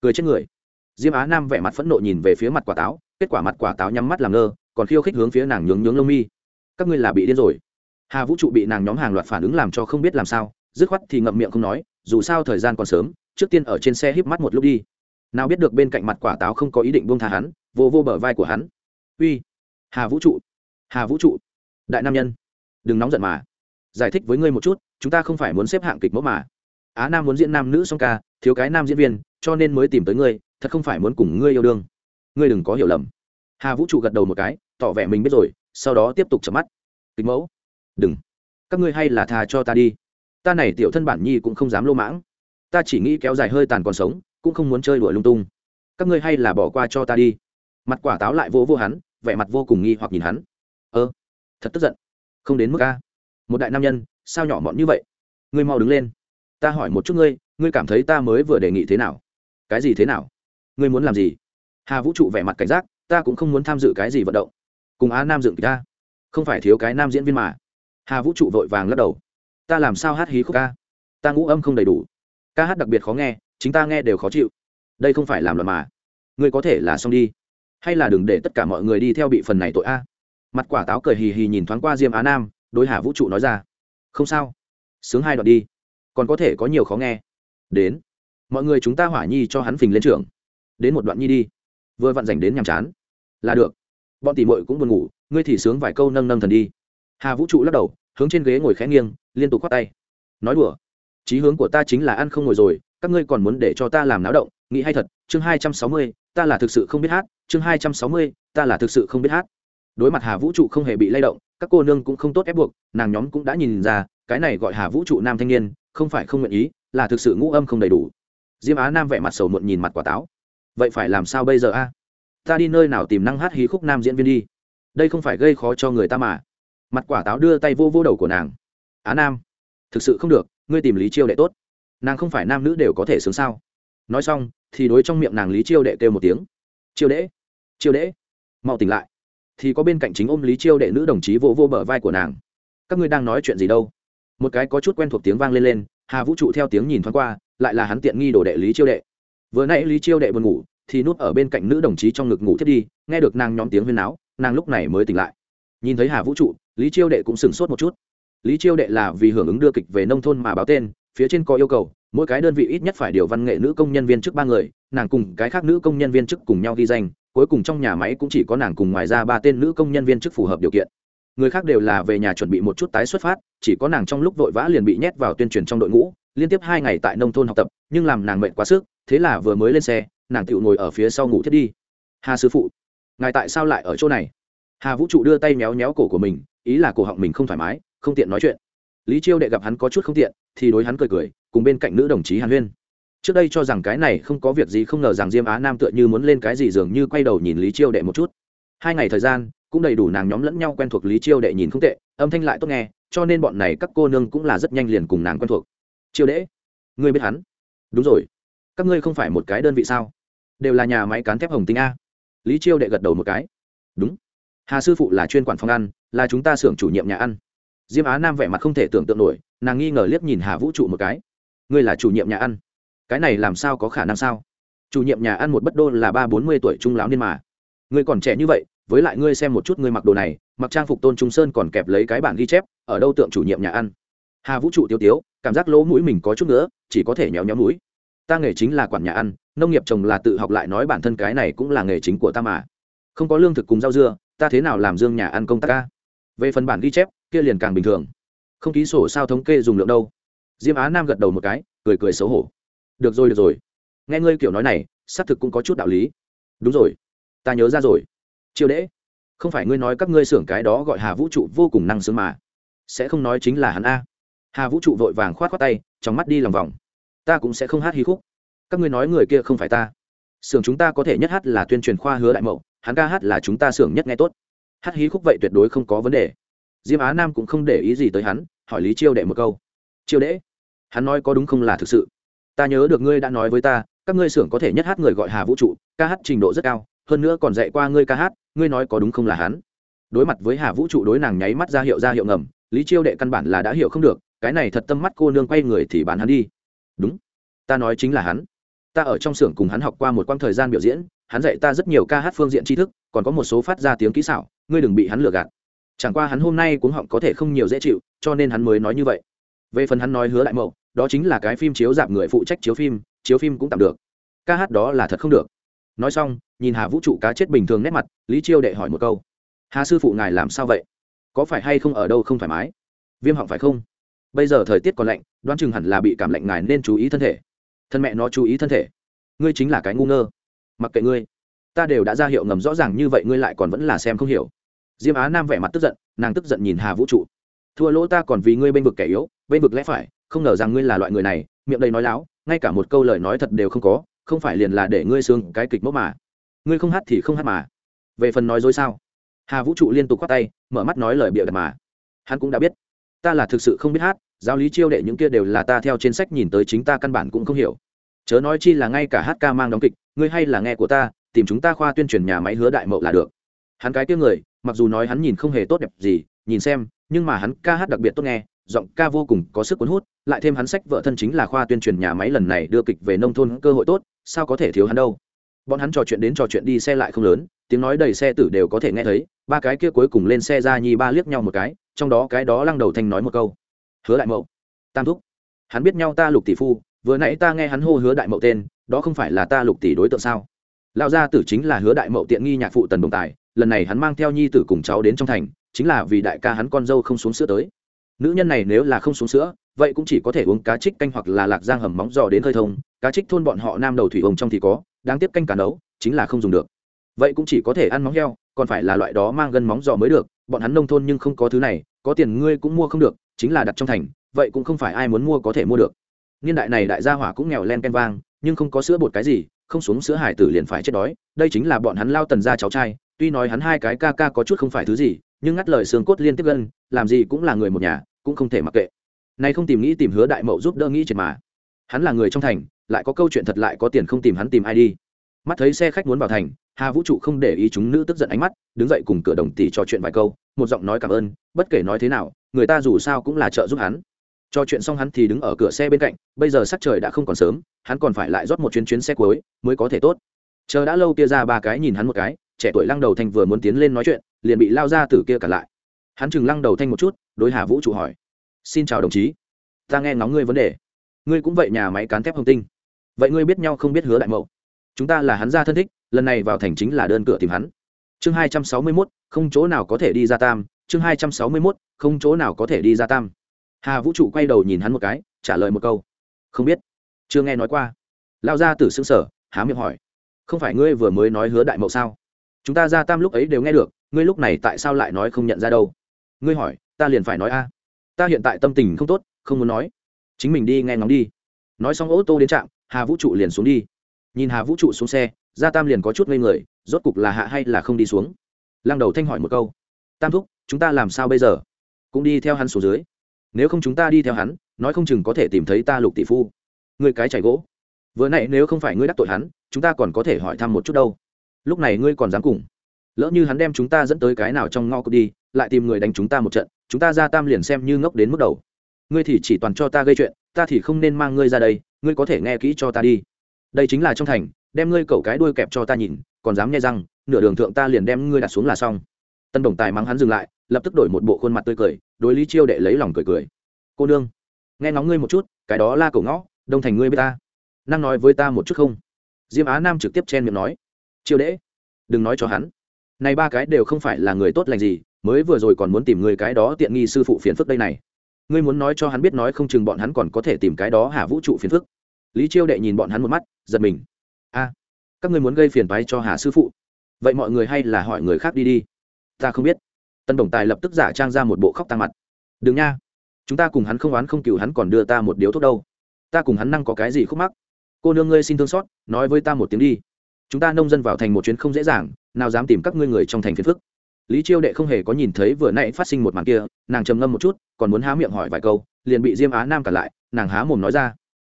Cười chết người. Diêm á nam vẻ mặt phẫn nộ nhìn về phía mặt quả táo, kết quả mặt quả táo nhắm mắt làm ngơ, còn khiêu khích hướng phía nàng nhướng nhướng lông mi. Các ngươi là bị điên rồi. Hà vũ trụ bị nàng nhóm hàng loạt phản ứng làm cho không biết làm sao, dứt khoát thì ngậm miệng không nói, dù sao thời gian còn sớm, trước tiên ở trên xe híp mắt một lúc đi nào biết được bên cạnh mặt quả táo không có ý định buông tha hắn, vô vô bờ vai của hắn. Uy, hà vũ trụ, hà vũ trụ, đại nam nhân, đừng nóng giận mà. Giải thích với ngươi một chút, chúng ta không phải muốn xếp hạng kịch mẫu mà. Á nam muốn diễn nam nữ song ca, thiếu cái nam diễn viên, cho nên mới tìm tới ngươi, thật không phải muốn cùng ngươi yêu đương. Ngươi đừng có hiểu lầm. Hà vũ trụ gật đầu một cái, tỏ vẻ mình biết rồi, sau đó tiếp tục chậm mắt. Kịch mẫu, đừng. Các ngươi hay là thà cho ta đi. Ta này tiểu thân bản nhi cũng không dám lô mãng. Ta chỉ nghĩ kéo dài hơi tàn còn sống cũng không muốn chơi đuổi lung tung. Các ngươi hay là bỏ qua cho ta đi. Mặt quả táo lại vô vô hắn, vẻ mặt vô cùng nghi hoặc nhìn hắn. Ơ, thật tức giận. Không đến mức a. Một đại nam nhân, sao nhỏ mọn như vậy? Ngươi mau đứng lên. Ta hỏi một chút ngươi ngươi cảm thấy ta mới vừa đề nghị thế nào? Cái gì thế nào? Ngươi muốn làm gì? Hà vũ trụ vẻ mặt cảnh giác, ta cũng không muốn tham dự cái gì vận động. Cùng á nam dựng ta. Không phải thiếu cái nam diễn viên mà. Hà vũ trụ vội vàng lắc đầu. Ta làm sao hát hí khúc ca? Ta ngũ âm không đầy đủ. Ca hát đặc biệt khó nghe chính ta nghe đều khó chịu. Đây không phải làm loạn mà. Ngươi có thể là xong đi. Hay là đừng để tất cả mọi người đi theo bị phần này tội a. Mặt quả táo cười hì hì nhìn thoáng qua diêm á nam, đối hà vũ trụ nói ra. Không sao. Sướng hai đoạn đi. Còn có thể có nhiều khó nghe. Đến. Mọi người chúng ta hỏa nhi cho hắn phình lên trường. Đến một đoạn nhi đi. Vừa vặn dành đến nhàm chán. Là được. Bọn tỉ mội cũng buồn ngủ, ngươi thì sướng vài câu nâng nâng thần đi. Hà vũ trụ lắc đầu, hướng trên ghế ngồi khẽ nghiêng, liên tục khoác tay. Nói đùa. Chí hướng của ta chính là ăn không ngồi rồi các ngươi còn muốn để cho ta làm náo động, nghĩ hay thật, chương hai trăm sáu mươi, ta là thực sự không biết hát, chương hai trăm sáu mươi, ta là thực sự không biết hát. Đối mặt hà vũ trụ không hề bị lay động, các cô nương cũng không tốt ép buộc, nàng nhóm cũng đã nhìn ra, cái này gọi hà vũ trụ nam thanh niên, không phải không nguyện ý, là thực sự ngũ âm không đầy đủ. Diêm á nam vẻ mặt sầu muộn nhìn mặt quả táo. Vậy phải làm sao bây giờ a? Ta đi nơi nào tìm năng hát hí khúc nam diễn viên đi? Đây không phải gây khó cho người ta mà. Mặt quả táo đưa tay vô vô đầu của nàng. Á nam, thực sự không được, ngươi tìm lý chiêu đệ tốt nàng không phải nam nữ đều có thể sướng sao? Nói xong, thì đối trong miệng nàng lý chiêu đệ kêu một tiếng. Chiêu đễ chiêu đễ mau tỉnh lại. Thì có bên cạnh chính ôm lý chiêu đệ nữ đồng chí vô vô bờ vai của nàng. Các ngươi đang nói chuyện gì đâu? Một cái có chút quen thuộc tiếng vang lên lên, hà vũ trụ theo tiếng nhìn thoáng qua, lại là hắn tiện nghi đồ đệ lý chiêu đệ. Vừa nãy lý chiêu đệ buồn ngủ, thì núp ở bên cạnh nữ đồng chí trong ngực ngủ thiết đi, nghe được nàng nhóm tiếng huyên náo, nàng lúc này mới tỉnh lại. Nhìn thấy hà vũ trụ, lý chiêu đệ cũng sửng sốt một chút. Lý chiêu đệ là vì hưởng ứng đưa kịch về nông thôn mà báo tên phía trên có yêu cầu, mỗi cái đơn vị ít nhất phải điều văn nghệ nữ công nhân viên chức ba người, nàng cùng cái khác nữ công nhân viên chức cùng nhau ghi danh, cuối cùng trong nhà máy cũng chỉ có nàng cùng ngoài ra ba tên nữ công nhân viên chức phù hợp điều kiện. Người khác đều là về nhà chuẩn bị một chút tái xuất phát, chỉ có nàng trong lúc vội vã liền bị nhét vào tuyên truyền trong đội ngũ, liên tiếp hai ngày tại nông thôn học tập, nhưng làm nàng mệt quá sức, thế là vừa mới lên xe, nàng tự ngồi ở phía sau ngủ thiết đi. Hà sư phụ, ngài tại sao lại ở chỗ này? Hà vũ trụ đưa tay méo méo cổ của mình, ý là cổ họng mình không thoải mái, không tiện nói chuyện. Lý chiêu đệ gặp hắn có chút không tiện thì đối hắn cười cười, cùng bên cạnh nữ đồng chí hàn huyên. Trước đây cho rằng cái này không có việc gì không ngờ rằng diêm á nam tựa như muốn lên cái gì dường như quay đầu nhìn lý chiêu đệ một chút. Hai ngày thời gian, cũng đầy đủ nàng nhóm lẫn nhau quen thuộc lý chiêu đệ nhìn không tệ, âm thanh lại tốt nghe, cho nên bọn này các cô nương cũng là rất nhanh liền cùng nàng quen thuộc. Chiêu đệ, ngươi biết hắn? Đúng rồi. Các ngươi không phải một cái đơn vị sao? Đều là nhà máy cán thép hồng tinh a. Lý chiêu đệ gật đầu một cái. Đúng. Hà sư phụ là chuyên quản phòng ăn, là chúng ta xưởng chủ nhiệm nhà ăn diêm á nam vẻ mặt không thể tưởng tượng nổi, nàng nghi ngờ liếc nhìn hà vũ trụ một cái. Ngươi là chủ nhiệm nhà ăn. Cái này làm sao có khả năng sao? Chủ nhiệm nhà ăn một bất đô là ba bốn mươi tuổi trung lão niên mà. Ngươi còn trẻ như vậy, với lại ngươi xem một chút ngươi mặc đồ này, mặc trang phục tôn trung sơn còn kẹp lấy cái bản ghi chép, ở đâu tượng chủ nhiệm nhà ăn? Hà vũ trụ tiêu tiếu, cảm giác lỗ mũi mình có chút nữa chỉ có thể nhéo nhéo mũi. Ta nghề chính là quản nhà ăn, nông nghiệp trồng là tự học lại nói bản thân cái này cũng là nghề chính của ta mà. Không có lương thực cùng rau dưa, ta thế nào làm dương nhà ăn công tác ca? Về phần bản ghi chép, kia liền càng bình thường. Không ký sổ sao thống kê dùng lượng đâu. Diêm á nam gật đầu một cái, cười cười xấu hổ. Được rồi được rồi. Nghe ngươi kiểu nói này, xác thực cũng có chút đạo lý. Đúng rồi. Ta nhớ ra rồi. Chiêu đễ không phải ngươi nói các ngươi xưởng cái đó gọi hà vũ trụ vô cùng năng sướng mà. Sẽ không nói chính là hắn a. Hà vũ trụ vội vàng khoát khoát tay, trong mắt đi lòng vòng. Ta cũng sẽ không hát hí khúc. Các ngươi nói người kia không phải ta. Xưởng chúng ta có thể nhất hát là tuyên truyền khoa hứa đại mậu, hắn ca hát là chúng ta xưởng nhất nghe tốt hát hí khúc vậy tuyệt đối không có vấn đề. Diêm á nam cũng không để ý gì tới hắn, hỏi lý chiêu đệ một câu. Chiêu đệ, hắn nói có đúng không là thực sự? Ta nhớ được ngươi đã nói với ta, các ngươi xưởng có thể nhất hát người gọi hà vũ trụ, ca hát trình độ rất cao, hơn nữa còn dạy qua ngươi ca hát, ngươi nói có đúng không là hắn? Đối mặt với hà vũ trụ đối nàng nháy mắt ra hiệu ra hiệu ngầm, lý chiêu đệ căn bản là đã hiểu không được, cái này thật tâm mắt cô nương quay người thì bán hắn đi. Đúng, ta nói chính là hắn. Ta ở trong xưởng cùng hắn học qua một quãng thời gian biểu diễn, hắn dạy ta rất nhiều ca hát phương diện tri thức, còn có một số phát ra tiếng kỹ xảo ngươi đừng bị hắn lừa gạt. Chẳng qua hắn hôm nay cuống họng có thể không nhiều dễ chịu, cho nên hắn mới nói như vậy. Về phần hắn nói hứa đại mậu, đó chính là cái phim chiếu dạp người phụ trách chiếu phim chiếu phim cũng tạm được. Ca hát đó là thật không được. Nói xong, nhìn hà vũ trụ cá chết bình thường nét mặt, lý chiêu đệ hỏi một câu. Hà sư phụ ngài làm sao vậy? Có phải hay không ở đâu không thoải mái? Viêm họng phải không? Bây giờ thời tiết còn lạnh, đoán chừng hẳn là bị cảm lạnh ngài nên chú ý thân thể. Thân mẹ nó chú ý thân thể. Ngươi chính là cái ngu ngơ. Mặc kệ ngươi ta đều đã ra hiệu ngầm rõ ràng như vậy ngươi lại còn vẫn là xem không hiểu. Diêm á nam vẻ mặt tức giận, nàng tức giận nhìn hà vũ trụ. Thua lỗ ta còn vì ngươi bên vực kẻ yếu, bên vực lẽ phải, không ngờ rằng ngươi là loại người này, miệng đầy nói láo, ngay cả một câu lời nói thật đều không có, không phải liền là để ngươi xương cái kịch mốc mà. Ngươi không hát thì không hát mà. Về phần nói dối sao? Hà vũ trụ liên tục khoác tay, mở mắt nói lời bịa đặt mà. Hắn cũng đã biết. Ta là thực sự không biết hát, giáo lý chiêu đệ những kia đều là ta theo trên sách nhìn tới chính ta căn bản cũng không hiểu. Chớ nói chi là ngay cả hát ca mang đóng kịch, ngươi hay là nghe của ta tìm chúng ta khoa tuyên truyền nhà máy hứa đại mậu là được. Hắn cái tiếng người, mặc dù nói hắn nhìn không hề tốt đẹp gì, nhìn xem, nhưng mà hắn ca hát đặc biệt tốt nghe, giọng ca vô cùng có sức cuốn hút, lại thêm hắn sách vợ thân chính là khoa tuyên truyền nhà máy lần này đưa kịch về nông thôn cơ hội tốt, sao có thể thiếu hắn đâu? Bọn hắn trò chuyện đến trò chuyện đi xe lại không lớn, tiếng nói đầy xe tử đều có thể nghe thấy, ba cái kia cuối cùng lên xe ra nhi ba liếc nhau một cái, trong đó cái đó lăng đầu thanh nói một câu. Hứa đại mậu. Tam thúc. Hắn biết nhau ta lục tỷ phu, vừa nãy ta nghe hắn hô hứa đại mậu tên, đó không phải là ta lục tỷ đối tượng sao? Lão gia tử chính là hứa đại mậu tiện nghi nhạc phụ tần đồng tài, lần này hắn mang theo nhi tử cùng cháu đến trong thành, chính là vì đại ca hắn con dâu không xuống sữa tới. Nữ nhân này nếu là không xuống sữa, vậy cũng chỉ có thể uống cá trích canh hoặc là lạc giang hầm móng giò đến hơi thông. Cá trích thôn bọn họ nam đầu thủy ông trong thì có, đáng tiếc canh cá nấu, chính là không dùng được. Vậy cũng chỉ có thể ăn móng heo, còn phải là loại đó mang gân móng giò mới được. Bọn hắn nông thôn nhưng không có thứ này, có tiền ngươi cũng mua không được, chính là đặt trong thành, vậy cũng không phải ai muốn mua có thể mua được. Niên đại này đại gia hỏa cũng nghèo len ken vang, nhưng không có sữa bột cái gì không xuống sữa hải tử liền phải chết đói, đây chính là bọn hắn lao tần ra cháu trai, tuy nói hắn hai cái ca ca có chút không phải thứ gì, nhưng ngắt lời xương cốt liên tiếp gân làm gì cũng là người một nhà, cũng không thể mặc kệ. Nay không tìm nghĩ tìm hứa đại mậu giúp đỡ nghĩ triệt mà. Hắn là người trong thành, lại có câu chuyện thật lại có tiền không tìm hắn tìm ai đi. Mắt thấy xe khách muốn vào thành, hà vũ trụ không để ý chúng nữ tức giận ánh mắt, đứng dậy cùng cửa đồng tỷ trò chuyện vài câu, một giọng nói cảm ơn, bất kể nói thế nào, người ta dù sao cũng là trợ giúp hắn cho chuyện xong hắn thì đứng ở cửa xe bên cạnh, bây giờ sắc trời đã không còn sớm, hắn còn phải lại rót một chuyến chuyến xe cuối, mới có thể tốt. Chờ đã lâu kia ra ba cái nhìn hắn một cái, trẻ tuổi lăng đầu thanh vừa muốn tiến lên nói chuyện, liền bị lao ra từ kia cả lại. Hắn chừng lăng đầu thanh một chút, đối hà vũ trụ hỏi, xin chào đồng chí, ta nghe ngóng ngươi vấn đề. Ngươi cũng vậy nhà máy cán thép hồng tinh. Vậy ngươi biết nhau không biết hứa đại mậu? Chúng ta là hắn gia thân thích, lần này vào thành chính là đơn cửa tìm hắn. Chương hai trăm sáu mươi mốt, không chỗ nào có thể đi ra tam, chương hai trăm sáu mươi mốt, không chỗ nào có thể đi ra tam hà vũ trụ quay đầu nhìn hắn một cái, trả lời một câu. Không biết. Chưa nghe nói qua. Lao ra từ xương sở há miệng hỏi. Không phải ngươi vừa mới nói hứa đại mậu sao? Chúng ta ra tam lúc ấy đều nghe được, ngươi lúc này tại sao lại nói không nhận ra đâu? Ngươi hỏi, ta liền phải nói a. Ta hiện tại tâm tình không tốt, không muốn nói. Chính mình đi nghe ngóng đi. Nói xong ô tô đến trạm, hà vũ trụ liền xuống đi. Nhìn hà vũ trụ xuống xe gia tam liền có chút ngây người, rốt cục là hạ hay là không đi xuống? Lăng đầu thanh hỏi một câu. Tam thúc, chúng ta làm sao bây giờ? Cũng đi theo hắn xuống dưới nếu không chúng ta đi theo hắn, nói không chừng có thể tìm thấy ta lục tỷ phu. Người cái chảy gỗ. Vừa nãy nếu không phải ngươi đắc tội hắn, chúng ta còn có thể hỏi thăm một chút đâu. Lúc này ngươi còn dám cùng. Lỡ như hắn đem chúng ta dẫn tới cái nào trong ngõ đi, lại tìm người đánh chúng ta một trận, chúng ta ra tam liền xem như ngốc đến mức đầu. Ngươi thì chỉ toàn cho ta gây chuyện, ta thì không nên mang ngươi ra đây, ngươi có thể nghe kỹ cho ta đi. Đây chính là trong thành, đem ngươi cậu cái đuôi kẹp cho ta nhìn, còn dám nghe răng nửa đường thượng ta liền đem ngươi đặt xuống là xong. Tân đồng tài mắng hắn dừng lại lập tức đổi một bộ khuôn mặt tươi cười, đối lý chiêu đệ lấy lòng cười cười. Cô nương, nghe ngóng ngươi một chút, cái đó la cổ ngõ, đông thành ngươi với ta. Năng nói với ta một chút không? Diêm á nam trực tiếp chen miệng nói. Chiêu đệ, đừng nói cho hắn. Này ba cái đều không phải là người tốt lành gì, mới vừa rồi còn muốn tìm người cái đó tiện nghi sư phụ phiền phức đây này. Ngươi muốn nói cho hắn biết nói không chừng bọn hắn còn có thể tìm cái đó hà vũ trụ phiền phức. Lý chiêu đệ nhìn bọn hắn một mắt, giật mình. A, các ngươi muốn gây phiền phái cho hà sư phụ. Vậy mọi người hay là hỏi người khác đi đi. Ta không biết tân đồng tài lập tức giả trang ra một bộ khóc tăng mặt. Đừng nha, chúng ta cùng hắn không oán không cừu, hắn còn đưa ta một điếu thuốc đâu. Ta cùng hắn năng có cái gì khúc mắc? Cô nương ngươi xin thương xót, nói với ta một tiếng đi. Chúng ta nông dân vào thành một chuyến không dễ dàng, nào dám tìm các ngươi người trong thành phiền phức. Lý chiêu đệ không hề có nhìn thấy vừa nãy phát sinh một màn kia, nàng trầm ngâm một chút, còn muốn há miệng hỏi vài câu, liền bị diêm á nam cả lại, nàng há mồm nói ra.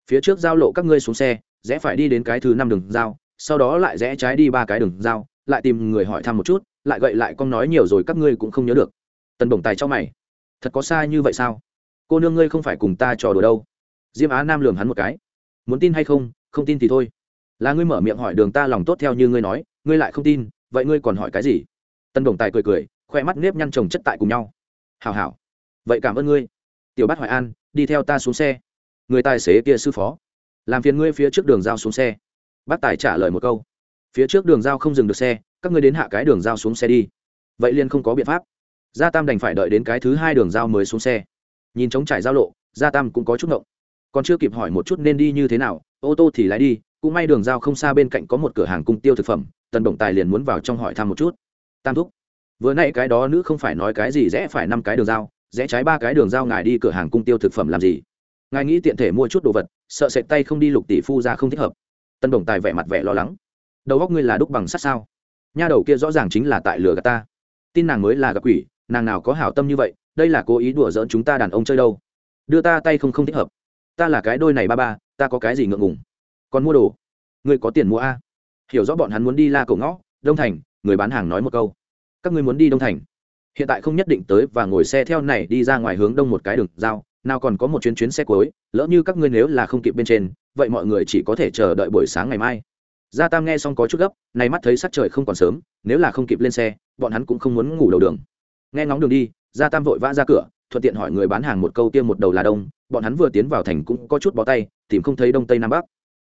Phía trước giao lộ các ngươi xuống xe, rẽ phải đi đến cái thứ năm đường giao, sau đó lại rẽ trái đi ba cái đường giao, lại tìm người hỏi thăm một chút lại gậy lại con nói nhiều rồi các ngươi cũng không nhớ được. Tần bổng tài cho mày. Thật có sai như vậy sao? Cô nương ngươi không phải cùng ta trò đùa đâu. Diêm á nam lường hắn một cái. Muốn tin hay không? Không tin thì thôi. Là ngươi mở miệng hỏi đường ta lòng tốt theo như ngươi nói, ngươi lại không tin, vậy ngươi còn hỏi cái gì? Tân đồng tài cười cười, khoe mắt nếp nhăn trồng chất tại cùng nhau. Hào hảo. Vậy cảm ơn ngươi. Tiểu bát hoài an, đi theo ta xuống xe. Người tài xế kia sư phó. Làm phiền ngươi phía trước đường giao xuống xe. Bác tài trả lời một câu. Phía trước đường giao không dừng được xe các ngươi đến hạ cái đường giao xuống xe đi. Vậy liền không có biện pháp. Gia tam đành phải đợi đến cái thứ hai đường giao mới xuống xe. Nhìn trống trải giao lộ, gia tam cũng có chút ngộng. Còn chưa kịp hỏi một chút nên đi như thế nào, ô tô thì lái đi, cũng may đường giao không xa bên cạnh có một cửa hàng cung tiêu thực phẩm, tần động tài liền muốn vào trong hỏi thăm một chút. Tam thúc, vừa n cái đó nữ không phải nói cái gì rẽ phải năm cái đường giao, rẽ trái ba cái đường giao ngài đi cửa hàng cung tiêu thực phẩm làm gì? Ngài nghĩ tiện thể mua chút đồ vật, sợ sệt tay không đi lục tỷ phu ra không thích hợp. Tân đồng tài vẻ mặt vẻ lo lắng. Đầu góc ngươi là đúc bằng sắt sao? Nha đầu kia rõ ràng chính là tại lừa gạt ta. Tin nàng mới là gặp quỷ, nàng nào có hảo tâm như vậy, đây là cố ý đùa giỡn chúng ta đàn ông chơi đâu. Đưa ta tay không không thích hợp. Ta là cái đôi này ba ba, ta có cái gì ngượng ngùng? Còn mua đồ? Ngươi có tiền mua a? Hiểu rõ bọn hắn muốn đi la cổ ngõ, đông thành, người bán hàng nói một câu. Các ngươi muốn đi đông thành? Hiện tại không nhất định tới và ngồi xe theo này đi ra ngoài hướng đông một cái đường giao, nào còn có một chuyến chuyến xe cuối, lỡ như các ngươi nếu là không kịp bên trên, vậy mọi người chỉ có thể chờ đợi buổi sáng ngày mai gia tam nghe xong có chút gấp, nay mắt thấy sắc trời không còn sớm, nếu là không kịp lên xe, bọn hắn cũng không muốn ngủ đầu đường. Nghe ngóng đường đi, gia tam vội vã ra cửa, thuận tiện hỏi người bán hàng một câu tiêm một đầu là đông, bọn hắn vừa tiến vào thành cũng có chút bó tay, tìm không thấy đông tây nam bắc.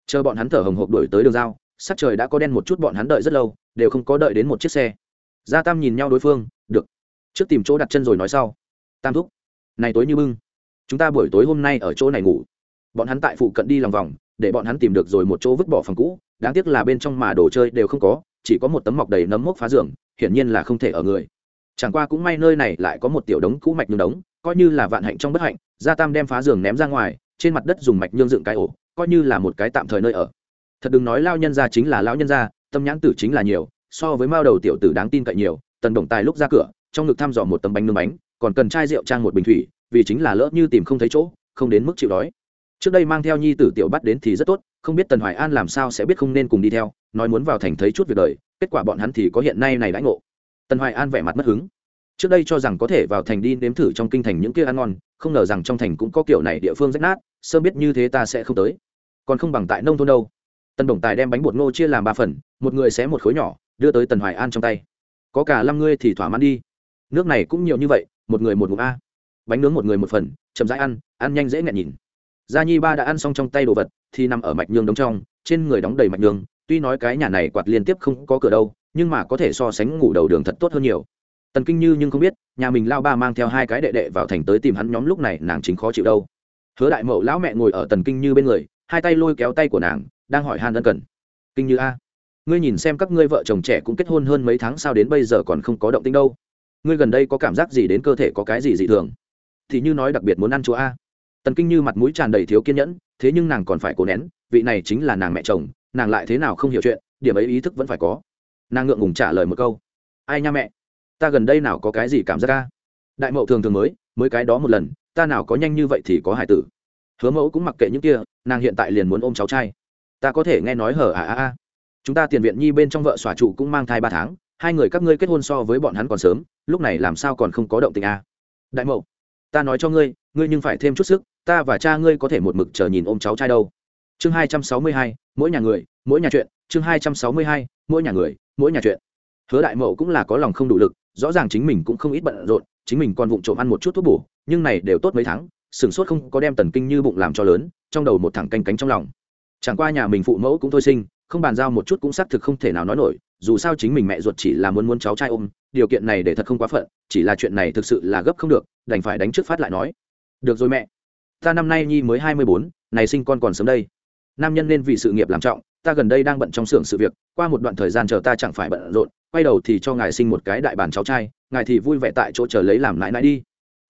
Chờ bọn hắn thở hồng hộc đuổi tới đường giao, sắc trời đã có đen một chút bọn hắn đợi rất lâu, đều không có đợi đến một chiếc xe. Gia tam nhìn nhau đối phương, được, trước tìm chỗ đặt chân rồi nói sau. Tam thúc, này tối như bưng, chúng ta buổi tối hôm nay ở chỗ này ngủ. Bọn hắn tại phụ cận đi lòng vòng để bọn hắn tìm được rồi một chỗ vứt bỏ phòng cũ, đáng tiếc là bên trong mà đồ chơi đều không có, chỉ có một tấm mọc đầy nấm mốc phá giường, hiển nhiên là không thể ở người. Chẳng qua cũng may nơi này lại có một tiểu đống cũ mạch nhương đống, coi như là vạn hạnh trong bất hạnh, gia tam đem phá giường ném ra ngoài, trên mặt đất dùng mạch nhương dựng cái ổ, coi như là một cái tạm thời nơi ở. Thật đừng nói lao nhân gia chính là lão nhân gia, tâm nhãn tử chính là nhiều, so với mao đầu tiểu tử đáng tin cậy nhiều, tần đồng tài lúc ra cửa, trong ngực thăm dò một tấm bánh nướng bánh, còn cần chai rượu trang một bình thủy, vì chính là lỡ như tìm không thấy chỗ, không đến mức chịu đói trước đây mang theo nhi tử tiểu bắt đến thì rất tốt, không biết tần hoài an làm sao sẽ biết không nên cùng đi theo, nói muốn vào thành thấy chút việc đời, kết quả bọn hắn thì có hiện nay này đãi ngộ. Tần hoài an vẻ mặt mất hứng. Trước đây cho rằng có thể vào thành đi nếm thử trong kinh thành những kia ăn ngon, không ngờ rằng trong thành cũng có kiểu này địa phương rách nát, sớm biết như thế ta sẽ không tới. Còn không bằng tại nông thôn đâu. Tần đồng tài đem bánh bột ngô chia làm ba phần, một người xé một khối nhỏ, đưa tới tần hoài an trong tay. Có cả năm ngươi thì thỏa mãn đi. Nước này cũng nhiều như vậy, một người một ngụm a. Bánh nướng một người một phần, chậm rãi ăn ăn nhanh dễ nghẹn nhìn gia nhi ba đã ăn xong trong tay đồ vật, thì nằm ở mạch nhương đống trong, trên người đóng đầy mạch nhương tuy nói cái nhà này quạt liên tiếp không có cửa đâu, nhưng mà có thể so sánh ngủ đầu đường thật tốt hơn nhiều. Tần kinh như nhưng không biết, nhà mình lao ba mang theo hai cái đệ đệ vào thành tới tìm hắn nhóm lúc này, nàng chính khó chịu đâu. Hứa đại mậu lão mẹ ngồi ở tần kinh như bên người, hai tay lôi kéo tay của nàng, đang hỏi han ân cần. Kinh như a, ngươi nhìn xem các ngươi vợ chồng trẻ cũng kết hôn hơn mấy tháng sao đến bây giờ còn không có động tinh đâu. Ngươi gần đây có cảm giác gì đến cơ thể có cái gì dị thường? Thì như nói đặc biệt muốn ăn chúa a tần kinh như mặt mũi tràn đầy thiếu kiên nhẫn, thế nhưng nàng còn phải cố nén, vị này chính là nàng mẹ chồng, nàng lại thế nào không hiểu chuyện, điểm ấy ý thức vẫn phải có. Nàng ngượng ngùng trả lời một câu, ai nha mẹ, ta gần đây nào có cái gì cảm giác ca đại mậu thường thường mới mới cái đó một lần, ta nào có nhanh như vậy thì có hải tử. Hứa mẫu cũng mặc kệ những kia, nàng hiện tại liền muốn ôm cháu trai. Ta có thể nghe nói hở à à à. Chúng ta tiền viện nhi bên trong vợ xòa trụ cũng mang thai ba tháng, hai người các ngươi kết hôn so với bọn hắn còn sớm, lúc này làm sao còn không có động tình à. đại mậu ta nói cho ngươi ngươi nhưng phải thêm chút sức, ta và cha ngươi có thể một mực chờ nhìn ôm cháu trai đâu. Chương hai trăm sáu mươi hai, mỗi nhà người, mỗi nhà chuyện. Chương hai trăm sáu mươi hai, mỗi nhà người, mỗi nhà chuyện. Hứa đại mậu cũng là có lòng không đủ lực, rõ ràng chính mình cũng không ít bận rộn, chính mình còn vụng trộm ăn một chút thuốc bổ, nhưng này đều tốt mấy tháng sửng sốt không có đem tần kinh như bụng làm cho lớn, trong đầu một thẳng canh cánh trong lòng. Chẳng qua nhà mình phụ mẫu cũng thôi sinh, không bàn giao một chút cũng xác thực không thể nào nói nổi, dù sao chính mình mẹ ruột chỉ là muốn muốn cháu trai ôm điều kiện này để thật không quá phận, chỉ là chuyện này thực sự là gấp không được, đành phải đánh trước phát lại nói. Được rồi mẹ. Ta năm nay nhi mới hai mươi bốn, này sinh con còn sớm đây. Nam nhân nên vì sự nghiệp làm trọng, ta gần đây đang bận trong xưởng sự việc, qua một đoạn thời gian chờ ta chẳng phải bận rộn, quay đầu thì cho ngài sinh một cái đại bản cháu trai, ngài thì vui vẻ tại chỗ chờ lấy làm nãi nãi đi.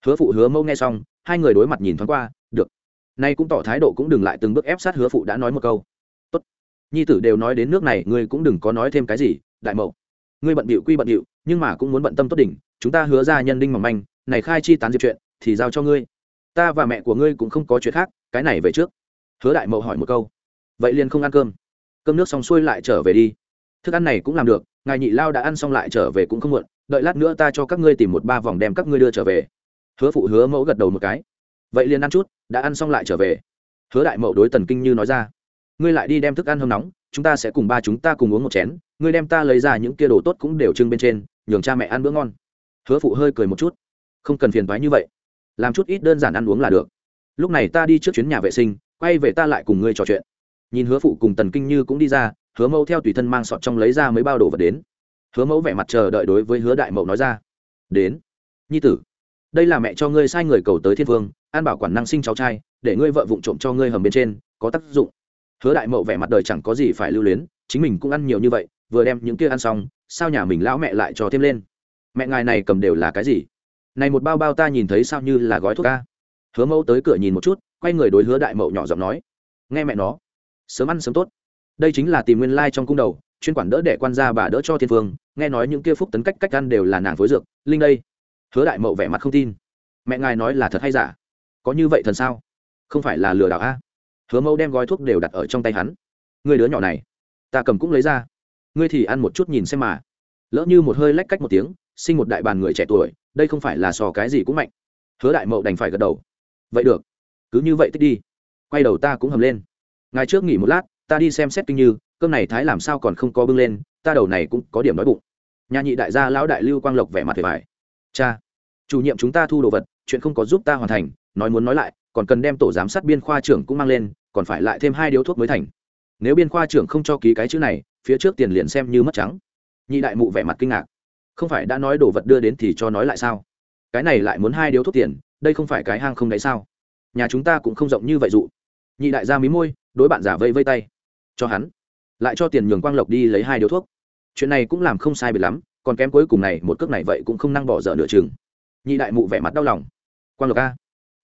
Hứa phụ hứa mẫu nghe xong, hai người đối mặt nhìn thoáng qua, được. Nay cũng tỏ thái độ cũng đừng lại từng bước ép sát hứa phụ đã nói một câu. Tốt. Nhi tử đều nói đến nước này, ngươi cũng đừng có nói thêm cái gì, đại mậu ngươi bận bịu quy bận bịu nhưng mà cũng muốn bận tâm tốt đỉnh, chúng ta hứa ra nhân đinh mỏng manh, này khai chi tán diệp chuyện, thì giao cho ngươi. Ta và mẹ của ngươi cũng không có chuyện khác, cái này về trước. Hứa đại mậu hỏi một câu. Vậy liền không ăn cơm. Cơm nước xong xuôi lại trở về đi. Thức ăn này cũng làm được, ngài nhị lao đã ăn xong lại trở về cũng không muộn, đợi lát nữa ta cho các ngươi tìm một ba vòng đem các ngươi đưa trở về. Hứa phụ hứa mẫu gật đầu một cái. Vậy liền ăn chút, đã ăn xong lại trở về. Hứa đại mậu đối tần kinh như nói ra. Ngươi lại đi đem thức ăn hâm nóng chúng ta sẽ cùng ba chúng ta cùng uống một chén, ngươi đem ta lấy ra những kia đồ tốt cũng đều trưng bên trên, nhường cha mẹ ăn bữa ngon. Hứa phụ hơi cười một chút. Không cần phiền thoái như vậy. Làm chút ít đơn giản ăn uống là được. Lúc này ta đi trước chuyến nhà vệ sinh, quay về ta lại cùng ngươi trò chuyện. Nhìn hứa phụ cùng tần kinh như cũng đi ra, hứa mẫu theo tùy thân mang sọt trong lấy ra mấy bao đồ vật đến. Hứa mẫu vẻ mặt chờ đợi đối với hứa đại mậu nói ra. Đến, nhi tử, đây là mẹ cho ngươi sai người cầu tới thiên vương, an bảo quản năng sinh cháu trai, để ngươi vợ vụng trộm cho ngươi hầm bên trên, có tác dụng hứa đại mậu vẻ mặt đời chẳng có gì phải lưu luyến, chính mình cũng ăn nhiều như vậy, vừa đem những kia ăn xong, sao nhà mình lão mẹ lại cho thêm lên? Mẹ ngài này cầm đều là cái gì? Này một bao bao ta nhìn thấy sao như là gói thuốc ca hứa mẫu tới cửa nhìn một chút, quay người đối hứa đại mậu nhỏ giọng nói. Nghe mẹ nó. Sớm ăn sớm tốt. Đây chính là tìm nguyên lai trong cung đầu, chuyên quản đỡ để quan gia bà đỡ cho thiên phương nghe nói những kia phúc tấn cách cách ăn đều là nàng phối dược, linh đây. Hứa đại mậu vẻ mặt không tin. Mẹ ngài nói là thật hay giả? Có như vậy thần sao? Không phải là lừa đảo a? Hứa mẫu đem gói thuốc đều đặt ở trong tay hắn. Người đứa nhỏ này, ta cầm cũng lấy ra. Ngươi thì ăn một chút nhìn xem mà. Lỡ như một hơi lách cách một tiếng, sinh một đại bàn người trẻ tuổi, đây không phải là sò cái gì cũng mạnh. Hứa đại mậu đành phải gật đầu. Vậy được, cứ như vậy thích đi. Quay đầu ta cũng hầm lên. Ngày trước nghỉ một lát, ta đi xem xét kinh như, cơm này thái làm sao còn không có bưng lên, ta đầu này cũng có điểm nói bụng. Nhà nhị đại gia lão đại lưu quang lộc vẻ mặt vẻ vải cha, chủ nhiệm chúng ta thu đồ vật, chuyện không có giúp ta hoàn thành, nói muốn nói lại còn cần đem tổ giám sát biên khoa trưởng cũng mang lên, còn phải lại thêm hai điếu thuốc mới thành. Nếu biên khoa trưởng không cho ký cái chữ này, phía trước tiền liền xem như mất trắng. Nhị đại mụ vẻ mặt kinh ngạc. Không phải đã nói đồ vật đưa đến thì cho nói lại sao? Cái này lại muốn hai điếu thuốc tiền, đây không phải cái hang không đấy sao? Nhà chúng ta cũng không rộng như vậy dụ. Nhị đại ra mí môi, đối bạn giả vây vây tay. Cho hắn. Lại cho tiền nhường quang lộc đi lấy hai điếu thuốc. Chuyện này cũng làm không sai biệt lắm, còn kém cuối cùng này, một cước này vậy cũng không năng bỏ dở nửa chừng. Nhị đại mụ vẻ mặt đau lòng. Quang lộc a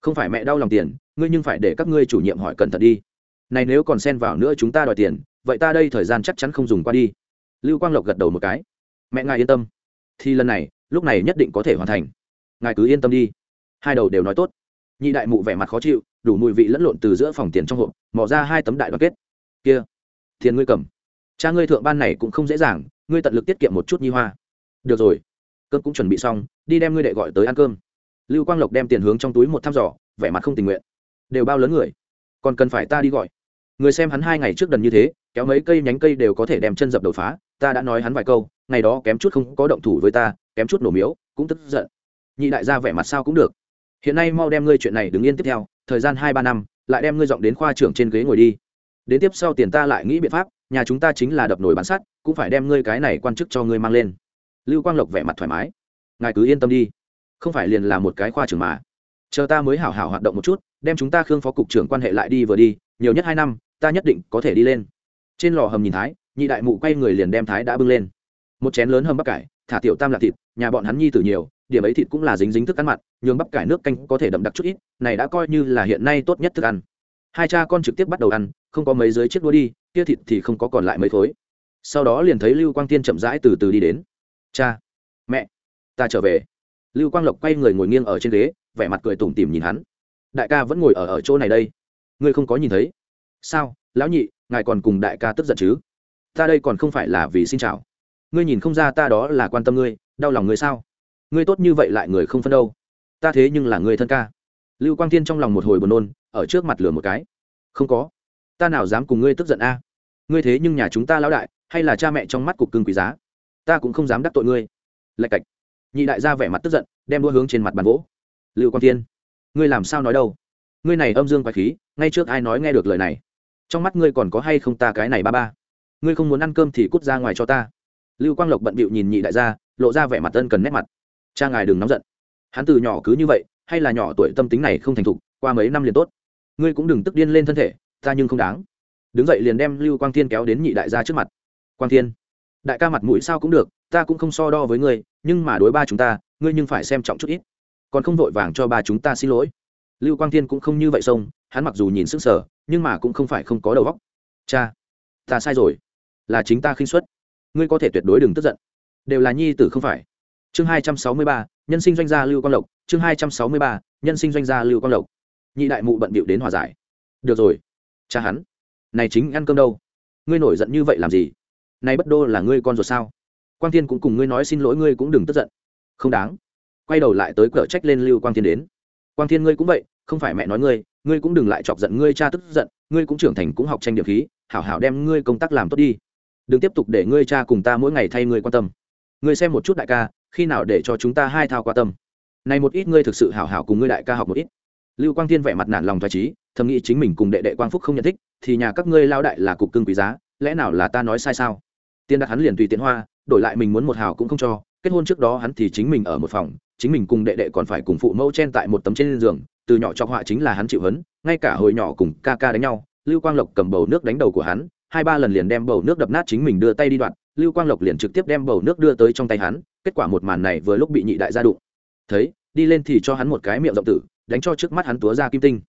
không phải mẹ đau lòng tiền, ngươi nhưng phải để các ngươi chủ nhiệm hỏi cẩn thận đi. Này nếu còn xen vào nữa chúng ta đòi tiền, vậy ta đây thời gian chắc chắn không dùng qua đi. Lưu quang lộc gật đầu một cái. Mẹ ngài yên tâm. Thì lần này, lúc này nhất định có thể hoàn thành. Ngài cứ yên tâm đi. Hai đầu đều nói tốt. Nhị đại mụ vẻ mặt khó chịu, đủ mùi vị lẫn lộn từ giữa phòng tiền trong hộp mỏ ra hai tấm đại đoàn kết. Kia, tiền ngươi cầm. Cha ngươi thượng ban này cũng không dễ dàng, ngươi tận lực tiết kiệm một chút nhi hoa. Được rồi, cơm cũng chuẩn bị xong, đi đem ngươi đệ gọi tới ăn cơm lưu quang lộc đem tiền hướng trong túi một thăm dò, vẻ mặt không tình nguyện. Đều bao lớn người? Còn cần phải ta đi gọi. Người xem hắn hai ngày trước đần như thế, kéo mấy cây nhánh cây đều có thể đem chân dập đột phá, ta đã nói hắn vài câu, ngày đó kém chút không có động thủ với ta, kém chút nổ miếu, cũng tức giận. Nhị đại gia vẻ mặt sao cũng được. Hiện nay mau đem ngươi chuyện này đứng yên tiếp theo, thời gian hai ba năm, lại đem ngươi dọn đến khoa trưởng trên ghế ngồi đi. Đến tiếp sau tiền ta lại nghĩ biện pháp, nhà chúng ta chính là đập nổi bán sắt, cũng phải đem ngươi cái này quan chức cho ngươi mang lên. Lưu quang lộc vẻ mặt thoải mái. Ngài cứ yên tâm đi không phải liền là một cái khoa trưởng mà. Chờ ta mới hảo hảo hoạt động một chút, đem chúng ta khương phó cục trưởng quan hệ lại đi vừa đi, nhiều nhất hai năm, ta nhất định có thể đi lên. Trên lò hầm nhìn thái, nhị đại mụ quay người liền đem thái đã bưng lên. Một chén lớn hầm bắp cải, thả tiểu tam lạc thịt, nhà bọn hắn nhi tử nhiều, điểm ấy thịt cũng là dính dính thức ăn mặn, nhường bắp cải nước canh có thể đậm đặc chút ít, này đã coi như là hiện nay tốt nhất thức ăn. Hai cha con trực tiếp bắt đầu ăn, không có mấy dưới chiếc đua đi, kia thịt thì không có còn lại mấy khối. Sau đó liền thấy lưu quang tiên chậm rãi từ từ đi đến. Cha, mẹ, ta trở về lưu quang lộc quay người ngồi nghiêng ở trên ghế, vẻ mặt cười tủm tỉm nhìn hắn. Đại ca vẫn ngồi ở ở chỗ này đây. Ngươi không có nhìn thấy? Sao? Lão nhị, ngài còn cùng đại ca tức giận chứ? Ta đây còn không phải là vì xin chào. Ngươi nhìn không ra ta đó là quan tâm ngươi, đau lòng ngươi sao? Ngươi tốt như vậy lại người không phân đâu. Ta thế nhưng là người thân ca. Lưu quang tiên trong lòng một hồi buồn nôn, ở trước mặt lửa một cái. Không có. Ta nào dám cùng ngươi tức giận a? Ngươi thế nhưng nhà chúng ta lão đại, hay là cha mẹ trong mắt cục cưng quý giá? Ta cũng không dám đắc tội ngươi. Lạch cạch nhị đại gia vẻ mặt tức giận, đem đua hướng trên mặt bàn gỗ lưu quang tiên ngươi làm sao nói đâu? Ngươi này âm dương quái khí, ngay trước ai nói nghe được lời này? Trong mắt ngươi còn có hay không ta cái này ba ba? Ngươi không muốn ăn cơm thì cút ra ngoài cho ta. Lưu quang lộc bận bịu nhìn nhị đại gia, lộ ra vẻ mặt ân cần nét mặt. Cha ngài đừng nóng giận. Hắn từ nhỏ cứ như vậy, hay là nhỏ tuổi tâm tính này không thành thục, qua mấy năm liền tốt. Ngươi cũng đừng tức điên lên thân thể, ta nhưng không đáng. Đứng dậy liền đem lưu quang thiên kéo đến nhị đại gia trước mặt. Quang thiên đại ca mặt mũi sao cũng được, ta cũng không so đo với ngươi, nhưng mà đối ba chúng ta, ngươi nhưng phải xem trọng chút ít. Còn không vội vàng cho ba chúng ta xin lỗi. Lưu quang thiên cũng không như vậy xông, hắn mặc dù nhìn sức sở nhưng mà cũng không phải không có đầu óc. Cha, ta sai rồi. Là chính ta khinh suất. Ngươi có thể tuyệt đối đừng tức giận. Đều là nhi tử không phải. Chương hai trăm sáu mươi ba, nhân sinh doanh gia lưu quang lộc. Chương hai trăm sáu mươi ba, nhân sinh doanh gia lưu quang lộc. Nhị đại mụ bận bịu đến hòa giải. Được rồi, cha hắn. Này chính ăn cơm đâu? Ngươi nổi giận như vậy làm gì? Nay bất đô là ngươi con ruột sao? Quang thiên cũng cùng ngươi nói xin lỗi, ngươi cũng đừng tức giận. Không đáng. Quay đầu lại tới cửa trách lên lưu quang thiên đến. Quang thiên ngươi cũng vậy, không phải mẹ nói ngươi ngươi cũng đừng lại chọc giận ngươi cha tức giận, ngươi cũng trưởng thành cũng học tranh điểm khí, hảo hảo đem ngươi công tác làm tốt đi. Đừng tiếp tục để ngươi cha cùng ta mỗi ngày thay ngươi quan tâm. Ngươi xem một chút đại ca, khi nào để cho chúng ta hai thao qua tâm. Này một ít ngươi thực sự hảo hảo cùng ngươi đại ca học một ít. Lưu quang thiên vẻ mặt nản lòng thoải trí thầm nghĩ chính mình cùng đệ đệ quang phúc không nhận thích, thì nhà các ngươi lao đại là cục cưng quý giá, lẽ nào là ta nói sai sao? Tiền đặt hắn liền tùy tiện hoa, đổi lại mình muốn một hào cũng không cho, kết hôn trước đó hắn thì chính mình ở một phòng, chính mình cùng đệ đệ còn phải cùng phụ mẫu chen tại một tấm trên giường, từ nhỏ cho họa chính là hắn chịu hấn, ngay cả hồi nhỏ cùng ca ca đánh nhau, lưu quang lộc cầm bầu nước đánh đầu của hắn, hai ba lần liền đem bầu nước đập nát chính mình đưa tay đi đoạn lưu quang lộc liền trực tiếp đem bầu nước đưa tới trong tay hắn, kết quả một màn này vừa lúc bị nhị đại gia đụng. Thấy, đi lên thì cho hắn một cái miệng rộng tử, đánh cho trước mắt hắn túa ra kim tinh.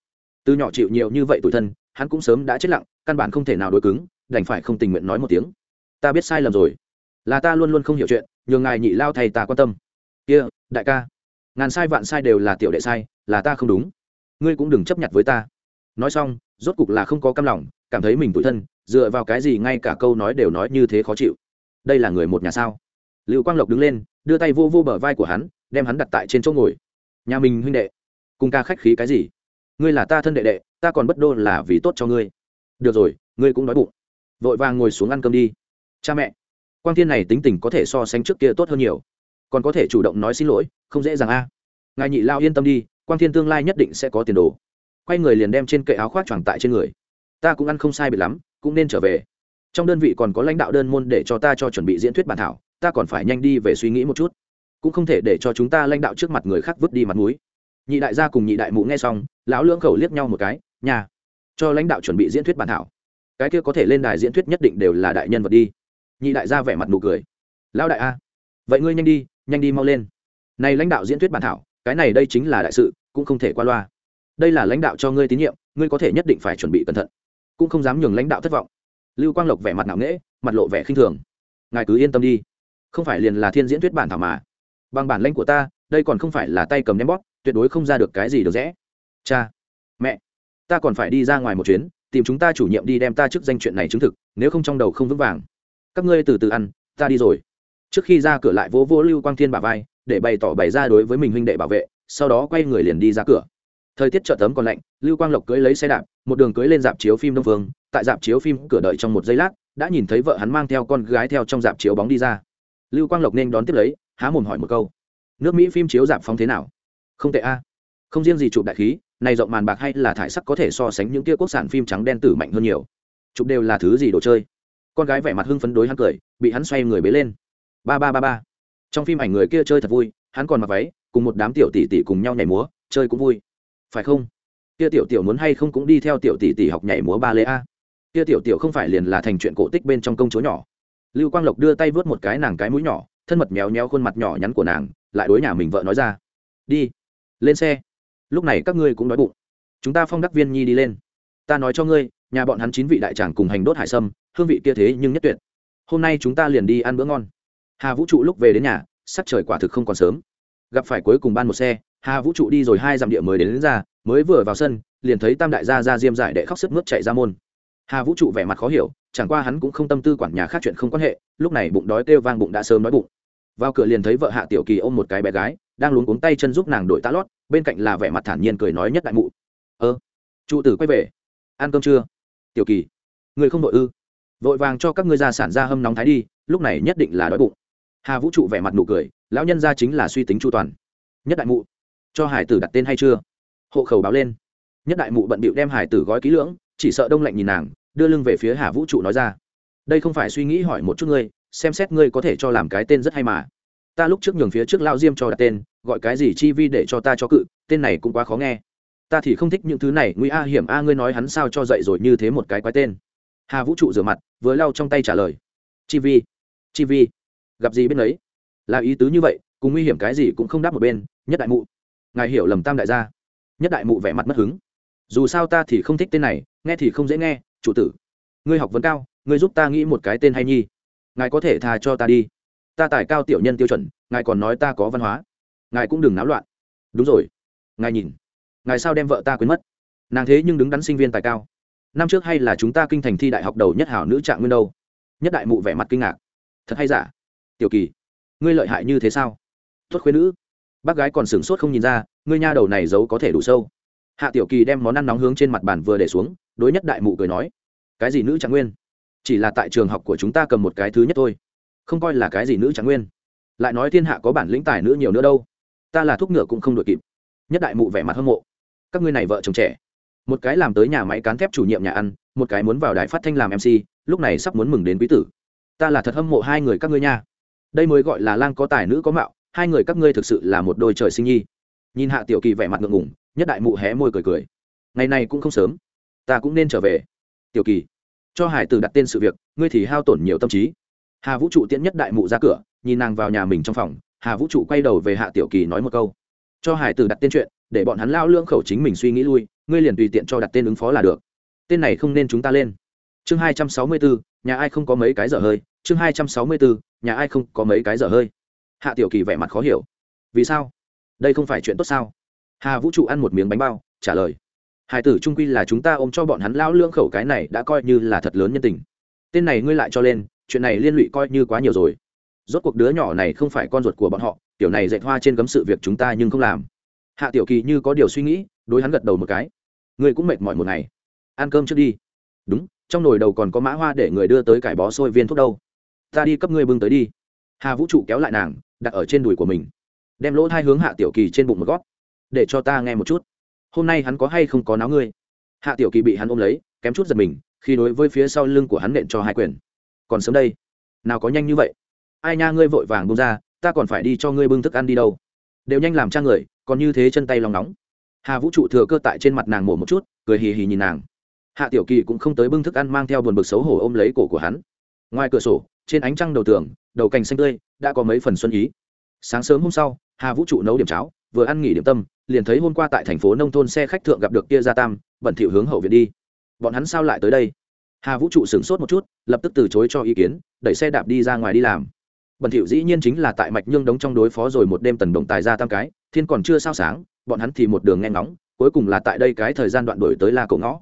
Từ nhỏ chịu nhiều như vậy tủi thân, hắn cũng sớm đã chết lặng, căn bản không thể nào đối cứng, đành phải không tình nguyện nói một tiếng ta biết sai lầm rồi. Là ta luôn luôn không hiểu chuyện nhường ngài nhị lao thầy ta quan tâm. Kia、yeah, đại ca. Ngàn sai vạn sai đều là tiểu đệ sai là ta không đúng. Ngươi cũng đừng chấp nhận với ta. Nói xong rốt cục là không có căm lòng cảm thấy mình tủi thân dựa vào cái gì ngay cả câu nói đều nói như thế khó chịu. Đây là người một nhà sao? Lưu quang lộc đứng lên đưa tay vô vô bờ vai của hắn đem hắn đặt tại trên chỗ ngồi. Nhà mình huynh đệ cùng ca khách khí cái gì? Ngươi là ta thân đệ đệ ta còn bất đô là vì tốt cho ngươi. Được rồi ngươi cũng đói bụng. Vội vàng ngồi xuống ăn cơm đi cha mẹ. Quang thiên này tính tình có thể so sánh trước kia tốt hơn nhiều. Còn có thể chủ động nói xin lỗi, không dễ dàng a. Ngài nhị lao yên tâm đi, quang thiên tương lai nhất định sẽ có tiền đồ. Quay người liền đem trên kệ áo khoác choàng tại trên người. Ta cũng ăn không sai biệt lắm, cũng nên trở về. Trong đơn vị còn có lãnh đạo đơn môn để cho ta cho chuẩn bị diễn thuyết bản thảo, ta còn phải nhanh đi về suy nghĩ một chút. Cũng không thể để cho chúng ta lãnh đạo trước mặt người khác vứt đi mặt mũi. Nhị đại gia cùng nhị đại mụ nghe xong, lão lưỡng khẩu liếc nhau một cái, nhà, cho lãnh đạo chuẩn bị diễn thuyết bản thảo. Cái kia có thể lên đài diễn thuyết nhất định đều là đại nhân vật đi nhị đại gia vẻ mặt nụ cười. Lão đại a, vậy ngươi nhanh đi nhanh đi mau lên. Này lãnh đạo diễn thuyết bản thảo, cái này đây chính là đại sự, cũng không thể qua loa. Đây là lãnh đạo cho ngươi tín nhiệm, ngươi có thể nhất định phải chuẩn bị cẩn thận. Cũng không dám nhường lãnh đạo thất vọng. Lưu quang lộc vẻ mặt nặng nễ mặt lộ vẻ khinh thường. Ngài cứ yên tâm đi. Không phải liền là thiên diễn thuyết bản thảo mà. Bằng bản lãnh của ta, đây còn không phải là tay cầm ném bóp, tuyệt đối không ra được cái gì được rẽ cha, mẹ, ta còn phải đi ra ngoài một chuyến, tìm chúng ta chủ nhiệm đi đem ta trước danh chuyện này chứng thực, nếu không trong đầu không vững vàng các ngươi từ từ ăn, ta đi rồi. Trước khi ra cửa lại vỗ vỗ lưu quang thiên bà vai, để bày tỏ bày ra đối với mình huynh đệ bảo vệ, sau đó quay người liền đi ra cửa. Thời tiết trợ tấm còn lạnh, lưu quang lộc cưới lấy xe đạp, một đường cưới lên dạp chiếu phim đông phương tại dạp chiếu phim cửa đợi trong một giây lát, đã nhìn thấy vợ hắn mang theo con gái theo trong dạp chiếu bóng đi ra. Lưu quang lộc nên đón tiếp lấy, há mồm hỏi một câu. Nước mỹ phim chiếu dạp phóng thế nào? Không tệ a. Không riêng gì chụp đại khí, này rộng màn bạc hay là thải sắc có thể so sánh những kia quốc sản phim trắng đen tử mạnh hơn nhiều. Chụp đều là thứ gì đồ chơi? Con gái vẻ mặt hưng phấn đối hắn cười, bị hắn xoay người bế lên. Ba ba ba ba. Trong phim ảnh người kia chơi thật vui, hắn còn mặc váy, cùng một đám tiểu tỷ tỷ cùng nhau nhảy múa, chơi cũng vui. Phải không? Kia tiểu tiểu muốn hay không cũng đi theo tiểu tỷ tỷ học nhảy múa ba lê a. Kia tiểu tiểu không phải liền là thành chuyện cổ tích bên trong công chúa nhỏ. Lưu quang lộc đưa tay vớt một cái nàng cái mũi nhỏ, thân mật méo méo khuôn mặt nhỏ nhắn của nàng, lại đối nhà mình vợ nói ra. Đi, lên xe. Lúc này các ngươi cũng đói bụng. Chúng ta phong đắc viên nhi đi lên. Ta nói cho ngươi nhà bọn hắn chín vị đại tràng cùng hành đốt hải sâm hương vị kia thế nhưng nhất tuyệt. Hôm nay chúng ta liền đi ăn bữa ngon. Hà vũ trụ lúc về đến nhà sắc trời quả thực không còn sớm. Gặp phải cuối cùng ban một xe hà vũ trụ đi rồi hai dặm địa mới đến, đến ra mới vừa vào sân liền thấy tam đại gia ra diêm giải đệ khóc sức mướt chạy ra môn. Hà vũ trụ vẻ mặt khó hiểu chẳng qua hắn cũng không tâm tư quản nhà khác chuyện không quan hệ lúc này bụng đói kêu vang bụng đã sớm đói bụng. Vào cửa liền thấy vợ hạ tiểu kỳ ôm một cái bé gái đang luống cuống tay chân giúp nàng đội tá lót bên cạnh là vẻ mặt thản nhiên cười nói nhất đại mụ. Ơ trụ tử quay về. Ăn cơm chưa? Tiểu kỳ, người không đội ư? Vội vàng cho các ngươi ra sản ra hâm nóng thái đi, lúc này nhất định là đói bụng. Hà vũ trụ vẻ mặt nụ cười, lão nhân ra chính là suy tính chu toàn. Nhất đại mụ, cho hải tử đặt tên hay chưa? Hộ khẩu báo lên. Nhất đại mụ bận bịu đem hải tử gói kỹ lưỡng, chỉ sợ đông lạnh nhìn nàng, đưa lưng về phía hà vũ trụ nói ra. Đây không phải suy nghĩ hỏi một chút ngươi, xem xét ngươi có thể cho làm cái tên rất hay mà. Ta lúc trước nhường phía trước lao diêm cho đặt tên, gọi cái gì chi vi để cho ta cho cự, tên này cũng quá khó nghe ta thì không thích những thứ này, nguy a hiểm a, ngươi nói hắn sao cho dậy rồi như thế một cái quái tên. Hà vũ trụ rửa mặt, vừa lau trong tay trả lời. Chi vi chi vi, gặp gì bên ấy? Là ý tứ như vậy, cùng nguy hiểm cái gì cũng không đáp một bên, nhất đại mụ. Ngài hiểu lầm tam đại gia. Nhất đại mụ vẻ mặt mất hứng. Dù sao ta thì không thích tên này, nghe thì không dễ nghe, chủ tử. Ngươi học vấn cao, ngươi giúp ta nghĩ một cái tên hay nhi. Ngài có thể tha cho ta đi. Ta tài cao tiểu nhân tiêu chuẩn, ngài còn nói ta có văn hóa. Ngài cũng đừng náo loạn. Đúng rồi. Ngài nhìn ngài sao đem vợ ta quên mất? Nàng thế nhưng đứng đắn sinh viên tài cao. Năm trước hay là chúng ta kinh thành thi đại học đầu nhất hảo nữ trạng nguyên đâu? Nhất đại mụ vẻ mặt kinh ngạc. Thật hay giả? Tiểu kỳ, ngươi lợi hại như thế sao? Tuất khuyên nữ. Bác gái còn sửng sốt không nhìn ra, ngươi nha đầu này giấu có thể đủ sâu. Hạ tiểu kỳ đem món ăn nóng hướng trên mặt bàn vừa để xuống, đối nhất đại mụ cười nói, cái gì nữ trạng nguyên? Chỉ là tại trường học của chúng ta cầm một cái thứ nhất thôi. Không coi là cái gì nữ trạng nguyên. Lại nói thiên hạ có bản lĩnh tài nữ nhiều nữa đâu. Ta là thuốc ngựa cũng không đội kịp. Nhất đại mụ vẻ mặt hâm mộ các ngươi này vợ chồng trẻ. Một cái làm tới nhà máy cán thép chủ nhiệm nhà ăn, một cái muốn vào đài phát thanh làm mc lúc này sắp muốn mừng đến quý tử. Ta là thật hâm mộ hai người các ngươi nha. Đây mới gọi là lang có tài nữ có mạo, hai người các ngươi thực sự là một đôi trời sinh nhi. Nhìn hạ tiểu kỳ vẻ mặt ngượng ngùng, nhất đại mụ hé môi cười cười. Ngày này cũng không sớm, ta cũng nên trở về. Tiểu kỳ, cho hải tử đặt tên sự việc, ngươi thì hao tổn nhiều tâm trí. Hà vũ trụ tiễn nhất đại mụ ra cửa, nhìn nàng vào nhà mình trong phòng, hà vũ trụ quay đầu về hạ tiểu kỳ nói một câu. Cho hải tử đặt tên chuyện để bọn hắn lao lưỡng khẩu chính mình suy nghĩ lui, ngươi liền tùy tiện cho đặt tên ứng phó là được. Tên này không nên chúng ta lên. Chương hai trăm sáu mươi bốn nhà ai không có mấy cái dở hơi? Chương hai trăm sáu mươi bốn nhà ai không có mấy cái dở hơi? Hạ tiểu kỳ vẻ mặt khó hiểu. Vì sao? Đây không phải chuyện tốt sao? Hà vũ trụ ăn một miếng bánh bao, trả lời. Hải tử trung quy là chúng ta ôm cho bọn hắn lao lưỡng khẩu cái này đã coi như là thật lớn nhân tình. Tên này ngươi lại cho lên, chuyện này liên lụy coi như quá nhiều rồi. Rốt cuộc đứa nhỏ này không phải con ruột của bọn họ tiểu này dạy hoa trên cấm sự việc chúng ta nhưng không làm hạ tiểu kỳ như có điều suy nghĩ, đối hắn gật đầu một cái. Người cũng mệt mỏi một ngày. Ăn cơm trước đi. Đúng, trong nồi đầu còn có mã hoa để người đưa tới cải bó sôi viên thuốc đâu. Ta đi cấp ngươi bưng tới đi. Hà vũ trụ kéo lại nàng, đặt ở trên đùi của mình. Đem lỗ thai hướng hạ tiểu kỳ trên bụng một gót. Để cho ta nghe một chút. Hôm nay hắn có hay không có náo ngươi? Hạ tiểu kỳ bị hắn ôm lấy, kém chút giật mình, khi đối với phía sau lưng của hắn nện cho hai quyền. Còn sớm đây. Nào có nhanh như vậy. Ai nha, ngươi vội vàng bông ra, ta còn phải đi cho ngươi bưng thức ăn đi đâu. Đều nhanh làm cha người còn như thế chân tay lòng nóng. Hà vũ trụ thừa cơ tại trên mặt nàng mổ một chút, cười hì hì nhìn nàng. Hạ tiểu kỳ cũng không tới bưng thức ăn mang theo buồn bực xấu hổ ôm lấy cổ của hắn. Ngoài cửa sổ, trên ánh trăng đầu tường, đầu cành xanh tươi, đã có mấy phần xuân ý. Sáng sớm hôm sau, hà vũ trụ nấu điểm cháo, vừa ăn nghỉ điểm tâm, liền thấy hôm qua tại thành phố nông thôn xe khách thượng gặp được kia gia tam bẩn thỉu hướng hậu viện đi. Bọn hắn sao lại tới đây? Hà vũ trụ sửng sốt một chút, lập tức từ chối cho ý kiến, đẩy xe đạp đi ra ngoài đi làm bẩn thỉu dĩ nhiên chính là tại mạch nhương đống trong đối phó rồi một đêm tần đồng tài ra tam cái, thiên còn chưa sao sáng, bọn hắn thì một đường nghe ngóng, cuối cùng là tại đây cái thời gian đoạn đổi tới la cổ ngõ.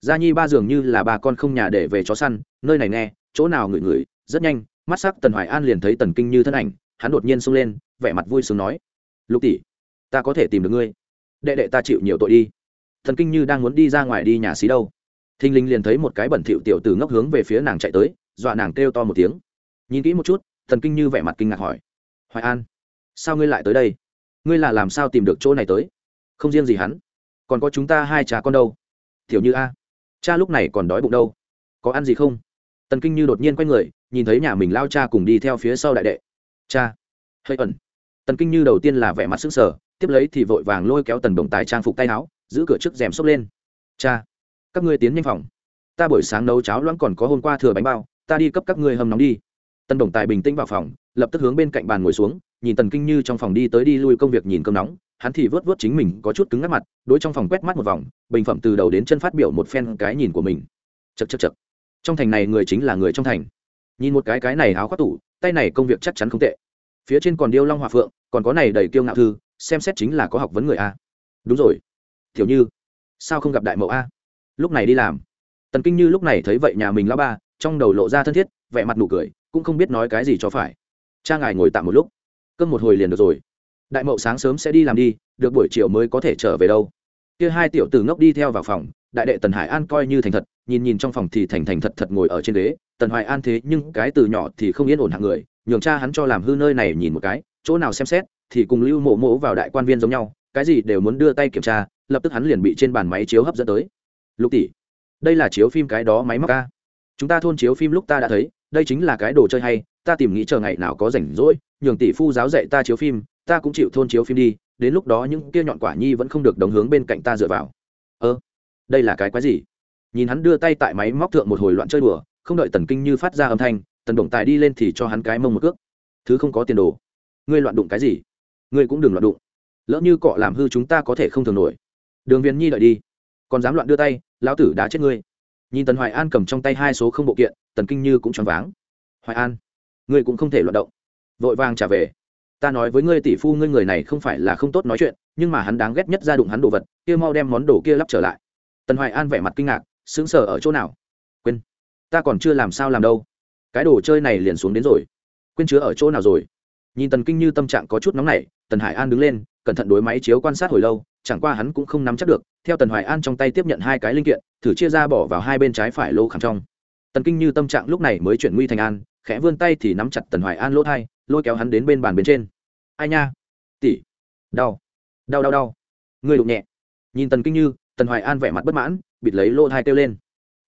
Gia nhi ba dường như là bà con không nhà để về chó săn, nơi này nghe, chỗ nào ngửi ngửi, rất nhanh, mắt sắc tần hoài an liền thấy tần kinh như thân ảnh, hắn đột nhiên xông lên, vẻ mặt vui sướng nói, lục tỷ, ta có thể tìm được ngươi. Đệ đệ ta chịu nhiều tội đi. Thần kinh như đang muốn đi ra ngoài đi nhà xí đâu. Thình linh liền thấy một cái bẩn thỉu tiểu từ ngốc hướng về phía nàng chạy tới, dọa nàng kêu to một tiếng. Nhìn kỹ một chút thần kinh như vẻ mặt kinh ngạc hỏi. Hoài an, sao ngươi lại tới đây? Ngươi là làm sao tìm được chỗ này tới? Không riêng gì hắn, còn có chúng ta hai cha con đâu? Thiểu như a, cha lúc này còn đói bụng đâu? Có ăn gì không? Tần kinh như đột nhiên quay người, nhìn thấy nhà mình lao cha cùng đi theo phía sau đại đệ. Cha, hơi ẩn. Tần kinh như đầu tiên là vẻ mặt sức sở tiếp lấy thì vội vàng lôi kéo tần đồng tài trang phục tay áo, giữ cửa trước rèm xốc lên. Cha, các ngươi tiến nhanh phòng. Ta buổi sáng nấu cháo loãng còn có hôm qua thừa bánh bao, ta đi cấp các ngươi hầm nóng đi. Tân đồng tài bình tĩnh vào phòng, lập tức hướng bên cạnh bàn ngồi xuống, nhìn tần kinh như trong phòng đi tới đi lui công việc nhìn cơm nóng. Hắn thì vớt vớt chính mình có chút cứng ngắc mặt, đối trong phòng quét mắt một vòng, bình phẩm từ đầu đến chân phát biểu một phen cái nhìn của mình. Chật chật chật trong thành này người chính là người trong thành. Nhìn một cái cái này áo khoác tủ, tay này công việc chắc chắn không tệ. Phía trên còn điêu long hòa phượng, còn có này đầy kiêu ngạo thư, xem xét chính là có học vấn người a. Đúng rồi. Thiểu như, sao không gặp đại mẫu a? Lúc này đi làm. Tần kinh như lúc này thấy vậy nhà mình lão ba, trong đầu lộ ra thân thiết, vẻ mặt nụ cười cũng không biết nói cái gì cho phải. Cha ngài ngồi tạm một lúc. Cơm một hồi liền được rồi. Đại mậu sáng sớm sẽ đi làm đi, được buổi chiều mới có thể trở về đâu. Kia hai tiểu tử ngốc đi theo vào phòng, đại đệ tần hải an coi như thành thật, nhìn nhìn trong phòng thì thành thành thật thật ngồi ở trên ghế. Tần hoài an thế nhưng cái từ nhỏ thì không yên ổn hạng người, nhường cha hắn cho làm hư nơi này nhìn một cái, chỗ nào xem xét thì cùng lưu mộ mộ vào đại quan viên giống nhau, cái gì đều muốn đưa tay kiểm tra, lập tức hắn liền bị trên bàn máy chiếu hấp dẫn tới. Lục tỷ, đây là chiếu phim cái đó máy móc ca. Chúng ta thôn chiếu phim lúc ta đã thấy đây chính là cái đồ chơi hay, ta tìm nghĩ chờ ngày nào có rảnh rỗi, nhường tỷ phu giáo dạy ta chiếu phim, ta cũng chịu thôn chiếu phim đi, đến lúc đó những kia nhọn quả nhi vẫn không được đồng hướng bên cạnh ta dựa vào. Ơ, đây là cái quái gì? Nhìn hắn đưa tay tại máy móc thượng một hồi loạn chơi đùa, không đợi tần kinh như phát ra âm thanh, tần động tài đi lên thì cho hắn cái mông một cước. Thứ không có tiền đồ. Ngươi loạn đụng cái gì? Ngươi cũng đừng loạn đụng. Lỡ như cọ làm hư chúng ta có thể không thường nổi. Đường viên nhi đợi đi. Còn dám loạn đưa tay, lão tử đã chết ngươi. Nhìn tần hoài an cầm trong tay hai số không bộ kiện tần kinh như cũng choáng váng. Hoài an, ngươi cũng không thể loạn động. Vội vàng trả về. Ta nói với ngươi tỷ phu ngươi người này không phải là không tốt nói chuyện, nhưng mà hắn đáng ghét nhất ra đụng hắn đồ vật, kia mau đem món đồ kia lắp trở lại. Tần hoài an vẻ mặt kinh ngạc, sững sờ ở chỗ nào? Quên. Ta còn chưa làm sao làm đâu. Cái đồ chơi này liền xuống đến rồi. Quên chứa ở chỗ nào rồi? Nhìn tần kinh như tâm trạng có chút nóng nảy, tần hải an đứng lên, cẩn thận đối máy chiếu quan sát hồi lâu, chẳng qua hắn cũng không nắm chắc được. Theo tần hoài an trong tay tiếp nhận hai cái linh kiện, thử chia ra bỏ vào hai bên trái phải lô khẳng trong tần kinh như tâm trạng lúc này mới chuyển nguy thành an, khẽ vươn tay thì nắm chặt tần hoài an lỗ thai, lôi kéo hắn đến bên bàn bên trên. Ai nha? Tỉ đau. Đau đau đau. Người đụng nhẹ. Nhìn tần kinh như, tần hoài an vẻ mặt bất mãn, bịt lấy lỗ thai kêu lên.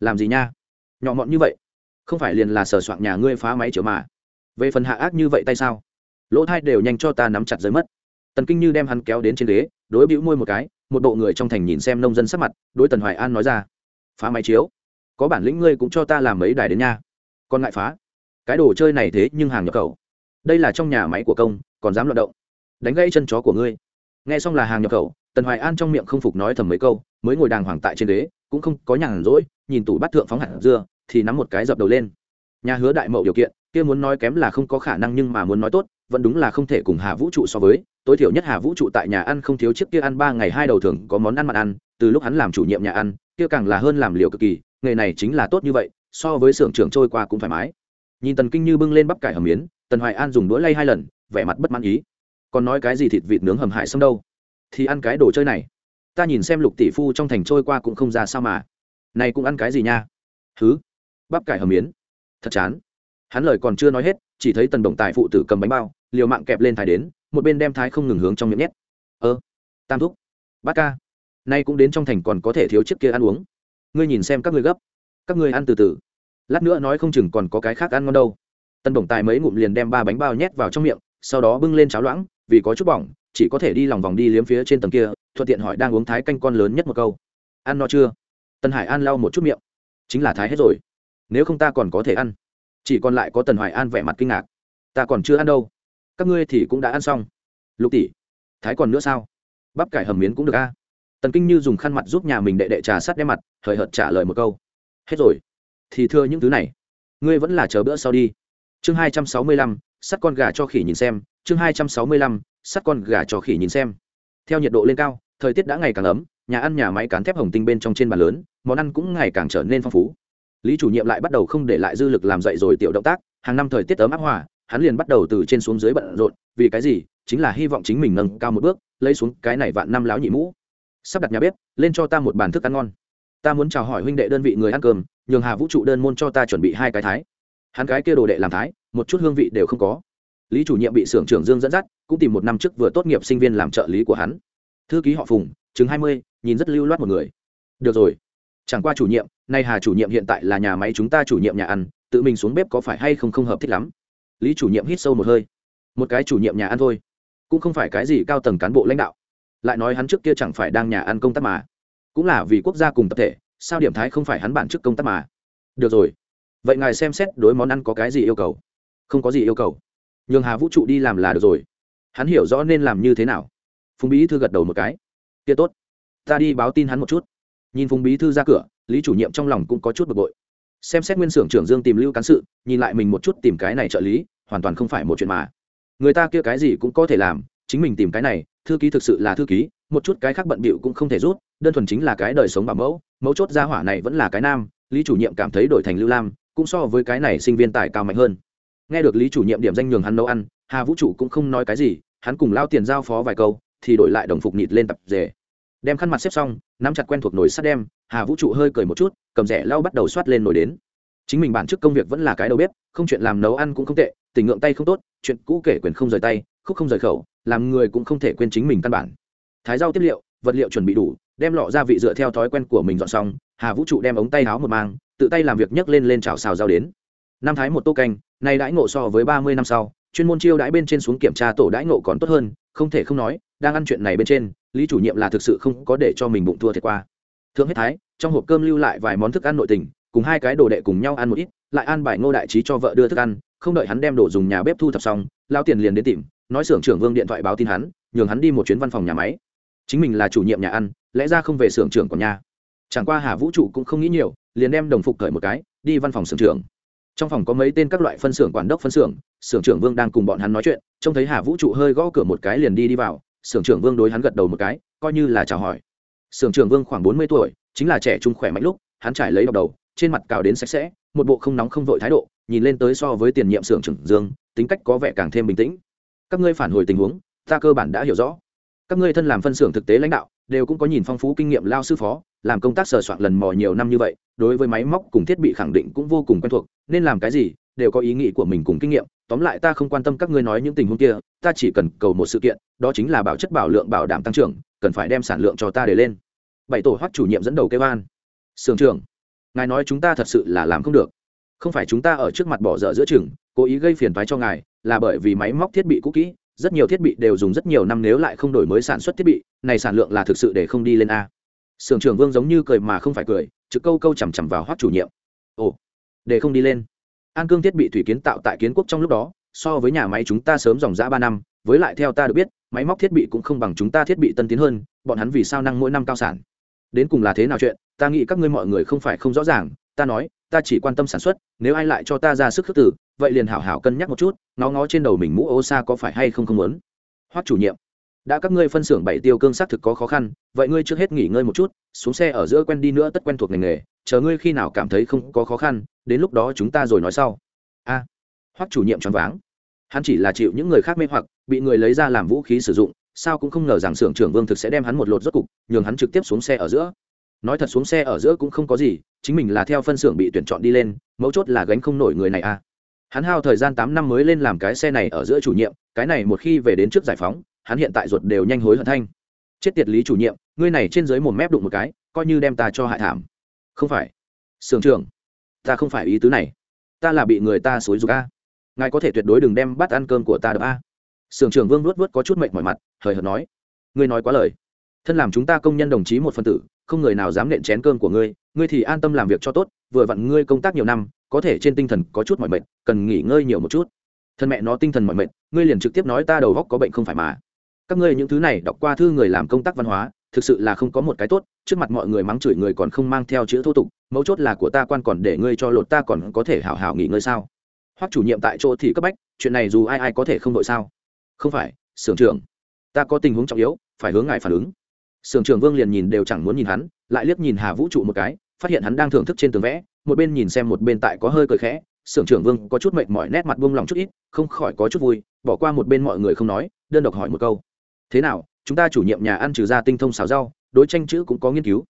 Làm gì nha? Nhỏ mọn như vậy. Không phải liền là sờ soạn nhà ngươi phá máy chở mà. Về phần hạ ác như vậy tay sao? Lỗ thai đều nhanh cho ta nắm chặt giới mất. Tần kinh như đem hắn kéo đến trên ghế, đối bĩu môi một cái, một bộ người trong thành nhìn xem nông dân sắc mặt, đối tần hoài an nói ra. Phá máy chiếu có bản lĩnh ngươi cũng cho ta làm mấy đài đến nha. Còn ngại phá. Cái đồ chơi này thế nhưng hàng nhập khẩu. Đây là trong nhà máy của công, còn dám loạt động. Đánh gãy chân chó của ngươi. Nghe xong là hàng nhập khẩu, tần hoài an trong miệng không phục nói thầm mấy câu, mới ngồi đàng hoàng tại trên ghế, cũng không có nhàn rỗi, nhìn tủ bắt thượng phóng hẳn dưa, thì nắm một cái dập đầu lên. Nhà hứa đại mậu điều kiện, kia muốn nói kém là không có khả năng nhưng mà muốn nói tốt, vẫn đúng là không thể cùng hà vũ trụ so với. Tối thiểu nhất hà vũ trụ tại nhà ăn không thiếu chiếc kia ăn ba ngày hai đầu thường có món ăn mặn ăn, từ lúc hắn làm chủ nhiệm nhà ăn, kia càng là hơn làm liều cực kỳ nghề này chính là tốt như vậy, so với xưởng trưởng trôi qua cũng thoải mái. Nhìn tần kinh như bưng lên bắp cải hầm miến, tần hoài an dùng đũa lay hai lần, vẻ mặt bất mãn ý. Còn nói cái gì thịt vịt nướng hầm hải xâm đâu? Thì ăn cái đồ chơi này. Ta nhìn xem lục tỷ phu trong thành trôi qua cũng không ra sao mà. Này cũng ăn cái gì nha? Thứ bắp cải hầm miến. Thật chán. Hắn lời còn chưa nói hết, chỉ thấy tần đồng tài phụ tử cầm bánh bao, liều mạng kẹp lên thái đến, một bên đem thái không ngừng hướng trong miệng nhét. Ơ, tam thúc bát ca, nay cũng đến trong thành còn có thể thiếu chiếc kia ăn uống ngươi nhìn xem các ngươi gấp. Các ngươi ăn từ từ. Lát nữa nói không chừng còn có cái khác ăn ngon đâu. Tân bổng tài mấy ngụm liền đem ba bánh bao nhét vào trong miệng, sau đó bưng lên cháo loãng, vì có chút bỏng, chỉ có thể đi lòng vòng đi liếm phía trên tầng kia, thuận tiện hỏi đang uống thái canh con lớn nhất một câu. Ăn no chưa? Tân hải an lau một chút miệng. Chính là thái hết rồi. Nếu không ta còn có thể ăn. Chỉ còn lại có tần hoài an vẻ mặt kinh ngạc. Ta còn chưa ăn đâu. Các ngươi thì cũng đã ăn xong. Lục tỷ, thái còn nữa sao? Bắp cải hầm miến cũng được a tần kinh như dùng khăn mặt giúp nhà mình đệ đệ trà sắt đem mặt, hời hợt trả lời một câu. Hết rồi. Thì thưa những thứ này, ngươi vẫn là chờ bữa sau đi. Chương hai trăm sáu mươi lăm, sắt con gà cho khỉ nhìn xem. Chương hai trăm sáu mươi lăm, sắt con gà cho khỉ nhìn xem. Theo nhiệt độ lên cao, thời tiết đã ngày càng ấm, nhà ăn nhà máy cán thép hồng tinh bên trong trên bàn lớn, món ăn cũng ngày càng trở nên phong phú. Lý chủ nhiệm lại bắt đầu không để lại dư lực làm dậy rồi tiểu động tác, hàng năm thời tiết ấm áp hòa, hắn liền bắt đầu từ trên xuống dưới bận rộn, vì cái gì? Chính là hy vọng chính mình nâng cao một bước, lấy xuống cái này vạn năm láo nhị mũ sắp đặt nhà bếp, lên cho ta một bàn thức ăn ngon. Ta muốn chào hỏi huynh đệ đơn vị người ăn cơm, nhường hà vũ trụ đơn môn cho ta chuẩn bị hai cái thái. Hắn cái kia đồ đệ làm thái, một chút hương vị đều không có. Lý chủ nhiệm bị xưởng trưởng dương dẫn dắt, cũng tìm một năm trước vừa tốt nghiệp sinh viên làm trợ lý của hắn. Thư ký họ phùng chứng hai mươi, nhìn rất lưu loát một người. Được rồi. Chẳng qua chủ nhiệm, nay hà chủ nhiệm hiện tại là nhà máy chúng ta chủ nhiệm nhà ăn, tự mình xuống bếp có phải hay không không hợp thích lắm. Lý chủ nhiệm hít sâu một hơi. Một cái chủ nhiệm nhà ăn thôi. Cũng không phải cái gì cao tầng cán bộ lãnh đạo lại nói hắn trước kia chẳng phải đang nhà ăn công tác mà. Cũng là vì quốc gia cùng tập thể, sao điểm thái không phải hắn bản chức công tác mà. Được rồi. Vậy ngài xem xét đối món ăn có cái gì yêu cầu? Không có gì yêu cầu. Nhường hà vũ trụ đi làm là được rồi. Hắn hiểu rõ nên làm như thế nào. Phùng bí thư gật đầu một cái. Kia tốt. Ta đi báo tin hắn một chút. Nhìn phùng bí thư ra cửa, lý chủ nhiệm trong lòng cũng có chút bực bội. Xem xét nguyên xưởng trưởng dương tìm lưu cán sự, nhìn lại mình một chút tìm cái này trợ lý, hoàn toàn không phải một chuyện mà. Người ta kia cái gì cũng có thể làm, chính mình tìm cái này thư ký thực sự là thư ký, một chút cái khác bận bịu cũng không thể rút, đơn thuần chính là cái đời sống bảo mẫu, mấu chốt gia hỏa này vẫn là cái nam, lý chủ nhiệm cảm thấy đổi thành lưu lam, cũng so với cái này sinh viên tài cao mạnh hơn. Nghe được lý chủ nhiệm điểm danh nhường hắn nấu ăn, hà vũ trụ cũng không nói cái gì, hắn cùng lao tiền giao phó vài câu, thì đổi lại đồng phục nhịt lên tập rể. Đem khăn mặt xếp xong, nắm chặt quen thuộc nồi sắt đem, hà vũ trụ hơi cười một chút, cầm rẻ lao bắt đầu soát lên nồi đến. Chính mình bản chức công việc vẫn là cái đầu bếp, không chuyện làm nấu ăn cũng không tệ, tình ngượng tay không tốt, chuyện cũ kể quyền không rời tay khúc không rời khẩu, làm người cũng không thể quên chính mình căn bản. Thái rau tiếp liệu, vật liệu chuẩn bị đủ, đem lọ gia vị dựa theo thói quen của mình dọn xong, hà vũ trụ đem ống tay áo một mang, tự tay làm việc nhấc lên lên chảo xào rau đến. Năm thái một tô canh, nay đãi ngộ so với ba mươi năm sau, chuyên môn chiêu đãi bên trên xuống kiểm tra tổ đãi ngộ còn tốt hơn, không thể không nói, đang ăn chuyện này bên trên, lý chủ nhiệm là thực sự không có để cho mình bụng thua thiệt qua. Thượng hết thái, trong hộp cơm lưu lại vài món thức ăn nội tình, cùng hai cái đồ đệ cùng nhau ăn một ít, lại ăn bài ngô đại trí cho vợ đưa thức ăn, không đợi hắn đem đồ dùng nhà bếp thu thập xong lao tiền liền đến tìm nói xưởng trưởng vương điện thoại báo tin hắn, nhường hắn đi một chuyến văn phòng nhà máy. Chính mình là chủ nhiệm nhà ăn, lẽ ra không về xưởng trưởng của nhà. Chẳng qua hà vũ trụ cũng không nghĩ nhiều, liền đem đồng phục cởi một cái, đi văn phòng xưởng trưởng. Trong phòng có mấy tên các loại phân xưởng quản đốc phân xưởng xưởng trưởng vương đang cùng bọn hắn nói chuyện, trông thấy hà vũ trụ hơi gõ cửa một cái liền đi đi vào, xưởng trưởng vương đối hắn gật đầu một cái, coi như là chào hỏi. Xưởng trưởng vương khoảng bốn mươi tuổi, chính là trẻ trung khỏe mạnh lúc, hắn trải lấy đọc đầu, trên mặt cào đến sạch sẽ, một bộ không nóng không vội thái độ, nhìn lên tới so với tiền nhiệm xưởng trưởng dương, tính cách có vẻ càng thêm bình tĩnh các ngươi phản hồi tình huống, ta cơ bản đã hiểu rõ. Các ngươi thân làm phân xưởng thực tế lãnh đạo, đều cũng có nhìn phong phú kinh nghiệm lao sư phó, làm công tác sờ soạn lần mò nhiều năm như vậy, đối với máy móc cùng thiết bị khẳng định cũng vô cùng quen thuộc, nên làm cái gì, đều có ý nghĩ của mình cùng kinh nghiệm. Tóm lại ta không quan tâm các ngươi nói những tình huống kia, ta chỉ cần cầu một sự kiện, đó chính là bảo chất bảo lượng bảo đảm tăng trưởng, cần phải đem sản lượng cho ta để lên. Bảy tổ hoắc chủ nhiệm dẫn đầu kêu an. Sưởng trưởng, ngài nói chúng ta thật sự là làm không được. Không phải chúng ta ở trước mặt bỏ dở giữa chừng, cố ý gây phiền thoái cho ngài là bởi vì máy móc thiết bị cũ kỹ, rất nhiều thiết bị đều dùng rất nhiều năm nếu lại không đổi mới sản xuất thiết bị, này sản lượng là thực sự để không đi lên a. Sưởng trưởng vương giống như cười mà không phải cười, trực câu câu chằm chằm vào hoắc chủ nhiệm. Ồ, để không đi lên. An cương thiết bị thủy kiến tạo tại kiến quốc trong lúc đó, so với nhà máy chúng ta sớm dòng dã ba năm, với lại theo ta được biết, máy móc thiết bị cũng không bằng chúng ta thiết bị tân tiến hơn, bọn hắn vì sao năng mỗi năm cao sản? Đến cùng là thế nào chuyện, ta nghĩ các ngươi mọi người không phải không rõ ràng, ta nói ta chỉ quan tâm sản xuất, nếu ai lại cho ta ra sức khước tử vậy liền hảo hảo cân nhắc một chút, ngó ngó trên đầu mình mũ ô xa có phải hay không không muốn. Hoắc chủ nhiệm, đã các ngươi phân xưởng bảy tiêu cương xác thực có khó khăn, vậy ngươi trước hết nghỉ ngơi một chút, xuống xe ở giữa quen đi nữa tất quen thuộc ngành nghề, chờ ngươi khi nào cảm thấy không có khó khăn, đến lúc đó chúng ta rồi nói sau. A, hoắc chủ nhiệm choáng váng. Hắn chỉ là chịu những người khác mê hoặc, bị người lấy ra làm vũ khí sử dụng, sao cũng không ngờ rằng xưởng trưởng vương thực sẽ đem hắn một lột rốt cục, nhường hắn trực tiếp xuống xe ở giữa nói thật xuống xe ở giữa cũng không có gì, chính mình là theo phân xưởng bị tuyển chọn đi lên, mấu chốt là gánh không nổi người này à? hắn hao thời gian tám năm mới lên làm cái xe này ở giữa chủ nhiệm, cái này một khi về đến trước giải phóng, hắn hiện tại ruột đều nhanh hối hận thanh. Chết tiệt lý chủ nhiệm, ngươi này trên dưới một mép đụng một cái, coi như đem ta cho hại thảm. Không phải. Sưởng trưởng, ta không phải ý tứ này. Ta là bị người ta xối dục a. Ngài có thể tuyệt đối đừng đem bát ăn cơm của ta được a. Sưởng trưởng vương luốt vớt có chút mệnh mọi mặt, hời hợt nói. Ngươi nói quá lời. Thân làm chúng ta công nhân đồng chí một phân tử không người nào dám nện chén cơm của ngươi ngươi thì an tâm làm việc cho tốt, vừa vặn ngươi công tác nhiều năm, có thể trên tinh thần có chút mọi mệt, cần nghỉ ngơi nhiều một chút. Thân mẹ nó tinh thần mọi mệt, ngươi liền trực tiếp nói ta đầu góc có bệnh không phải mà. Các ngươi những thứ này đọc qua thư người làm công tác văn hóa, thực sự là không có một cái tốt, trước mặt mọi người mắng chửi người còn không mang theo chữ thô tục, mấu chốt là của ta quan còn để ngươi cho lột ta còn có thể hảo hảo nghỉ ngơi sao? Hoặc chủ nhiệm tại chỗ thì cấp bách, chuyện này dù ai ai có thể không đội sao? Không phải, sưởng trưởng, ta có tình huống trọng yếu, phải hướng ngài phản ứng sưởng trưởng vương liền nhìn đều chẳng muốn nhìn hắn, lại liếc nhìn hà vũ trụ một cái, phát hiện hắn đang thưởng thức trên tường vẽ, một bên nhìn xem một bên tại có hơi cười khẽ, sưởng trưởng vương có chút mệt mỏi nét mặt buông lòng chút ít, không khỏi có chút vui, bỏ qua một bên mọi người không nói, đơn độc hỏi một câu. Thế nào, chúng ta chủ nhiệm nhà ăn trừ ra tinh thông xào rau, đối tranh chữ cũng có nghiên cứu.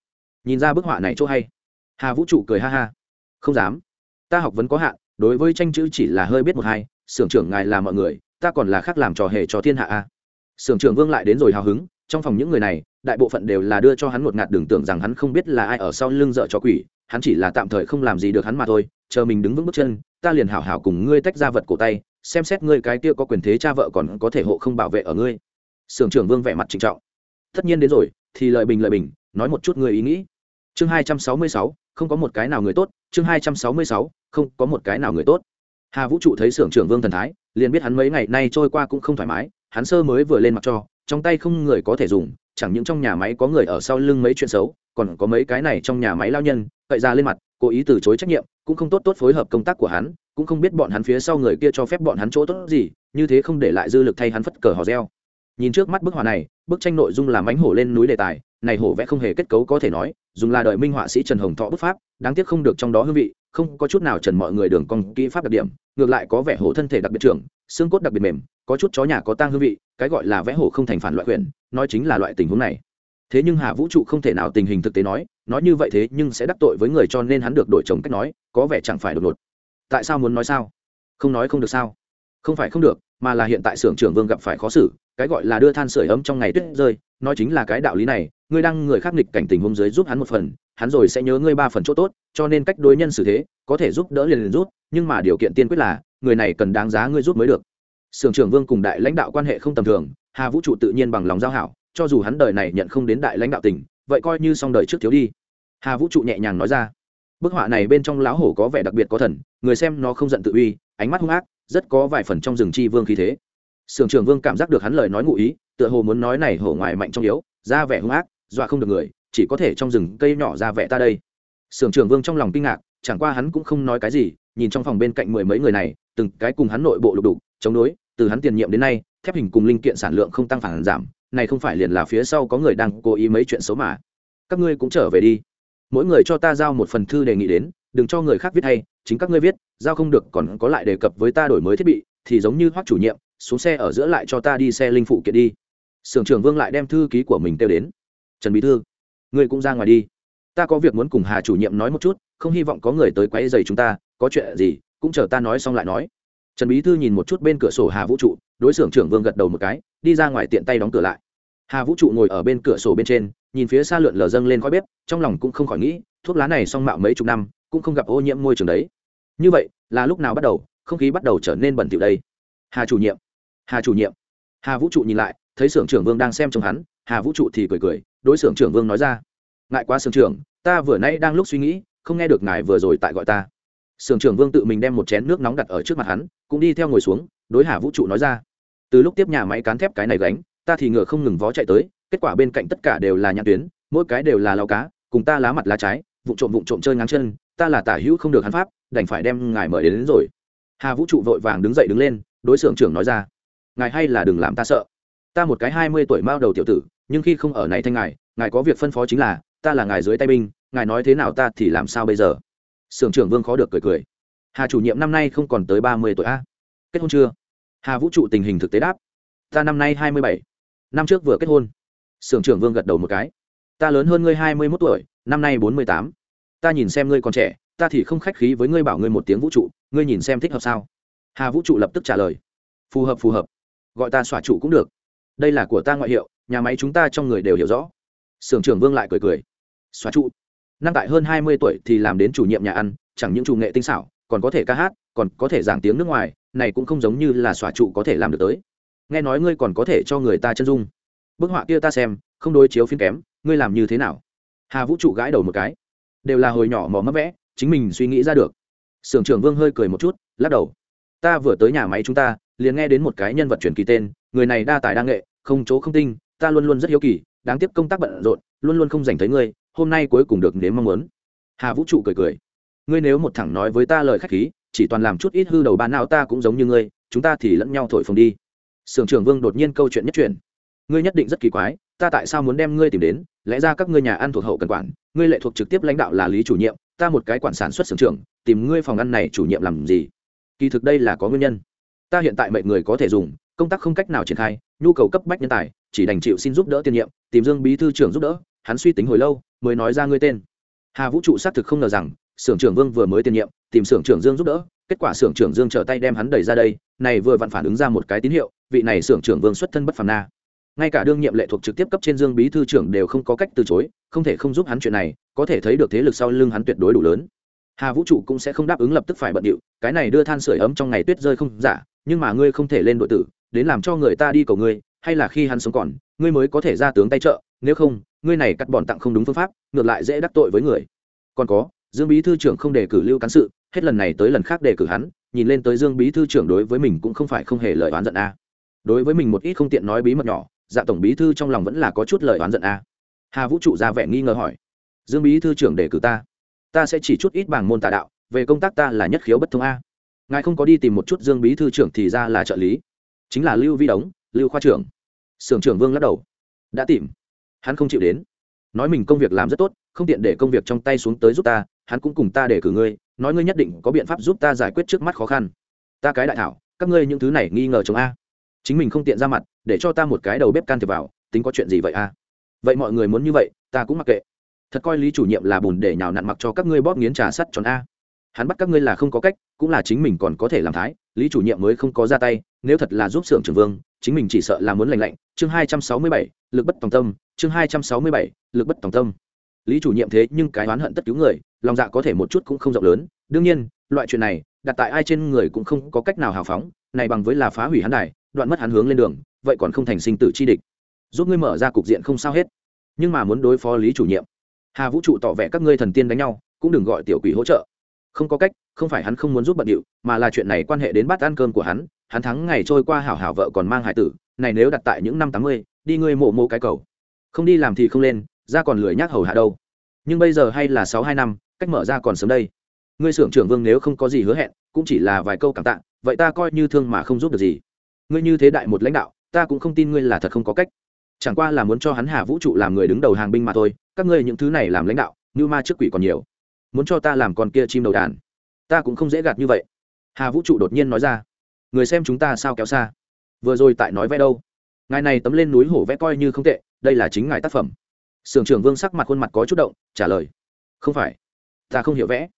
Nhìn ra bức họa này chỗ hay. Hà vũ trụ cười ha ha. Không dám. Ta học vẫn có hạn, đối với tranh chữ chỉ là hơi biết một hai, sưởng trưởng ngài là mọi người, ta còn là khác làm trò hề cho thiên hạ a. Sưởng trưởng vương lại đến rồi hào hứng, trong phòng những người này đại bộ phận đều là đưa cho hắn một ngạt đường tưởng rằng hắn không biết là ai ở sau lưng dợ cho quỷ, hắn chỉ là tạm thời không làm gì được hắn mà thôi, chờ mình đứng vững bước chân, ta liền hảo hảo cùng ngươi tách ra vật cổ tay, xem xét ngươi cái kia có quyền thế cha vợ còn có thể hộ không bảo vệ ở ngươi. Sưởng trưởng vương vẻ mặt trịnh trọng. Tất nhiên đến rồi, thì lợi bình lợi bình, nói một chút người ý nghĩ. Chương hai trăm sáu mươi sáu, không có một cái nào người tốt, chương hai trăm sáu mươi sáu, không có một cái nào người tốt. Hà vũ trụ thấy sưởng trưởng vương thần thái, liền biết hắn mấy ngày nay trôi qua cũng không thoải mái, hắn sơ mới vừa lên mặt cho, trong tay không người có thể dùng chẳng những trong nhà máy có người ở sau lưng mấy chuyện xấu, còn có mấy cái này trong nhà máy lao nhân, cậy ra lên mặt, cố ý từ chối trách nhiệm, cũng không tốt tốt phối hợp công tác của hắn, cũng không biết bọn hắn phía sau người kia cho phép bọn hắn chỗ tốt gì, như thế không để lại dư lực thay hắn phất cờ hò reo. Nhìn trước mắt bức họa này, bức tranh nội dung làm mánh hổ lên núi đề tài, này hổ vẽ không hề kết cấu có thể nói, dùng là đời minh họa sĩ trần hồng thọ bức pháp, đáng tiếc không được trong đó hương vị, không có chút nào trần mọi người đường cong kỹ pháp đặc điểm, ngược lại có vẻ hổ thân thể đặc biệt trưởng, xương cốt đặc biệt mềm có chút chó nhà có tang hương vị, cái gọi là vẽ hổ không thành phản loại quyền nói chính là loại tình huống này. Thế nhưng hà vũ trụ không thể nào tình hình thực tế nói nói như vậy thế nhưng sẽ đắc tội với người cho nên hắn được đổi chồng cách nói, có vẻ chẳng phải đột ngột. Tại sao muốn nói sao? Không nói không được sao? Không phải không được, mà là hiện tại xưởng trưởng vương gặp phải khó xử, cái gọi là đưa than sửa ấm trong ngày tuyết rơi, nói chính là cái đạo lý này, ngươi đang người khác nghịch cảnh tình huống dưới giúp hắn một phần, hắn rồi sẽ nhớ ngươi ba phần chỗ tốt, cho nên cách đối nhân xử thế, có thể giúp đỡ liền liền rút nhưng mà điều kiện tiên quyết là, người này cần đáng giá ngươi giúp mới được sưởng trưởng vương cùng đại lãnh đạo quan hệ không tầm thường, hà vũ trụ tự nhiên bằng lòng giao hảo, cho dù hắn đời này nhận không đến đại lãnh đạo tỉnh vậy coi như xong đời trước thiếu đi. Hà vũ trụ nhẹ nhàng nói ra. Bức họa này bên trong lão hổ có vẻ đặc biệt có thần, người xem nó không giận tự uy, ánh mắt hung ác, rất có vài phần trong rừng chi vương khí thế. Sưởng trưởng vương cảm giác được hắn lời nói ngụ ý, tựa hồ muốn nói này hổ ngoài mạnh trong yếu, ra vẻ hung ác, dọa không được người, chỉ có thể trong rừng cây nhỏ ra vẻ ta đây. Sưởng trưởng vương trong lòng kinh ngạc, chẳng qua hắn cũng không nói cái gì, nhìn trong phòng bên cạnh mười mấy người này, từng cái cùng hắn nội bộ lục đục chống đối, từ hắn tiền nhiệm đến nay, thép hình cùng linh kiện sản lượng không tăng phản giảm, này không phải liền là phía sau có người đang cố ý mấy chuyện xấu mà. Các ngươi cũng trở về đi. Mỗi người cho ta giao một phần thư đề nghị đến, đừng cho người khác viết hay, chính các ngươi viết, giao không được còn có lại đề cập với ta đổi mới thiết bị, thì giống như hoác chủ nhiệm, xuống xe ở giữa lại cho ta đi xe linh phụ kiện đi. Sưởng trưởng vương lại đem thư ký của mình kêu đến. Trần bí thư, ngươi cũng ra ngoài đi. Ta có việc muốn cùng hà chủ nhiệm nói một chút, không hy vọng có người tới quấy dày chúng ta, có chuyện gì, cũng chờ ta nói xong lại nói trần bí thư nhìn một chút bên cửa sổ hà vũ trụ, đối xưởng trưởng vương gật đầu một cái, đi ra ngoài tiện tay đóng cửa lại. Hà vũ trụ ngồi ở bên cửa sổ bên trên, nhìn phía xa lượn lờ dâng lên khói bếp, trong lòng cũng không khỏi nghĩ, thuốc lá này xong mạo mấy chục năm, cũng không gặp ô nhiễm môi trường đấy. Như vậy, là lúc nào bắt đầu, không khí bắt đầu trở nên bẩn thỉu đây? Hà chủ nhiệm, hà chủ nhiệm. Hà vũ trụ nhìn lại, thấy xưởng trưởng vương đang xem trong hắn, hà vũ trụ thì cười cười, đối xưởng trưởng vương nói ra, ngại quá xưởng trưởng, ta vừa nãy đang lúc suy nghĩ, không nghe được ngài vừa rồi tại gọi ta sưởng trưởng vương tự mình đem một chén nước nóng đặt ở trước mặt hắn cũng đi theo ngồi xuống đối hà vũ trụ nói ra. Từ lúc tiếp nhà máy cán thép cái này gánh ta thì ngựa không ngừng vó chạy tới kết quả bên cạnh tất cả đều là nhãn tuyến mỗi cái đều là lao cá cùng ta lá mặt lá trái vụ trộm vụ trộm chơi ngắn chân ta là tả hữu không được hắn pháp đành phải đem ngài mời đến, đến rồi. Hà vũ trụ vội vàng đứng dậy đứng lên đối xưởng trưởng nói ra. Ngài hay là đừng làm ta sợ. Ta một cái hai mươi tuổi mao đầu tiểu tử nhưng khi không ở này thanh ngài ngài có việc phân phó chính là ta là ngài dưới tay binh ngài nói thế nào ta thì làm sao bây giờ? Sưởng trưởng vương khó được cười cười. Hà chủ nhiệm năm nay không còn tới ba mươi tuổi a. Kết hôn chưa? Hà vũ trụ tình hình thực tế đáp. Ta năm nay hai mươi bảy. Năm trước vừa kết hôn. Sưởng trưởng vương gật đầu một cái. Ta lớn hơn ngươi hai mươi mốt tuổi, năm nay bốn mươi tám. Ta nhìn xem ngươi còn trẻ, ta thì không khách khí với ngươi bảo ngươi một tiếng vũ trụ, ngươi nhìn xem thích hợp sao? Hà vũ trụ lập tức trả lời. Phù hợp phù hợp. Gọi ta xỏa trụ cũng được. Đây là của ta ngoại hiệu, nhà máy chúng ta trong người đều hiểu rõ. Sưởng trưởng vương lại cười cười. Xóa trụ năm tại hơn hai mươi tuổi thì làm đến chủ nhiệm nhà ăn, chẳng những chủ nghệ tinh xảo, còn có thể ca hát, còn có thể giảng tiếng nước ngoài, này cũng không giống như là xóa trụ có thể làm được tới. Nghe nói ngươi còn có thể cho người ta chân dung. Bức họa kia ta xem, không đối chiếu phiên kém, ngươi làm như thế nào? Hà vũ trụ gãi đầu một cái. Đều là hồi nhỏ mò mấp vẽ, chính mình suy nghĩ ra được. Sưởng trưởng vương hơi cười một chút, lắc đầu. Ta vừa tới nhà máy chúng ta, liền nghe đến một cái nhân vật truyền kỳ tên, người này đa tài đa nghệ, không chỗ không tinh, ta luôn luôn rất hiếu kỳ, đáng tiếc công tác bận rộn, luôn luôn không dành thấy ngươi hôm nay cuối cùng được nếm mong muốn. Hà vũ trụ cười cười. Ngươi nếu một thẳng nói với ta lời khách khí, chỉ toàn làm chút ít hư đầu bán nào ta cũng giống như ngươi, chúng ta thì lẫn nhau thổi phồng đi. Sưởng trưởng vương đột nhiên câu chuyện nhất truyền ngươi nhất định rất kỳ quái, ta tại sao muốn đem ngươi tìm đến? Lẽ ra các ngươi nhà ăn thuộc hậu cần quản, ngươi lệ thuộc trực tiếp lãnh đạo là lý chủ nhiệm, ta một cái quản sản xuất sưởng trưởng, tìm ngươi phòng ăn này chủ nhiệm làm gì? Kỳ thực đây là có nguyên nhân. Ta hiện tại mệnh người có thể dùng, công tác không cách nào triển khai, nhu cầu cấp bách nhân tài, chỉ đành chịu xin giúp đỡ tiền nhiệm, tìm dương bí thư trưởng giúp đỡ hắn suy tính hồi lâu, mới nói ra ngươi tên. Hà vũ trụ xác thực không ngờ rằng, xưởng trưởng vương vừa mới tiền nhiệm, tìm xưởng trưởng dương giúp đỡ, kết quả xưởng trưởng dương trở tay đem hắn đẩy ra đây, này vừa vặn phản ứng ra một cái tín hiệu, vị này xưởng trưởng vương xuất thân bất phàm na. Ngay cả đương nhiệm lệ thuộc trực tiếp cấp trên dương bí thư trưởng đều không có cách từ chối, không thể không giúp hắn chuyện này, có thể thấy được thế lực sau lưng hắn tuyệt đối đủ lớn. Hà vũ trụ cũng sẽ không đáp ứng lập tức phải bận điệu, cái này đưa than sửa ấm trong ngày tuyết rơi không giả, nhưng mà ngươi không thể lên đội tử, đến làm cho người ta đi cầu ngươi, hay là khi hắn sống còn, ngươi mới có thể ra tướng tay trợ, nếu không ngươi này cắt bọn tặng không đúng phương pháp, ngược lại dễ đắc tội với người. Còn có, dương bí thư trưởng không đề cử lưu cán sự, hết lần này tới lần khác đề cử hắn, nhìn lên tới dương bí thư trưởng đối với mình cũng không phải không hề lời oán giận a. Đối với mình một ít không tiện nói bí mật nhỏ dạ tổng bí thư trong lòng vẫn là có chút lời oán giận a. Hà vũ trụ ra vẻ nghi ngờ hỏi, dương bí thư trưởng đề cử ta ta sẽ chỉ chút ít bảng môn tà đạo, về công tác ta là nhất khiếu bất thông a. Ngài không có đi tìm một chút dương bí thư trưởng thì ra là trợ lý. Chính là lưu vi đống, lưu khoa trưởng. Sưởng trưởng vương lắc đầu, đã tìm hắn không chịu đến. Nói mình công việc làm rất tốt, không tiện để công việc trong tay xuống tới giúp ta, hắn cũng cùng ta để cử ngươi, nói ngươi nhất định có biện pháp giúp ta giải quyết trước mắt khó khăn. Ta cái đại thảo, các ngươi những thứ này nghi ngờ chồng a. Chính mình không tiện ra mặt, để cho ta một cái đầu bếp can thiệp vào, tính có chuyện gì vậy a? Vậy mọi người muốn như vậy, ta cũng mặc kệ. Thật coi lý chủ nhiệm là bùn để nhào nặn mặc cho các ngươi bóp nghiến trà sắt tròn a. Hắn bắt các ngươi là không có cách, cũng là chính mình còn có thể làm thái lý chủ nhiệm mới không có ra tay, nếu thật là giúp xưởng trưởng vương, chính mình chỉ sợ là muốn lành lạnh. Chương hai trăm sáu mươi bảy, lực bất tòng tâm. Chương hai trăm sáu mươi bảy, lực bất tòng tâm. Lý chủ nhiệm thế nhưng cái oán hận tất cứu người, lòng dạ có thể một chút cũng không rộng lớn. Đương nhiên, loại chuyện này, đặt tại ai trên người cũng không có cách nào hào phóng, này bằng với là phá hủy hắn đài, đoạn mất hắn hướng lên đường, vậy còn không thành sinh tử chi địch. Giúp ngươi mở ra cục diện không sao hết. Nhưng mà muốn đối phó lý chủ nhiệm, hà vũ trụ tỏ vẻ các ngươi thần tiên đánh nhau, cũng đừng gọi tiểu quỷ hỗ trợ không có cách, không phải hắn không muốn giúp bận điệu, mà là chuyện này quan hệ đến bát ăn cơm của hắn hắn thắng ngày trôi qua hảo hảo vợ còn mang hải tử, này nếu đặt tại những năm tám mươi, đi ngươi mộ mộ cái cầu. Không đi làm thì không lên, ra còn lười nhác hầu hạ đâu. Nhưng bây giờ hay là sáu hai năm, cách mở ra còn sớm đây. Ngươi xưởng trưởng vương nếu không có gì hứa hẹn, cũng chỉ là vài câu cảm tạ, vậy ta coi như thương mà không giúp được gì. Ngươi như thế đại một lãnh đạo, ta cũng không tin ngươi là thật không có cách. Chẳng qua là muốn cho hắn hà vũ trụ làm người đứng đầu hàng binh mà thôi, các ngươi những thứ này làm lãnh đạo như ma trước quỷ còn nhiều muốn cho ta làm con kia chim đầu đàn. Ta cũng không dễ gạt như vậy. Hà vũ trụ đột nhiên nói ra. Người xem chúng ta sao kéo xa. Vừa rồi tại nói vẽ đâu? Ngài này tấm lên núi hổ vẽ coi như không tệ, đây là chính ngài tác phẩm. Sưởng trưởng vương sắc mặt khuôn mặt có chút động, trả lời. Không phải. Ta không hiểu vẽ.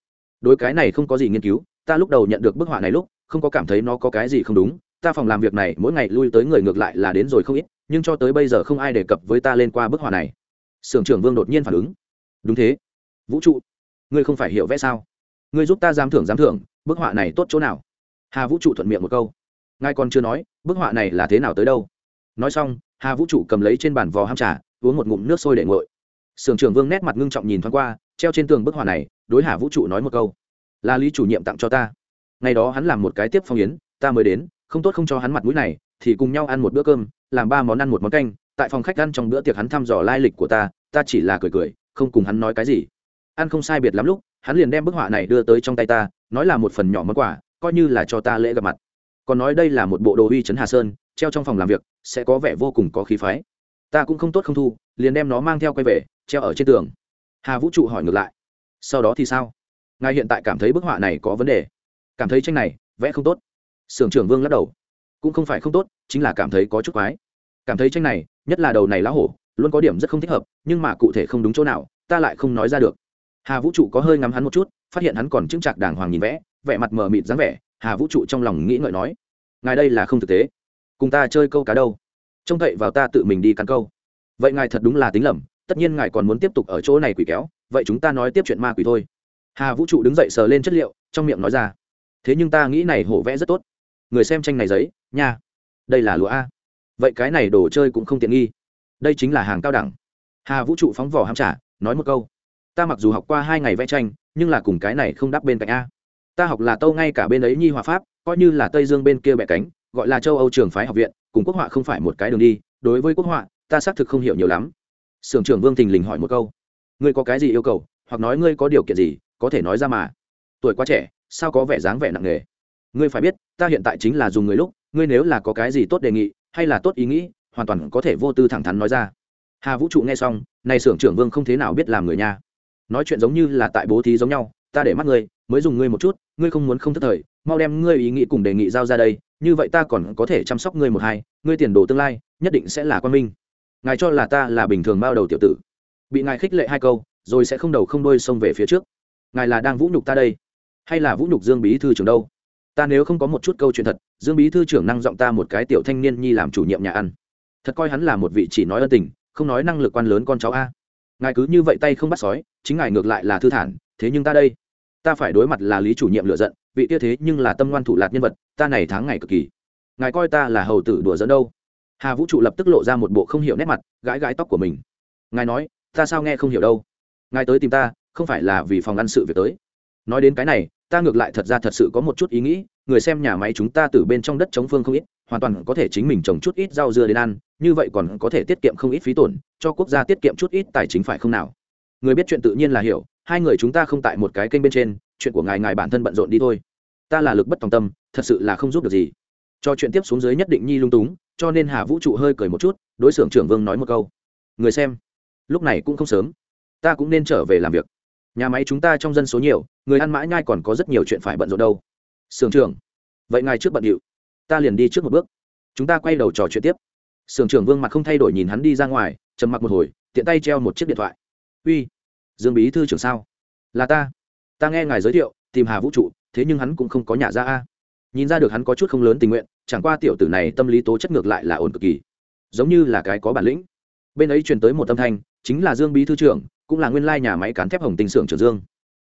Đối cái này không có gì nghiên cứu, ta lúc đầu nhận được bức họa này lúc, không có cảm thấy nó có cái gì không đúng. Ta phòng làm việc này, mỗi ngày lui tới người ngược lại là đến rồi không ít, nhưng cho tới bây giờ không ai đề cập với ta lên qua bức họa này. Sưởng trưởng vương đột nhiên phản ứng. Đúng thế. Vũ trụ ngươi không phải hiểu vẽ sao? Ngươi giúp ta giám thưởng giám thưởng, bức họa này tốt chỗ nào? Hà vũ trụ thuận miệng một câu. Ngài còn chưa nói, bức họa này là thế nào tới đâu? Nói xong, hà vũ trụ cầm lấy trên bàn vò ham trà, uống một ngụm nước sôi để nguội. sưởng trưởng vương nét mặt ngưng trọng nhìn thoáng qua, treo trên tường bức họa này, đối hà vũ trụ nói một câu. Là lý chủ nhiệm tặng cho ta. Ngày đó hắn làm một cái tiếp phong yến, ta mới đến, không tốt không cho hắn mặt mũi này, thì cùng nhau ăn một bữa cơm, làm ba món ăn một món canh. Tại phòng khách ăn trong bữa tiệc hắn thăm dò lai lịch của ta ta chỉ là cười cười, không cùng hắn nói cái gì ăn không sai biệt lắm lúc, hắn liền đem bức họa này đưa tới trong tay ta, nói là một phần nhỏ món quà, coi như là cho ta lễ gặp mặt. Còn nói đây là một bộ đồ uy trấn hà sơn, treo trong phòng làm việc, sẽ có vẻ vô cùng có khí phái. Ta cũng không tốt không thu, liền đem nó mang theo quay về, treo ở trên tường. Hà vũ trụ hỏi ngược lại. Sau đó thì sao? Ngài hiện tại cảm thấy bức họa này có vấn đề? Cảm thấy tranh này, vẽ không tốt? Sưởng trưởng vương lắc đầu. Cũng không phải không tốt, chính là cảm thấy có chút quái. Cảm thấy tranh này, nhất là đầu này lá hổ, luôn có điểm rất không thích hợp, nhưng mà cụ thể không đúng chỗ nào, ta lại không nói ra được hà vũ trụ có hơi ngắm hắn một chút, phát hiện hắn còn chững chạc đàng hoàng nhìn vẽ, vẻ mặt mờ mịt dáng vẻ, hà vũ trụ trong lòng nghĩ ngợi nói, ngài đây là không thực tế. Cùng ta chơi câu cá đâu? Trông cậy vào ta tự mình đi cắn câu. Vậy ngài thật đúng là tính lầm, tất nhiên ngài còn muốn tiếp tục ở chỗ này quỷ kéo, vậy chúng ta nói tiếp chuyện ma quỷ thôi. Hà vũ trụ đứng dậy sờ lên chất liệu, trong miệng nói ra, thế nhưng ta nghĩ này hổ vẽ rất tốt. Người xem tranh này giấy, nha, đây là lụa a. Vậy cái này đồ chơi cũng không tiện nghi. Đây chính là hàng cao đẳng. Hà vũ trụ phóng vỏ ham trả nói một câu ta mặc dù học qua hai ngày vẽ tranh, nhưng là cùng cái này không đáp bên cạnh a. Ta học là tâu ngay cả bên ấy nhi hòa pháp, coi như là tây dương bên kia bẻ cánh, gọi là châu âu trường phái học viện, cùng quốc họa không phải một cái đường đi, đối với quốc họa, ta xác thực không hiểu nhiều lắm. Sưởng trưởng vương thình lình hỏi một câu, ngươi có cái gì yêu cầu, hoặc nói ngươi có điều kiện gì, có thể nói ra mà. Tuổi quá trẻ, sao có vẻ dáng vẻ nặng nề? Ngươi phải biết, ta hiện tại chính là dùng người lúc, ngươi nếu là có cái gì tốt đề nghị, hay là tốt ý nghĩ, hoàn toàn có thể vô tư thẳng thắn nói ra. Hà vũ trụ nghe xong, này sưởng trưởng vương không thế nào biết làm người nha nói chuyện giống như là tại bố thí giống nhau, ta để mắt ngươi, mới dùng ngươi một chút, ngươi không muốn không thất thời, mau đem ngươi ý nghĩ cùng đề nghị giao ra đây, như vậy ta còn có thể chăm sóc ngươi một hai, ngươi tiền đồ tương lai, nhất định sẽ là quan minh. Ngài cho là ta là bình thường bao đầu tiểu tử. Bị ngài khích lệ hai câu, rồi sẽ không đầu không đôi xông về phía trước. Ngài là đang vũ nhục ta đây, hay là vũ nhục dương bí thư trưởng đâu? Ta nếu không có một chút câu chuyện thật, dương bí thư trưởng năng giọng ta một cái tiểu thanh niên nhi làm chủ nhiệm nhà ăn. Thật coi hắn là một vị chỉ nói ân tình, không nói năng lực quan lớn con cháu a ngài cứ như vậy tay không bắt sói, chính ngài ngược lại là thư thản, thế nhưng ta đây, ta phải đối mặt là lý chủ nhiệm lựa giận, vị kia thế nhưng là tâm ngoan thủ lạc nhân vật, ta này tháng ngày cực kỳ. Ngài coi ta là hầu tử đùa dẫn đâu? Hà vũ trụ lập tức lộ ra một bộ không hiểu nét mặt, gãi gãi tóc của mình. Ngài nói, ta sao nghe không hiểu đâu? Ngài tới tìm ta, không phải là vì phòng ăn sự việc tới. Nói đến cái này, ta ngược lại thật ra thật sự có một chút ý nghĩ, người xem nhà máy chúng ta từ bên trong đất chống phương không ít, hoàn toàn có thể chính mình trồng chút ít rau dưa đến ăn như vậy còn có thể tiết kiệm không ít phí tổn, cho quốc gia tiết kiệm chút ít tài chính phải không nào? Người biết chuyện tự nhiên là hiểu, hai người chúng ta không tại một cái kênh bên trên, chuyện của ngài ngài bản thân bận rộn đi thôi. Ta là lực bất tòng tâm, thật sự là không giúp được gì. Cho chuyện tiếp xuống dưới nhất định nhi lung túng, cho nên hà vũ trụ hơi cười một chút, đối xưởng trưởng vương nói một câu. Người xem, lúc này cũng không sớm. Ta cũng nên trở về làm việc. Nhà máy chúng ta trong dân số nhiều, người ăn mãi nhai còn có rất nhiều chuyện phải bận rộn đâu. Sưởng trưởng, vậy ngài trước bận điệu. Ta liền đi trước một bước. Chúng ta quay đầu trò chuyện tiếp sưởng trưởng vương mặt không thay đổi nhìn hắn đi ra ngoài, trầm mặc một hồi, tiện tay treo một chiếc điện thoại. Uy, dương bí thư trưởng sao? Là ta. Ta nghe ngài giới thiệu, tìm hà vũ trụ, thế nhưng hắn cũng không có nhà ra a. Nhìn ra được hắn có chút không lớn tình nguyện, chẳng qua tiểu tử này tâm lý tố chất ngược lại là ổn cực kỳ. Giống như là cái có bản lĩnh. Bên ấy truyền tới một âm thanh, chính là dương bí thư trưởng, cũng là nguyên lai nhà máy cán thép hồng tinh xưởng trưởng dương.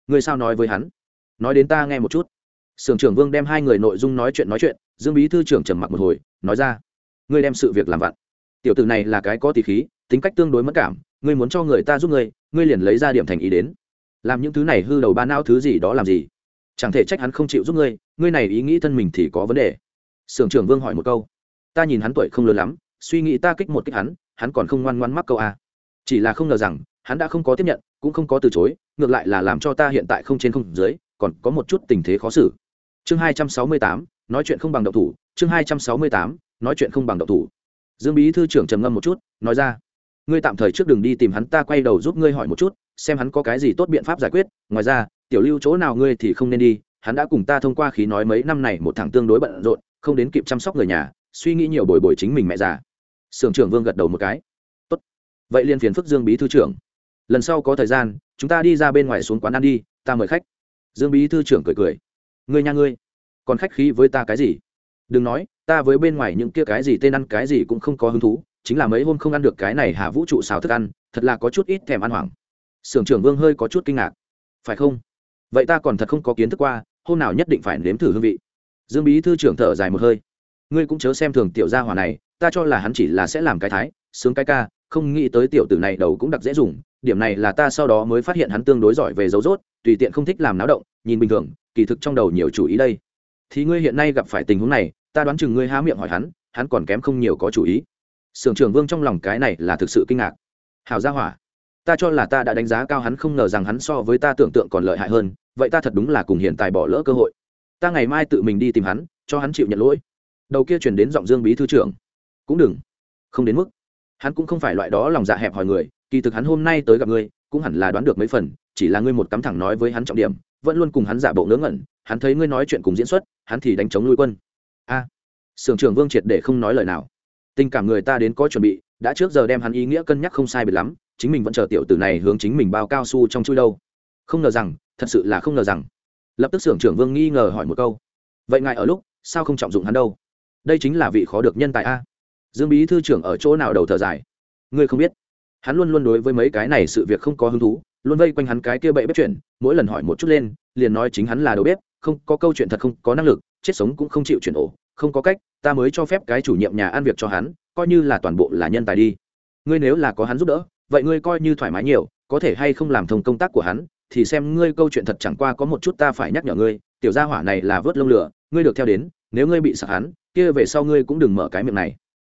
Người sao nói với hắn? Nói đến ta nghe một chút. Xưởng trưởng vương đem hai người nội dung nói chuyện nói chuyện, dương bí thư trưởng trầm mặc một hồi, nói ra ngươi đem sự việc làm vặn. Tiểu tử này là cái có tỷ khí, tính cách tương đối mất cảm, ngươi muốn cho người ta giúp ngươi ngươi liền lấy ra điểm thành ý đến. Làm những thứ này hư đầu ba não thứ gì đó làm gì? Chẳng thể trách hắn không chịu giúp ngươi ngươi này ý nghĩ thân mình thì có vấn đề. Sưởng trưởng vương hỏi một câu. Ta nhìn hắn tuổi không lớn lắm, suy nghĩ ta kích một kích hắn hắn còn không ngoan ngoan mắc câu a. Chỉ là không ngờ rằng, hắn đã không có tiếp nhận, cũng không có từ chối, ngược lại là làm cho ta hiện tại không trên không dưới, còn có một chút tình thế khó xử. Chương hai trăm sáu mươi tám, nói chuyện không bằng độc thủ, chương hai trăm sáu mươi tám nói chuyện không bằng độc thủ. Dương bí thư trưởng trầm ngâm một chút, nói ra, ngươi tạm thời trước đường đi tìm hắn, ta quay đầu giúp ngươi hỏi một chút, xem hắn có cái gì tốt biện pháp giải quyết. Ngoài ra, tiểu lưu chỗ nào ngươi thì không nên đi, hắn đã cùng ta thông qua khí nói mấy năm này một thằng tương đối bận rộn, không đến kịp chăm sóc người nhà, suy nghĩ nhiều bồi bồi chính mình mẹ già. Sưởng trưởng vương gật đầu một cái, tốt. Vậy liên phiền phức dương bí thư trưởng. Lần sau có thời gian, chúng ta đi ra bên ngoài xuống quán ăn đi, ta mời khách. Dương bí thư trưởng cười cười, ngươi nha ngươi, còn khách khí với ta cái gì? Đừng nói, ta với bên ngoài những kia cái gì tên ăn cái gì cũng không có hứng thú, chính là mấy hôm không ăn được cái này hà vũ trụ xào thức ăn, thật là có chút ít thèm ăn hoảng. Sưởng trưởng vương hơi có chút kinh ngạc. Phải không? Vậy ta còn thật không có kiến thức qua, hôm nào nhất định phải nếm thử hương vị. Dương bí thư trưởng thở dài một hơi. Ngươi cũng chớ xem thường tiểu gia hỏa này, ta cho là hắn chỉ là sẽ làm cái thái, sướng cái ca, không nghĩ tới tiểu tử này đầu cũng đặc dễ dùng, điểm này là ta sau đó mới phát hiện hắn tương đối giỏi về dấu rốt tùy tiện không thích làm náo động, nhìn bình thường, kỳ thực trong đầu nhiều chủ ý đây. Thì ngươi hiện nay gặp phải tình huống này ta đoán chừng ngươi há miệng hỏi hắn hắn còn kém không nhiều có chủ ý. Sưởng trưởng vương trong lòng cái này là thực sự kinh ngạc. Hào gia hỏa, ta cho là ta đã đánh giá cao hắn không ngờ rằng hắn so với ta tưởng tượng còn lợi hại hơn, vậy ta thật đúng là cùng hiện tại bỏ lỡ cơ hội. Ta ngày mai tự mình đi tìm hắn, cho hắn chịu nhận lỗi. Đầu kia chuyển đến giọng dương bí thư trưởng. Cũng đừng, không đến mức. Hắn cũng không phải loại đó lòng dạ hẹp hỏi người, kỳ thực hắn hôm nay tới gặp ngươi, cũng hẳn là đoán được mấy phần, chỉ là ngươi một cắm thẳng nói với hắn trọng điểm, vẫn luôn cùng hắn giả bộ ngớ ngẩn, hắn thấy ngươi nói chuyện cùng diễn xuất, hắn thì đánh chống nuôi quân a. À, sưởng trưởng vương triệt để không nói lời nào. Tình cảm người ta đến có chuẩn bị đã trước giờ đem hắn ý nghĩa cân nhắc không sai biệt lắm chính mình vẫn chờ tiểu tử này hướng chính mình bao cao su trong chui đâu. Không ngờ rằng thật sự là không ngờ rằng. Lập tức sưởng trưởng vương nghi ngờ hỏi một câu. Vậy ngài ở lúc sao không trọng dụng hắn đâu? Đây chính là vị khó được nhân tài a. Dương bí thư trưởng ở chỗ nào đầu thở dài? Ngươi không biết. Hắn luôn luôn đối với mấy cái này sự việc không có hứng thú luôn vây quanh hắn cái kia bậy bếp chuyện mỗi lần hỏi một chút lên liền nói chính hắn là đầu bếp không có câu chuyện thật không có năng lực chết sống cũng không chịu chuyển ổ, không có cách, ta mới cho phép cái chủ nhiệm nhà ăn việc cho hắn, coi như là toàn bộ là nhân tài đi. Ngươi nếu là có hắn giúp đỡ, vậy ngươi coi như thoải mái nhiều, có thể hay không làm thông công tác của hắn, thì xem ngươi câu chuyện thật chẳng qua có một chút ta phải nhắc nhở ngươi, tiểu gia hỏa này là vớt lông lửa, ngươi được theo đến, nếu ngươi bị sặc hắn, kia về sau ngươi cũng đừng mở cái miệng này.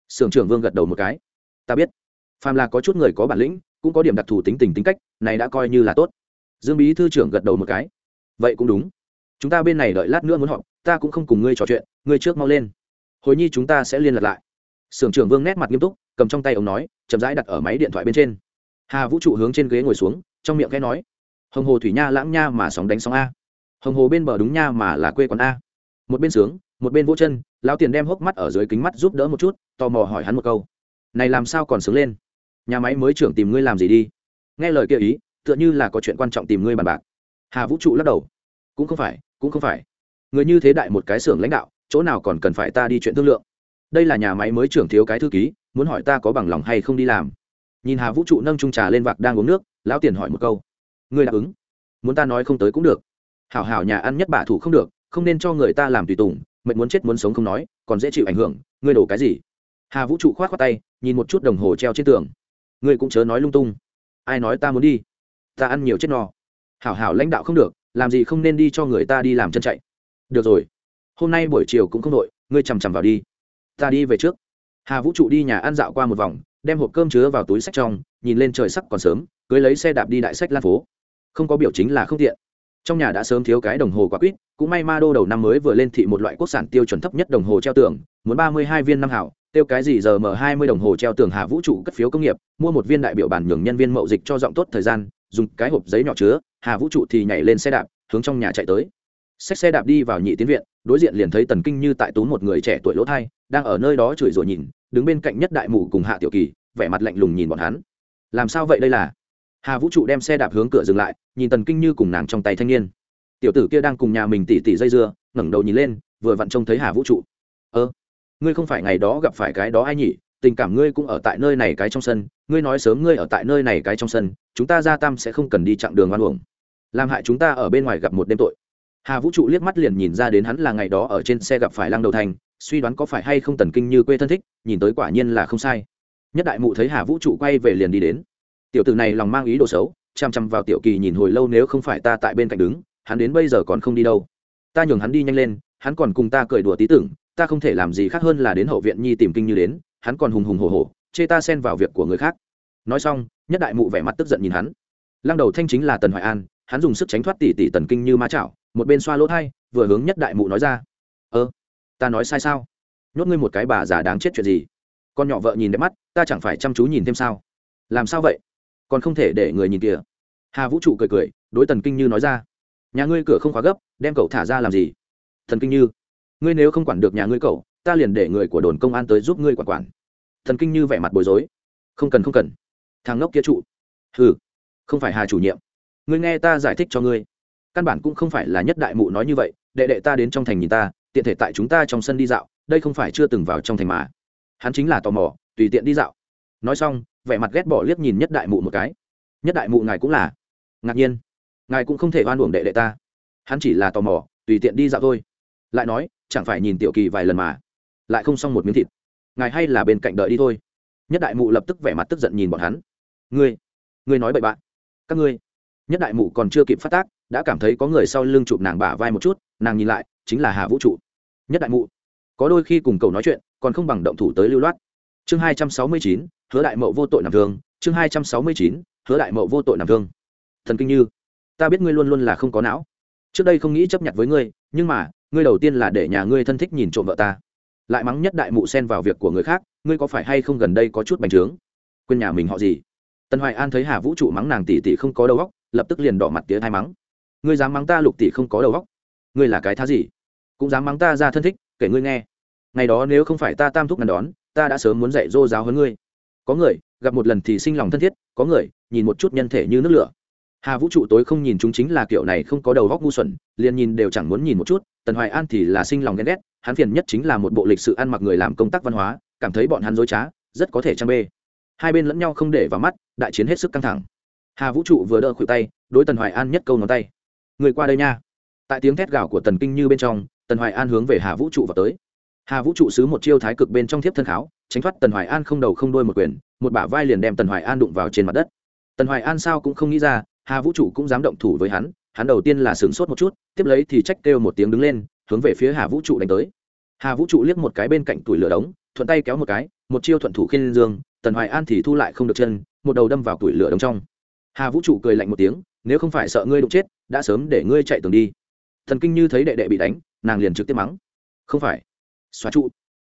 Sưởng trưởng vương gật đầu một cái. Ta biết. Phàm là có chút người có bản lĩnh, cũng có điểm đặc thù tính tình tính cách, này đã coi như là tốt. Dương bí thư trưởng gật đầu một cái. Vậy cũng đúng chúng ta bên này đợi lát nữa muốn họp, ta cũng không cùng ngươi trò chuyện, ngươi trước mau lên. Hồi nhi chúng ta sẽ liên lạc lại. Sưởng trưởng vương nét mặt nghiêm túc, cầm trong tay ông nói, chậm rãi đặt ở máy điện thoại bên trên. Hà vũ trụ hướng trên ghế ngồi xuống, trong miệng khẽ nói, hồng hồ thủy nha lãng nha mà sóng đánh sóng a. Hồng hồ bên bờ đúng nha mà là quê quán a. Một bên sướng, một bên vỗ chân, lão tiền đem hốc mắt ở dưới kính mắt giúp đỡ một chút, tò mò hỏi hắn một câu. Này làm sao còn sướng lên? Nhà máy mới trưởng tìm ngươi làm gì đi? Nghe lời kia ý, tựa như là có chuyện quan trọng tìm ngươi bàn bạc. Hà vũ trụ lắc đầu. Cũng không phải cũng không phải. Người như thế đại một cái xưởng lãnh đạo, chỗ nào còn cần phải ta đi chuyện thương lượng? Đây là nhà máy mới trưởng thiếu cái thư ký, muốn hỏi ta có bằng lòng hay không đi làm. Nhìn hà vũ trụ nâng trung trà lên vạc đang uống nước, lão tiền hỏi một câu. Người đáp ứng. Muốn ta nói không tới cũng được. Hảo hảo nhà ăn nhất bả thủ không được, không nên cho người ta làm tùy tùng mệnh muốn chết muốn sống không nói, còn dễ chịu ảnh hưởng, ngươi đổ cái gì? Hà vũ trụ k h o á t khoác tay, nhìn một chút đồng hồ treo trên tường. Ngươi cũng chớ nói lung tung. Ai nói ta muốn đi? Ta ăn nhiều chết no. Hảo hảo lãnh đạo không được làm gì không nên đi cho người ta đi làm chân chạy. Được rồi. Hôm nay buổi chiều cũng không đội, ngươi chằm chằm vào đi. Ta đi về trước. Hà vũ trụ đi nhà ăn dạo qua một vòng, đem hộp cơm chứa vào túi sách trong, nhìn lên trời sắc còn sớm, cưới lấy xe đạp đi đại sách lan phố. Không có biểu chính là không tiện. Trong nhà đã sớm thiếu cái đồng hồ quả quýt, cũng may ma đô đầu năm mới vừa lên thị một loại quốc sản tiêu chuẩn thấp nhất đồng hồ treo tường, muốn ba mươi hai viên năm hảo, tiêu cái gì giờ m hai mươi đồng hồ treo tường hà vũ trụ cất phiếu công nghiệp, mua một viên đại biểu bản nhường nhân viên mậu dịch cho giọng tốt thời gian dùng cái hộp giấy nhỏ chứa, hà vũ trụ thì nhảy lên xe đạp, hướng trong nhà chạy tới. Xách xe đạp đi vào nhị tiến viện, đối diện liền thấy tần kinh như tại tú một người trẻ tuổi lỗ thai, đang ở nơi đó chửi rủa nhìn, đứng bên cạnh nhất đại mụ cùng hạ tiểu kỳ, vẻ mặt lạnh lùng nhìn bọn hắn. Làm sao vậy đây là? Hà vũ trụ đem xe đạp hướng cửa dừng lại, nhìn tần kinh như cùng nàng trong tay thanh niên. Tiểu tử kia đang cùng nhà mình tỉ tỉ dây dưa, ngẩng đầu nhìn lên, vừa vặn trông thấy hà vũ trụ. Ơ, ngươi không phải ngày đó gặp phải cái đó ai nhỉ? Tình cảm ngươi cũng ở tại nơi này cái trong sân, ngươi nói sớm ngươi ở tại nơi này cái trong sân, chúng ta ra tam sẽ không cần đi chặng đường ngoan uổng. Làm hại chúng ta ở bên ngoài gặp một đêm tội. Hà vũ trụ liếc mắt liền nhìn ra đến hắn là ngày đó ở trên xe gặp phải lăng đầu thành, suy đoán có phải hay không tần kinh như quê thân thích, nhìn tới quả nhiên là không sai. Nhất đại mụ thấy hà vũ trụ quay về liền đi đến. Tiểu tử này lòng mang ý đồ xấu, chăm chăm vào tiểu kỳ nhìn hồi lâu nếu không phải ta tại bên cạnh đứng, hắn đến bây giờ còn không đi đâu. Ta nhường hắn đi nhanh lên, hắn còn cùng ta cười đùa tí tưởng, ta không thể làm gì khác hơn là đến hậu viện nhi tìm kinh như đến hắn còn hùng hùng hổ hổ, chê ta xen vào việc của người khác. Nói xong, nhất đại mụ vẻ mặt tức giận nhìn hắn. Lăng đầu thanh chính là tần hoài an, hắn dùng sức tránh thoát tỷ tỷ tần kinh như ma chảo, một bên xoa lỗ thai, vừa hướng nhất đại mụ nói ra, ơ, ta nói sai sao? Nhốt ngươi một cái bà già đáng chết chuyện gì? Con nhỏ vợ nhìn đẹp mắt, ta chẳng phải chăm chú nhìn thêm sao? Làm sao vậy? Còn không thể để người nhìn kìa. Hà vũ trụ cười cười, đối tần kinh như nói ra, nhà ngươi cửa không khóa gấp, đem cậu thả ra làm gì? Thần kinh như, ngươi nếu không quản được nhà ngươi cậu, ta liền để người của đồn công an tới giúp ngươi quản quản thần kinh như vẻ mặt bối rối. Không cần không cần. Thằng ngốc kia trụ. Hừ, không phải hà chủ nhiệm. Ngươi nghe ta giải thích cho ngươi. Căn bản cũng không phải là nhất đại mụ nói như vậy đệ đệ ta đến trong thành nhìn ta tiện thể tại chúng ta trong sân đi dạo đây không phải chưa từng vào trong thành mà. Hắn chính là tò mò tùy tiện đi dạo. Nói xong vẻ mặt ghét bỏ liếc nhìn nhất đại mụ một cái. Nhất đại mụ ngài cũng là. Ngạc nhiên. Ngài cũng không thể oan uổng đệ đệ ta. Hắn chỉ là tò mò tùy tiện đi dạo thôi. Lại nói chẳng phải nhìn tiểu kỳ vài lần mà. Lại không xong một miếng thịt ngài hay là bên cạnh đợi đi thôi. Nhất đại mụ lập tức vẻ mặt tức giận nhìn bọn hắn. Ngươi ngươi nói bậy bạn. Các ngươi. Nhất đại mụ còn chưa kịp phát tác, đã cảm thấy có người sau lưng chụp nàng bả vai một chút, nàng nhìn lại, chính là hà vũ trụ. Nhất đại mụ. Có đôi khi cùng cầu nói chuyện, còn không bằng động thủ tới lưu loát. Chương hai trăm sáu mươi chín, hứa đại mậu vô tội nằm thương. Chương hai trăm sáu mươi chín, hứa đại mậu vô tội nằm thương. Thần kinh như, ta biết ngươi luôn luôn là không có não. Trước đây không nghĩ chấp nhận với ngươi, nhưng mà, ngươi đầu tiên là để nhà ngươi thân thích nhìn trộm vợ ta lại mắng nhất đại mụ xen vào việc của người khác, ngươi có phải hay không gần đây có chút bành trướng? Quên nhà mình họ gì? Tân hoài an thấy hà vũ trụ mắng nàng tỷ tỷ không có đầu óc, lập tức liền đỏ mặt tía thai mắng. Ngươi dám mắng ta lục tỷ không có đầu óc? Ngươi là cái thá gì? Cũng dám mắng ta ra thân thích, kể ngươi nghe. Ngày đó nếu không phải ta tam thúc ngăn đón, ta đã sớm muốn dạy dô giáo hơn ngươi. Có người, gặp một lần thì sinh lòng thân thiết, có người, nhìn một chút nhân thể như nước lửa. Hà vũ trụ tối không nhìn chúng chính là kiểu này không có đầu góc ngu xuẩn, liền nhìn đều chẳng muốn nhìn một chút tần hoài an thì là sinh lòng ghen ghét, hắn phiền nhất chính là một bộ lịch sự ăn mặc người làm công tác văn hóa, cảm thấy bọn hắn dối trá, rất có thể trang bê. Hai bên lẫn nhau không để vào mắt, đại chiến hết sức căng thẳng. Hà vũ trụ vừa đỡ khuỷu tay, đối tần hoài an nhất câu ngón tay. Người qua đây nha. Tại tiếng thét gào của tần kinh như bên trong, tần hoài an hướng về hà vũ trụ vào tới. Hà vũ trụ xứ một chiêu thái cực bên trong thiếp thân kháo, tránh thoát tần hoài an không đầu không đôi một quyền, một bả vai liền đem tần hoài an đụng vào trên mặt đất. Tần hoài an sao cũng không nghĩ ra, hà vũ trụ cũng dám động thủ với hắn hắn đầu tiên là sửng sốt một chút, tiếp lấy thì trách kêu một tiếng đứng lên, hướng về phía hà vũ trụ đánh tới. Hà vũ trụ liếc một cái bên cạnh tủi lửa đống, thuận tay kéo một cái, một chiêu thuận thủ khiên dương, tần hoài an thì thu lại không được chân, một đầu đâm vào tủi lửa đống trong. Hà vũ trụ cười lạnh một tiếng, nếu không phải sợ ngươi đụng chết, đã sớm để ngươi chạy tường đi. Thần kinh như thấy đệ đệ bị đánh, nàng liền trực tiếp mắng. Không phải. Xóa trụ.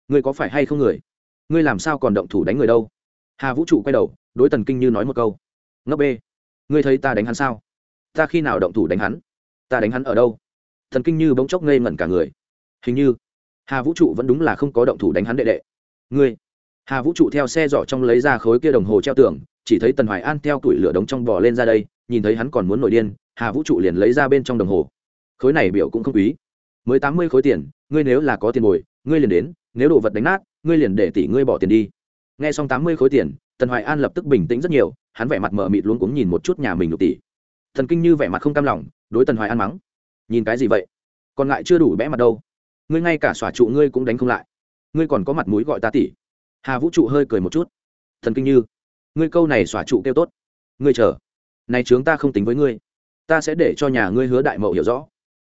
Ngươi có phải hay không người? Ngươi làm sao còn động thủ đánh người đâu? Hà vũ trụ quay đầu, đối tần kinh như nói một câu. Ngốc bê. Ngươi thấy ta đánh hắn sao? Ta khi nào động thủ đánh hắn? Ta đánh hắn ở đâu? Thần kinh như bỗng chốc ngây ngẩn cả người. Hình như, hà vũ trụ vẫn đúng là không có động thủ đánh hắn đệ đệ. Ngươi, hà vũ trụ theo xe giỏ trong lấy ra khối kia đồng hồ treo tường, chỉ thấy tần hoài an theo tuổi lửa đống trong bò lên ra đây, nhìn thấy hắn còn muốn nổi điên, hà vũ trụ liền lấy ra bên trong đồng hồ. Khối này biểu cũng không quý. Mới tám mươi khối tiền, ngươi nếu là có tiền bồi, ngươi liền đến, nếu đồ vật đánh nát, ngươi liền để tỷ ngươi bỏ tiền đi. Nghe xong tám mươi khối tiền, tần hoài an lập tức bình tĩnh rất nhiều, hắn vẻ mặt mờ mịt luôn cũng nhìn một chút nhà mình lục tỷ thần kinh như vẻ mặt không cam lòng, đối tần hoài an mắng. Nhìn cái gì vậy? Còn lại chưa đủ bẽ mặt đâu. Ngươi ngay cả xòa trụ ngươi cũng đánh không lại. Ngươi còn có mặt mũi gọi ta tỷ hà vũ trụ hơi cười một chút. Thần kinh như, ngươi câu này xòa trụ kêu tốt. Ngươi chờ. Này trướng ta không tính với ngươi. Ta sẽ để cho nhà ngươi hứa đại mậu hiểu rõ.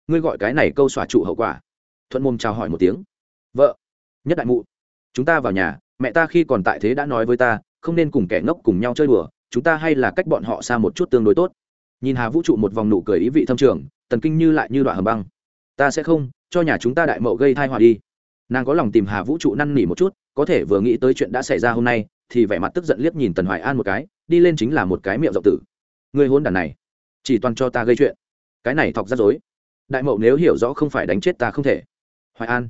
Ngươi gọi cái này câu xòa trụ hậu quả. Thuận mồm chào hỏi một tiếng. Vợ, nhất đại mụ, chúng ta vào nhà, mẹ ta khi còn tại thế đã nói với ta, không nên cùng kẻ ngốc cùng nhau chơi đùa, chúng ta hay là cách bọn họ xa một chút tương đối tốt nhìn hà vũ trụ một vòng nụ cười ý vị thâm trường tần kinh như lại như đoạn hầm băng. Ta sẽ không, cho nhà chúng ta đại mậu gây thai họa đi. Nàng có lòng tìm hà vũ trụ năn nỉ một chút, có thể vừa nghĩ tới chuyện đã xảy ra hôm nay, thì vẻ mặt tức giận liếc nhìn tần hoài an một cái, đi lên chính là một cái miệng rộng tử. Người hôn đàn này, chỉ toàn cho ta gây chuyện. Cái này thọc rắc rối đại mậu nếu hiểu rõ không phải đánh chết ta không thể. Hoài an,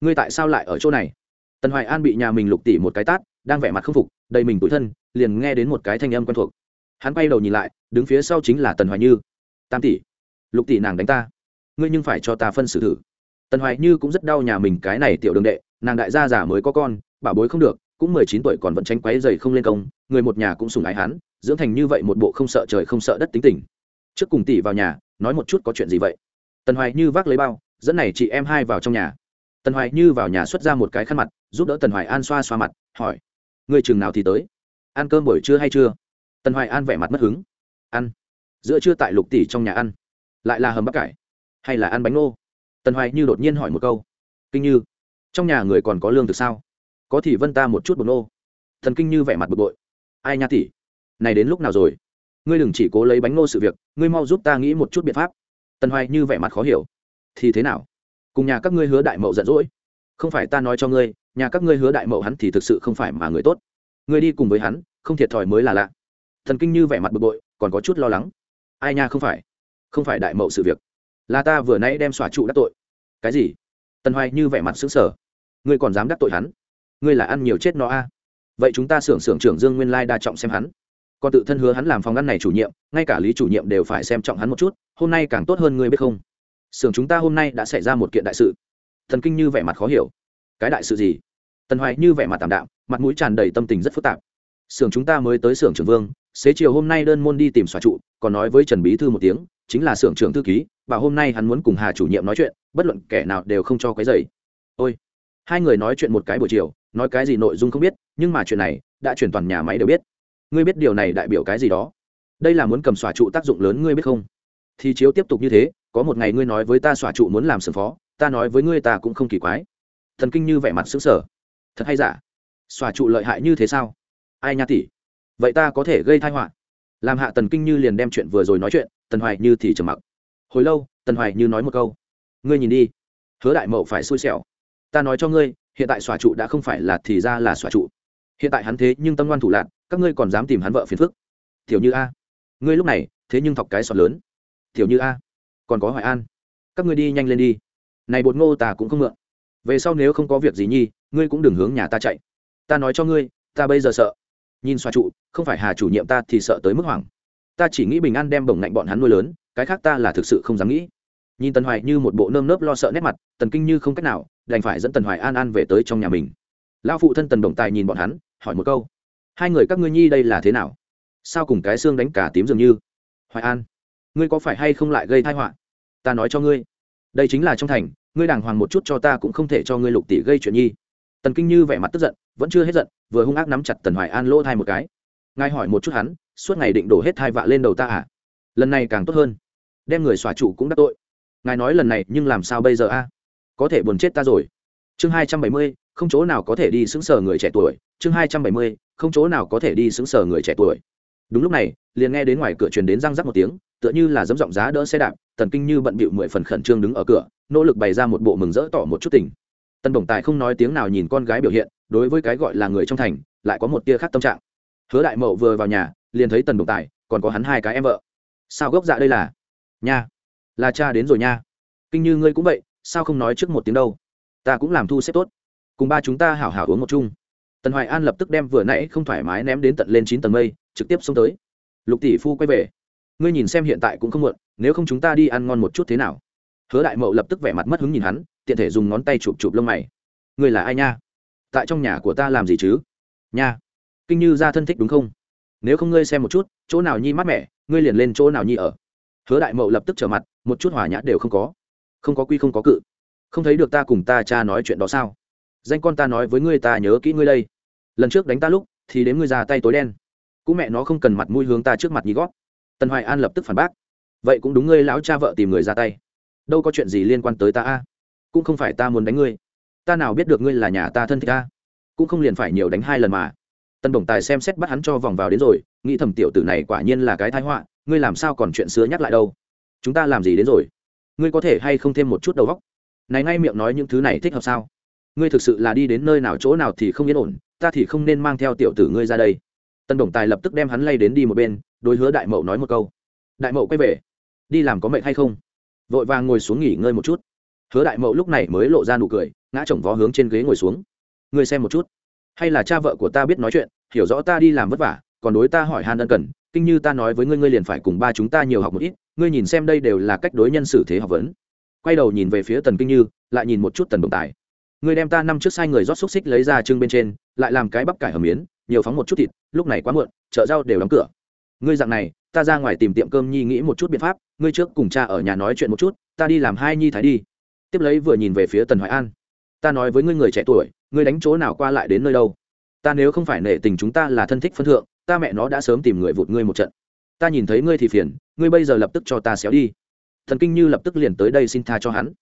ngươi tại sao lại ở chỗ này? Tần hoài an bị nhà mình lục tỉ một cái tát, đang vẻ mặt không phục, đầy mình tủi thân, liền nghe đến một cái thanh âm quen thuộc hắn bay đầu nhìn lại, đứng phía sau chính là tần hoài như. Tam tỷ, lục tỷ nàng đánh ta. Ngươi nhưng phải cho ta phân xử thử. Tần hoài như cũng rất đau nhà mình cái này tiểu đường đệ, nàng đại gia già mới có con bảo bối không được, cũng mười chín tuổi còn vẫn tránh quáy dày không lên công, người một nhà cũng sùng ái hắn, dưỡng thành như vậy một bộ không sợ trời không sợ đất tính tình. Trước cùng tỷ vào nhà, nói một chút có chuyện gì vậy? Tần hoài như vác lấy bao, dẫn này chị em hai vào trong nhà. Tần hoài như vào nhà xuất ra một cái khăn mặt, giúp đỡ tần hoài an xoa xoa mặt, hỏi người chừng nào thì tới? Ăn cơm buổi trưa hay chưa? Tần hoài an vẻ mặt mất hứng. Ăn. Giữa trưa tại lục tỷ trong nhà ăn. Lại là hầm bắp cải. Hay là ăn bánh ngô? Tần hoài như đột nhiên hỏi một câu. Kinh như, trong nhà người còn có lương thực sao? Có thì vân ta một chút bột nô thần kinh như vẻ mặt bực bội. Ai nha tỷ? Này đến lúc nào rồi? Ngươi đừng chỉ cố lấy bánh ngô sự việc, ngươi mau giúp ta nghĩ một chút biện pháp. Tần hoài như vẻ mặt khó hiểu. Thì thế nào? Cùng nhà các ngươi hứa đại mậu giận dỗi. Không phải ta nói cho ngươi, nhà các ngươi hứa đại mậu hắn thì thực sự không phải mà người tốt. Ngươi đi cùng với hắn, không thiệt thòi mới là lạ thần kinh như vẻ mặt bực bội, còn có chút lo lắng. Ai nha, không phải. Không phải đại mậu sự việc. Là ta vừa nãy đem xòa trụ đắc tội. Cái gì? Tần hoài như vẻ mặt xứng sở ngươi còn dám đắc tội hắn? Ngươi là ăn nhiều chết nó a. Vậy chúng ta xưởng xưởng trưởng dương nguyên lai đa trọng xem hắn. Còn tự thân hứa hắn làm phòng ăn này chủ nhiệm, ngay cả lý chủ nhiệm đều phải xem trọng hắn một chút, hôm nay càng tốt hơn ngươi biết không? Xưởng chúng ta hôm nay đã xảy ra một kiện đại sự. Thần kinh như vẻ mặt khó hiểu. Cái đại sự gì? Tần hoài như vẻ mặt tảm đạm, mặt mũi tràn đầy tâm tình rất phức tạp xưởng chúng ta mới tới xưởng trưởng vương, xế chiều hôm nay đơn môn đi tìm xóa trụ, còn nói với trần bí thư một tiếng, chính là xưởng trưởng thư ký và hôm nay hắn muốn cùng hà chủ nhiệm nói chuyện, bất luận kẻ nào đều không cho cái dày ôi! Hai người nói chuyện một cái buổi chiều, nói cái gì nội dung không biết, nhưng mà chuyện này đã chuyển toàn nhà máy đều biết. Ngươi biết điều này đại biểu cái gì đó? Đây là muốn cầm xòa trụ tác dụng lớn ngươi biết không? Thì chiếu tiếp tục như thế, có một ngày ngươi nói với ta xòa trụ muốn làm sừng phó, ta nói với ngươi ta cũng không kỳ quái. Thần kinh như vẻ mặt xứng sở thật hay giả? Xòa trụ lợi hại như thế sao? Ai nha tỷ? Vậy ta có thể gây thai họa. Làm hạ tần kinh như liền đem chuyện vừa rồi nói chuyện, tần hoài như thì trầm mặc. Hồi lâu, tần hoài như nói một câu. Ngươi nhìn đi. Hứa đại mậu phải xui xẻo. Ta nói cho ngươi, hiện tại xòa trụ đã không phải là thì ra là xòa trụ. Hiện tại hắn thế nhưng tâm ngoan thủ lạc các ngươi còn dám tìm hắn vợ phiền phức. Thiểu như a. Ngươi lúc này, thế nhưng thọc cái sọt lớn. Thiểu như a. Còn có hoài an. Các ngươi đi nhanh lên đi. Này bột ngô ta cũng không mượn. Về sau nếu không có việc gì nhi, ngươi cũng đừng hướng nhà ta chạy. Ta nói cho ngươi, ta bây giờ sợ nhìn xoa trụ, không phải hà chủ nhiệm ta thì sợ tới mức hoảng. Ta chỉ nghĩ bình an đem bổng ngạnh bọn hắn nuôi lớn, cái khác ta là thực sự không dám nghĩ. Nhìn tần hoài như một bộ nơm nớp lo sợ nét mặt, tần kinh như không cách nào, đành phải dẫn tần hoài an an về tới trong nhà mình. Lão phụ thân tần đồng tài nhìn bọn hắn, hỏi một câu, hai người các ngươi nhi đây là thế nào? Sao cùng cái xương đánh cả tím dường như? Hoài an, ngươi có phải hay không lại gây thai họa? Ta nói cho ngươi, đây chính là trong thành, ngươi đàng hoàng một chút cho ta cũng không thể cho ngươi lục tỷ gây chuyện nhi tần kinh như vẻ mặt tức giận, vẫn chưa hết giận, vừa hung ác nắm chặt tần hoài an lỗ thai một cái. Ngài hỏi một chút hắn, suốt ngày định đổ hết thai vạ lên đầu ta à? Lần này càng tốt hơn. Đem người xóa chủ cũng đắc tội. Ngài nói lần này, nhưng làm sao bây giờ a? Có thể buồn chết ta rồi. Chương hai trăm bảy mươi, không chỗ nào có thể đi xứng sở người trẻ tuổi. Chương hai trăm bảy mươi, không chỗ nào có thể đi xứng sở người trẻ tuổi. Đúng lúc này, liền nghe đến ngoài cửa truyền đến răng rắc một tiếng, tựa như là giấm giọng giá đỡ xe đạp. Tần kinh như bận bịu mười phần khẩn trương đứng ở cửa, nỗ lực bày ra một bộ mừng rỡ tỏ một chút tình tân đồng tài không nói tiếng nào nhìn con gái biểu hiện, đối với cái gọi là người trong thành, lại có một tia khác tâm trạng. Hứa đại mậu vừa vào nhà, liền thấy tần đồng tài, còn có hắn hai cái em vợ. Sao gốc dạ đây là? Nha. Là cha đến rồi nha. Kinh như ngươi cũng vậy, sao không nói trước một tiếng đâu? Ta cũng làm thu xếp tốt. Cùng ba chúng ta hảo hảo uống một chung. Tần hoài an lập tức đem vừa nãy không thoải mái ném đến tận lên chín tầng mây, trực tiếp xông tới. Lục tỷ phu quay về. Ngươi nhìn xem hiện tại cũng không muộn, nếu không chúng ta đi ăn ngon một chút thế nào? Hứa đại mậu lập tức vẻ mặt mất hứng nhìn hắn tiện thể dùng ngón tay chụp chụp lông mày. Người là ai nha? Tại trong nhà của ta làm gì chứ? Nha. Kinh như ra thân thích đúng không? Nếu không ngươi xem một chút, chỗ nào nhi mát mẻ, ngươi liền lên chỗ nào nhi ở. Hứa đại mậu lập tức trở mặt, một chút hòa nhã đều không có. Không có quy không có cự. Không thấy được ta cùng ta cha nói chuyện đó sao? Danh con ta nói với ngươi ta nhớ kỹ ngươi đây. Lần trước đánh ta lúc, thì đến ngươi ra tay tối đen. Cũng mẹ nó không cần mặt mũi hướng ta trước mặt nhí gót. Tần hoài an lập tức phản bác. Vậy cũng đúng ngươi lão cha vợ tìm người ra tay. Đâu có chuyện gì liên quan tới ta a? Cũng không phải ta muốn đánh ngươi. Ta nào biết được ngươi là nhà ta thân thích ta? Cũng không liền phải nhiều đánh hai lần mà. Tân đồng tài xem xét bắt hắn cho vòng vào đến rồi, nghĩ thầm tiểu tử này quả nhiên là cái thái họa, ngươi làm sao còn chuyện xưa nhắc lại đâu? Chúng ta làm gì đến rồi? Ngươi có thể hay không thêm một chút đầu góc này ngay miệng nói những thứ này thích hợp sao? Ngươi thực sự là đi đến nơi nào chỗ nào thì không yên ổn, ta thì không nên mang theo tiểu tử ngươi ra đây. Tân đồng tài lập tức đem hắn lay đến đi một bên, đối hứa đại mậu nói một câu. Đại mậu quay về. Đi làm có mệnh hay không? Vội vàng ngồi xuống nghỉ ngơi một chút hứa đại mậu lúc này mới lộ ra nụ cười, ngã chồng vó hướng trên ghế ngồi xuống. Ngươi xem một chút, hay là cha vợ của ta biết nói chuyện, hiểu rõ ta đi làm vất vả, còn đối ta hỏi han ân cần, kinh như ta nói với ngươi ngươi liền phải cùng ba chúng ta nhiều học một ít, ngươi nhìn xem đây đều là cách đối nhân xử thế học vấn. Quay đầu nhìn về phía tần kinh như, lại nhìn một chút tần đồng tài. Ngươi đem ta năm trước sai người rót xúc xích lấy ra trưng bên trên, lại làm cái bắp cải hầm miến, nhiều phóng một chút thịt, lúc này quá muộn, chợ rau đều đóng cửa. Ngươi dặn này, ta ra ngoài tìm tiệm cơm nhi nghĩ một chút biện pháp, ngươi trước cùng cha ở nhà nói chuyện một chút, ta đi làm hai nhi thái đi tiếp lấy vừa nhìn về phía tần hoài an. Ta nói với ngươi người trẻ tuổi, ngươi đánh chỗ nào qua lại đến nơi đâu? Ta nếu không phải nể tình chúng ta là thân thích phân thượng, ta mẹ nó đã sớm tìm người vụt ngươi một trận. Ta nhìn thấy ngươi thì phiền, ngươi bây giờ lập tức cho ta xéo đi. Thần kinh như lập tức liền tới đây xin tha cho hắn.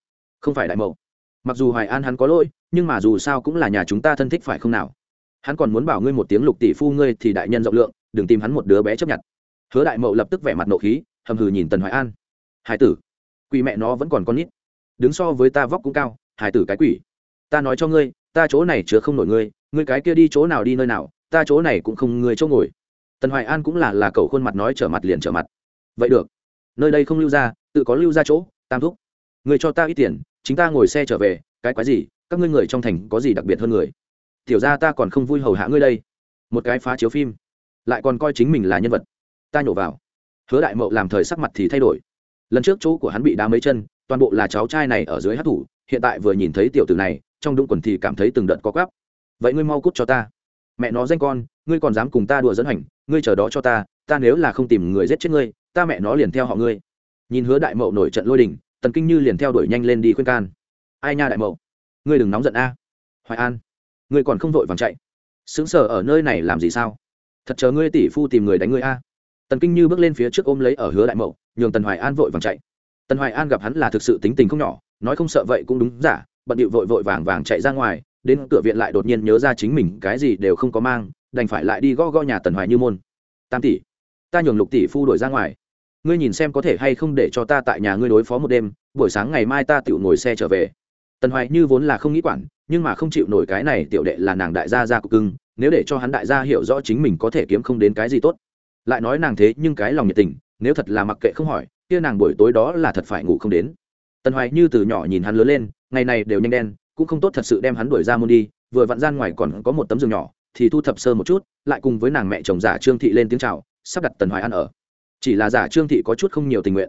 Không phải đại mậu. Mặc dù hoài an hắn có lỗi, nhưng mà dù sao cũng là nhà chúng ta thân thích phải không nào? Hắn còn muốn bảo ngươi một tiếng lục tỷ phu ngươi thì đại nhân rộng lượng, đừng tìm hắn một đứa bé chấp nhận. Hứa đại mậu lập tức vẻ mặt nộ khí, hầm hừ nhìn tần hoài an. Hải tử, quỷ mẹ nó vẫn còn con nít đứng so với ta vóc cũng cao hải tử cái quỷ. Ta nói cho ngươi, ta chỗ này chứa không nổi ngươi ngươi cái kia đi chỗ nào đi nơi nào, ta chỗ này cũng không người chỗ ngồi. Tần hoài an cũng là là cậu khuôn mặt nói trở mặt liền trở mặt. Vậy được. Nơi đây không lưu ra, tự có lưu ra chỗ, tam thúc. Người cho ta ít tiền, chính ta ngồi xe trở về, cái quái gì, các ngươi người trong thành có gì đặc biệt hơn người? Tiểu ra ta còn không vui hầu hạ ngươi đây. Một cái phá chiếu phim. Lại còn coi chính mình là nhân vật. Ta nhổ vào. Hứa đại mậu làm thời sắc mặt thì thay đổi. Lần trước chỗ của hắn bị đá mấy chân toàn bộ là cháu trai này ở dưới hát thủ, hiện tại vừa nhìn thấy tiểu tử này, trong đúng quần thì cảm thấy từng đợt có gắp vậy ngươi mau cút cho ta. Mẹ nó danh con, ngươi còn dám cùng ta đùa dẫn hành ngươi chờ đó cho ta ta nếu là không tìm người giết chết ngươi, ta mẹ nó liền theo họ ngươi. Nhìn hứa đại mậu nổi trận lôi đình, tần kinh như liền theo đuổi nhanh lên đi khuyên can. Ai nha đại mậu? Ngươi đừng nóng giận a. Hoài an, ngươi còn không vội vàng chạy. Xứng sở ở nơi này làm gì sao? Thật chờ ngươi tỷ phu tìm người đánh ngươi a. Tần kinh như bước lên phía trước ôm lấy ở hứa đại mậu, nhường tần hoài an vội vàng chạy tần hoài an gặp hắn là thực sự tính tình không nhỏ, nói không sợ vậy cũng đúng giả, bận điệu vội vội vàng vàng chạy ra ngoài, đến cửa viện lại đột nhiên nhớ ra chính mình cái gì đều không có mang, đành phải lại đi gõ gõ nhà tần hoài như môn. Tam tỷ, ta nhường lục tỷ phu đổi ra ngoài. Ngươi nhìn xem có thể hay không để cho ta tại nhà ngươi đối phó một đêm, buổi sáng ngày mai ta tự ngồi xe trở về. Tần hoài như vốn là không nghĩ quản, nhưng mà không chịu nổi cái này tiểu đệ là nàng đại gia gia của cưng, nếu để cho hắn đại gia hiểu rõ chính mình có thể kiếm không đến cái gì tốt. Lại nói nàng thế nhưng cái lòng nhiệt tình, nếu thật là mặc kệ không hỏi kia nàng buổi tối đó là thật phải ngủ không đến. Tần hoài như từ nhỏ nhìn hắn lớn lên, ngày này đều nhanh đen, cũng không tốt thật sự đem hắn đuổi ra môn đi, vừa vặn gian ngoài còn có một tấm giường nhỏ, thì thu thập sơ một chút, lại cùng với nàng mẹ chồng giả trương thị lên tiếng chào, sắp đặt tần hoài ăn ở. Chỉ là giả trương thị có chút không nhiều tình nguyện.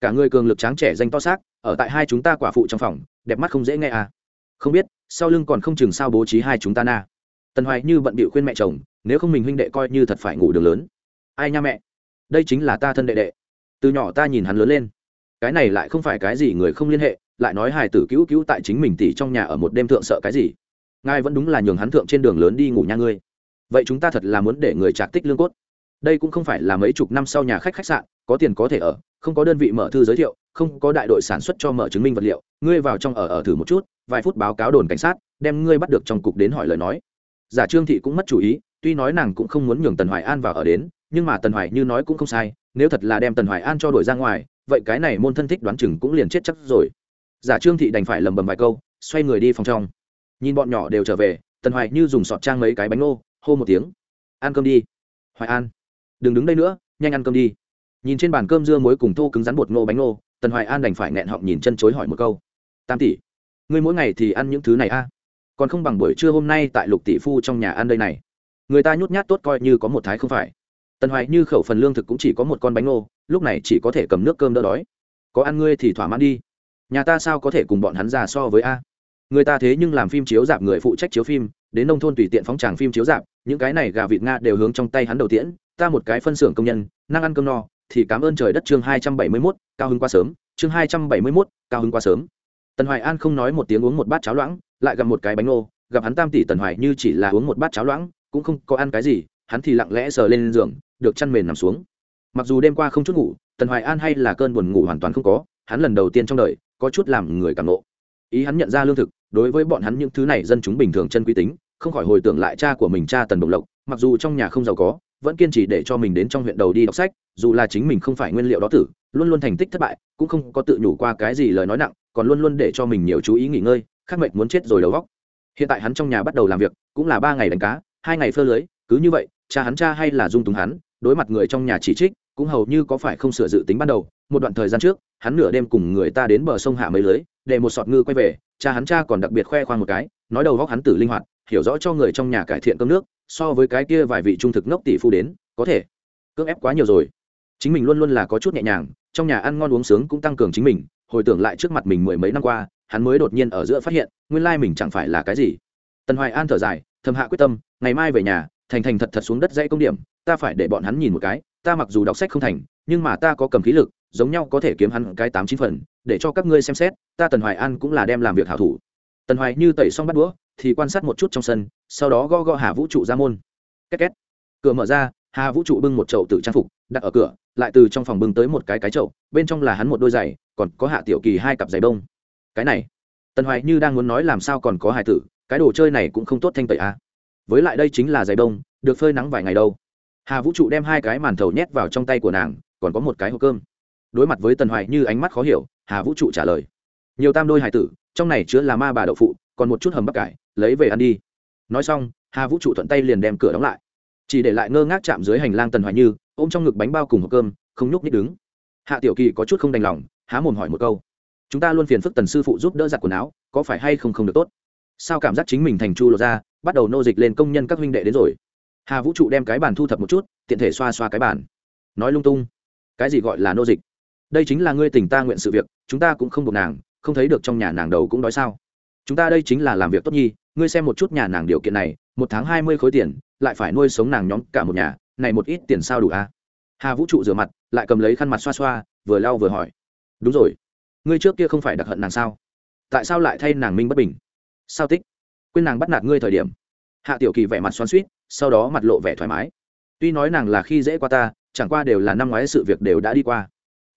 Cả người cường lực tráng trẻ danh to xác, ở tại hai chúng ta quả phụ trong phòng, đẹp mắt không dễ nghe à. Không biết, sau lưng còn không chừng sao bố trí hai chúng ta na. Tần hoài như bận bịu khuyên mẹ chồng, nếu không mình huynh đệ coi như thật phải ngủ đường lớn. Ai nha mẹ? Đây chính là ta thân đệ đệ từ nhỏ ta nhìn hắn lớn lên. Cái này lại không phải cái gì người không liên hệ, lại nói hài tử cứu cứu tại chính mình tỷ trong nhà ở một đêm thượng sợ cái gì? Ngài vẫn đúng là nhường hắn thượng trên đường lớn đi ngủ nha ngươi. Vậy chúng ta thật là muốn để người trạc tích lương cốt. Đây cũng không phải là mấy chục năm sau nhà khách khách sạn, có tiền có thể ở, không có đơn vị mở thư giới thiệu, không có đại đội sản xuất cho mở chứng minh vật liệu, ngươi vào trong ở ở thử một chút, vài phút báo cáo đồn cảnh sát, đem ngươi bắt được trong cục đến hỏi lời nói. Giả trương thị cũng mất chủ ý, tuy nói nàng cũng không muốn nhường tần hoài an vào ở đến, nhưng mà tần hoài như nói cũng không sai nếu thật là đem tần hoài an cho đổi ra ngoài, vậy cái này môn thân thích đoán chừng cũng liền chết chắc rồi. Giả trương thị đành phải lầm bầm vài câu, xoay người đi phòng trong. Nhìn bọn nhỏ đều trở về, tần hoài như dùng sọt trang mấy cái bánh ngô, hô một tiếng. Ăn cơm đi. Hoài an, đừng đứng đây nữa, nhanh ăn cơm đi. Nhìn trên bàn cơm dưa muối cùng thô cứng rắn bột ngô bánh ngô, tần hoài an đành phải nghẹn họng nhìn chân chối hỏi một câu. Tam tỷ, ngươi mỗi ngày thì ăn những thứ này a à? còn không bằng buổi trưa hôm nay tại lục tỷ phu trong nhà ăn đây này. Người ta nhút nhát tốt coi như có một thái không phải tần hoài như khẩu phần lương thực cũng chỉ có một con bánh ngô, lúc này chỉ có thể cầm nước cơm đỡ đói. Có ăn ngươi thì thỏa mãn đi. Nhà ta sao có thể cùng bọn hắn già so với a? Người ta thế nhưng làm phim chiếu dạp người phụ trách chiếu phim, đến nông thôn tùy tiện phóng tràng phim chiếu dạp những cái này gà vịt nga đều hướng trong tay hắn đầu tiễn, ta một cái phân xưởng công nhân, năng ăn cơm no, thì cảm ơn trời đất chương hai trăm bảy mươi mốt, cao hứng quá sớm, chương hai trăm bảy mươi mốt, cao hứng quá sớm. Tần hoài an không nói một tiếng uống một bát cháo loãng, lại gặp một cái bánh ngô, gặp hắn tam tỷ tần hoài như chỉ là uống một bát cháo loãng, cũng không có ăn cái gì, hắn thì lặng lẽ sờ lên giường được chăn mền nằm xuống. Mặc dù đêm qua không chút ngủ, tần hoài an hay là cơn buồn ngủ hoàn toàn không có, hắn lần đầu tiên trong đời có chút làm người cảm nộ ý hắn nhận ra lương thực, đối với bọn hắn những thứ này dân chúng bình thường chân quý tính, không khỏi hồi tưởng lại cha của mình cha tần đồng lộc, mặc dù trong nhà không giàu có, vẫn kiên trì để cho mình đến trong huyện đầu đi đọc sách, dù là chính mình không phải nguyên liệu đó tử, luôn luôn thành tích thất bại, cũng không có tự nhủ qua cái gì lời nói nặng, còn luôn luôn để cho mình nhiều chú ý nghỉ ngơi, khắc mệnh muốn chết rồi đầu góc hiện tại hắn trong nhà bắt đầu làm việc, cũng là ba ngày đánh cá, hai ngày phơ lưới, cứ như vậy, cha hắn cha hay là dung túng hắn đối mặt người trong nhà chỉ trích, cũng hầu như có phải không sửa dự tính ban đầu, một đoạn thời gian trước, hắn nửa đêm cùng người ta đến bờ sông hạ mấy lưới, để một sọt ngư quay về, cha hắn cha còn đặc biệt khoe khoang một cái, nói đầu góc hắn tử linh hoạt, hiểu rõ cho người trong nhà cải thiện cơm nước, so với cái kia vài vị trung thực ngốc tỷ phu đến, có thể cưỡng ép quá nhiều rồi. Chính mình luôn luôn là có chút nhẹ nhàng, trong nhà ăn ngon uống sướng cũng tăng cường chính mình, hồi tưởng lại trước mặt mình mười mấy năm qua, hắn mới đột nhiên ở giữa phát hiện, nguyên lai mình chẳng phải là cái gì. Tần hoài an thở dài, thầm hạ quyết tâm, ngày mai về nhà thành thành thật thật xuống đất dãy công điểm, ta phải để bọn hắn nhìn một cái, ta mặc dù đọc sách không thành, nhưng mà ta có cầm khí lực, giống nhau có thể kiếm hắn cái tám chín phần, để cho các ngươi xem xét, ta tần hoài an cũng là đem làm việc hảo thủ. Tần hoài như tẩy xong bắt đũa, thì quan sát một chút trong sân, sau đó gõ gõ hà vũ trụ ra môn. Két két. Cửa mở ra, hà vũ trụ bưng một chậu tự trang phục, đặt ở cửa, lại từ trong phòng bưng tới một cái cái chậu, bên trong là hắn một đôi giày, còn có hạ tiểu kỳ hai cặp giày bông. Cái này, tần hoài như đang muốn nói làm sao còn có hài tử, cái đồ chơi này cũng không tốt thanh tẩy à với lại đây chính là giày đông, được phơi nắng vài ngày đâu. Hà vũ trụ đem hai cái màn thầu nhét vào trong tay của nàng, còn có một cái hộp cơm. Đối mặt với tần hoài như ánh mắt khó hiểu, hà vũ trụ trả lời. Nhiều tam đôi hài tử, trong này chứa là ma bà đậu phụ, còn một chút hầm bắp cải, lấy về ăn đi. Nói xong, hà vũ trụ thuận tay liền đem cửa đóng lại. Chỉ để lại ngơ ngác chạm dưới hành lang tần hoài như, ôm trong ngực bánh bao cùng hộp cơm, không nhúc nhích đứng. Hạ tiểu kỳ có chút không đành lòng, há mồm hỏi một câu. Chúng ta luôn phiền phức tần sư phụ giúp đỡ giặt quần áo, có phải hay không không được tốt? Sao cảm giác chính mình thành chu lột ra bắt đầu nô dịch lên công nhân các huynh đệ đến rồi. Hà vũ trụ đem cái bàn thu thập một chút, tiện thể xoa xoa cái bàn. Nói lung tung. Cái gì gọi là nô dịch? Đây chính là ngươi tình ta nguyện sự việc, chúng ta cũng không buộc nàng, không thấy được trong nhà nàng đầu cũng đói sao? Chúng ta đây chính là làm việc tốt nhi, ngươi xem một chút nhà nàng điều kiện này, một tháng hai mươi khối tiền, lại phải nuôi sống nàng nhóm cả một nhà, này một ít tiền sao đủ à? hà vũ trụ rửa mặt, lại cầm lấy khăn mặt xoa xoa, vừa lau vừa hỏi. Đúng rồi. Ngươi trước kia không phải đặc hận nàng sao? Tại sao lại thay nàng minh bất bình? Sao tích? Quên nàng bắt nạt ngươi thời điểm. Hạ tiểu kỳ vẻ mặt xoắn suýt sau đó mặt lộ vẻ thoải mái. Tuy nói nàng là khi dễ qua ta, chẳng qua đều là năm ngoái sự việc đều đã đi qua.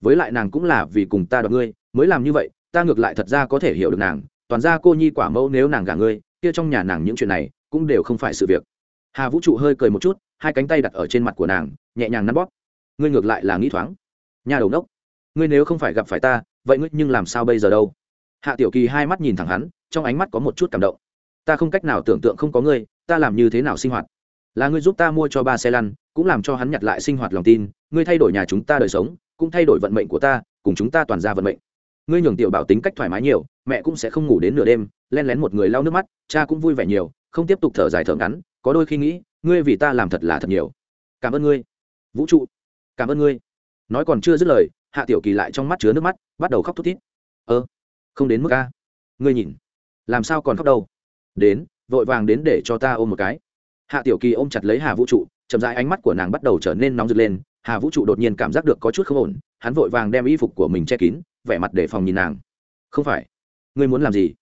Với lại nàng cũng là vì cùng ta đoạt ngươi, mới làm như vậy, ta ngược lại thật ra có thể hiểu được nàng. Toàn ra cô nhi quả mẫu nếu nàng gả ngươi, kia trong nhà nàng những chuyện này cũng đều không phải sự việc. Hà vũ trụ hơi cười một chút, hai cánh tay đặt ở trên mặt của nàng, nhẹ nhàng nắn bóp. Ngươi ngược lại là nghĩ thoáng. Nhà đầu đốc, ngươi nếu không phải gặp phải ta, vậy ngươi nhưng làm sao bây giờ đâu? Hạ tiểu kỳ hai mắt nhìn thẳng hắn, trong ánh mắt có một chút cảm động ta không cách nào tưởng tượng không có ngươi, ta làm như thế nào sinh hoạt? Là ngươi giúp ta mua cho ba xe lăn, cũng làm cho hắn nhặt lại sinh hoạt lòng tin, ngươi thay đổi nhà chúng ta đời sống, cũng thay đổi vận mệnh của ta, cùng chúng ta toàn ra vận mệnh. Ngươi nhường tiểu bảo tính cách thoải mái nhiều, mẹ cũng sẽ không ngủ đến nửa đêm, len lén một người lau nước mắt, cha cũng vui vẻ nhiều, không tiếp tục thở dài thở ngắn, có đôi khi nghĩ, ngươi vì ta làm thật là thật nhiều. Cảm ơn ngươi. Vũ trụ. Cảm ơn ngươi. Nói còn chưa dứt lời, hạ tiểu kỳ lại trong mắt chứa nước mắt, bắt đầu khóc thút thít. Ơ, không đến mức a. Ngươi nhìn, làm sao còn khóc đâu? Đến, vội vàng đến để cho ta ôm một cái. Hạ tiểu kỳ ôm chặt lấy hà vũ trụ, chậm rãi ánh mắt của nàng bắt đầu trở nên nóng rực lên. Hà vũ trụ đột nhiên cảm giác được có chút không ổn, hắn vội vàng đem y phục của mình che kín, vẻ mặt để phòng nhìn nàng. Không phải, ngươi muốn làm gì?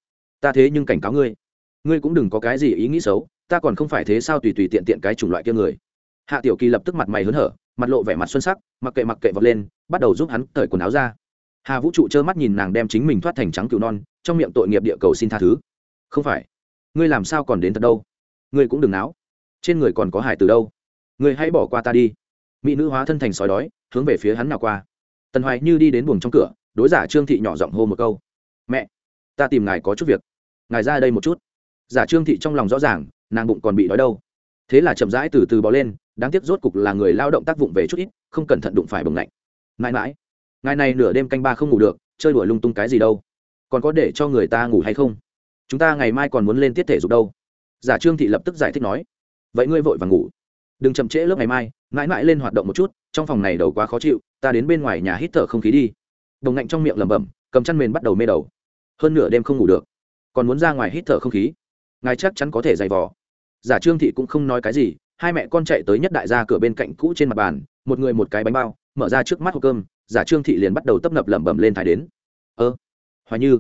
Ta thế nhưng cảnh cáo ngươi. Ngươi cũng đừng có cái gì ý nghĩ xấu, ta còn không phải thế sao tùy tùy tiện tiện cái chủng loại kia người. Hạ tiểu kỳ lập tức mặt mày hớn hở, mặt lộ vẻ mặt xuân sắc, mặc kệ mặc kệ vọt lên, bắt đầu giúp hắn cởi quần áo ra. Hà vũ trụ trơ mắt nhìn nàng đem chính mình thoát thành trắng cừu non, trong miệng tội nghiệp địa cầu xin tha thứ. Không phải ngươi làm sao còn đến thật đâu? Ngươi cũng đừng náo. Trên người còn có hải từ đâu? Ngươi hãy bỏ qua ta đi. Mỹ nữ hóa thân thành sói đói, hướng về phía hắn nào qua. Tần hoài như đi đến buồng trong cửa, đối giả trương thị nhỏ giọng hô một câu. Mẹ, ta tìm ngài có chút việc. Ngài ra đây một chút. Giả trương thị trong lòng rõ ràng, nàng bụng còn bị đói đâu. Thế là chậm rãi từ từ bò lên, đáng tiếc rốt cục là người lao động tác vụng về chút ít, không cẩn thận đụng phải bồng lạnh. Mãi mãi, ngài này nửa đêm canh ba không ngủ được, chơi đuổi lung tung cái gì đâu? Còn có để cho người ta ngủ hay không? Chúng ta ngày mai còn muốn lên tiết thể dục đâu. Giả trương thị lập tức giải thích nói. Vậy ngươi vội và ngủ. Đừng chậm trễ lớp ngày mai, mãi mãi lên hoạt động một chút, trong phòng này đầu quá khó chịu, ta đến bên ngoài nhà hít thở không khí đi. Đồng ngạnh trong miệng lẩm bẩm, cầm chăn mền bắt đầu mê đầu. Hơn nửa đêm không ngủ được. Còn muốn ra ngoài hít thở không khí. Ngài chắc chắn có thể dày vò. Giả trương thị cũng không nói cái gì, hai mẹ con chạy tới nhất đại gia cửa bên cạnh cũ trên mặt bàn, một người một cái bánh bao, mở ra trước mắt hộp cơm, giả trương thị liền bắt đầu tấp nập lẩm bẩm lên thái đến. Ơ, hoài như,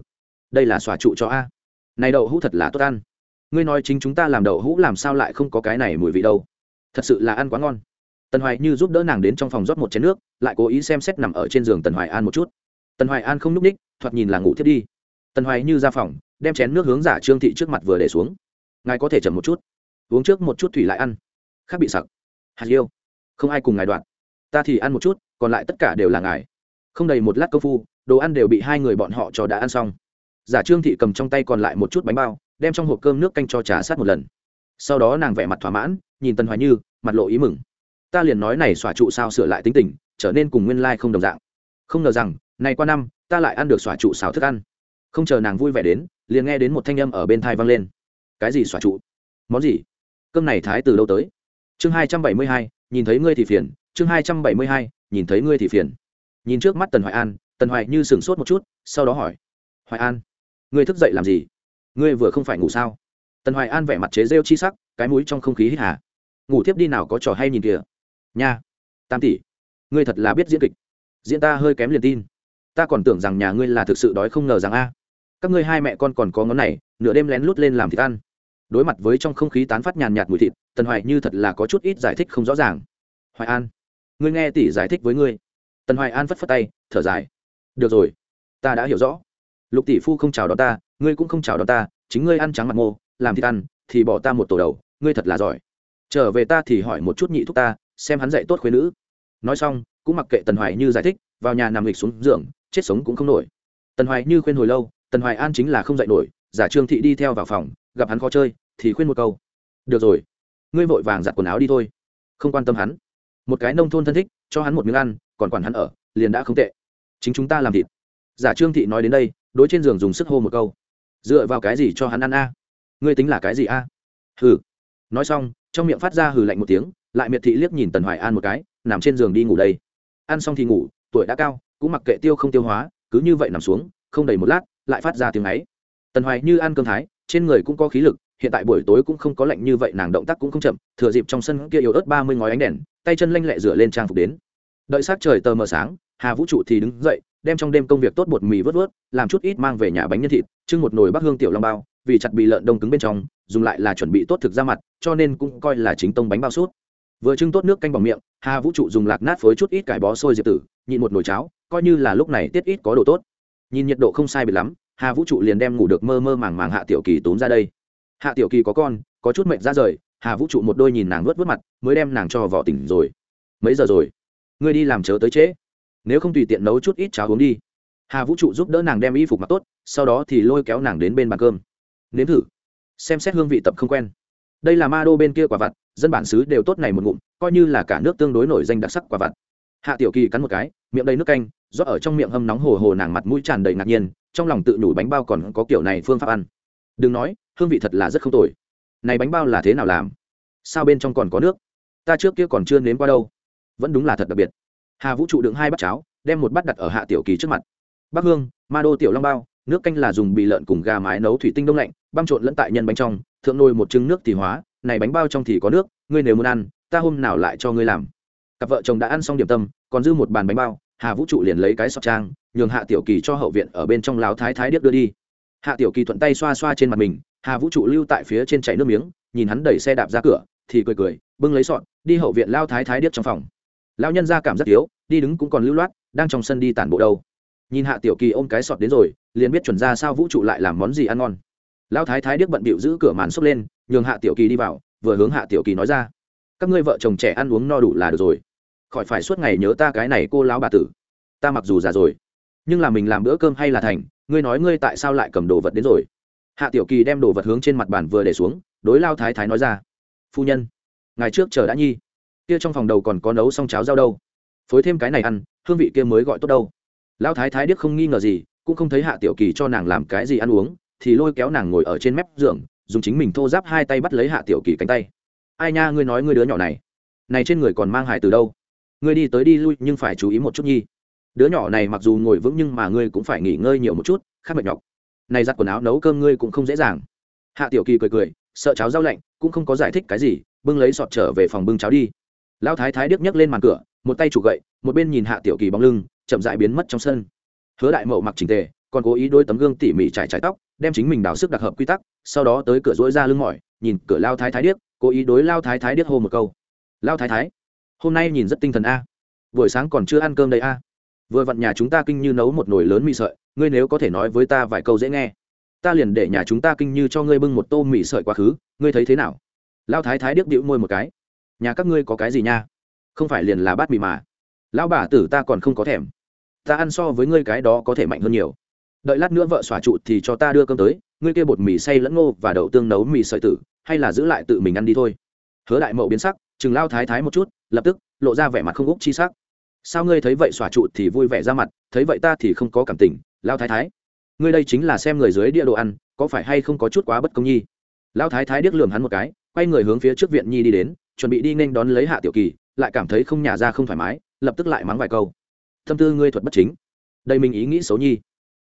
đây là xòa trụ cho a này đậu hũ thật là tốt ăn. Ngươi nói chính chúng ta làm đậu hũ làm sao lại không có cái này mùi vị đâu. Thật sự là ăn quá ngon. Tần hoài như giúp đỡ nàng đến trong phòng rót một chén nước, lại cố ý xem xét nằm ở trên giường tần hoài an một chút. Tần hoài an không n ú c ních thoạt nhìn là ngủ thiết đi. Tần hoài như ra phòng, đem chén nước hướng giả trương thị trước mặt vừa để xuống. Ngài có thể chậm một chút. Uống trước một chút thủy lại ăn. Khác bị sặc. Hạt yêu không ai cùng ngài đoạn. Ta thì ăn một chút, còn lại tất cả đều là ngài. Không đầy một lát công phu, đồ ăn đều bị hai người bọn họ cho đã ăn xong giả trương thị cầm trong tay còn lại một chút bánh bao, đem trong hộp cơm nước canh cho trà sát một lần. Sau đó nàng vẻ mặt thỏa mãn, nhìn tần hoài như, mặt lộ ý mừng. Ta liền nói này xòa trụ sao sửa lại tính tình, trở nên cùng nguyên lai không đồng dạng. Không ngờ rằng, này qua năm, ta lại ăn được xòa trụ xào thức ăn. Không chờ nàng vui vẻ đến, liền nghe đến một thanh âm ở bên thai vang lên. Cái gì xòa trụ? Món gì? Cơm này thái từ đâu tới? Chương hai trăm bảy mươi hai, nhìn thấy ngươi thì phiền. Chương hai trăm bảy mươi hai, nhìn thấy ngươi thì phiền. Nhìn trước mắt tần hoài an, tần hoài như sửng sốt một chút, sau đó hỏi. Hoài an ngươi thức dậy làm gì? Ngươi vừa không phải ngủ sao? Tần hoài an vẻ mặt chế rêu chi sắc, cái mũi trong không khí hít hà. Ngủ tiếp đi nào có trò hay nhìn kìa. Nha. Tam tỷ, ngươi thật là biết diễn kịch. Diễn ta hơi kém liền tin. Ta còn tưởng rằng nhà ngươi là thực sự đói không ngờ rằng a. Các ngươi hai mẹ con còn có ngón này, nửa đêm lén lút lên làm thịt ăn. Đối mặt với trong không khí tán phát nhàn nhạt mùi thịt, tần hoài như thật là có chút ít giải thích không rõ ràng. Hoài an, ngươi nghe tỷ giải thích với ngươi. Tần hoài an phất phất tay, thở dài. Được rồi, ta đã hiểu rõ lục tỷ phu không chào đón ta, ngươi cũng không chào đón ta, chính ngươi ăn trắng mặt mô làm thịt ăn, thì bỏ ta một tổ đầu, ngươi thật là giỏi. Trở về ta thì hỏi một chút nhị thúc ta, xem hắn dạy tốt khuyên nữ. Nói xong, cũng mặc kệ tần hoài như giải thích, vào nhà nằm lịch xuống giường, chết sống cũng không nổi. Tần hoài như khuyên hồi lâu, tần hoài an chính là không dạy nổi, giả trương thị đi theo vào phòng, gặp hắn khó chơi, thì khuyên một câu. Được rồi, ngươi vội vàng giặt quần áo đi thôi. Không quan tâm hắn. Một cái nông thôn thân thích, cho hắn một miếng ăn, còn quản hắn ở, liền đã không tệ. Chính chúng ta làm thịt giả trương thị nói đến đây, đối trên giường dùng sức hô một câu. Dựa vào cái gì cho hắn ăn a? Ngươi tính là cái gì a? Hừ. Nói xong, trong miệng phát ra hừ lạnh một tiếng, lại miệt thị liếc nhìn tần hoài an một cái, nằm trên giường đi ngủ đây. Ăn xong thì ngủ, tuổi đã cao, cũng mặc kệ tiêu không tiêu hóa, cứ như vậy nằm xuống, không đầy một lát, lại phát ra tiếng ấy. Tần hoài như ăn cơm thái, trên người cũng có khí lực, hiện tại buổi tối cũng không có lạnh như vậy, nàng động tác cũng không chậm, thừa dịp trong sân kia yếu ớt ba mươi ngói ánh đèn, tay chân lanh lẹ rửa lên trang phục đến. Đợi sát trời tờ mờ sáng, hà vũ trụ thì đứng dậy đem trong đêm công việc tốt bột mì vớt vớt, làm chút ít mang về nhà bánh nhân thịt, trưng một nồi bắc hương tiểu long bao, vì chặt bị lợn đông cứng bên trong, dùng lại là chuẩn bị tốt thực ra mặt, cho nên cũng coi là chính tông bánh bao sút. Vừa trưng tốt nước canh bằng miệng, hà vũ trụ dùng lạc nát phối chút ít cải bó sôi diệp tử, nhịn một nồi cháo, coi như là lúc này tiết ít có đồ tốt. Nhìn nhiệt độ không sai biệt lắm, hà vũ trụ liền đem ngủ được mơ mơ màng màng hạ tiểu kỳ tốn ra đây. Hạ tiểu kỳ có con, có chút mệnh ra rời, hà vũ trụ một đôi nhìn nàng vớt vớt mặt, mới đem nàng cho vỏ tỉnh rồi. Mấy giờ rồi? Ngươi đi làm chớ tới trễ nếu không tùy tiện nấu chút ít cháo uống đi. Hà vũ trụ giúp đỡ nàng đem y phục mặc tốt, sau đó thì lôi kéo nàng đến bên bàn cơm. Nếm thử. Xem xét hương vị tập không quen. Đây là ma đô bên kia quả vặt, dân bản xứ đều tốt này một ngụm, coi như là cả nước tương đối nổi danh đặc sắc quả vặt. Hạ tiểu kỳ cắn một cái, miệng đầy nước canh, rót ở trong miệng hâm nóng hồ hồ nàng mặt mũi tràn đầy ngạc nhiên, trong lòng tự nhủ bánh bao còn có kiểu này phương pháp ăn. Đừng nói, hương vị thật là rất không tồi. Này bánh bao là thế nào làm? Sao bên trong còn có nước? Ta trước kia còn chưa nếm qua đâu. Vẫn đúng là thật đặc biệt hà vũ trụ đựng hai bát cháo, đem một bát đặt ở hạ tiểu kỳ trước mặt. Bắc hương, ma đô tiểu long bao, nước canh là dùng bì lợn cùng gà mái nấu thủy tinh đông lạnh, băm trộn lẫn tại nhân bánh trong, thượng nồi một trứng nước thì hóa, này bánh bao trong thì có nước, ngươi nếu muốn ăn, ta hôm nào lại cho ngươi làm. Cặp vợ chồng đã ăn xong điểm tâm, còn dư một bàn bánh bao, hà vũ trụ liền lấy cái sọt trang, nhường hạ tiểu kỳ cho hậu viện ở bên trong láo thái thái điếc đưa đi. Hạ tiểu kỳ thuận tay xoa xoa trên mặt mình, hà vũ trụ lưu tại phía trên chảy nước miếng, nhìn hắn đẩy xe đạp ra cửa, thì cười cười, bưng lấy sọn đi hậu viện lao thái thái điếc trong phòng lão nhân ra cảm giác yếu đi đứng cũng còn lưu loát, đang trong sân đi tản bộ đâu. Nhìn hạ tiểu kỳ ôm cái sọt đến rồi, liền biết chuẩn ra sao vũ trụ lại làm món gì ăn ngon. Lão thái thái điếc bận bịu giữ cửa màn xốc lên, nhường hạ tiểu kỳ đi vào, vừa hướng hạ tiểu kỳ nói ra. Các ngươi vợ chồng trẻ ăn uống no đủ là được rồi. Khỏi phải suốt ngày nhớ ta cái này cô lão bà tử. Ta mặc dù già rồi, nhưng là mình làm bữa cơm hay là thành, ngươi nói ngươi tại sao lại cầm đồ vật đến rồi? Hạ tiểu kỳ đem đồ vật hướng trên mặt bàn vừa để xuống, đối lao thái thái nói ra. Phu nhân, ngày trước chờ đã nhi kia trong phòng đầu còn có nấu xong cháo rau đâu. Phối thêm cái này ăn, hương vị kia mới gọi tốt đâu. Lão thái thái điếc không nghi ngờ gì, cũng không thấy hạ tiểu kỳ cho nàng làm cái gì ăn uống, thì lôi kéo nàng ngồi ở trên mép giường, dùng chính mình thô giáp hai tay bắt lấy hạ tiểu kỳ cánh tay. Ai nha, ngươi nói ngươi đứa nhỏ này này trên người còn mang hải từ đâu? Ngươi đi tới đi lui, nhưng phải chú ý một chút nhi. Đứa nhỏ này mặc dù ngồi vững nhưng mà ngươi cũng phải nghỉ ngơi nhiều một chút, khác mệt nhọc. Này giặt quần áo nấu cơm ngươi cũng không dễ dàng. Hạ tiểu kỳ cười cười, sợ cháo rau lạnh, cũng không có giải thích cái gì, bưng lấy sọt trở về phòng bưng cháo đi lão thái thái điếc nhấc lên màn cửa, một tay chủ gậy, một bên nhìn hạ tiểu kỳ bóng lưng, chậm dại biến mất trong sân. Hứa đại mậu mặc trình tề, còn cố ý đôi tấm gương tỉ mỉ trải trải tóc, đem chính mình đào sức đặc hợp quy tắc, sau đó tới cửa rỗi ra lưng mỏi, nhìn cửa lao thái thái điếc, cố ý đối lao thái thái điếc hô một câu. Lao thái thái, hôm nay nhìn rất tinh thần a. Buổi sáng còn chưa ăn cơm đây a. Vừa vặn nhà chúng ta kinh như nấu một nồi lớn mì sợi, ngươi nếu có thể nói với ta vài câu dễ nghe. Ta liền để nhà chúng ta kinh như cho ngươi bưng một tô mì sợi quá khứ, ngươi thấy thế nào? Lao thái thái điếc điệu môi một cái nhà các ngươi có cái gì nha? Không phải liền là bát mì mà. Lão bà tử ta còn không có thèm. Ta ăn so với ngươi cái đó có thể mạnh hơn nhiều. Đợi lát nữa vợ xòa trụ thì cho ta đưa cơm tới, ngươi kia bột mì xay lẫn ngô và đậu tương nấu mì sợi tử, hay là giữ lại tự mình ăn đi thôi. Hứa đại mậu biến sắc, chừng lao thái thái một chút, lập tức, lộ ra vẻ mặt không úc chi sắc. Sao ngươi thấy vậy xòa trụ thì vui vẻ ra mặt, thấy vậy ta thì không có cảm tình, lao thái thái. Ngươi đây chính là xem người dưới địa đồ ăn, có phải hay không có chút quá bất công nhi? Lao thái thái điếc lường hắn một cái, quay người hướng phía trước viện nhi đi đến chuẩn bị đi nên đón lấy hạ tiểu kỳ, lại cảm thấy không nhà ra không thoải mái, lập tức lại mắng vài câu. Tâm tư ngươi thuật bất chính. Đây mình ý nghĩ xấu nhi.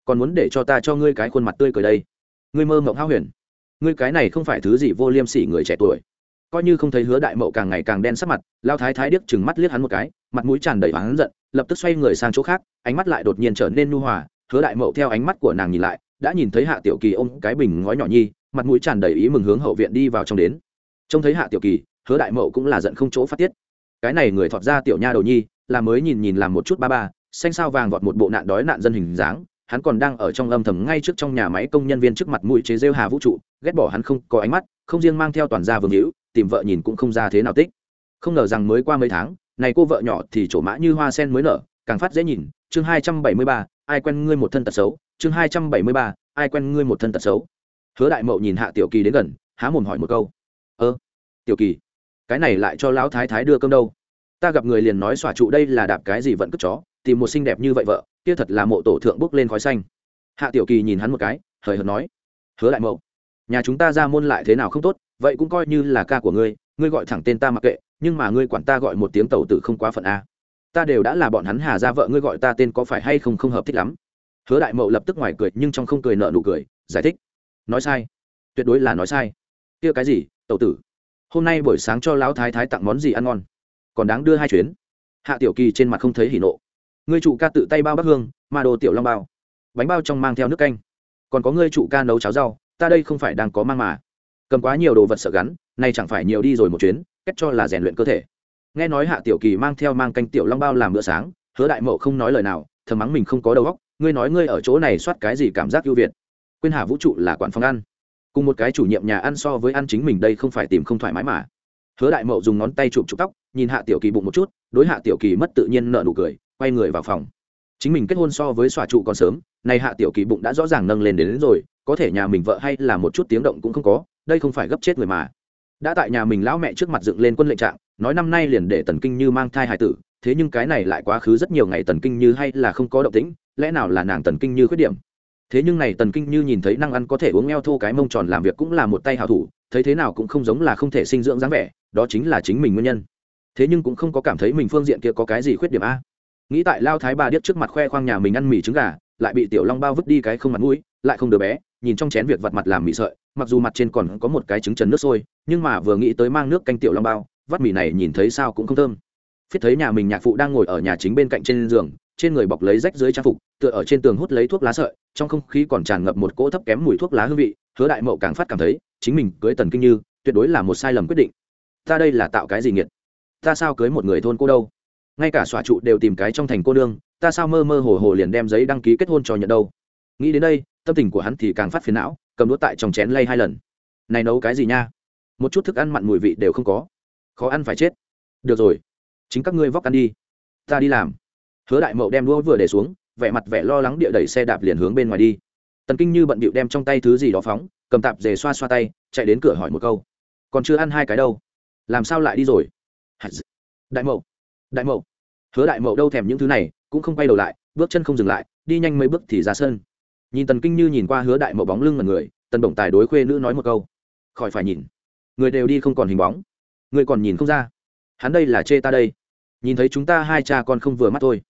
Còn muốn để cho ta cho ngươi cái khuôn mặt tươi cười đây. Ngươi mơ mộng hao huyền. Ngươi cái này không phải thứ gì vô liêm sỉ người trẻ tuổi. Coi như không thấy hứa đại mậu càng ngày càng đen sắc mặt, lao thái thái điếc chừng mắt liếc hắn một cái, mặt mũi tràn đầy hắn giận, lập tức xoay người sang chỗ khác, ánh mắt lại đột nhiên trở nên nu hòa. Hứa đại mậu theo ánh mắt của nàng nhìn lại, đã nhìn thấy hạ tiểu kỳ ôm cái bình ngói nhỏ nhi, mặt mũi tràn đầy ý mừng hướng hậu viện đi vào trong đến. Trông thấy hạ tiểu kỳ hứa đại mậu cũng là giận không chỗ phát tiết. Cái này người thọt ra tiểu nha đầu nhi, là mới nhìn nhìn làm một chút ba ba, xanh sao vàng vọt một bộ nạn đói nạn dân hình dáng, hắn còn đang ở trong âm thầm ngay trước trong nhà máy công nhân viên trước mặt mũi chế rêu hà vũ trụ, ghét bỏ hắn không có ánh mắt, không riêng mang theo toàn gia vương hữu, tìm vợ nhìn cũng không ra thế nào tích. Không ngờ rằng mới qua mấy tháng, này cô vợ nhỏ thì trổ mã như hoa sen mới nở, càng phát dễ nhìn, chương hai trăm bảy mươi ba, ai quen ngươi một thân tật xấu, chương hai trăm bảy mươi ba, ai quen ngươi một thân tật xấu. Hứa đại mậu nhìn hạ tiểu kỳ đến gần, há mồm hỏi một câu. Ơ, tiểu kỳ cái này lại cho lão thái thái đưa cơm đâu. Ta gặp người liền nói xòa trụ đây là đạp cái gì vẫn cất chó, tìm một xinh đẹp như vậy vợ, kia thật là mộ tổ thượng bốc lên khói xanh. Hạ tiểu kỳ nhìn hắn một cái, hời hợt nói, hứa đại mậu, nhà chúng ta ra môn lại thế nào không tốt, vậy cũng coi như là ca của ngươi ngươi gọi thẳng tên ta mặc kệ, nhưng mà ngươi quản ta gọi một tiếng tàu tử không quá phận a. Ta đều đã là bọn hắn hà ra vợ, ngươi gọi ta tên có phải hay không không hợp thích lắm. Hứa đại mậu lập tức ngoài cười, nhưng trong không cười nợ nụ cười, giải thích, nói sai, tuyệt đối là nói sai. Kia cái gì tàu tử? Hôm nay buổi sáng cho lão thái thái tặng món gì ăn ngon. Còn đáng đưa hai chuyến. Hạ tiểu kỳ trên mặt không thấy hỉ nộ. Ngươi chủ ca tự tay bao bắc hương, mà đồ tiểu long bao. Bánh bao trong mang theo nước canh. Còn có ngươi chủ ca nấu cháo rau, ta đây không phải đang có mang mà. Cầm quá nhiều đồ vật sợ gắn, nay chẳng phải nhiều đi rồi một chuyến cách cho là rèn luyện cơ thể. Nghe nói hạ tiểu kỳ mang theo mang canh tiểu long bao làm bữa sáng, hứa đại mậu không nói lời nào, thầm mắng mình không có đầu óc, ngươi nói ngươi ở chỗ này soát cái gì cảm giác ưu việt. Quên hà vũ trụ là quản phòng ăn cùng một cái chủ nhiệm nhà ăn so với ăn chính mình đây không phải tìm không thoải mái mà. Hứa đại mậu dùng ngón tay chụp chụp tóc nhìn hạ tiểu kỳ bụng một chút đối hạ tiểu kỳ mất tự nhiên nợ nụ cười quay người vào phòng. Chính mình kết hôn so với xòa trụ còn sớm nay hạ tiểu kỳ bụng đã rõ ràng nâng lên đến, đến rồi có thể nhà mình vợ hay là một chút tiếng động cũng không có đây không phải gấp chết người mà. Đã tại nhà mình lão mẹ trước mặt dựng lên quân lệnh trạng nói năm nay liền để tần kinh như mang thai hài tử thế nhưng cái này lại quá khứ rất nhiều ngày tần kinh như hay là không có động tĩnh lẽ nào là nàng tần kinh như khuyết điểm? Thế nhưng này tần kinh như nhìn thấy năng ăn có thể uống eo thô cái mông tròn làm việc cũng là một tay hào thủ, thấy thế nào cũng không giống là không thể sinh dưỡng dáng vẻ, đó chính là chính mình nguyên nhân. Thế nhưng cũng không có cảm thấy mình phương diện kia có cái gì khuyết điểm a. Nghĩ tại lao thái bà điếc trước mặt khoe khoang nhà mình ăn mì trứng gà, lại bị tiểu long bao vứt đi cái không mặt mũi, lại không đứa bé, nhìn trong chén việc vặt mặt làm mì sợi, mặc dù mặt trên còn có một cái trứng trần nước sôi, nhưng mà vừa nghĩ tới mang nước canh tiểu long bao, vắt mì này nhìn thấy sao cũng không thơm. Phiết thấy nhà mình nhạc phụ đang ngồi ở nhà chính bên cạnh trên giường, trên người bọc lấy rách dưới trang phục, tựa ở trên tường hút lấy thuốc lá sợi trong không khí còn tràn ngập một cỗ thấp kém mùi thuốc lá hương vị, hứa đại mậu càng phát cảm thấy, chính mình cưới tần kinh như, tuyệt đối là một sai lầm quyết định. Ta đây là tạo cái gì nghiệt? Ta sao cưới một người thôn cô đâu? Ngay cả xòa trụ đều tìm cái trong thành cô nương, ta sao mơ mơ hồ hồ liền đem giấy đăng ký kết hôn cho nhận đâu? Nghĩ đến đây, tâm tình của hắn thì càng phát phiền não, cầm đũa tại trong chén lay hai lần. Này nấu cái gì nha? Một chút thức ăn mặn mùi vị đều không có. Khó ăn phải chết. Được rồi, chính các ngươi vóc ăn đi. Ta đi làm. Hứa đại mậu đem đũa vừa để xuống vẻ mặt vẻ lo lắng địa đẩy xe đạp liền hướng bên ngoài đi. Tần kinh như bận bịu đem trong tay thứ gì đó phóng, cầm tạp dề xoa xoa tay, chạy đến cửa hỏi một câu. Còn chưa ăn hai cái đâu. Làm sao lại đi rồi? Đại mậu. Đại mậu. Hứa đại mậu đâu thèm những thứ này, cũng không quay đầu lại, bước chân không dừng lại, đi nhanh mấy bước thì ra sân. Nhìn tần kinh như nhìn qua hứa đại mậu bóng lưng mật người, tần bổng tài đối khuê nữ nói một câu. Khỏi phải nhìn. Người đều đi không còn hình bóng. Người còn nhìn không ra. Hắn đây là chê ta đây. Nhìn thấy chúng ta hai cha con không vừa mắt thôi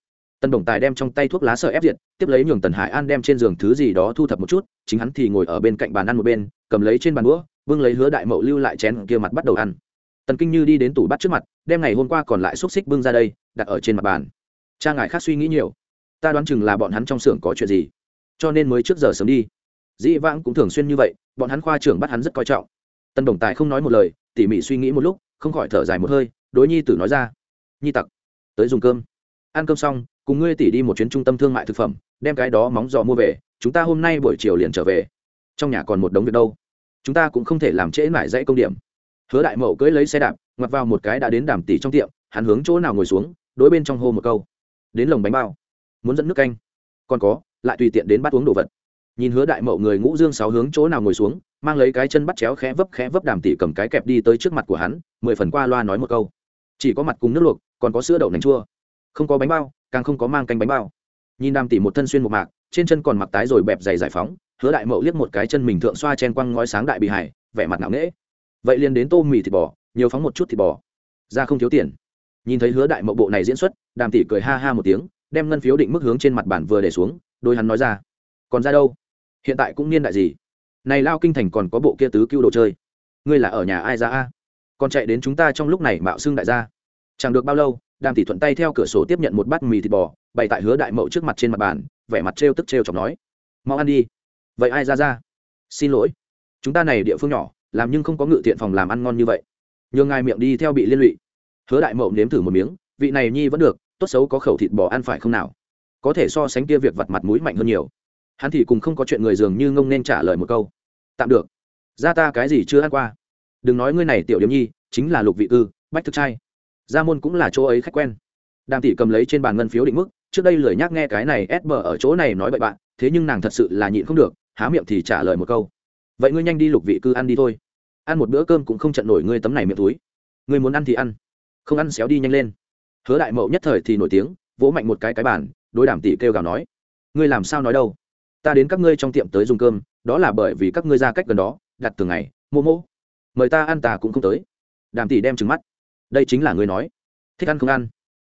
tần Đồng tài đem trong tay thuốc lá sợ ép diệt, tiếp lấy nhường tần hải an đem trên giường thứ gì đó thu thập một chút, chính hắn thì ngồi ở bên cạnh bàn ăn một bên, cầm lấy trên bàn đũa, vương lấy hứa đại mậu lưu lại chén kia mặt bắt đầu ăn. Tần kinh như đi đến tủ bắt trước mặt, đem ngày hôm qua còn lại xúc xích bưng ra đây, đặt ở trên mặt bàn. Cha ngài khác suy nghĩ nhiều. Ta đoán chừng là bọn hắn trong xưởng có chuyện gì. Cho nên mới trước giờ sớm đi. Dĩ vãng cũng thường xuyên như vậy, bọn hắn khoa trưởng bắt hắn rất coi trọng. Tân đồng tài không nói một lời, tỉ mỉ suy nghĩ một lúc, không khỏi thở dài một hơi, đối nhi tử nói ra. Nhi tặc, tới dùng cơm. Ăn cơm xong cùng ngươi tỉ đi một chuyến trung tâm thương mại thực phẩm, đem cái đó móng giò mua về, chúng ta hôm nay buổi chiều liền trở về. Trong nhà còn một đống việc đâu. Chúng ta cũng không thể làm trễ mãi dãy công điểm. Hứa đại mậu cưỡi lấy xe đạp, ngoặt vào một cái đã đến đàm tỷ trong tiệm, hắn hướng chỗ nào ngồi xuống, đối bên trong hô một câu. Đến lồng bánh bao. Muốn dẫn nước canh. Còn có, lại tùy tiện đến bắt uống đồ vật. Nhìn hứa đại mậu người ngũ dương sáu hướng chỗ nào ngồi xuống, mang lấy cái chân bắt chéo khẽ vấp khẽ vấp đàm tỷ cầm cái kẹp đi tới trước mặt của hắn, mười phần qua loa nói một câu. Chỉ có mặt cùng nước luộc, còn có sữa đậu nành chua. Không có bánh bao càng không có mang canh bánh bao. Nhìn đàm tỷ một thân xuyên một mạc, trên chân còn mặc tái rồi bẹp dày giải phóng, hứa đại mậu liếc một cái chân mình thượng xoa chen quăng ngói sáng đại bị hải vẻ mặt nặng nễ vậy liền đến tô mì thịt bò, nhiều phóng một chút thịt bò. Ra không thiếu tiền. Nhìn thấy hứa đại mậu bộ này diễn xuất, đàm tỷ cười ha ha một tiếng, đem ngân phiếu định mức hướng trên mặt bản vừa để xuống, đôi hắn nói ra. Còn ra đâu? Hiện tại cũng niên đại gì? Này lao kinh thành còn có bộ kia tứ cưu đồ chơi. Ngươi là ở nhà ai ra a? Còn chạy đến chúng ta trong lúc này mạo xưng đại gia. Chẳng được bao lâu đàm tỷ thuận tay theo cửa sổ tiếp nhận một bát mì thịt bò bày tại hứa đại mậu trước mặt trên mặt bàn vẻ mặt trêu tức trêu chọc nói mau ăn đi. Vậy ai ra ra? Xin lỗi. Chúng ta này địa phương nhỏ làm nhưng không có ngự tiện phòng làm ăn ngon như vậy. Nhường ngài miệng đi theo bị liên lụy. Hứa đại mậu nếm thử một miếng vị này nhi vẫn được tốt xấu có khẩu thịt bò ăn phải không nào? Có thể so sánh kia việc vặt mặt mũi mạnh hơn nhiều. Hắn thì cùng không có chuyện người dường như ngông nên trả lời một câu tạm được. Ra ta cái gì chưa ăn qua? Đừng nói ngươi này tiểu điếm nhi chính là lục vị ư, bách thực trai gia môn cũng là chỗ ấy khách quen. Đàm tỷ cầm lấy trên bàn ngân phiếu định mức, trước đây lười nhắc nghe cái này ép bờ ở chỗ này nói bậy bạn, thế nhưng nàng thật sự là nhịn không được, há miệng thì trả lời một câu. Vậy ngươi nhanh đi lục vị cư ăn đi thôi. Ăn một bữa cơm cũng không trận nổi ngươi tấm này miệng túi. Ngươi muốn ăn thì ăn, không ăn xéo đi nhanh lên. Hứa đại mậu nhất thời thì nổi tiếng, vỗ mạnh một cái cái bàn, đối đàm tỷ kêu gào nói, ngươi làm sao nói đâu? Ta đến các ngươi trong tiệm tới dùng cơm, đó là bởi vì các ngươi ra cách gần đó, đặt từng ngày, mô mô. Mời ta ăn ta cũng không tới. Đàm tỷ đem trừng mắt đây chính là ngươi nói. Thích ăn không ăn.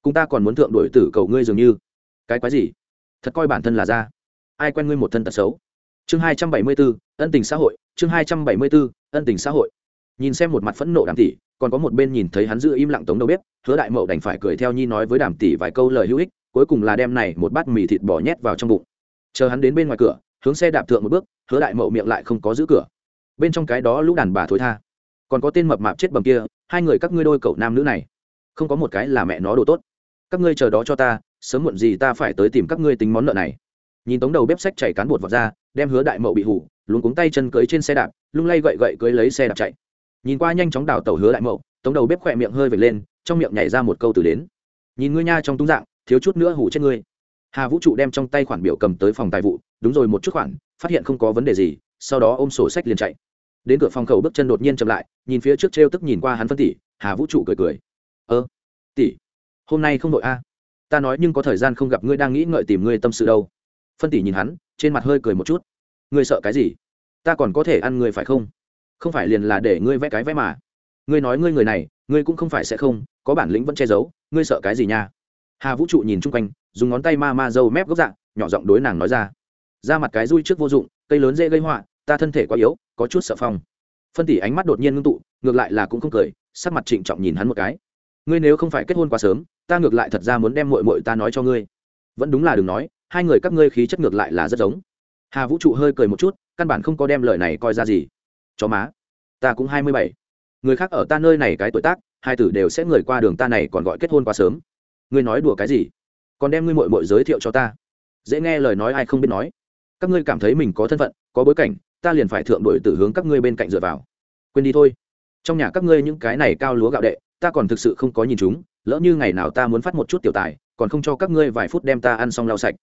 Cùng ta còn muốn thượng đổi tử cầu ngươi dường như. Cái quái gì? Thật coi bản thân là ra. Ai quen ngươi một thân tật xấu? Chương hai trăm bảy mươi bốn ân tình xã hội. Chương hai trăm bảy mươi bốn ân tình xã hội. Nhìn xem một mặt phẫn nộ đàm tỷ, còn có một bên nhìn thấy hắn giữ im lặng tống đầu bếp, hứa đại mậu đành phải cười theo nhi nói với đàm tỷ vài câu lời hữu ích, cuối cùng là đem này một bát mì thịt bò nhét vào trong bụng. Chờ hắn đến bên ngoài cửa, hướng xe đạp thượng một bước, hứa đại mậu miệng lại không có giữ cửa. Bên trong cái đó lũ đàn bà thối tha còn có tên mập mạp chết bầm kia, hai người các ngươi đôi cậu nam nữ này, không có một cái là mẹ nó đồ tốt. Các ngươi chờ đó cho ta, sớm muộn gì ta phải tới tìm các ngươi tính món nợ này. Nhìn tống đầu bếp sách chảy cán bột vọt ra, đem hứa đại mậu bị hủ, luống cuống tay chân cưới trên xe đạp, lung lay gậy gậy cưới lấy xe đạp chạy. Nhìn qua nhanh chóng đảo tàu hứa đại mậu, tống đầu bếp khỏe miệng hơi vệt lên, trong miệng nhảy ra một câu từ đến. Nhìn ngươi nha trong túng dạng, thiếu chút nữa hủ chết ngươi. Hà vũ trụ đem trong tay khoản biểu cầm tới phòng tài vụ, đúng rồi một chút khoản, phát hiện không có vấn đề gì, sau đó ôm sổ sách liền chạy đến cửa phòng khẩu bước chân đột nhiên chậm lại, nhìn phía trước t r e o tức nhìn qua hắn phân tỷ, hà vũ trụ cười cười. Ơ, tỷ, hôm nay không đội a. Ta nói nhưng có thời gian không gặp ngươi đang nghĩ ngợi tìm ngươi tâm sự đâu. Phân tỷ nhìn hắn, trên mặt hơi cười một chút. Ngươi sợ cái gì? Ta còn có thể ăn ngươi phải không? Không phải liền là để ngươi vẽ cái vẽ mà. Ngươi nói ngươi người này, ngươi cũng không phải sẽ không, có bản lĩnh vẫn che giấu, ngươi sợ cái gì nha? Hà vũ trụ nhìn chung quanh, dùng ngón tay ma ma dâu mép gốc dạng, nhỏ giọng đối nàng nói ra. Ra mặt cái rui trước vô dụng, cây lớn dễ gây họa ta thân thể quá yếu, có chút sợ phong. Phân tỷ ánh mắt đột nhiên ngưng tụ, ngược lại là cũng không cười, sắc mặt trịnh trọng nhìn hắn một cái. Ngươi nếu không phải kết hôn quá sớm, ta ngược lại thật ra muốn đem mội mội ta nói cho ngươi. Vẫn đúng là đừng nói, hai người các ngươi khí chất ngược lại là rất giống. Hà vũ trụ hơi cười một chút, căn bản không có đem lời này coi ra gì. Chó má, ta cũng hai mươi bảy. Người khác ở ta nơi này cái tuổi tác, hai tử đều sẽ người qua đường ta này còn gọi kết hôn quá sớm. Ngươi nói đùa cái gì? Còn đem ngươi mội mội giới thiệu cho ta. Dễ nghe lời nói ai không biết nói. Các ngươi cảm thấy mình có thân phận, có bối cảnh ta liền phải thượng đội từ hướng các ngươi bên cạnh dựa vào. Quên đi thôi. Trong nhà các ngươi những cái này cao lúa gạo đệ, ta còn thực sự không có nhìn chúng, lỡ như ngày nào ta muốn phát một chút tiểu tài, còn không cho các ngươi vài phút đem ta ăn xong lau sạch.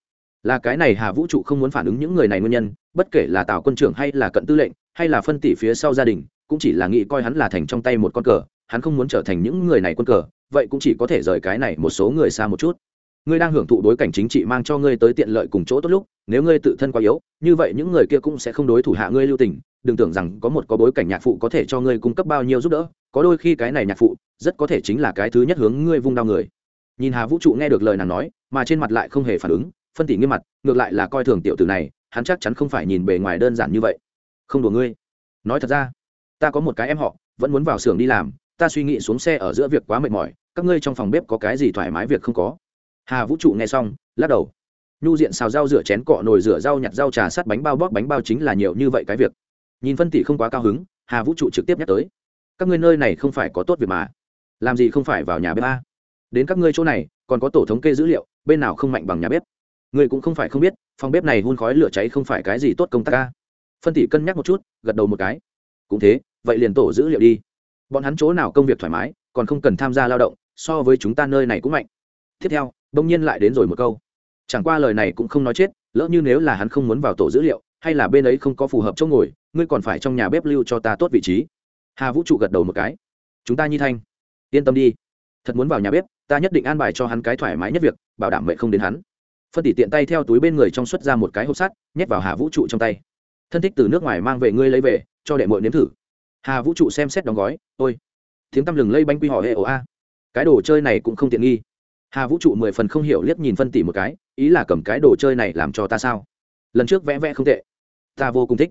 Là cái này hà vũ trụ không muốn phản ứng những người này nguyên nhân, bất kể là tào quân trưởng hay là cận tư lệnh, hay là phân tỷ phía sau gia đình, cũng chỉ là nghĩ coi hắn là thành trong tay một con cờ, hắn không muốn trở thành những người này quân cờ, vậy cũng chỉ có thể rời cái này một số người xa một chút ngươi đang hưởng thụ đối cảnh chính trị mang cho ngươi tới tiện lợi cùng chỗ tốt lúc, nếu ngươi tự thân quá yếu, như vậy những người kia cũng sẽ không đối thủ hạ ngươi lưu tình. Đừng tưởng rằng có một có bối cảnh nhạc phụ có thể cho ngươi cung cấp bao nhiêu giúp đỡ, có đôi khi cái này nhạc phụ, rất có thể chính là cái thứ nhất hướng ngươi vung đau người. Nhìn hà vũ trụ nghe được lời nàng nói, mà trên mặt lại không hề phản ứng, phân tỉ nghiêm mặt, ngược lại là coi thường tiểu tử này, hắn chắc chắn không phải nhìn bề ngoài đơn giản như vậy. Không đùa ngươi. Nói thật ra, ta có một cái em họ, vẫn muốn vào xưởng đi làm, ta suy nghĩ xuống xe ở giữa việc quá mệt mỏi, các ngươi trong phòng bếp có cái gì thoải mái việc không có? Hà vũ trụ nghe xong, lắc đầu. Nhu diện xào rau rửa chén cọ nồi rửa rau nhặt rau trà sắt bánh bao bóc bánh bao chính là nhiều như vậy cái việc. Nhìn phân tỷ không quá cao hứng, hà vũ trụ trực tiếp nhắc tới. Các ngươi nơi này không phải có tốt việc mà. Làm gì không phải vào nhà bếp a? Đến các ngươi chỗ này, còn có tổ thống kê dữ liệu, bên nào không mạnh bằng nhà bếp? Ngươi cũng không phải không biết, phòng bếp này hun khói lửa cháy không phải cái gì tốt công tác ca phân tỷ cân nhắc một chút, gật đầu một cái. Cũng thế, vậy liền tổ dữ liệu đi. Bọn hắn chỗ nào công việc thoải mái, còn không cần tham gia lao động, so với chúng ta nơi này cũng mạnh. Tiếp theo đông nhiên lại đến rồi một câu. Chẳng qua lời này cũng không nói chết, lỡ như nếu là hắn không muốn vào tổ dữ liệu, hay là bên ấy không có phù hợp chỗ ngồi, ngươi còn phải trong nhà bếp lưu cho ta tốt vị trí. Hà vũ trụ gật đầu một cái. Chúng ta nhi thanh, yên tâm đi. Thật muốn vào nhà bếp, ta nhất định an bài cho hắn cái thoải mái nhất việc, bảo đảm mẹ không đến hắn. Phân tỷ tiện tay theo túi bên người trong xuất ra một cái hộp sắt, nhét vào hà vũ trụ trong tay. Thân thích từ nước ngoài mang về ngươi lấy về, cho đệ mội nếm thử. Hà vũ trụ xem xét đóng gói, ôi, tiếng tăm lừng lây bánh quy họ hệ ồ a. Cái đồ chơi này cũng không tiện nghi hà vũ trụ mười phần không hiểu liếc nhìn phân tỷ một cái, ý là cầm cái đồ chơi này làm cho ta sao? Lần trước vẽ vẽ không tệ. Ta vô cùng thích.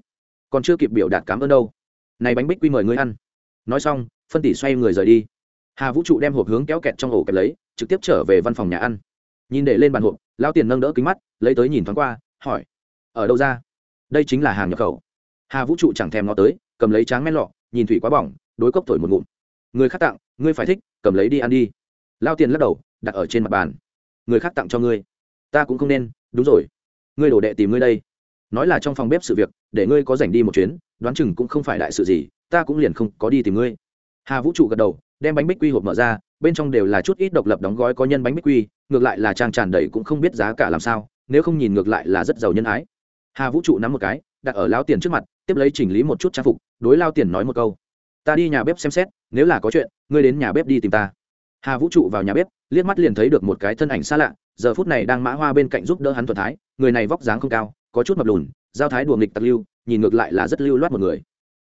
Còn chưa kịp biểu đạt cảm ơn đâu. Này bánh bích quy mời ngươi ăn. Nói xong, phân tỷ xoay người rời đi. Hà vũ trụ đem hộp hướng kéo kẹt trong ổ kẹp lấy, trực tiếp trở về văn phòng nhà ăn. Nhìn để lên bàn hộp lao tiền nâng đỡ kính mắt, lấy tới nhìn thoáng qua, hỏi, ở đâu ra? Đây chính là hàng nhập khẩu. Hà vũ trụ chẳng thèm nó tới, cầm lấy tráng men lọ, nhìn thủy quá bỏng, đối cốc thổi một ngụm. Người khác tặng, ngươi phải thích, cầm lấy đi ăn đi. Lao tiền lắc đầu đặt ở trên mặt bàn. Người khác tặng cho ngươi. Ta cũng không nên, đúng rồi. Ngươi đổ đệ tìm ngươi đây. Nói là trong phòng bếp sự việc, để ngươi có dành đi một chuyến, đoán chừng cũng không phải đại sự gì, ta cũng liền không có đi tìm ngươi. Hà vũ trụ gật đầu, đem bánh bích quy hộp mở ra, bên trong đều là chút ít độc lập đóng gói có nhân bánh bích quy, ngược lại là trang tràn đầy cũng không biết giá cả làm sao, nếu không nhìn ngược lại là rất giàu nhân ái. Hà vũ trụ nắm một cái, đặt ở lao tiền trước mặt, tiếp lấy chỉnh lý một chút trang phục, đối lao tiền nói một câu. Ta đi nhà bếp xem xét, nếu là có chuyện, ngươi đến nhà bếp đi tìm ta. Hà vũ trụ vào nhà bếp liếc mắt liền thấy được một cái thân ảnh xa lạ, giờ phút này đang mã hoa bên cạnh giúp đỡ hắn thuận thái, người này vóc dáng không cao, có chút mập lùn, giao thái đùa nghịch tặc lưu, nhìn ngược lại là rất lưu loát một người.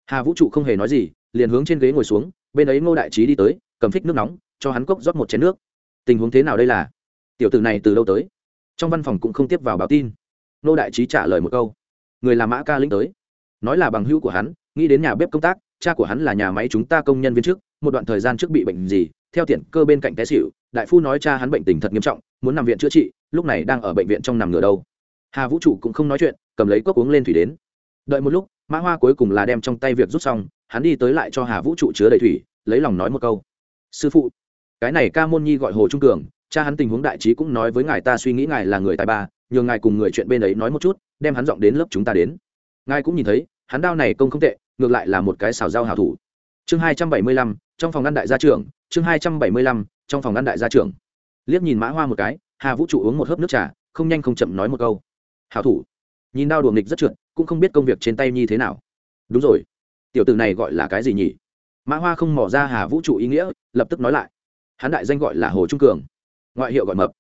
Hà vũ trụ không hề nói gì, liền hướng trên ghế ngồi xuống, bên ấy ngô đại trí đi tới, cầm phích nước nóng, cho hắn cốc rót một chén nước. Tình huống thế nào đây là? Tiểu tử này từ đâu tới? Trong văn phòng cũng không tiếp vào báo tin. Ngô đại trí trả lời một câu. Người là mã ca lĩnh tới. Nói là bằng hữu của hắn, nghĩ đến nhà bếp công tác, cha của hắn là nhà máy chúng ta công nhân viên trước, một đoạn thời gian trước bị bệnh gì, theo tiện cơ bên cạnh té xỉu đại phu nói cha hắn bệnh tình thật nghiêm trọng, muốn nằm viện chữa trị, lúc này đang ở bệnh viện trong nằm ngửa đâu. Hà vũ trụ cũng không nói chuyện, cầm lấy cốc uống lên thủy đến. Đợi một lúc, mã hoa cuối cùng là đem trong tay việc rút xong, hắn đi tới lại cho hà vũ trụ chứa đầy thủy, lấy lòng nói một câu. Sư phụ, cái này ca môn nhi gọi hồ trung cường, cha hắn tình huống đại trí cũng nói với ngài ta suy nghĩ ngài là người tài ba, nhường ngài cùng người chuyện bên ấy nói một chút, đem hắn dọn đến lớp chúng ta đến. Ngài cũng nhìn thấy, hắn đao này công không tệ, ngược lại là một cái xào dao hảo thủ. Chương hai trăm bảy mươi lăm, trong phòng ngăn đại gia trưởng, chương hai trăm bảy mươi lăm trong phòng ngăn đại gia trưởng. Liếc nhìn mã hoa một cái, hà vũ trụ uống một hớp nước trà, không nhanh không chậm nói một câu. Hảo thủ. Nhìn đao đùa nghịch rất trượt, cũng không biết công việc trên tay như thế nào. Đúng rồi. Tiểu tử này gọi là cái gì nhỉ? Mã hoa không mỏ ra hà vũ trụ ý nghĩa, lập tức nói lại. Hắn đại danh gọi là hồ trung cường, ngoại hiệu gọi mập.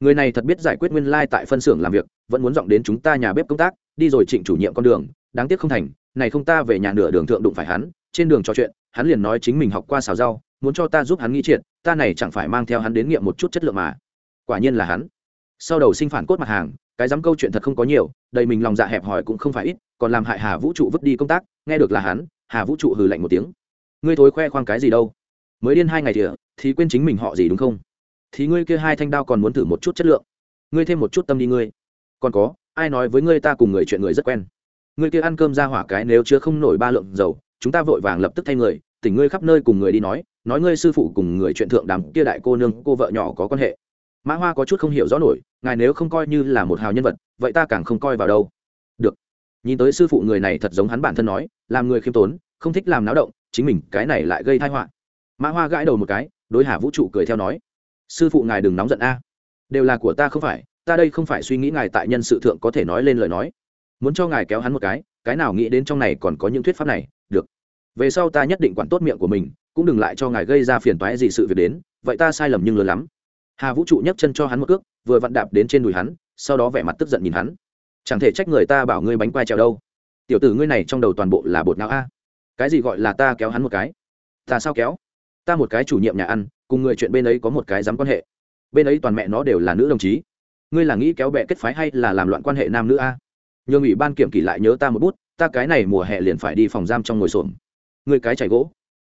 Người này thật biết giải quyết nguyên lai tại phân xưởng làm việc, vẫn muốn dọn đến chúng ta nhà bếp công tác, đi rồi trịnh chủ nhiệm con đường, đáng tiếc không thành, này không ta về nhà nửa đường thượng đụng phải hắn, trên đường trò chuyện, hắn liền nói chính mình học qua xào rau, muốn cho ta giúp hắn nghĩ triệt ta này chẳng phải mang theo hắn đến nghiệm một chút chất lượng mà. Quả nhiên là hắn. Sau đầu sinh phản cốt mặt hàng, cái dám câu chuyện thật không có nhiều, đầy mình lòng dạ hẹp hòi cũng không phải ít, còn làm hại hà vũ trụ vứt đi công tác, nghe được là hắn, hà vũ trụ hừ lạnh một tiếng. Ngươi thối khoe khoang cái gì đâu? Mới điên hai ngày thìa, thì quên chính mình họ gì đúng không? Thì ngươi kia hai thanh đao còn muốn thử một chút chất lượng. Ngươi thêm một chút tâm đi ngươi. Còn có, ai nói với ngươi ta cùng người chuyện người rất quen. Ngươi kia ăn cơm ra hỏa cái nếu chưa không nổi ba lượng dầu, chúng ta vội vàng lập tức thay người, tỉnh ngươi khắp nơi cùng người đi nói nói ngươi sư phụ cùng người chuyện thượng đàm kia đại cô nương, cô vợ nhỏ có quan hệ. Mã hoa có chút không hiểu rõ nổi, ngài nếu không coi như là một hào nhân vật, vậy ta càng không coi vào đâu. Được. Nhìn tới sư phụ người này thật giống hắn bản thân nói, làm người khiêm tốn, không thích làm náo động, chính mình cái này lại gây thai họa. Mã hoa gãi đầu một cái, đối hà vũ trụ cười theo nói, sư phụ ngài đừng nóng giận a. À. Đều là của ta không phải, ta đây không phải suy nghĩ ngài tại nhân sự thượng có thể nói lên lời nói. Muốn cho ngài kéo hắn một cái cái nào nghĩ đến trong này còn có những thuyết pháp này, được. Về sau ta nhất định quản tốt miệng của mình cũng đừng lại cho ngài gây ra phiền toái gì sự việc đến, vậy ta sai lầm nhưng lớn lắm. Hà vũ trụ nhấc chân cho hắn một cước, vừa vặn đạp đến trên đùi hắn, sau đó vẻ mặt tức giận nhìn hắn. Chẳng thể trách người ta bảo ngươi bánh quai trèo đâu. Tiểu tử ngươi này trong đầu toàn bộ là bột não a. Cái gì gọi là ta kéo hắn một cái? Ta sao kéo? Ta một cái chủ nhiệm nhà ăn, cùng người chuyện bên ấy có một cái dám quan hệ. Bên ấy toàn mẹ nó đều là nữ đồng chí. Ngươi là nghĩ kéo bẹ kết phái hay là làm loạn quan hệ nam nữ a? Nhường ủy ban kiểm kỷ lại nhớ ta một bút, ta cái này mùa hè liền phải đi phòng giam trong ngồi xổm. Ngươi cái chảy gỗ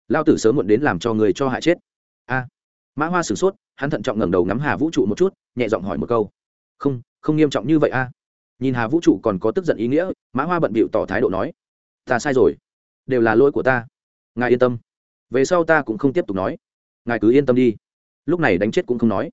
lao tử sớm muộn đến làm cho người cho hại chết. A, mã hoa sửng sốt, hắn thận trọng ngẩng đầu ngắm hà vũ trụ một chút, nhẹ giọng hỏi một câu. Không không nghiêm trọng như vậy a. Nhìn hà vũ trụ còn có tức giận ý nghĩa, mã hoa bận bịu tỏ thái độ nói. Ta sai rồi. Đều là lỗi của ta. Ngài yên tâm. Về sau ta cũng không tiếp tục nói. Ngài cứ yên tâm đi. Lúc này đánh chết cũng không nói.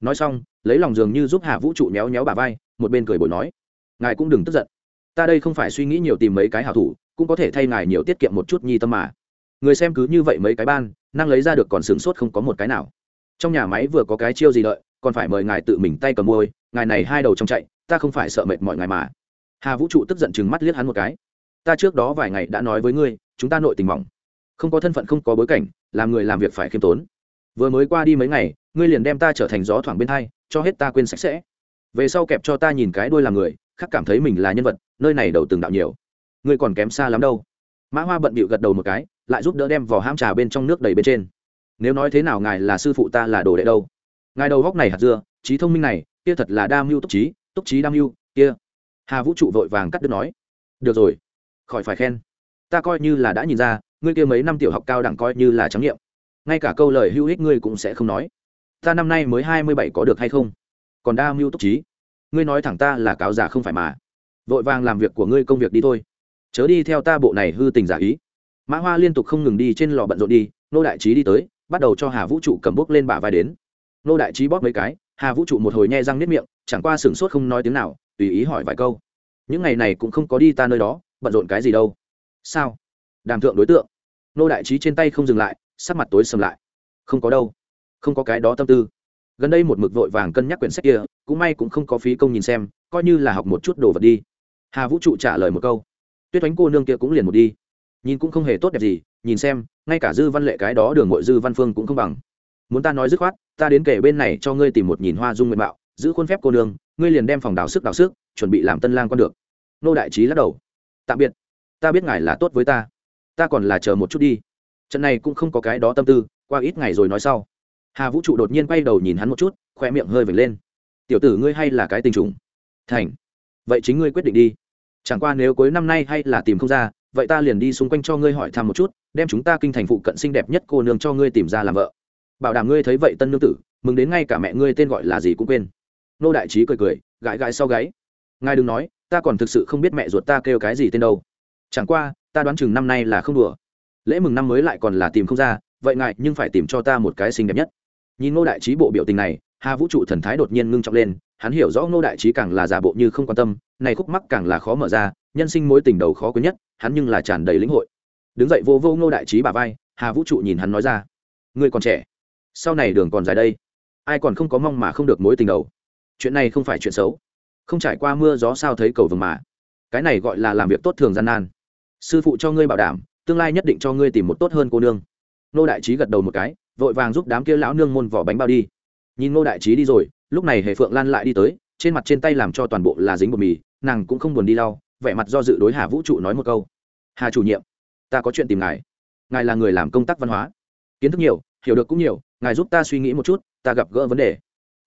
Nói xong, lấy lòng dường như giúp hà vũ trụ méo méo bà vai, một bên cười bồi nói. Ngài cũng đừng tức giận. Ta đây không phải suy nghĩ nhiều tìm mấy cái hảo thủ, cũng có thể thay ngài nhiều tiết kiệm một chút nhi tâm mà người xem cứ như vậy mấy cái ban, năng lấy ra được còn sửng sốt không có một cái nào. Trong nhà máy vừa có cái chiêu gì đợi, còn phải mời ngài tự mình tay cầm môi, ngài này hai đầu trong chạy, ta không phải sợ mệt mọi ngài mà. Hà vũ trụ tức giận chừng mắt liếc hắn một cái. Ta trước đó vài ngày đã nói với ngươi, chúng ta nội tình mỏng. Không có thân phận không có bối cảnh, làm người làm việc phải khiêm tốn. Vừa mới qua đi mấy ngày, ngươi liền đem ta trở thành gió thoảng bên hai, cho hết ta quên sạch sẽ. Về sau kẹp cho ta nhìn cái đuôi làm người, khác cảm thấy mình là nhân vật, nơi này đầu từng đạo nhiều. Ngươi còn kém xa lắm đâu. Mã hoa bận bịu gật đầu một cái lại giúp đỡ đem vỏ ham trà bên trong nước đầy bên trên. Nếu nói thế nào ngài là sư phụ ta là đồ đệ đâu? Ngài đầu góc này hạt dưa, trí thông minh này, kia thật là đa mưu túc trí túc trí đa mưu, kia. Hà vũ trụ vội vàng cắt đứt nói. Được rồi. Khỏi phải khen. Ta coi như là đã nhìn ra, ngươi kia mấy năm tiểu học cao đẳng coi như là trắng nghiệm. Ngay cả câu lời hữu ích ngươi cũng sẽ không nói. Ta năm nay mới hai mươi bảy có được hay không? Còn đa mưu túc trí. Ngươi nói thẳng ta là cáo giả không phải mà. Vội vàng làm việc của ngươi công việc đi thôi. Chớ đi theo ta bộ này hư tình giả ý mã hoa liên tục không ngừng đi trên lò bận rộn đi, nô đại trí đi tới, bắt đầu cho hà vũ trụ cầm bốc lên bả vai đến. Nô đại trí bóp mấy cái, hà vũ trụ một hồi nhe răng nếp miệng, chẳng qua sửng sốt không nói tiếng nào, tùy ý hỏi vài câu. Những ngày này cũng không có đi ta nơi đó, bận rộn cái gì đâu. Sao? Đàm thượng đối tượng. Nô đại trí trên tay không dừng lại, sắc mặt tối sầm lại. Không có đâu. Không có cái đó tâm tư. Gần đây một mực vội vàng cân nhắc quyển sách kia, cũng may cũng không có phí công nhìn xem, coi như là học một chút đồ vật đi. Hà vũ trụ trả lời một câu. Tuyết oánh cô nương kia cũng liền một đi nhìn cũng không hề tốt đẹp gì nhìn xem ngay cả dư văn lệ cái đó đường mội dư văn phương cũng không bằng. Muốn ta nói dứt khoát ta đến kể bên này cho ngươi tìm một nhìn hoa dung nguyện bạo, giữ khuôn phép cô nương ngươi liền đem phòng đào sức đào sức chuẩn bị làm tân lang con được. Nô đại trí lắc đầu. Tạm biệt. Ta biết ngài là tốt với ta. Ta còn là chờ một chút đi. Trận này cũng không có cái đó tâm tư qua ít ngày rồi nói sau. Hà vũ trụ đột nhiên quay đầu nhìn hắn một chút khoe miệng hơi vệt lên. Tiểu tử ngươi hay là cái tình trùng. Thành. Vậy chính ngươi quyết định đi. Chẳng qua nếu cuối năm nay hay là tìm không ra vậy ta liền đi xung quanh cho ngươi hỏi thăm một chút, đem chúng ta kinh thành phụ cận xinh đẹp nhất cô nương cho ngươi tìm ra làm vợ. Bảo đảm ngươi thấy vậy tân nương tử, mừng đến ngay cả mẹ ngươi tên gọi là gì cũng quên. Nô đại trí cười cười, gãi gãi sau gáy. Ngài đừng nói, ta còn thực sự không biết mẹ ruột ta kêu cái gì tên đâu. Chẳng qua, ta đoán chừng năm nay là không đùa. Lễ mừng năm mới lại còn là tìm không ra, vậy ngại nhưng phải tìm cho ta một cái xinh đẹp nhất. Nhìn ngô đại trí bộ biểu tình này, hà vũ trụ thần thái đột nhiên ngưng trọng lên, hắn hiểu rõ ngô đại trí càng là giả bộ như không quan tâm, này khúc mắc càng là khó mở ra nhân sinh mối tình đầu khó quên nhất, hắn nhưng là tràn đầy lĩnh hội. Đứng dậy vô vô ngô đại trí bà vai, hà vũ trụ nhìn hắn nói ra, ngươi còn trẻ, sau này đường còn dài đây, ai còn không có mong mà không được mối tình đầu. Chuyện này không phải chuyện xấu, không trải qua mưa gió sao thấy cầu vừng mà. Cái này gọi là làm việc tốt thường gian nan. Sư phụ cho ngươi bảo đảm, tương lai nhất định cho ngươi tìm một tốt hơn cô nương. Nô đại trí gật đầu một cái, vội vàng giúp đám kia lão nương môn vỏ bánh bao đi. Nhìn nô đại trí đi rồi, lúc này hề phượng lan lại đi tới, trên mặt trên tay làm cho toàn bộ là dính bột mì, nàng cũng không buồn đi lau vẻ mặt do dự đối hà vũ trụ nói một câu. Hà chủ nhiệm, ta có chuyện tìm ngài. Ngài là người làm công tác văn hóa. Kiến thức nhiều, hiểu được cũng nhiều, ngài giúp ta suy nghĩ một chút, ta gặp gỡ vấn đề.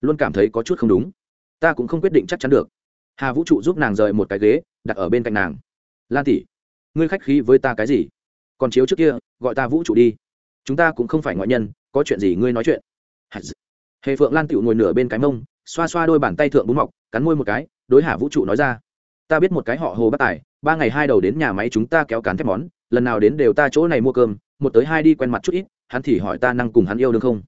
Luôn cảm thấy có chút không đúng. Ta cũng không quyết định chắc chắn được. Hà vũ trụ giúp nàng rời một cái ghế, đặt ở bên cạnh nàng. Lan tỷ, ngươi khách khí với ta cái gì? Còn chiếu trước kia, gọi ta vũ trụ đi. Chúng ta cũng không phải ngoại nhân, có chuyện gì ngươi nói chuyện. Hề phượng lan tịu ngồi nửa bên cái mông, xoa xoa đôi bàn tay thượng bún mọc, cắn môi một cái, đối hà vũ trụ nói ra ta biết một cái họ hồ bắt tài, ba ngày hai đầu đến nhà máy chúng ta kéo cán thép món, lần nào đến đều ta chỗ này mua cơm, một tới hai đi quen mặt chút ít, hắn thì hỏi ta năng cùng hắn yêu được không.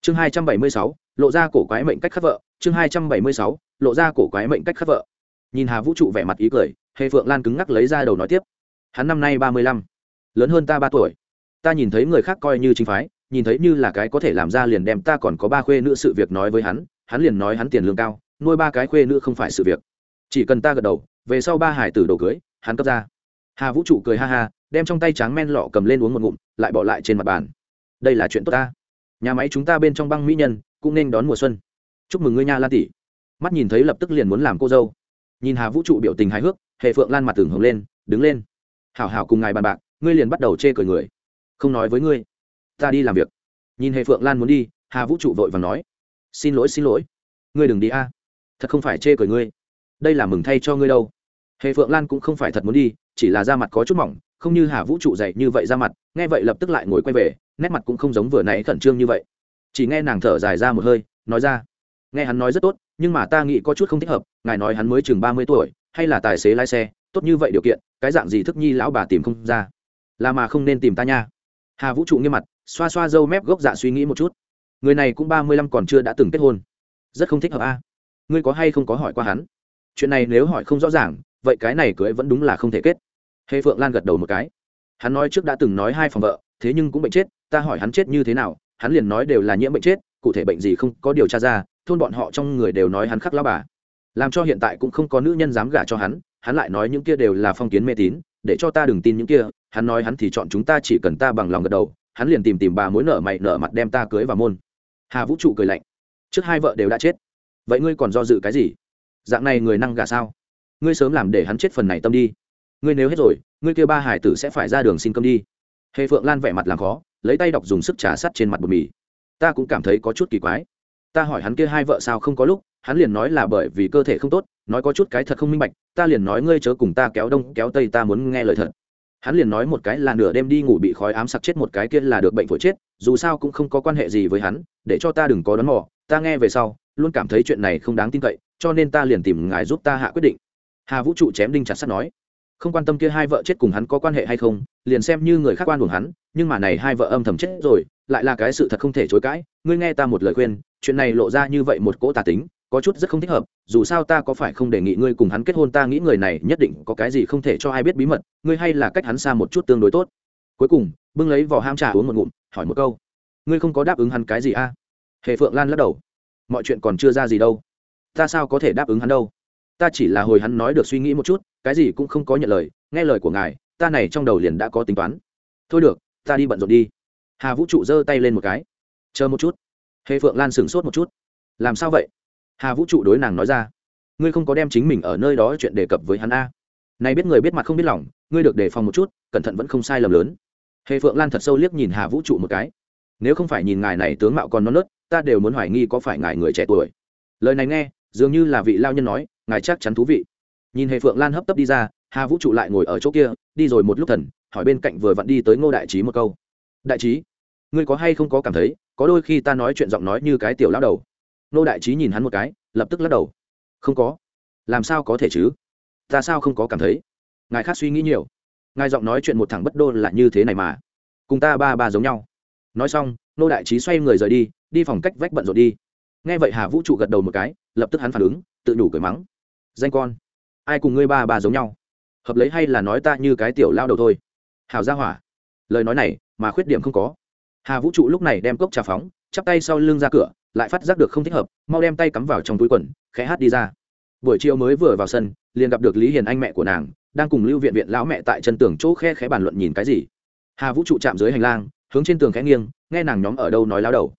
Chương hai trăm bảy mươi sáu, lộ ra cổ quái mệnh cách khắc vợ, chương hai trăm bảy mươi sáu, lộ ra cổ quái mệnh cách khắc vợ. Nhìn hà vũ trụ vẻ mặt ý cười, hề phượng lan cứng ngắc lấy ra đầu nói tiếp. Hắn năm nay ba mươi lăm, lớn hơn ta ba tuổi. Ta nhìn thấy người khác coi như chính phái, nhìn thấy như là cái có thể làm ra liền đem ta còn có ba khuê nữ sự việc nói với hắn hắn liền nói hắn tiền lương cao, nuôi ba cái khuê nữ không phải sự việc. Chỉ cần ta gật đầu về sau ba hải tử đồ cưới, hắn cấp ra. Hà vũ trụ cười ha ha, đem trong tay tráng men lọ cầm lên uống một ngụm, lại bỏ lại trên mặt bàn. Đây là chuyện tốt ta. Nhà máy chúng ta bên trong băng mỹ nhân, cũng nên đón mùa xuân. Chúc mừng ngươi nha lan tỷ. Mắt nhìn thấy lập tức liền muốn làm cô dâu. Nhìn hà vũ trụ biểu tình hài hước, hệ phượng lan mặt tưởng hồng lên, đứng lên. Hảo hảo cùng ngài bàn bạc, ngươi liền bắt đầu chê cười người. Không nói với ngươi, ta đi làm việc. Nhìn hệ phượng lan muốn đi, hà vũ trụ vội và nói. Xin lỗi xin lỗi. Ngươi đừng đi a. Thật không phải chê cười ngươi. Đây là mừng thay cho ngươi đâu hệ phượng lan cũng không phải thật muốn đi, chỉ là da mặt có chút mỏng, không như hà vũ trụ dậy như vậy ra mặt, nghe vậy lập tức lại ngồi quay về, nét mặt cũng không giống vừa nãy khẩn trương như vậy. Chỉ nghe nàng thở dài ra một hơi, nói ra, nghe hắn nói rất tốt, nhưng mà ta nghĩ có chút không thích hợp, ngài nói hắn mới chừng ba mươi tuổi, hay là tài xế lái xe, tốt như vậy điều kiện, cái dạng gì thức nhi lão bà tìm không ra? Là mà không nên tìm ta nha. Hà vũ trụ nghiêm mặt, xoa xoa râu mép gốc dạ suy nghĩ một chút. Người này cũng ba mươi lăm còn chưa đã từng kết hôn, rất không thích hợp a. Ngươi có hay không có hỏi qua hắn? Chuyện này nếu hỏi không rõ ràng, vậy cái này cưới vẫn đúng là không thể kết. Hề phượng lan gật đầu một cái. Hắn nói trước đã từng nói hai phòng vợ, thế nhưng cũng bệnh chết, ta hỏi hắn chết như thế nào, hắn liền nói đều là nhiễm bệnh chết, cụ thể bệnh gì không có điều tra ra, thôn bọn họ trong người đều nói hắn khắc lao bà. Làm cho hiện tại cũng không có nữ nhân dám gả cho hắn hắn lại nói những kia đều là phong kiến mê tín, để cho ta đừng tin những kia, hắn nói hắn thì chọn chúng ta chỉ cần ta bằng lòng gật đầu, hắn liền tìm tìm bà mối nợ mày nợ mặt đem ta cưới vào môn. Hà vũ trụ cười lạnh. Trước hai vợ đều đã chết. Vậy ngươi còn do dự cái gì? Dạng này người năng gả sao? Ngươi sớm làm để hắn chết phần này tâm đi. Ngươi nếu hết rồi, ngươi kêu ba hải tử sẽ phải ra đường xin cơm đi. Hề phượng lan vẻ mặt làm khó, lấy tay đọc dùng sức trà sắt trên mặt bột mì. Ta cũng cảm thấy có chút kỳ quái. Ta hỏi hắn kia hai vợ sao không có lúc, hắn liền nói là bởi vì cơ thể không tốt, nói có chút cái thật không minh bạch, ta liền nói ngươi chớ cùng ta kéo đông, kéo tây, ta muốn nghe lời thật. Hắn liền nói một cái là nửa đêm đi ngủ bị khói ám sặc chết một cái kia là được bệnh phổi chết, dù sao cũng không có quan hệ gì với hắn, để cho ta đừng có đón mò, ta nghe về sau, luôn cảm thấy chuyện này không đáng tin cậy cho nên ta liền tìm ngài giúp ta hạ quyết định. Hà vũ trụ chém đinh chặt sắt nói, không quan tâm kia hai vợ chết cùng hắn có quan hệ hay không, liền xem như người khác quan buồng hắn, nhưng mà này hai vợ âm thầm chết rồi, lại là cái sự thật không thể chối cãi. Ngươi nghe ta một lời khuyên, chuyện này lộ ra như vậy một cỗ tà tính, có chút rất không thích hợp, dù sao ta có phải không đề nghị ngươi cùng hắn kết hôn, ta nghĩ người này nhất định có cái gì không thể cho ai biết bí mật, ngươi hay là cách hắn xa một chút tương đối tốt. Cuối cùng, bưng lấy vỏ ham trà uống một ngụm, hỏi một câu. Ngươi không có đáp ứng hắn cái gì a à? Hề phượng lan lắc đầu. Mọi chuyện còn chưa ra gì đâu ta sao có thể đáp ứng hắn đâu? Ta chỉ là hồi hắn nói được suy nghĩ một chút, cái gì cũng không có nhận lời, nghe lời của ngài, ta này trong đầu liền đã có tính toán. Thôi được, ta đi bận rộn đi. Hà vũ trụ giơ tay lên một cái. Chờ một chút. Hệ phượng lan sửng sốt một chút. Làm sao vậy? Hà vũ trụ đối nàng nói ra. Ngươi không có đem chính mình ở nơi đó chuyện đề cập với hắn a. Này biết người biết mặt không biết lòng, ngươi được đề phòng một chút, cẩn thận vẫn không sai lầm lớn. Hệ phượng lan thật sâu liếc nhìn hà vũ trụ một cái. Nếu không phải nhìn ngài này tướng mạo còn non nớt, ta đều muốn hoài nghi có phải ngài người trẻ tuổi. Lời này nghe dường như là vị lao nhân nói, ngài chắc chắn thú vị. Nhìn hệ phượng lan hấp tấp đi ra, hà vũ trụ lại ngồi ở chỗ kia, đi rồi một lúc thần, hỏi bên cạnh vừa vặn đi tới ngô đại trí một câu. Đại trí, ngươi có hay không có cảm thấy, có đôi khi ta nói chuyện giọng nói như cái tiểu lao đầu? Ngô đại trí nhìn hắn một cái, lập tức lắc đầu. Không có. Làm sao có thể chứ? Ta sao không có cảm thấy? Ngài khác suy nghĩ nhiều. Ngài giọng nói chuyện một thằng bất đô là như thế này mà. Cùng ta ba ba giống nhau. Nói xong nô đại trí xoay người rời đi đi phòng cách vách bận rộn đi nghe vậy hà vũ trụ gật đầu một cái, lập tức hắn phản ứng, tự đủ cười mắng. Danh con, ai cùng ngươi ba ba giống nhau? Hợp lấy hay là nói ta như cái tiểu lao đầu thôi? Hào ra hỏa. Lời nói này, mà khuyết điểm không có. Hà vũ trụ lúc này đem cốc trà phóng, chắp tay sau lưng ra cửa, lại phát giác được không thích hợp, mau đem tay cắm vào trong túi quần, khẽ hát đi ra. Buổi chiều mới vừa vào sân, liền gặp được lý hiền anh mẹ của nàng, đang cùng lưu viện viện lão mẹ tại chân tường chỗ khe khẽ bàn luận nhìn cái gì. Hà vũ trụ chạm dưới hành lang, hướng trên tường khẽ nghiêng, nghe nàng nhóm ở đâu nói lao đầu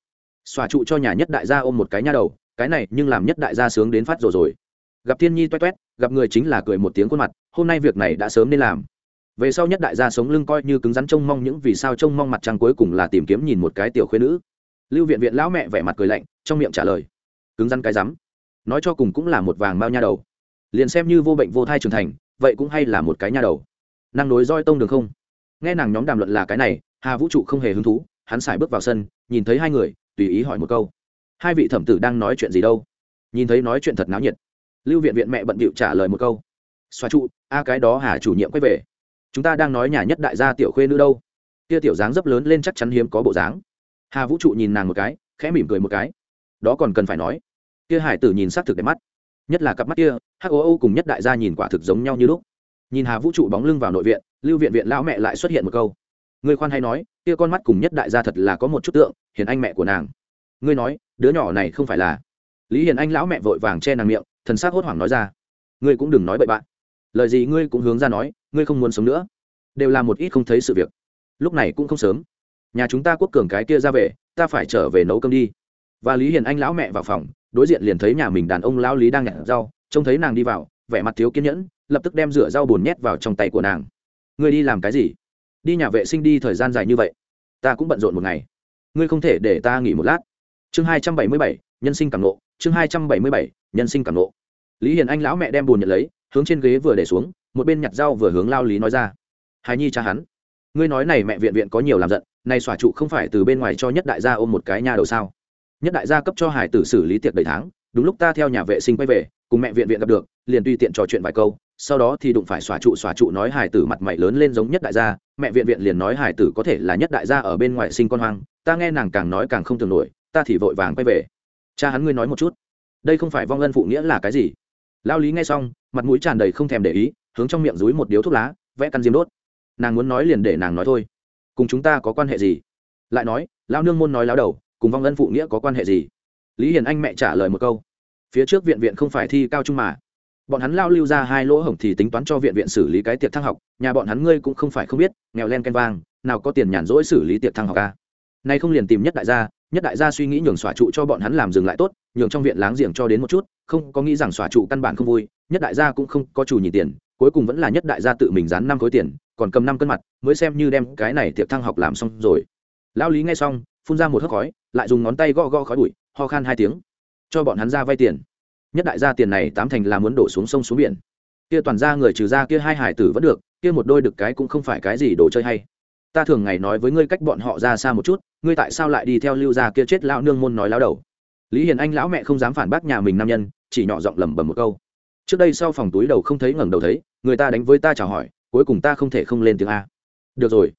xòa trụ cho nhà nhất đại gia ôm một cái nha đầu, cái này nhưng làm nhất đại gia sướng đến phát rồi rồi. Gặp thiên nhi toét toét, gặp người chính là cười một tiếng khuôn mặt, hôm nay việc này đã sớm nên làm. Về sau nhất đại gia sống lưng coi như cứng rắn trông mong những vì sao trông mong mặt trăng cuối cùng là tìm kiếm nhìn một cái tiểu khuyên nữ. Lưu viện viện lão mẹ vẻ mặt cười lạnh, trong miệng trả lời, cứng rắn cái rắm, nói cho cùng cũng là một vàng bao nha đầu. Liền xem như vô bệnh vô thai trưởng thành, vậy cũng hay là một cái nha đầu. Năng nối roi tông đường không? Nghe nàng nhóm đàm luận là cái này, hà vũ trụ không hề hứng thú, hắn xài bước vào sân, nhìn thấy hai người tùy ý hỏi một câu. Hai vị thẩm tử đang nói chuyện gì đâu? Nhìn thấy nói chuyện thật náo nhiệt. Lưu viện viện mẹ bận bịu trả lời một câu. Xóa trụ, a cái đó hà chủ nhiệm quay về. Chúng ta đang nói nhà nhất đại gia tiểu khuê nữ đâu? Kia tiểu dáng dấp lớn lên chắc chắn hiếm có bộ dáng. Hà vũ trụ nhìn nàng một cái, khẽ mỉm cười một cái. Đó còn cần phải nói. Kia hải tử nhìn s ắ c thực đẹp mắt. Nhất là cặp mắt kia, hắc ô ô cùng nhất đại gia nhìn quả thực giống nhau như lúc. Nhìn hà vũ trụ bóng lưng vào nội viện, lưu viện viện lão mẹ lại xuất hiện một câu ngươi khoan hay nói, kia con mắt cùng nhất đại gia thật là có một chút tượng, hiền anh mẹ của nàng. Ngươi nói, đứa nhỏ này không phải là. Lý hiền anh lão mẹ vội vàng che nàng miệng, thần s á c hốt hoảng nói ra. Ngươi cũng đừng nói bậy bạn. Lời gì ngươi cũng hướng ra nói, ngươi không muốn sống nữa. Đều là một ít không thấy sự việc. Lúc này cũng không sớm. Nhà chúng ta quốc cường cái kia ra về, ta phải trở về nấu cơm đi. Và lý hiền anh lão mẹ vào phòng, đối diện liền thấy nhà mình đàn ông lão lý đang nhặt rau, trông thấy nàng đi vào, vẻ mặt thiếu kiên nhẫn, lập tức đem rửa rau bùn nhét vào trong tay của nàng. Ngươi đi làm cái gì? Đi nhà vệ sinh đi thời gian dài như vậy. Ta cũng bận rộn một ngày. Ngươi không thể để ta nghỉ một lát. Chương hai trăm bảy mươi bảy, nhân sinh cảm nộ. Chương hai trăm bảy mươi bảy, nhân sinh cảm nộ. Lý hiền anh lão mẹ đem bùn nhận lấy, hướng trên ghế vừa để xuống, một bên nhặt rau vừa hướng lao lý nói ra. Hài nhi cha hắn. Ngươi nói này mẹ viện viện có nhiều làm giận, này xòa trụ không phải từ bên ngoài cho nhất đại gia ôm một cái nhà đầu sao? Nhất đại gia cấp cho hải tử xử lý tiệc đầy tháng, đúng lúc ta theo nhà vệ sinh quay về, cùng mẹ viện viện gặp được, liền tùy tiện trò chuyện vài câu, sau đó thì đụng phải xòa trụ xòa trụ nói hải tử mặt mày lớn lên giống nhất đại gia mẹ viện viện liền nói hải tử có thể là nhất đại gia ở bên ngoài sinh con hoang, ta nghe nàng càng nói càng không tưởng nổi, ta thì vội vàng quay về. Cha hắn ngươi nói một chút. Đây không phải vong ân phụ nghĩa là cái gì? Lao lý nghe xong, mặt mũi tràn đầy không thèm để ý, hướng trong miệng dúi một điếu thuốc lá, vẽ căn diêm đốt. Nàng muốn nói liền để nàng nói thôi. Cùng chúng ta có quan hệ gì? Lại nói, lao nương môn nói lao đầu, cùng vong ân phụ nghĩa có quan hệ gì? Lý hiền anh mẹ trả lời một câu. Phía trước viện viện không phải thi cao trung mà bọn hắn lao lưu ra hai lỗ hổng thì tính toán cho viện viện xử lý cái tiệc thăng học, nhà bọn hắn ngươi cũng không phải không biết, nghèo len ken vang, nào có tiền nhàn rỗi xử lý tiệc thăng học ca nay không liền tìm nhất đại gia, nhất đại gia suy nghĩ nhường xòa trụ cho bọn hắn làm dừng lại tốt, nhường trong viện láng giềng cho đến một chút, không có nghĩ rằng xòa trụ căn bản không vui, nhất đại gia cũng không có chủ nhìn tiền, cuối cùng vẫn là nhất đại gia tự mình dán năm khối tiền, còn cầm năm cân mặt, mới xem như đem cái này tiệc thăng học làm xong rồi. Lao lý nghe xong, phun ra một hớp khói, lại dùng ngón tay gõ gõ khói bụi, ho khan hai tiếng, cho bọn hắn ra vay tiền nhất đại gia tiền này tám thành là muốn đổ xuống sông xuống biển. Kia toàn ra người trừ ra kia hai hải tử vẫn được, kia một đôi được cái cũng không phải cái gì đồ chơi hay. Ta thường ngày nói với ngươi cách bọn họ ra xa một chút, ngươi tại sao lại đi theo lưu gia kia chết lão nương môn nói láo đầu? Lý hiền anh lão mẹ không dám phản bác nhà mình nam nhân, chỉ nhỏ giọng lẩm bẩm một câu. Trước đây sau phòng túi đầu không thấy ngẩng đầu thấy, người ta đánh với ta chào hỏi, cuối cùng ta không thể không lên tiếng a. Được rồi,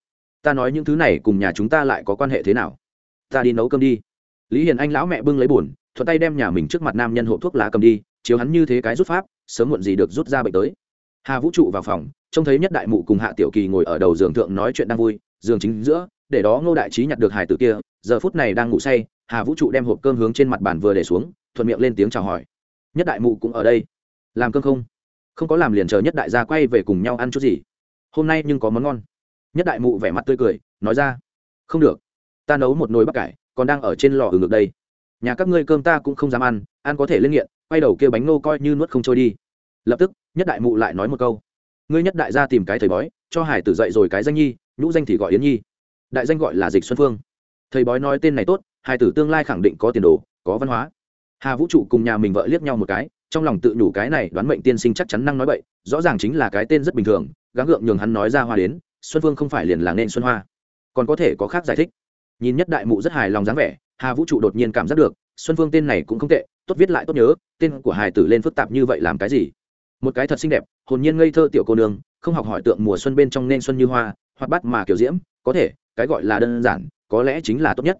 ta nói những thứ này cùng nhà chúng ta lại có quan hệ thế nào? Ta đi nấu cơm đi lý hiền anh lão mẹ bưng lấy b u ồ n thuận tay đem nhà mình trước mặt nam nhân hộp thuốc lá cầm đi, chiếu hắn như thế cái rút pháp, sớm muộn gì được rút ra bệnh tới. Hà vũ trụ vào phòng, trông thấy nhất đại mụ cùng hạ tiểu kỳ ngồi ở đầu giường thượng nói chuyện đang vui, giường chính giữa, để đó ngô đại trí nhặt được hải tử kia, giờ phút này đang ngủ say, hà vũ trụ đem hộp cơm hướng trên mặt bàn vừa để xuống, thuận miệng lên tiếng chào hỏi. Nhất đại mụ cũng ở đây. Làm cơm không? Không có làm liền chờ nhất đại gia quay về cùng nhau ăn chút gì. Hôm nay nhưng có món ngon. Nhất đại mụ vẻ mặt tươi cười, nói ra. Không được. Ta nấu một nồi bắp cải còn đang ở trên lò ừ ngược đây. Nhà các ngươi cơm ta cũng không dám ăn ăn có thể lên nghiện, quay đầu kêu bánh nô coi như nuốt không trôi đi. Lập tức, nhất đại mụ lại nói một câu. Ngươi nhất đại gia tìm cái thầy bói, cho hải tử dậy rồi cái danh nhi, nhũ danh thì gọi yến nhi. Đại danh gọi là dịch xuân phương. Thầy bói nói tên này tốt, hải tử tương lai khẳng định có tiền đồ, có văn hóa. Hà vũ trụ cùng nhà mình vợ liếc nhau một cái, trong lòng tự nhủ cái này đoán mệnh tiên sinh chắc chắn năng nói bậy, rõ ràng chính là cái tên rất bình thường, gắng gượng nhường hắn nói ra hoa đến, xuân phương không phải liền là nên xuân hoa. Còn có thể có khác giải thích nhìn nhất đại mụ rất hài lòng dáng vẻ, hà vũ trụ đột nhiên cảm giác được, xuân phương tên này cũng không tệ, tốt viết lại tốt nhớ, tên của hài tử lên phức tạp như vậy làm cái gì? Một cái thật xinh đẹp, hồn nhiên ngây thơ tiểu cô nương, không học hỏi tượng mùa xuân bên trong nên xuân như hoa hoặc bắt mà kiểu diễm, có thể, cái gọi là đơn giản, có lẽ chính là tốt nhất.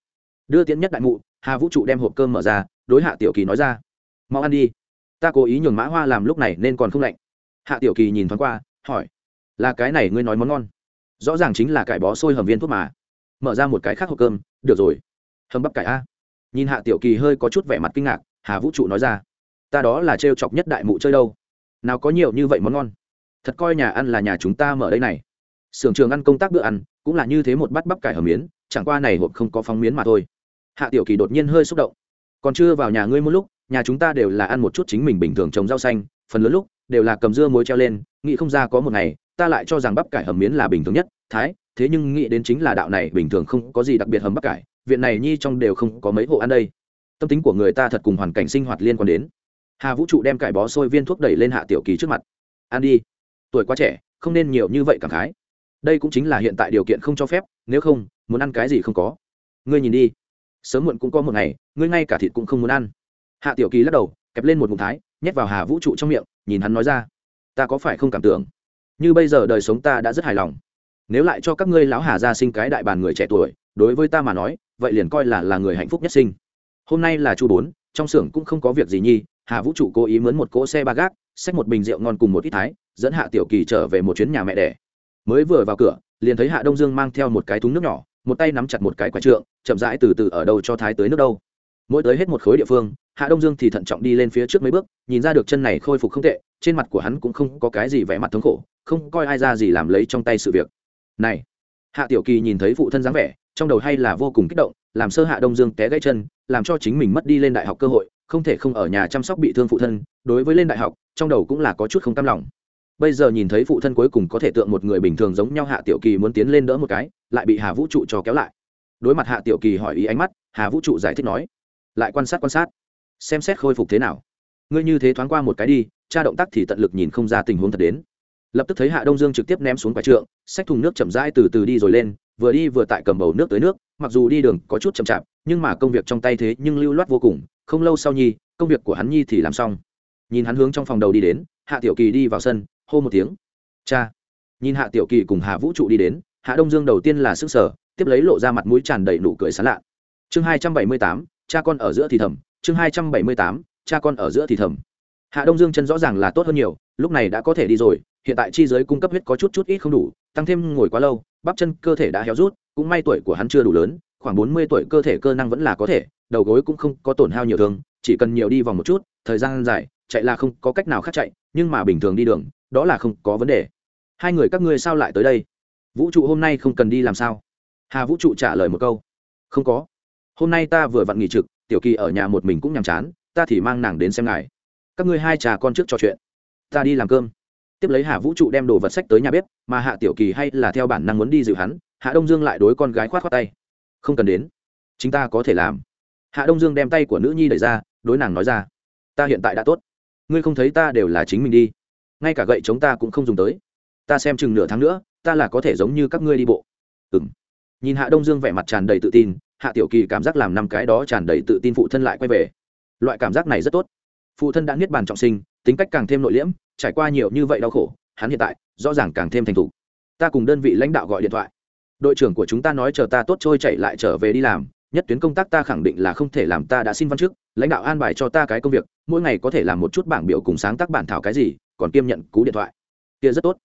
Đưa tiễn nhất đại mụ, hà vũ trụ đem hộp cơm mở ra, đối hạ tiểu kỳ nói ra, mau ăn đi. Ta cố ý nhường mã hoa làm lúc này nên còn không lạnh. Hạ tiểu kỳ nhìn thoáng qua, hỏi, là cái này ngươi nói món ngon? Rõ ràng chính là cải bó sôi hầm viên thuốc mà mở ra một cái khác hộp cơm, được rồi, hầm bắp cải a. Nhìn hạ tiểu kỳ hơi có chút vẻ mặt kinh ngạc, hà vũ trụ nói ra, ta đó là trêu chọc nhất đại mụ chơi đâu. Nào có nhiều như vậy món ngon. Thật coi nhà ăn là nhà chúng ta mở đây này. Sưởng trường ăn công tác bữa ăn, cũng là như thế một bát bắp cải hầm miến, chẳng qua này hộp không có phóng miến mà thôi. Hạ tiểu kỳ đột nhiên hơi xúc động. Còn chưa vào nhà ngươi một lúc, nhà chúng ta đều là ăn một chút chính mình bình thường trồng rau xanh, phần lớn lúc đều là cầm dưa muối treo lên, nghĩ không ra có một ngày, ta lại cho rằng bắp cải hầm miến là bình thường nhất, thái thế nhưng nghĩ đến chính là đạo này bình thường không có gì đặc biệt hầm bắp cải, viện này nhi trong đều không có mấy hộ ăn đây. Tâm tính của người ta thật cùng hoàn cảnh sinh hoạt liên quan đến. Hà vũ trụ đem cải bó sôi viên thuốc đẩy lên hạ tiểu kỳ trước mặt. Ăn đi, tuổi quá trẻ, không nên nhiều như vậy cảm khái. Đây cũng chính là hiện tại điều kiện không cho phép, nếu không, muốn ăn cái gì không có. Ngươi nhìn đi, sớm muộn cũng có một ngày, ngươi ngay cả thịt cũng không muốn ăn. Hạ tiểu kỳ lắc đầu, kẹp lên một mục thái, nhét vào hà vũ trụ trong miệng, nhìn hắn nói ra, ta có phải không cảm tưởng? Như bây giờ đời sống ta đã rất hài lòng nếu lại cho các ngươi lão hà ra sinh cái đại bàn người trẻ tuổi, đối với ta mà nói, vậy liền coi là là người hạnh phúc nhất sinh. Hôm nay là chu bốn, trong xưởng cũng không có việc gì nhi, hà vũ trụ cố ý mướn một cỗ xe ba gác, xách một bình rượu ngon cùng một ít thái, dẫn hạ tiểu kỳ trở về một chuyến nhà mẹ đẻ. Mới vừa vào cửa, liền thấy hạ đông dương mang theo một cái thúng nước nhỏ, một tay nắm chặt một cái quả trượng, chậm rãi từ từ ở đâu cho thái tới nước đâu. Mỗi tới hết một khối địa phương, hạ đông dương thì thận trọng đi lên phía trước mấy bước, nhìn ra được chân này khôi phục không tệ, trên mặt của hắn cũng không có cái gì vẻ mặt thống khổ, không coi ai ra gì làm lấy trong tay sự việc này, hạ tiểu kỳ nhìn thấy phụ thân dáng vẻ, trong đầu hay là vô cùng kích động, làm sơ hạ đông dương té gãy chân, làm cho chính mình mất đi lên đại học cơ hội, không thể không ở nhà chăm sóc bị thương phụ thân, đối với lên đại học, trong đầu cũng là có chút không cam lòng. Bây giờ nhìn thấy phụ thân cuối cùng có thể tượng một người bình thường giống nhau, hạ tiểu kỳ muốn tiến lên đỡ một cái, lại bị hà vũ trụ cho kéo lại. Đối mặt hạ tiểu kỳ hỏi ý ánh mắt, hà vũ trụ giải thích nói, lại quan sát quan sát, xem xét khôi phục thế nào. Ngươi như thế thoáng qua một cái đi, cha động tác thì tận lực nhìn không ra tình huống thật đến lập tức thấy hạ đông dương trực tiếp ném xuống quả trượng, xách thùng nước chậm rãi từ từ đi rồi lên, vừa đi vừa tại cầm bầu nước tới nước, mặc dù đi đường có chút chậm chạp, nhưng mà công việc trong tay thế nhưng lưu loát vô cùng, không lâu sau nhi, công việc của hắn nhi thì làm xong. Nhìn hắn hướng trong phòng đầu đi đến, hạ tiểu kỳ đi vào sân, hô một tiếng. Cha. Nhìn hạ tiểu kỳ cùng hạ vũ trụ đi đến, hạ đông dương đầu tiên là sức sở, tiếp lấy lộ ra mặt mũi tràn đầy nụ cười sán lạ. Chương hai trăm bảy mươi tám, cha con ở giữa thì thầm, chương hai trăm bảy mươi tám, cha con ở giữa thì thầm. Hạ đông dương chân rõ ràng là tốt hơn nhiều, lúc này đã có thể đi rồi hiện tại chi giới cung cấp huyết có chút chút ít không đủ, tăng thêm ngồi quá lâu, bắp chân cơ thể đã héo rút, cũng may tuổi của hắn chưa đủ lớn, khoảng bốn mươi tuổi cơ thể cơ năng vẫn là có thể, đầu gối cũng không có tổn hao nhiều thương, chỉ cần nhiều đi vòng một chút, thời gian dài, chạy là không có cách nào khác chạy, nhưng mà bình thường đi đường, đó là không có vấn đề. Hai người các ngươi sao lại tới đây? Vũ trụ hôm nay không cần đi làm sao? Hà vũ trụ trả lời một câu. Không có. Hôm nay ta vừa vặn nghỉ trực, tiểu kỳ ở nhà một mình cũng nhàm chán, ta thì mang nàng đến xem ngài. Các ngươi hai trà con trước trò chuyện. Ta đi làm cơm tiếp lấy hà vũ trụ đem đồ vật sách tới nhà bếp, mà hạ tiểu kỳ hay là theo bản năng muốn đi dịu hắn, hạ đông dương lại đối con gái khoát khoát tay. Không cần đến, chính ta có thể làm. Hạ đông dương đem tay của nữ nhi đẩy ra, đối nàng nói ra, ta hiện tại đã tốt. Ngươi không thấy ta đều là chính mình đi. Ngay cả gậy chống ta cũng không dùng tới. Ta xem chừng nửa tháng nữa, ta là có thể giống như các ngươi đi bộ. Ừ m nhìn hạ đông dương vẻ mặt tràn đầy tự tin, hạ tiểu kỳ cảm giác làm năm cái đó tràn đầy tự tin phụ thân lại quay về. Loại cảm giác này rất tốt. Phụ thân đã niết bàn trọng sinh, tính cách càng thêm nội liễm trải qua nhiều như vậy đau khổ, hắn hiện tại rõ ràng càng thêm thành thục. Ta cùng đơn vị lãnh đạo gọi điện thoại. Đội trưởng của chúng ta nói chờ ta tốt trôi chạy lại trở về đi làm, nhất tuyến công tác ta khẳng định là không thể làm, ta đã xin văn chức, lãnh đạo an bài cho ta cái công việc, mỗi ngày có thể làm một chút bảng biểu cùng sáng tác bản thảo cái gì, còn kiêm nhận cú điện thoại. Kia rất tốt.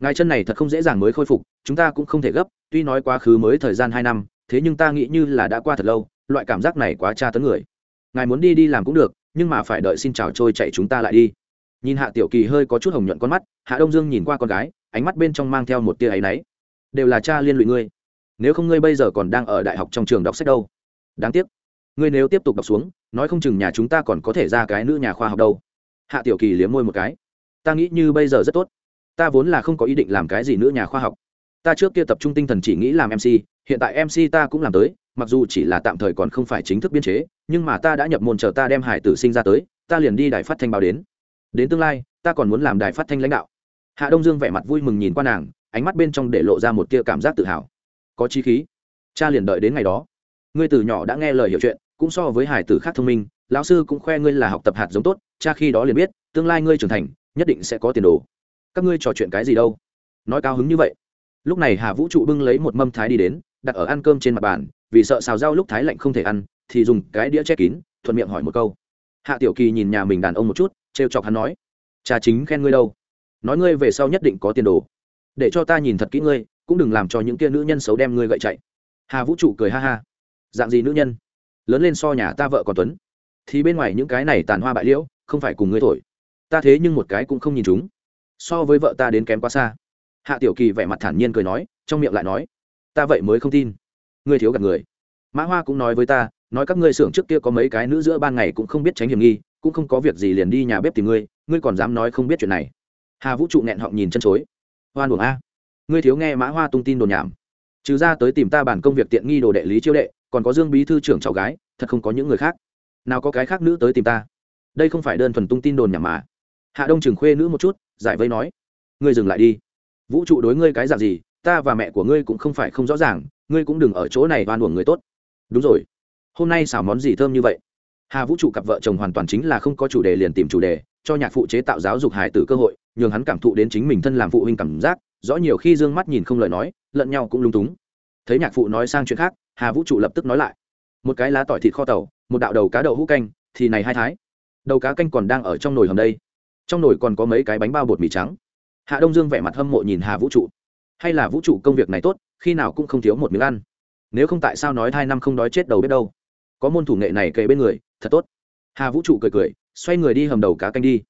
Ngài chân này thật không dễ dàng mới khôi phục, chúng ta cũng không thể gấp, tuy nói quá khứ mới thời gian hai năm, thế nhưng ta nghĩ như là đã qua thật lâu, loại cảm giác này quá tra tấn người. Ngài muốn đi đi làm cũng được, nhưng mà phải đợi xin chào trôi chạy chúng ta lại đi nhìn hạ tiểu kỳ hơi có chút hồng nhuận con mắt, hạ đông dương nhìn qua con gái, ánh mắt bên trong mang theo một tia áy náy. Đều là cha liên lụy ngươi. Nếu không ngươi bây giờ còn đang ở đại học trong trường đọc sách đâu. Đáng tiếc. Ngươi nếu tiếp tục đọc xuống, nói không chừng nhà chúng ta còn có thể ra cái nữ nhà khoa học đâu. Hạ tiểu kỳ liếm môi một cái. Ta nghĩ như bây giờ rất tốt. Ta vốn là không có ý định làm cái gì nữ nhà khoa học. Ta trước kia tập trung tinh thần chỉ nghĩ làm mc hiện tại mc ta cũng làm tới, mặc dù chỉ là tạm thời còn không phải chính thức biên chế, nhưng mà ta đã nhập môn chờ ta đem hải tử sinh ra tới, ta liền đi đài phát thanh báo đến đến tương lai, ta còn muốn làm đài phát thanh lãnh đạo. Hạ đông dương vẻ mặt vui mừng nhìn qua nàng, ánh mắt bên trong để lộ ra một tia cảm giác tự hào. Có chi khí. Cha liền đợi đến ngày đó. Ngươi từ nhỏ đã nghe lời hiểu chuyện, cũng so với hải tử khác thông minh, lão sư cũng khoe ngươi là học tập hạt giống tốt, cha khi đó liền biết, tương lai ngươi trưởng thành, nhất định sẽ có tiền đồ. Các ngươi trò chuyện cái gì đâu? Nói cao hứng như vậy. Lúc này hà vũ trụ bưng lấy một mâm thái đi đến, đặt ở ăn cơm trên mặt bàn, vì sợ xào rau lúc thái lạnh không thể ăn, thì dùng cái đĩa che kín, thuận miệng hỏi một câu. Hạ tiểu kỳ nhìn nhà mình đàn ông một chút trêu chọc hắn nói, cha chính khen ngươi đâu? Nói ngươi về sau nhất định có tiền đồ. Để cho ta nhìn thật kỹ ngươi, cũng đừng làm cho những kia nữ nhân xấu đem ngươi gậy chạy. Hà vũ trụ cười ha ha. Dạng gì nữ nhân? Lớn lên so nhà ta vợ còn tuấn. Thì bên ngoài những cái này tàn hoa bại liễu, không phải cùng ngươi thổi. Ta thế nhưng một cái cũng không nhìn chúng. So với vợ ta đến kém quá xa. Hạ tiểu kỳ vẻ mặt thản nhiên cười nói, trong miệng lại nói, ta vậy mới không tin. Ngươi thiếu gặp người. Mã hoa cũng nói với ta, nói các ngươi xưởng trước kia có mấy cái nữ giữa ban ngày cũng không biết tránh hiểm nghi cũng không có việc gì liền đi nhà bếp tìm ngươi ngươi còn dám nói không biết chuyện này. Hà vũ trụ nghẹn họng nhìn chân chối. Hoan uổng a. Ngươi thiếu nghe mã hoa tung tin đồn nhảm. Trừ ra tới tìm ta bản công việc tiện nghi đồ đệ lý chiêu đệ, còn có dương bí thư trưởng cháu gái, thật không có những người khác. Nào có cái khác nữ tới tìm ta. Đây không phải đơn thuần tung tin đồn nhảm mà. Hạ đông trường khuê nữ một chút, giải vây nói. Ngươi dừng lại đi. Vũ trụ đối ngươi cái dạng gì, ta và mẹ của ngươi cũng không phải không rõ ràng, ngươi cũng đừng ở chỗ này oan uổng người tốt. Đúng rồi. Hôm nay xào món gì thơm như vậy? Hà vũ trụ cặp vợ chồng hoàn toàn chính là không có chủ đề liền tìm chủ đề, cho nhạc phụ chế tạo giáo dục hài tử cơ hội, nhường hắn cảm thụ đến chính mình thân làm phụ huynh cảm giác, rõ nhiều khi d ư ơ n g mắt nhìn không lời nói, lẫn nhau cũng lung túng. Thấy nhạc phụ nói sang chuyện khác, hà vũ trụ lập tức nói lại. Một cái lá tỏi thịt kho tàu, một đạo đầu cá đậu hũ canh, thì này hai thái. Đầu cá canh còn đang ở trong nồi hầm đây. Trong nồi còn có mấy cái bánh bao bột mì trắng. Hạ đông dương vẻ mặt hâm mộ nhìn hà vũ trụ. Hay là vũ trụ công việc này tốt, khi nào cũng không thiếu một miếng ăn. Nếu không tại sao nói hai năm không đói chết đầu biết đâu? Có môn thủ nghệ này kề bên người thật tốt. Hà vũ trụ cười cười, xoay người đi hầm đầu cá canh đi.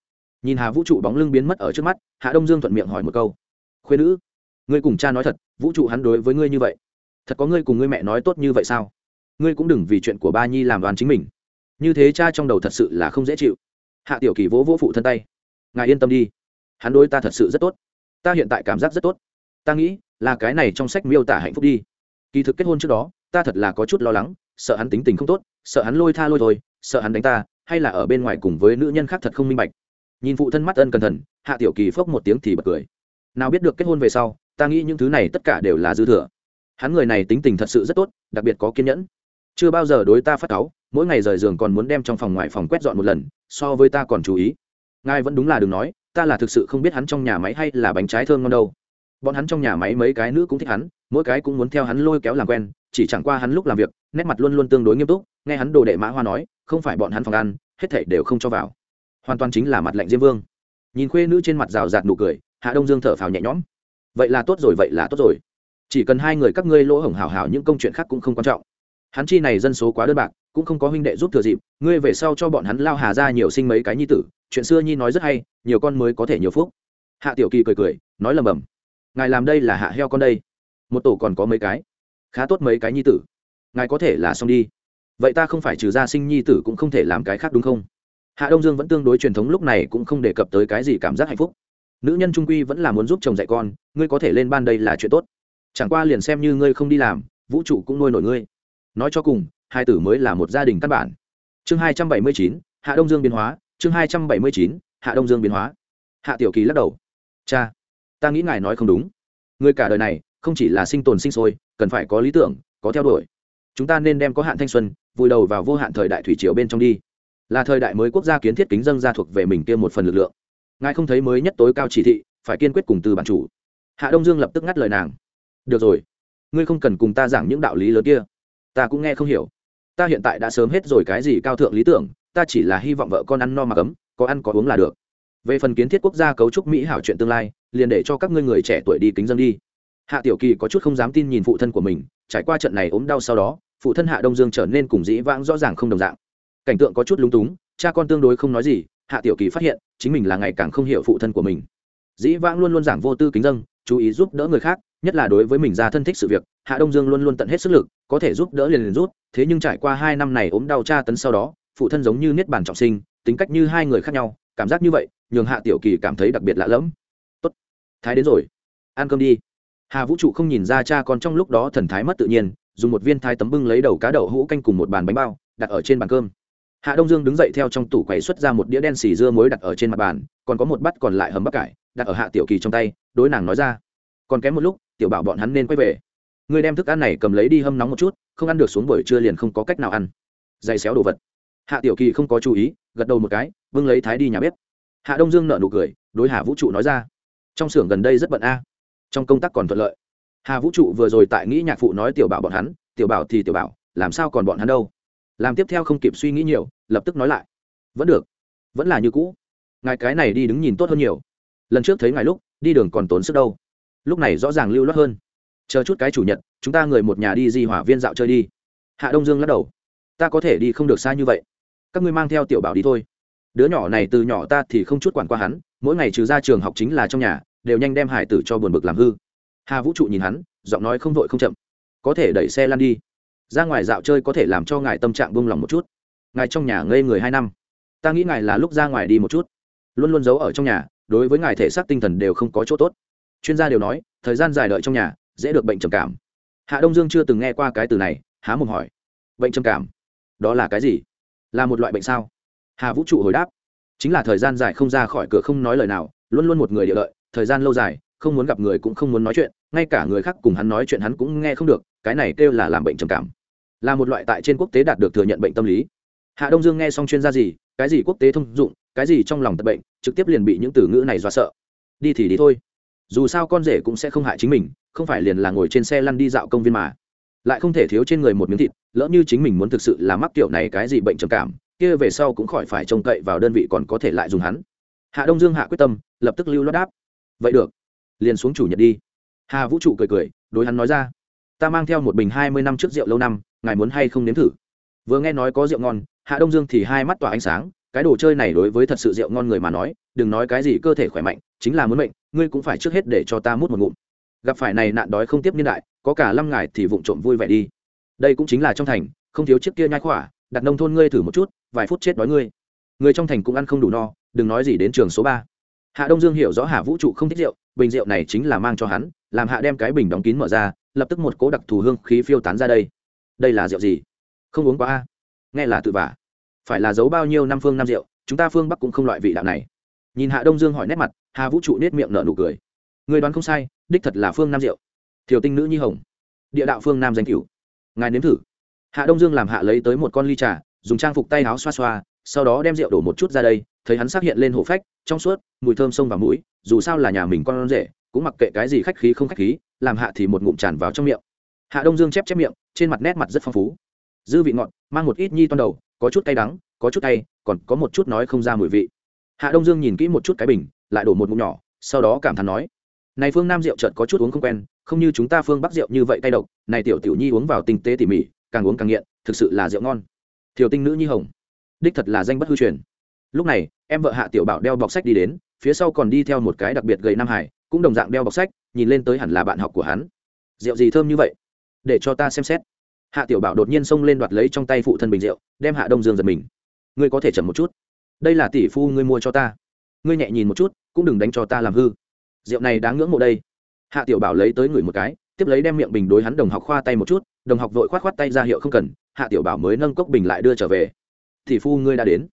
Nhìn hà vũ trụ bóng lưng biến mất ở trước mắt, hạ đông dương thuận miệng hỏi một câu. Khuyên nữ, ngươi cùng cha nói thật, vũ trụ hắn đối với ngươi như vậy, thật có ngươi cùng ngươi mẹ nói tốt như vậy sao? Ngươi cũng đừng vì chuyện của ba nhi làm đoàn chính mình. Như thế cha trong đầu thật sự là không dễ chịu. Hạ tiểu kỳ vỗ vỗ phụ thân tay. Ngài yên tâm đi, hắn đối ta thật sự rất tốt. Ta hiện tại cảm giác rất tốt. Ta nghĩ là cái này trong sách miêu tả hạnh phúc đi. Kỳ thực kết hôn trước đó, ta thật là có chút lo lắng, sợ hắn tính tình không tốt, sợ hắn lôi tha lôi thôi sợ hắn đánh ta, hay là ở bên ngoài cùng với nữ nhân khác thật không minh bạch. Nhìn phụ thân mắt ân cẩn thận, hạ tiểu kỳ phốc một tiếng thì bật cười. Nào biết được kết hôn về sau, ta nghĩ những thứ này tất cả đều là dư thừa. Hắn người này tính tình thật sự rất tốt, đặc biệt có kiên nhẫn. Chưa bao giờ đối ta phát cáu, mỗi ngày rời giường còn muốn đem trong phòng ngoài phòng quét dọn một lần, so với ta còn chú ý. Ngài vẫn đúng là đừng nói, ta là thực sự không biết hắn trong nhà máy hay là bánh trái thơm ngon đâu. Bọn hắn trong nhà máy mấy cái nữ cũng thích hắn, mỗi cái cũng muốn theo hắn lôi kéo làm quen, chỉ chẳng qua hắn lúc làm việc, nét mặt luôn luôn tương đối nghiêm túc, nghe hắn đồ đệ mã hoa nói không phải bọn hắn phòng ăn, hết thảy đều không cho vào. Hoàn toàn chính là mặt lạnh diêm vương. Nhìn khuê nữ trên mặt rào rạt nụ cười, hạ đông dương thở phào nhẹ nhõm. Vậy là tốt rồi, vậy là tốt rồi. Chỉ cần hai người các ngươi lỗ hổng hảo hảo, những công chuyện khác cũng không quan trọng. Hắn chi này dân số quá đơn bạc, cũng không có huynh đệ giúp thừa dịp, ngươi về sau cho bọn hắn lao hà ra nhiều sinh mấy cái nhi tử, chuyện xưa nhi nói rất hay, nhiều con mới có thể nhiều phúc. Hạ tiểu kỳ cười cười, nói lầm bầm. Ngài làm đây là hạ heo con đây. Một tổ còn có mấy cái. Khá tốt mấy cái nhi tử. Ngài có thể là xong đi vậy ta không phải trừ ra sinh nhi tử cũng không thể làm cái khác đúng không? Hạ đông dương vẫn tương đối truyền thống lúc này cũng không đề cập tới cái gì cảm giác hạnh phúc. Nữ nhân trung quy vẫn là muốn giúp chồng dạy con, ngươi có thể lên ban đây là chuyện tốt. Chẳng qua liền xem như ngươi không đi làm, vũ trụ cũng nuôi nổi ngươi. Nói cho cùng, hai tử mới là một gia đình căn bản. Chương hai trăm bảy mươi chín, hạ đông dương biến hóa, chương hai trăm bảy mươi chín, hạ đông dương biến hóa. Hạ tiểu kỳ lắc đầu. Cha, ta nghĩ ngài nói không đúng. Người cả đời này, không chỉ là sinh tồn sinh sôi, cần phải có lý tưởng, có theo đuổi. Chúng ta nên đem có hạn thanh xuân vùi đầu vào vô hạn thời đại thủy triều bên trong đi. Là thời đại mới quốc gia kiến thiết kính dân ra thuộc về mình kia một phần lực lượng. Ngài không thấy mới nhất tối cao chỉ thị, phải kiên quyết cùng từ bản chủ. Hạ đông dương lập tức ngắt lời nàng. Được rồi, ngươi không cần cùng ta giảng những đạo lý lớn kia. Ta cũng nghe không hiểu. Ta hiện tại đã sớm hết rồi cái gì cao thượng lý tưởng, ta chỉ là hy vọng vợ con ăn no mà cấm có ăn có uống là được. Về phần kiến thiết quốc gia cấu trúc mỹ hảo chuyện tương lai, liền để cho các ngươi người trẻ tuổi đi kính dân đi. Hạ tiểu kỳ có chút không dám tin nhìn phụ thân của mình, trải qua trận này ốm đau sau đó phụ thân hạ đông dương trở nên cùng dĩ vãng rõ ràng không đồng dạng. Cảnh tượng có chút lúng túng, cha con tương đối không nói gì, hạ tiểu kỳ phát hiện, chính mình là ngày càng không hiểu phụ thân của mình. Dĩ vãng luôn luôn giảng vô tư kính dân chú ý giúp đỡ người khác, nhất là đối với mình ra thân thích sự việc, hạ đông dương luôn luôn tận hết sức lực, có thể giúp đỡ liền liền rút thế nhưng trải qua hai năm này ốm đau tra tấn sau đó, phụ thân giống như niết bàn trọng sinh, tính cách như hai người khác nhau, cảm giác như vậy, nhường hạ tiểu kỳ cảm thấy đặc biệt lạ lẫm. Tốt, thái đến rồi. Ăn cơm đi. Hà vũ trụ không nhìn ra cha con trong lúc đó thần thái mất tự nhiên dùng một viên thái tấm bưng lấy đầu cá đậu hũ canh cùng một bàn bánh bao, đặt ở trên bàn cơm. Hạ đông dương đứng dậy theo trong tủ quầy xuất ra một đĩa đen xì dưa muối đặt ở trên mặt bàn, còn có một bát còn lại hầm bắp cải, đặt ở hạ tiểu kỳ trong tay, đối nàng nói ra. Còn kém một lúc, tiểu bảo bọn hắn nên quay về. Người đem thức ăn này cầm lấy đi hâm nóng một chút, không ăn được xuống buổi trưa liền không có cách nào ăn. Dày xéo đồ vật. Hạ tiểu kỳ không có chú ý, gật đầu một cái vâng lấy thái đi nhà bếp. Hạ đông dương nợ nụ cười, đối hà vũ trụ nói ra. Trong xưởng gần đây rất bận a. Trong công tác còn thuận lợi hà vũ trụ vừa rồi tại nghĩ nhạc phụ nói tiểu bảo bọn hắn, tiểu bảo thì tiểu bảo, làm sao còn bọn hắn đâu? Làm tiếp theo không kịp suy nghĩ nhiều, lập tức nói lại. Vẫn được, vẫn là như cũ. Ngài cái này đi đứng nhìn tốt hơn nhiều. Lần trước thấy ngài lúc, đi đường còn tốn sức đâu. Lúc này rõ ràng lưu loát hơn. Chờ chút cái chủ nhật, chúng ta người một nhà đi di hỏa viên dạo chơi đi. Hạ đông dương lắc đầu. Ta có thể đi không được xa như vậy. Các ngươi mang theo tiểu bảo đi thôi. Đứa nhỏ này từ nhỏ ta thì không chút quản qua hắn, mỗi ngày trừ ra trường học chính là trong nhà, đều nhanh đem hải tử cho buồn bực làm hư hà vũ trụ nhìn hắn, giọng nói không vội không chậm. Có thể đẩy xe lăn đi. Ra ngoài dạo chơi có thể làm cho ngài tâm trạng buông lòng một chút. Ngài trong nhà ngây người hai năm. Ta nghĩ ngài là lúc ra ngoài đi một chút. Luôn luôn giấu ở trong nhà, đối với ngài thể xác tinh thần đều không có chỗ tốt. Chuyên gia đều nói, thời gian dài đợi trong nhà, dễ được bệnh trầm cảm. Hạ đông dương chưa từng nghe qua cái từ này, há mồm hỏi. Bệnh trầm cảm? Đó là cái gì? Là một loại bệnh sao? Hà vũ trụ hồi đáp. Chính là thời gian dài không ra khỏi cửa không nói lời nào, luôn luôn một người địa lợi, thời gian lâu dài không muốn gặp người cũng không muốn nói chuyện, ngay cả người khác cùng hắn nói chuyện hắn cũng nghe không được, cái này kêu là làm bệnh trầm cảm. Là một loại tại trên quốc tế đạt được thừa nhận bệnh tâm lý. Hạ đông dương nghe xong chuyên gia gì, cái gì quốc tế thông dụng, cái gì trong lòng tật bệnh, trực tiếp liền bị những từ ngữ này dọa sợ. Đi thì đi thôi. Dù sao con rể cũng sẽ không hại chính mình, không phải liền là ngồi trên xe lăn đi dạo công viên mà. Lại không thể thiếu trên người một miếng thịt, lỡ như chính mình muốn thực sự là mắc kiểu này cái gì bệnh trầm cảm, kia về sau cũng khỏi phải trông cậy vào đơn vị còn có thể lại dùng hắn. Hạ đông dương hạ quyết tâm, lập tức lưu lót đáp. Vậy được liền xuống chủ nhật đi. Hà vũ trụ cười cười, đối hắn nói ra, ta mang theo một bình hai mươi năm trước rượu lâu năm, ngài muốn hay không nếm thử? Vừa nghe nói có rượu ngon, hạ đông dương thì hai mắt tỏa ánh sáng, cái đồ chơi này đối với thật sự rượu ngon người mà nói, đừng nói cái gì cơ thể khỏe mạnh, chính là muốn mệnh, ngươi cũng phải trước hết để cho ta mút một ngụm. Gặp phải này nạn đói không tiếp niên đại, có cả năm ngày thì vụng trộm vui vẻ đi. Đây cũng chính là trong thành, không thiếu chiếc kia nhai khỏa, đặt nông thôn ngươi thử một chút, vài phút chết đói ngươi. Người trong thành cũng ăn không đủ no, đừng nói gì đến trường số ba hạ đông dương hiểu rõ hạ vũ trụ không thích rượu, bình rượu này chính là mang cho hắn, làm hạ đem cái bình đóng kín mở ra, lập tức một cố đặc thù hương khí phiêu tán ra đây. Đây là rượu gì? Không uống quá a. Nghe là tự vả. Phải là giấu bao nhiêu năm phương năm rượu, chúng ta phương bắc cũng không loại vị đạo này. Nhìn hạ đông dương hỏi nét mặt, hà vũ trụ nết miệng nở nụ cười. Người đoán không sai, đích thật là phương nam rượu. Thiều tinh nữ nhi hồng. Địa đạo phương nam danh cửu. Ngài nếm thử. Hạ đông dương làm hạ lấy tới một con ly trà, dùng trang phục tay áo xoa xoa, sau đó đem rượu đổ một chút ra đây thấy hắn xác hiện lên hổ phách, trong suốt, mùi thơm sông vào mũi, dù sao là nhà mình con rể, cũng mặc kệ cái gì khách khí không khách khí, làm hạ thì một ngụm tràn vào trong miệng. Hạ đông dương chép chép miệng, trên mặt nét mặt rất phong phú. Dư vị ngọt, mang một ít nhi toan đầu, có chút cay đắng, có chút cay, còn có một chút nói không ra mùi vị. Hạ đông dương nhìn kỹ một chút cái bình, lại đổ một ngụm nhỏ, sau đó cảm thán nói, này phương nam rượu chợt có chút uống không quen, không như chúng ta phương bắc rượu như vậy cay độc, này tiểu tiểu nhi uống vào tinh tế tỉ mỉ, càng uống càng nghiện, thực sự là rượu ngon. Thiều tinh nữ nhi hồng, đích thật là danh bất hư truyền lúc này, em vợ hạ tiểu bảo đeo bọc sách đi đến, phía sau còn đi theo một cái đặc biệt gầy nam hải, cũng đồng dạng đeo bọc sách, nhìn lên tới hẳn là bạn học của hắn. Rượu gì thơm như vậy? Để cho ta xem xét. Hạ tiểu bảo đột nhiên xông lên đoạt lấy trong tay phụ thân bình rượu, đem hạ đông dương giật mình. Ngươi có thể chậm một chút. Đây là tỷ phu ngươi mua cho ta. Ngươi nhẹ nhìn một chút, cũng đừng đánh cho ta làm hư. Rượu này đáng ngưỡng mộ đây. Hạ tiểu bảo lấy tới ngửi một cái, tiếp lấy đem miệng bình đối hắn đồng học khoa tay một chút, đồng học vội khoát khoát tay ra hiệu không cần, hạ tiểu bảo mới nâng cốc bình lại đưa trở về. Tỷ phu ngươi đã đến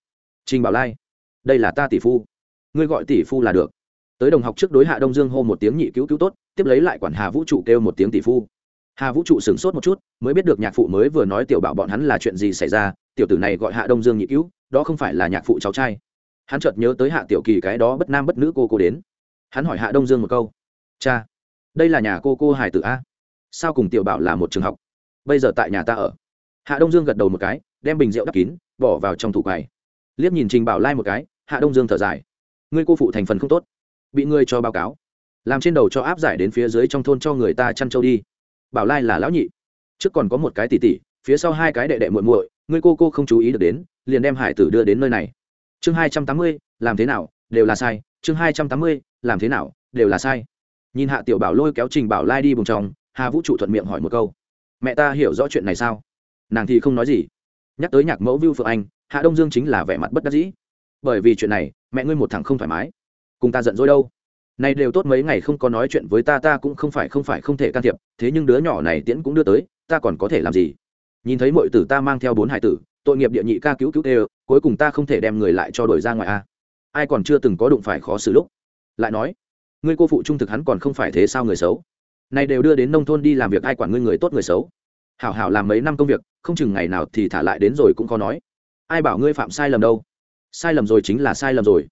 trình bảo lai, đây là ta tỷ phu. Ngươi gọi tỷ phu là được. Tới đồng học trước đối hạ đông dương hô một tiếng nhị cứu cứu tốt, tiếp lấy lại quản hà vũ trụ kêu một tiếng tỷ phu. Hà vũ trụ sửng sốt một chút, mới biết được nhạc phụ mới vừa nói tiểu bảo bọn hắn là chuyện gì xảy ra, tiểu tử này gọi hạ đông dương nhị cứu, đó không phải là nhạc phụ cháu trai. Hắn chợt nhớ tới hạ tiểu kỳ cái đó bất nam bất nữ cô cô đến. Hắn hỏi hạ đông dương một câu. Cha, đây là nhà cô cô hải tử a? Sao cùng tiểu bảo là một trường học? Bây giờ tại nhà ta ở. Hạ đông dương gật đầu một cái, đem bình rượu đắp kín, bỏ vào trong thủ quầy liếc nhìn trình bảo lai một cái, hạ đông dương thở dài. Ngươi cô phụ thành phần không tốt. Bị ngươi cho báo cáo. Làm trên đầu cho áp giải đến phía dưới trong thôn cho người ta chăn trâu đi. Bảo lai là lão nhị. Trước còn có một cái tỷ tỷ, phía sau hai cái đệ đệ muội muội, ngươi cô cô không chú ý được đến, liền đem hải tử đưa đến nơi này. Chương hai trăm tám mươi, làm thế nào, đều là sai. Chương hai trăm tám mươi, làm thế nào, đều là sai. Nhìn hạ tiểu bảo lôi kéo trình bảo lai đi bùng trong hà vũ trụ thuận miệng hỏi một câu. Mẹ ta hiểu rõ chuyện này sao? Nàng thì không nói gì. Nhắc tới nhạc mẫu vưu phượng anh hạ đông dương chính là vẻ mặt bất đắc dĩ. Bởi vì chuyện này, mẹ ngươi một thằng không thoải mái. Cùng ta giận dỗi đâu? Này đều tốt mấy ngày không có nói chuyện với ta ta cũng không phải không phải không thể can thiệp, thế nhưng đứa nhỏ này tiễn cũng đưa tới, ta còn có thể làm gì? Nhìn thấy mọi tử ta mang theo bốn hải tử, tội nghiệp địa nhị ca cứu cứu tê, cuối cùng ta không thể đem người lại cho đổi ra ngoài a. Ai còn chưa từng có đụng phải khó xử lúc? Lại nói, ngươi cô phụ trung thực hắn còn không phải thế sao người xấu? Này đều đưa đến nông thôn đi làm việc, ai quản ngươi người tốt người xấu? Hảo hảo làm mấy năm công việc, không chừng ngày nào thì thả lại đến rồi cũng khó nói ai bảo ngươi phạm sai lầm đâu? Sai lầm rồi chính là sai lầm rồi.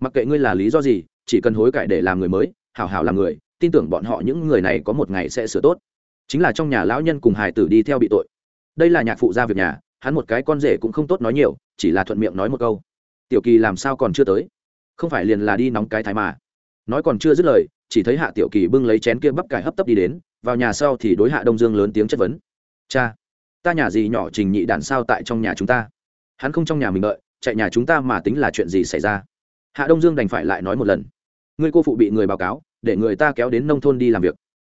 Mặc kệ ngươi là lý do gì, chỉ cần hối cải để làm người mới, hảo hảo làm người, tin tưởng bọn họ những người này có một ngày sẽ sửa tốt. Chính là trong nhà lão nhân cùng hài tử đi theo bị tội. Đây là nhạc phụ gia việc nhà, hắn một cái con rể cũng không tốt nói nhiều, chỉ là thuận miệng nói một câu. Tiểu kỳ làm sao còn chưa tới? Không phải liền là đi nóng cái thái mà. Nói còn chưa dứt lời, chỉ thấy hạ tiểu kỳ bưng lấy chén kia bắp cải hấp tấp đi đến, vào nhà sau thì đối hạ đông dương lớn tiếng chất vấn. Cha, ta nhà gì nhỏ trình nhị đàn sao tại trong nhà chúng ta? Hắn không trong nhà mình đợi, chạy nhà chúng ta mà tính là chuyện gì xảy ra? Hạ đông dương đành phải lại nói một lần. Người cô phụ bị người báo cáo, để người ta kéo đến nông thôn đi làm việc.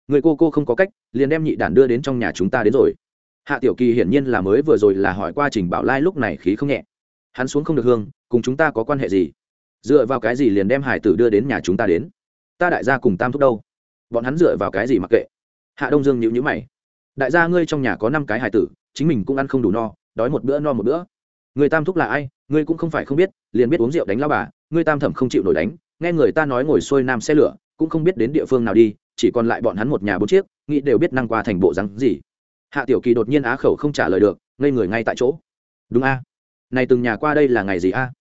Người cô cô không có cách, liền đem nhị đản đưa đến trong nhà chúng ta đến rồi. Hạ tiểu kỳ hiển nhiên là mới vừa rồi là hỏi qua trình bảo lai lúc này khí không nhẹ. Hắn xuống không được hương, cùng chúng ta có quan hệ gì? Dựa vào cái gì liền đem hải tử đưa đến nhà chúng ta đến? Ta đại gia cùng tam thúc đâu? Bọn hắn dựa vào cái gì mặc kệ? Hạ đông dương nhịu nhữ mày. Đại gia ngươi trong nhà có năm cái hải tử, chính mình cũng ăn không đủ no, đói một bữa no một bữa người tam thúc là ai? Ngươi cũng không phải không biết, liền biết uống rượu đánh lao bà, ngươi tam thẩm không chịu nổi đánh. Nghe người ta nói ngồi xuôi nam xe lửa, cũng không biết đến địa phương nào đi, chỉ còn lại bọn hắn một nhà bốn chiếc, nghĩ đều biết năng qua thành bộ rắn gì. Hạ tiểu kỳ đột nhiên á khẩu không trả lời được, ngây người ngay tại chỗ. Đúng a. Này từng nhà qua đây là ngày gì a?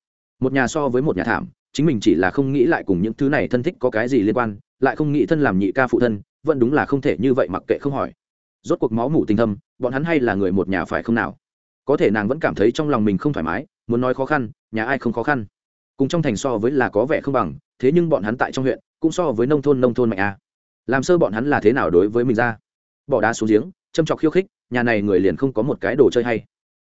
Một nhà so với một nhà thảm, chính mình chỉ là không nghĩ lại cùng những thứ này thân thích có cái gì liên quan, lại không nghĩ thân làm nhị ca phụ thân, vẫn đúng là không thể như vậy mặc kệ không hỏi. Rốt cuộc máu mủ tình thâm, bọn hắn hay là người một nhà phải không nào? Có thể nàng vẫn cảm thấy trong lòng mình không thoải mái, muốn nói khó khăn, nhà ai không khó khăn. Cùng trong thành so với là có vẻ không bằng, thế nhưng bọn hắn tại trong huyện cũng so với nông thôn nông thôn mạnh a. Làm sơ bọn hắn là thế nào đối với mình ra? Bỏ đá xuống giếng, châm chọc khiêu khích, nhà này người liền không có một cái đồ chơi hay.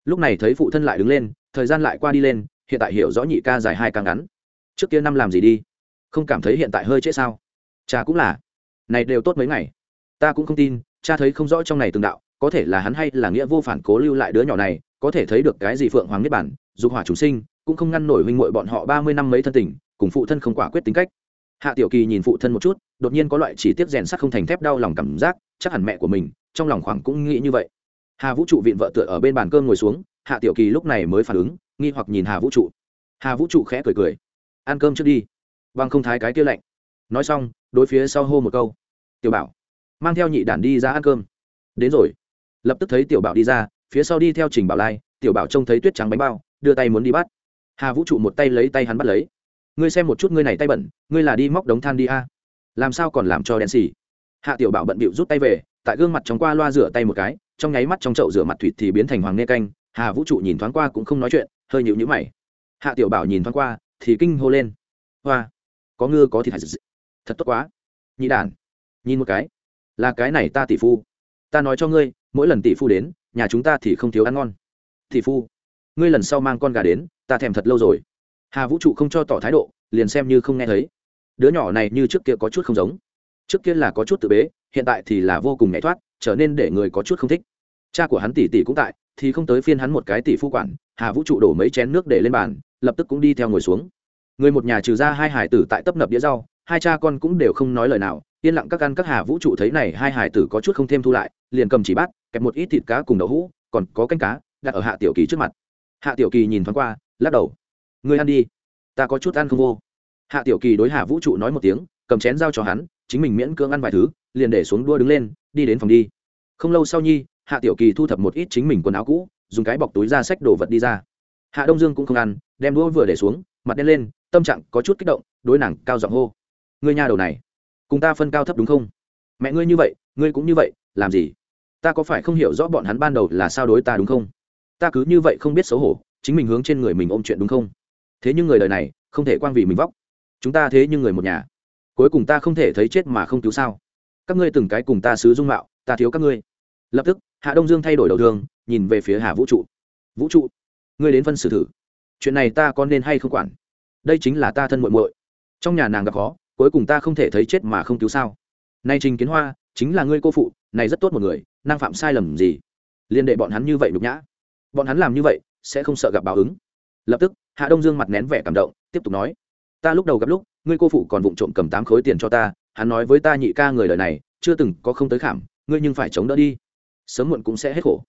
Lúc này thấy phụ thân lại đứng lên, thời gian lại qua đi lên, hiện tại hiểu rõ nhị ca dài hai càng ngắn. Trước kia năm làm gì đi? Không cảm thấy hiện tại hơi trễ sao? Cha cũng là. Này đều tốt mấy ngày. Ta cũng không tin, cha thấy không rõ trong này từng đạo, có thể là hắn hay là nghĩa vô phản cố lưu lại đứa nhỏ này có thể thấy được cái gì phượng hoàng niết bản dục hỏa chúng sinh, cũng không ngăn nổi huynh muội bọn họ ba mươi năm mấy thân tình, cùng phụ thân không quả quyết tính cách. Hạ tiểu kỳ nhìn phụ thân một chút, đột nhiên có loại chỉ tiết rèn sắt không thành thép đau lòng cảm giác, chắc hẳn mẹ của mình, trong lòng khoảng cũng nghĩ như vậy. Hà vũ trụ viện vợ tựa ở bên bàn cơm ngồi xuống, hạ tiểu kỳ lúc này mới phản ứng, nghi hoặc nhìn hà vũ trụ. Hà vũ trụ khẽ cười cười. Ăn cơm trước đi. Văng không thái cái kia lạnh. Nói xong, đối phía sau hô một câu. Tiểu bảo, mang theo nhị đản đi ra ăn cơm. Đến rồi. Lập tức thấy tiểu bảo đi ra phía sau đi theo trình bảo lai, tiểu bảo trông thấy tuyết trắng bánh bao, đưa tay muốn đi bắt. Hà vũ trụ một tay lấy tay hắn bắt lấy. Ngươi xem một chút ngươi này tay bẩn, ngươi là đi móc đống than đi a. Làm sao còn làm cho đen xì? Hạ tiểu bảo bận bịu rút tay về, tại gương mặt trong qua loa rửa tay một cái, trong nháy mắt trong chậu rửa mặt thủy thì biến thành hoàng nê canh. Hà vũ trụ nhìn thoáng qua cũng không nói chuyện, hơi nhịu nhữ mày. Hạ tiểu bảo nhìn thoáng qua, thì kinh hô lên. Hoa, có ngư có thịt hạt thật tốt quá. Nhị đản, nhìn một cái. Là cái này ta tỷ phu. Ta nói cho ngươi, mỗi lần tỷ phu đến nhà chúng ta thì không thiếu ăn ngon. Tỷ phu, ngươi lần sau mang con gà đến, ta thèm thật lâu rồi. Hà vũ trụ không cho tỏ thái độ, liền xem như không nghe thấy. Đứa nhỏ này như trước kia có chút không giống. Trước kia là có chút tự bế, hiện tại thì là vô cùng nhảy thoát, trở nên để người có chút không thích. Cha của hắn tỷ tỷ cũng tại, thì không tới phiên hắn một cái tỷ phu quản, hà vũ trụ đổ mấy chén nước để lên bàn, lập tức cũng đi theo ngồi xuống. Người một nhà trừ ra hai hải tử tại tấp nập đĩa rau, hai cha con cũng đều không nói lời nào yên lặng các ăn các hà vũ trụ thấy này hai hải tử có chút không thêm thu lại, liền cầm chỉ bát, kẹp một ít thịt cá cùng đậu hũ, còn có canh cá, đặt ở hạ tiểu kỳ trước mặt. Hạ tiểu kỳ nhìn thoáng qua, lắc đầu. Người ăn đi, ta có chút ăn không vô. Hạ tiểu kỳ đối hạ vũ trụ nói một tiếng, cầm chén giao cho hắn, chính mình miễn cưỡng ăn vài thứ, liền để xuống đua đứng lên, đi đến phòng đi. Không lâu sau nhi, hạ tiểu kỳ thu thập một ít chính mình quần áo cũ, dùng cái bọc túi ra xách đồ vật đi ra. Hạ đông dương cũng không ăn, đem đũa vừa để xuống, mặt đen lên, tâm trạng có chút kích động, đối nàng cao giọng hô. Ngươi nhà đầu này cùng ta phân cao thấp đúng không? Mẹ ngươi như vậy ngươi cũng như vậy làm gì? Ta có phải không hiểu rõ bọn hắn ban đầu là sao đối ta đúng không? Ta cứ như vậy không biết xấu hổ chính mình hướng trên người mình ôm chuyện đúng không? Thế nhưng người đời này không thể quang vì mình vóc. Chúng ta thế nhưng người một nhà. Cuối cùng ta không thể thấy chết mà không cứu sao? Các ngươi từng cái cùng ta xứ dung mạo ta thiếu các ngươi. Lập tức hạ đông dương thay đổi đầu đường, nhìn về phía hà vũ trụ. Vũ trụ ngươi đến phân xử thử. Chuyện này ta có nên hay không quản? Đây chính là ta thân muội muội. Trong nhà nàng gặp khó cuối cùng ta không thể thấy chết mà không cứu sao? Nay trình kiến hoa, chính là ngươi cô phụ, này rất tốt một người, năng phạm sai lầm gì? Liên đệ bọn hắn như vậy nhục nhã. Bọn hắn làm như vậy, sẽ không sợ gặp báo ứng. Lập tức, hạ đông dương mặt nén vẻ cảm động, tiếp tục nói. Ta lúc đầu gặp lúc, ngươi cô phụ còn vụng trộm cầm tám khối tiền cho ta, hắn nói với ta nhị ca người đời này, chưa từng có không tới khảm, ngươi nhưng phải chống đỡ đi. Sớm muộn cũng sẽ hết khổ.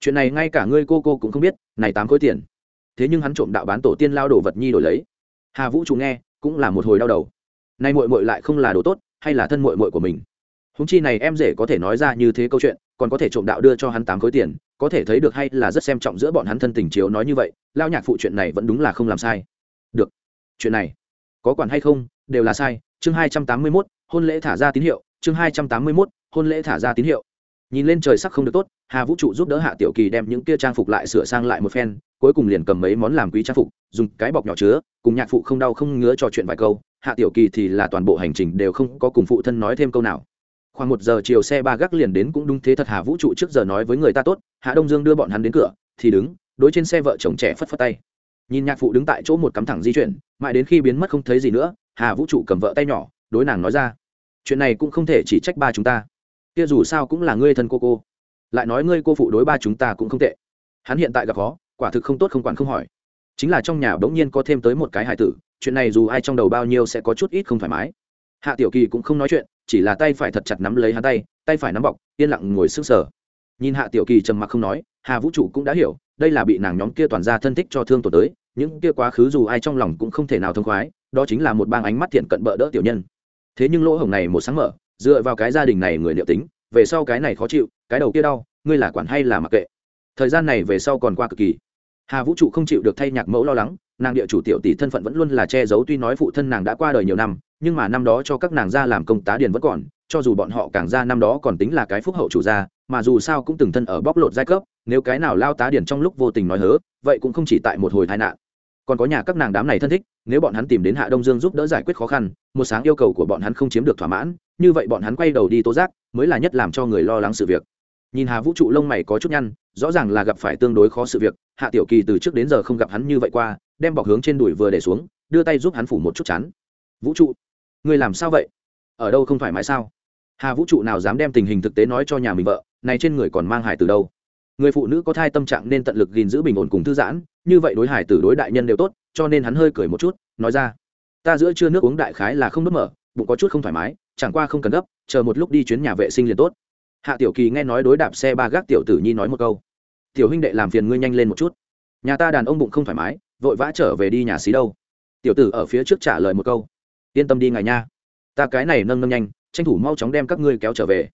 Chuyện này ngay cả ngươi cô cô cũng không biết, này tám khối tiền. Thế nhưng hắn trộm đạo bán tổ tiên lao đồ vật nhi đổi lấy. Hà vũ trụ nghe, cũng là một hồi đau đầu nay muội muội lại không là đồ tốt, hay là thân muội muội của mình? Húng chi này em rể có thể nói ra như thế câu chuyện, còn có thể trộm đạo đưa cho hắn tám khối tiền, có thể thấy được hay là rất xem trọng giữa bọn hắn thân tình chiếu nói như vậy lao nhạc phụ chuyện này vẫn đúng là không làm sai. Được. Chuyện này có quản hay không, đều là sai. Chương hai trăm tám mươi mốt, hôn lễ thả ra tín hiệu. Chương hai trăm tám mươi mốt, hôn lễ thả ra tín hiệu. Nhìn lên trời sắc không được tốt, hà vũ trụ giúp đỡ hạ tiểu kỳ đem những kia trang phục lại sửa sang lại một phen, cuối cùng liền cầm mấy món làm quý trang phục, dùng cái bọc nhỏ chứa, cùng nhạc phụ không đau không ngứa trò chuyện vài câu hạ tiểu kỳ thì là toàn bộ hành trình đều không có cùng phụ thân nói thêm câu nào. Khoảng một giờ chiều xe ba gác liền đến cũng đúng thế thật hà vũ trụ trước giờ nói với người ta tốt, hạ đông dương đưa bọn hắn đến cửa, thì đứng, đối trên xe vợ chồng trẻ phất phất tay. Nhìn nhạc phụ đứng tại chỗ một cắm thẳng di chuyển, mãi đến khi biến mất không thấy gì nữa, hà vũ trụ cầm vợ tay nhỏ, đối nàng nói ra, chuyện này cũng không thể chỉ trách ba chúng ta. Kia dù sao cũng là ngươi thân cô cô. Lại nói ngươi cô phụ đối ba chúng ta cũng không tệ. Hắn hiện tại gặp khó, quả thực không tốt không quản không hỏi chính là trong nhà bỗng nhiên có thêm tới một cái hải tử, chuyện này dù ai trong đầu bao nhiêu sẽ có chút ít không thoải mái. Hạ tiểu kỳ cũng không nói chuyện, chỉ là tay phải thật chặt nắm lấy hắn tay tay phải nắm bọc, yên lặng ngồi sức sở nhìn hạ tiểu kỳ trầm mặc không nói, hà vũ trụ cũng đã hiểu, đây là bị nàng nhóm kia toàn ra thân thích cho thương tổn tới, những kia quá khứ dù ai trong lòng cũng không thể nào thông khoái, đó chính là một bang ánh mắt thiện cận bỡ đỡ tiểu nhân. Thế nhưng lỗ hổng này một sáng mở, dựa vào cái gia đình này người liệu tính, về sau cái này khó chịu, cái đầu kia đau, ngươi là quản hay là mặc kệ. Thời gian này về sau còn qua cực kỳ hà vũ trụ không chịu được thay nhạc mẫu lo lắng, nàng địa chủ tiểu tỷ thân phận vẫn luôn là che giấu tuy nói phụ thân nàng đã qua đời nhiều năm, nhưng mà năm đó cho các nàng ra làm công tá điền vẫn còn, cho dù bọn họ càng ra năm đó còn tính là cái phúc hậu chủ gia, mà dù sao cũng từng thân ở bóc lột giai cấp, nếu cái nào lao tá điền trong lúc vô tình nói hớ, vậy cũng không chỉ tại một hồi tai nạn. Còn có nhà các nàng đám này thân thích, nếu bọn hắn tìm đến hạ đông dương giúp đỡ giải quyết khó khăn, một sáng yêu cầu của bọn hắn không chiếm được thỏa mãn, như vậy bọn hắn quay đầu đi tố giác, mới là nhất làm cho người lo lắng sự việc nhìn hà vũ trụ lông mày có chút nhăn, rõ ràng là gặp phải tương đối khó sự việc, hạ tiểu kỳ từ trước đến giờ không gặp hắn như vậy qua, đem bọc hướng trên đùi vừa để xuống, đưa tay giúp hắn phủ một chút chắn. vũ trụ người làm sao vậy? Ở đâu không thoải mái sao? Hà vũ trụ nào dám đem tình hình thực tế nói cho nhà mình vợ, này trên người còn mang hải từ đâu? Người phụ nữ có thai tâm trạng nên tận lực gìn giữ bình ổn cùng thư giãn, như vậy đối hải tử đối đại nhân đều tốt, cho nên hắn hơi cười một chút, nói ra, ta giữa chưa nước uống đại khái là không đốt mở, bụng có chút không thoải mái, chẳng qua không cần gấp, chờ một lúc đi chuyến nhà vệ sinh liền tốt hạ tiểu kỳ nghe nói đối đạp xe ba gác tiểu tử nhi nói một câu. Tiểu huynh đệ làm phiền ngươi nhanh lên một chút. Nhà ta đàn ông bụng không thoải mái, vội vã trở về đi nhà xí đâu. Tiểu tử ở phía trước trả lời một câu. Yên tâm đi ngài nha. Ta cái này nâng nâng nhanh, tranh thủ mau chóng đem các ngươi kéo trở về.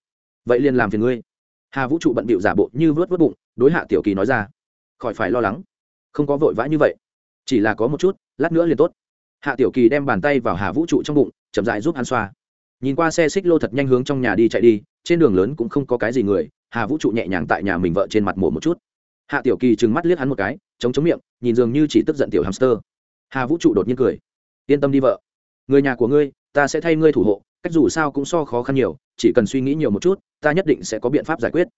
Vậy liền làm phiền ngươi. Hà vũ trụ bận bịu giả bộ như vớt vớt bụng, đối hạ tiểu kỳ nói ra. Khỏi phải lo lắng. Không có vội vã như vậy. Chỉ là có một chút, lát nữa liền tốt. Hạ tiểu kỳ đem bàn tay vào hà vũ trụ trong bụng, chậm dại giúp hắn xoa. Nhìn qua xe xích lô thật nhanh hướng trong nhà đi chạy đi trên đường lớn cũng không có cái gì người, hà vũ trụ nhẹ nhàng tại nhà mình vợ trên mặt mổ một chút. Hạ tiểu kỳ trừng mắt liếc hắn một cái, chống chống miệng, nhìn dường như chỉ tức giận tiểu hamster. Hà vũ trụ đột nhiên cười. Yên tâm đi vợ. Người nhà của ngươi, ta sẽ thay ngươi thủ hộ, cách dù sao cũng so khó khăn nhiều, chỉ cần suy nghĩ nhiều một chút, ta nhất định sẽ có biện pháp giải quyết.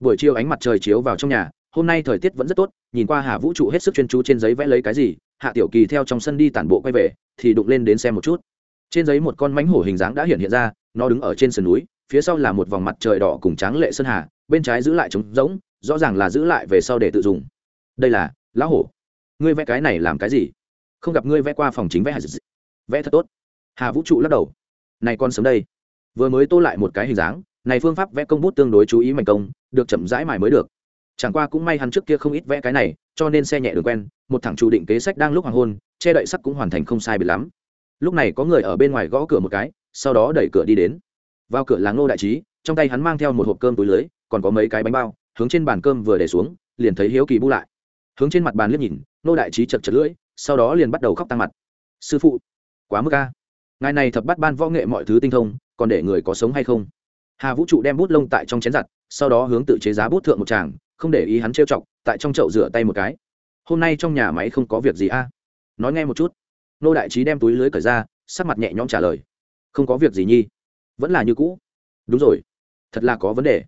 Buổi chiều ánh mặt trời chiếu vào trong nhà, hôm nay thời tiết vẫn rất tốt, nhìn qua hà vũ trụ hết sức chuyên chú trên giấy vẽ lấy cái gì, hạ tiểu kỳ theo trong sân đi tản bộ quay về, thì đụng lên đến xem một chút. Trên giấy một con mánh hổ hình dáng đã hiện hiện ra nó đứng ở trên sườn núi, phía sau là một vòng mặt trời đỏ cùng tráng lệ sơn hà, bên trái giữ lại trống rỗng, rõ ràng là giữ lại về sau để tự dùng. Đây là, lão hổ. Ngươi vẽ cái này làm cái gì? Không gặp ngươi vẽ qua phòng chính vẽ hà vẽ thật tốt. Hà vũ trụ lắc đầu. Này con sớm đây. Vừa mới tô lại một cái hình dáng, này phương pháp vẽ công bút tương đối chú ý mạnh công, được chậm rãi mài mới được. Chẳng qua cũng may hắn trước kia không ít vẽ cái này, cho nên xe nhẹ đường quen, một thằng chủ định kế sách đang lúc hoàng hôn, che đậy sắc cũng hoàn thành không sai biệt lắm. Lúc này có người ở bên ngoài gõ cửa một cái sau đó đẩy cửa đi đến. Vào cửa là ngô đại trí trong tay hắn mang theo một hộp cơm túi lưới còn có mấy cái bánh bao hướng trên bàn cơm vừa để xuống liền thấy hiếu kỳ bu lại. Hướng trên mặt bàn liếc nhìn ngô đại trí chật chật lưỡi sau đó liền bắt đầu khóc tăng mặt. Sư phụ quá mức ca ngài này thập bắt ban võ nghệ mọi thứ tinh thông còn để người có sống hay không? Hà vũ trụ đem bút lông tại trong chén giặt sau đó hướng tự chế giá bút thượng một tràng, không để ý hắn trêu chọc tại trong chậu rửa tay một cái. Hôm nay trong nhà máy không có việc gì a. Nói nghe một chút. Nô đại trí đem túi lưới cởi ra sắc mặt nhẹ nhõm trả lời không có việc gì nhi. Vẫn là như cũ. Đúng rồi. Thật là có vấn đề.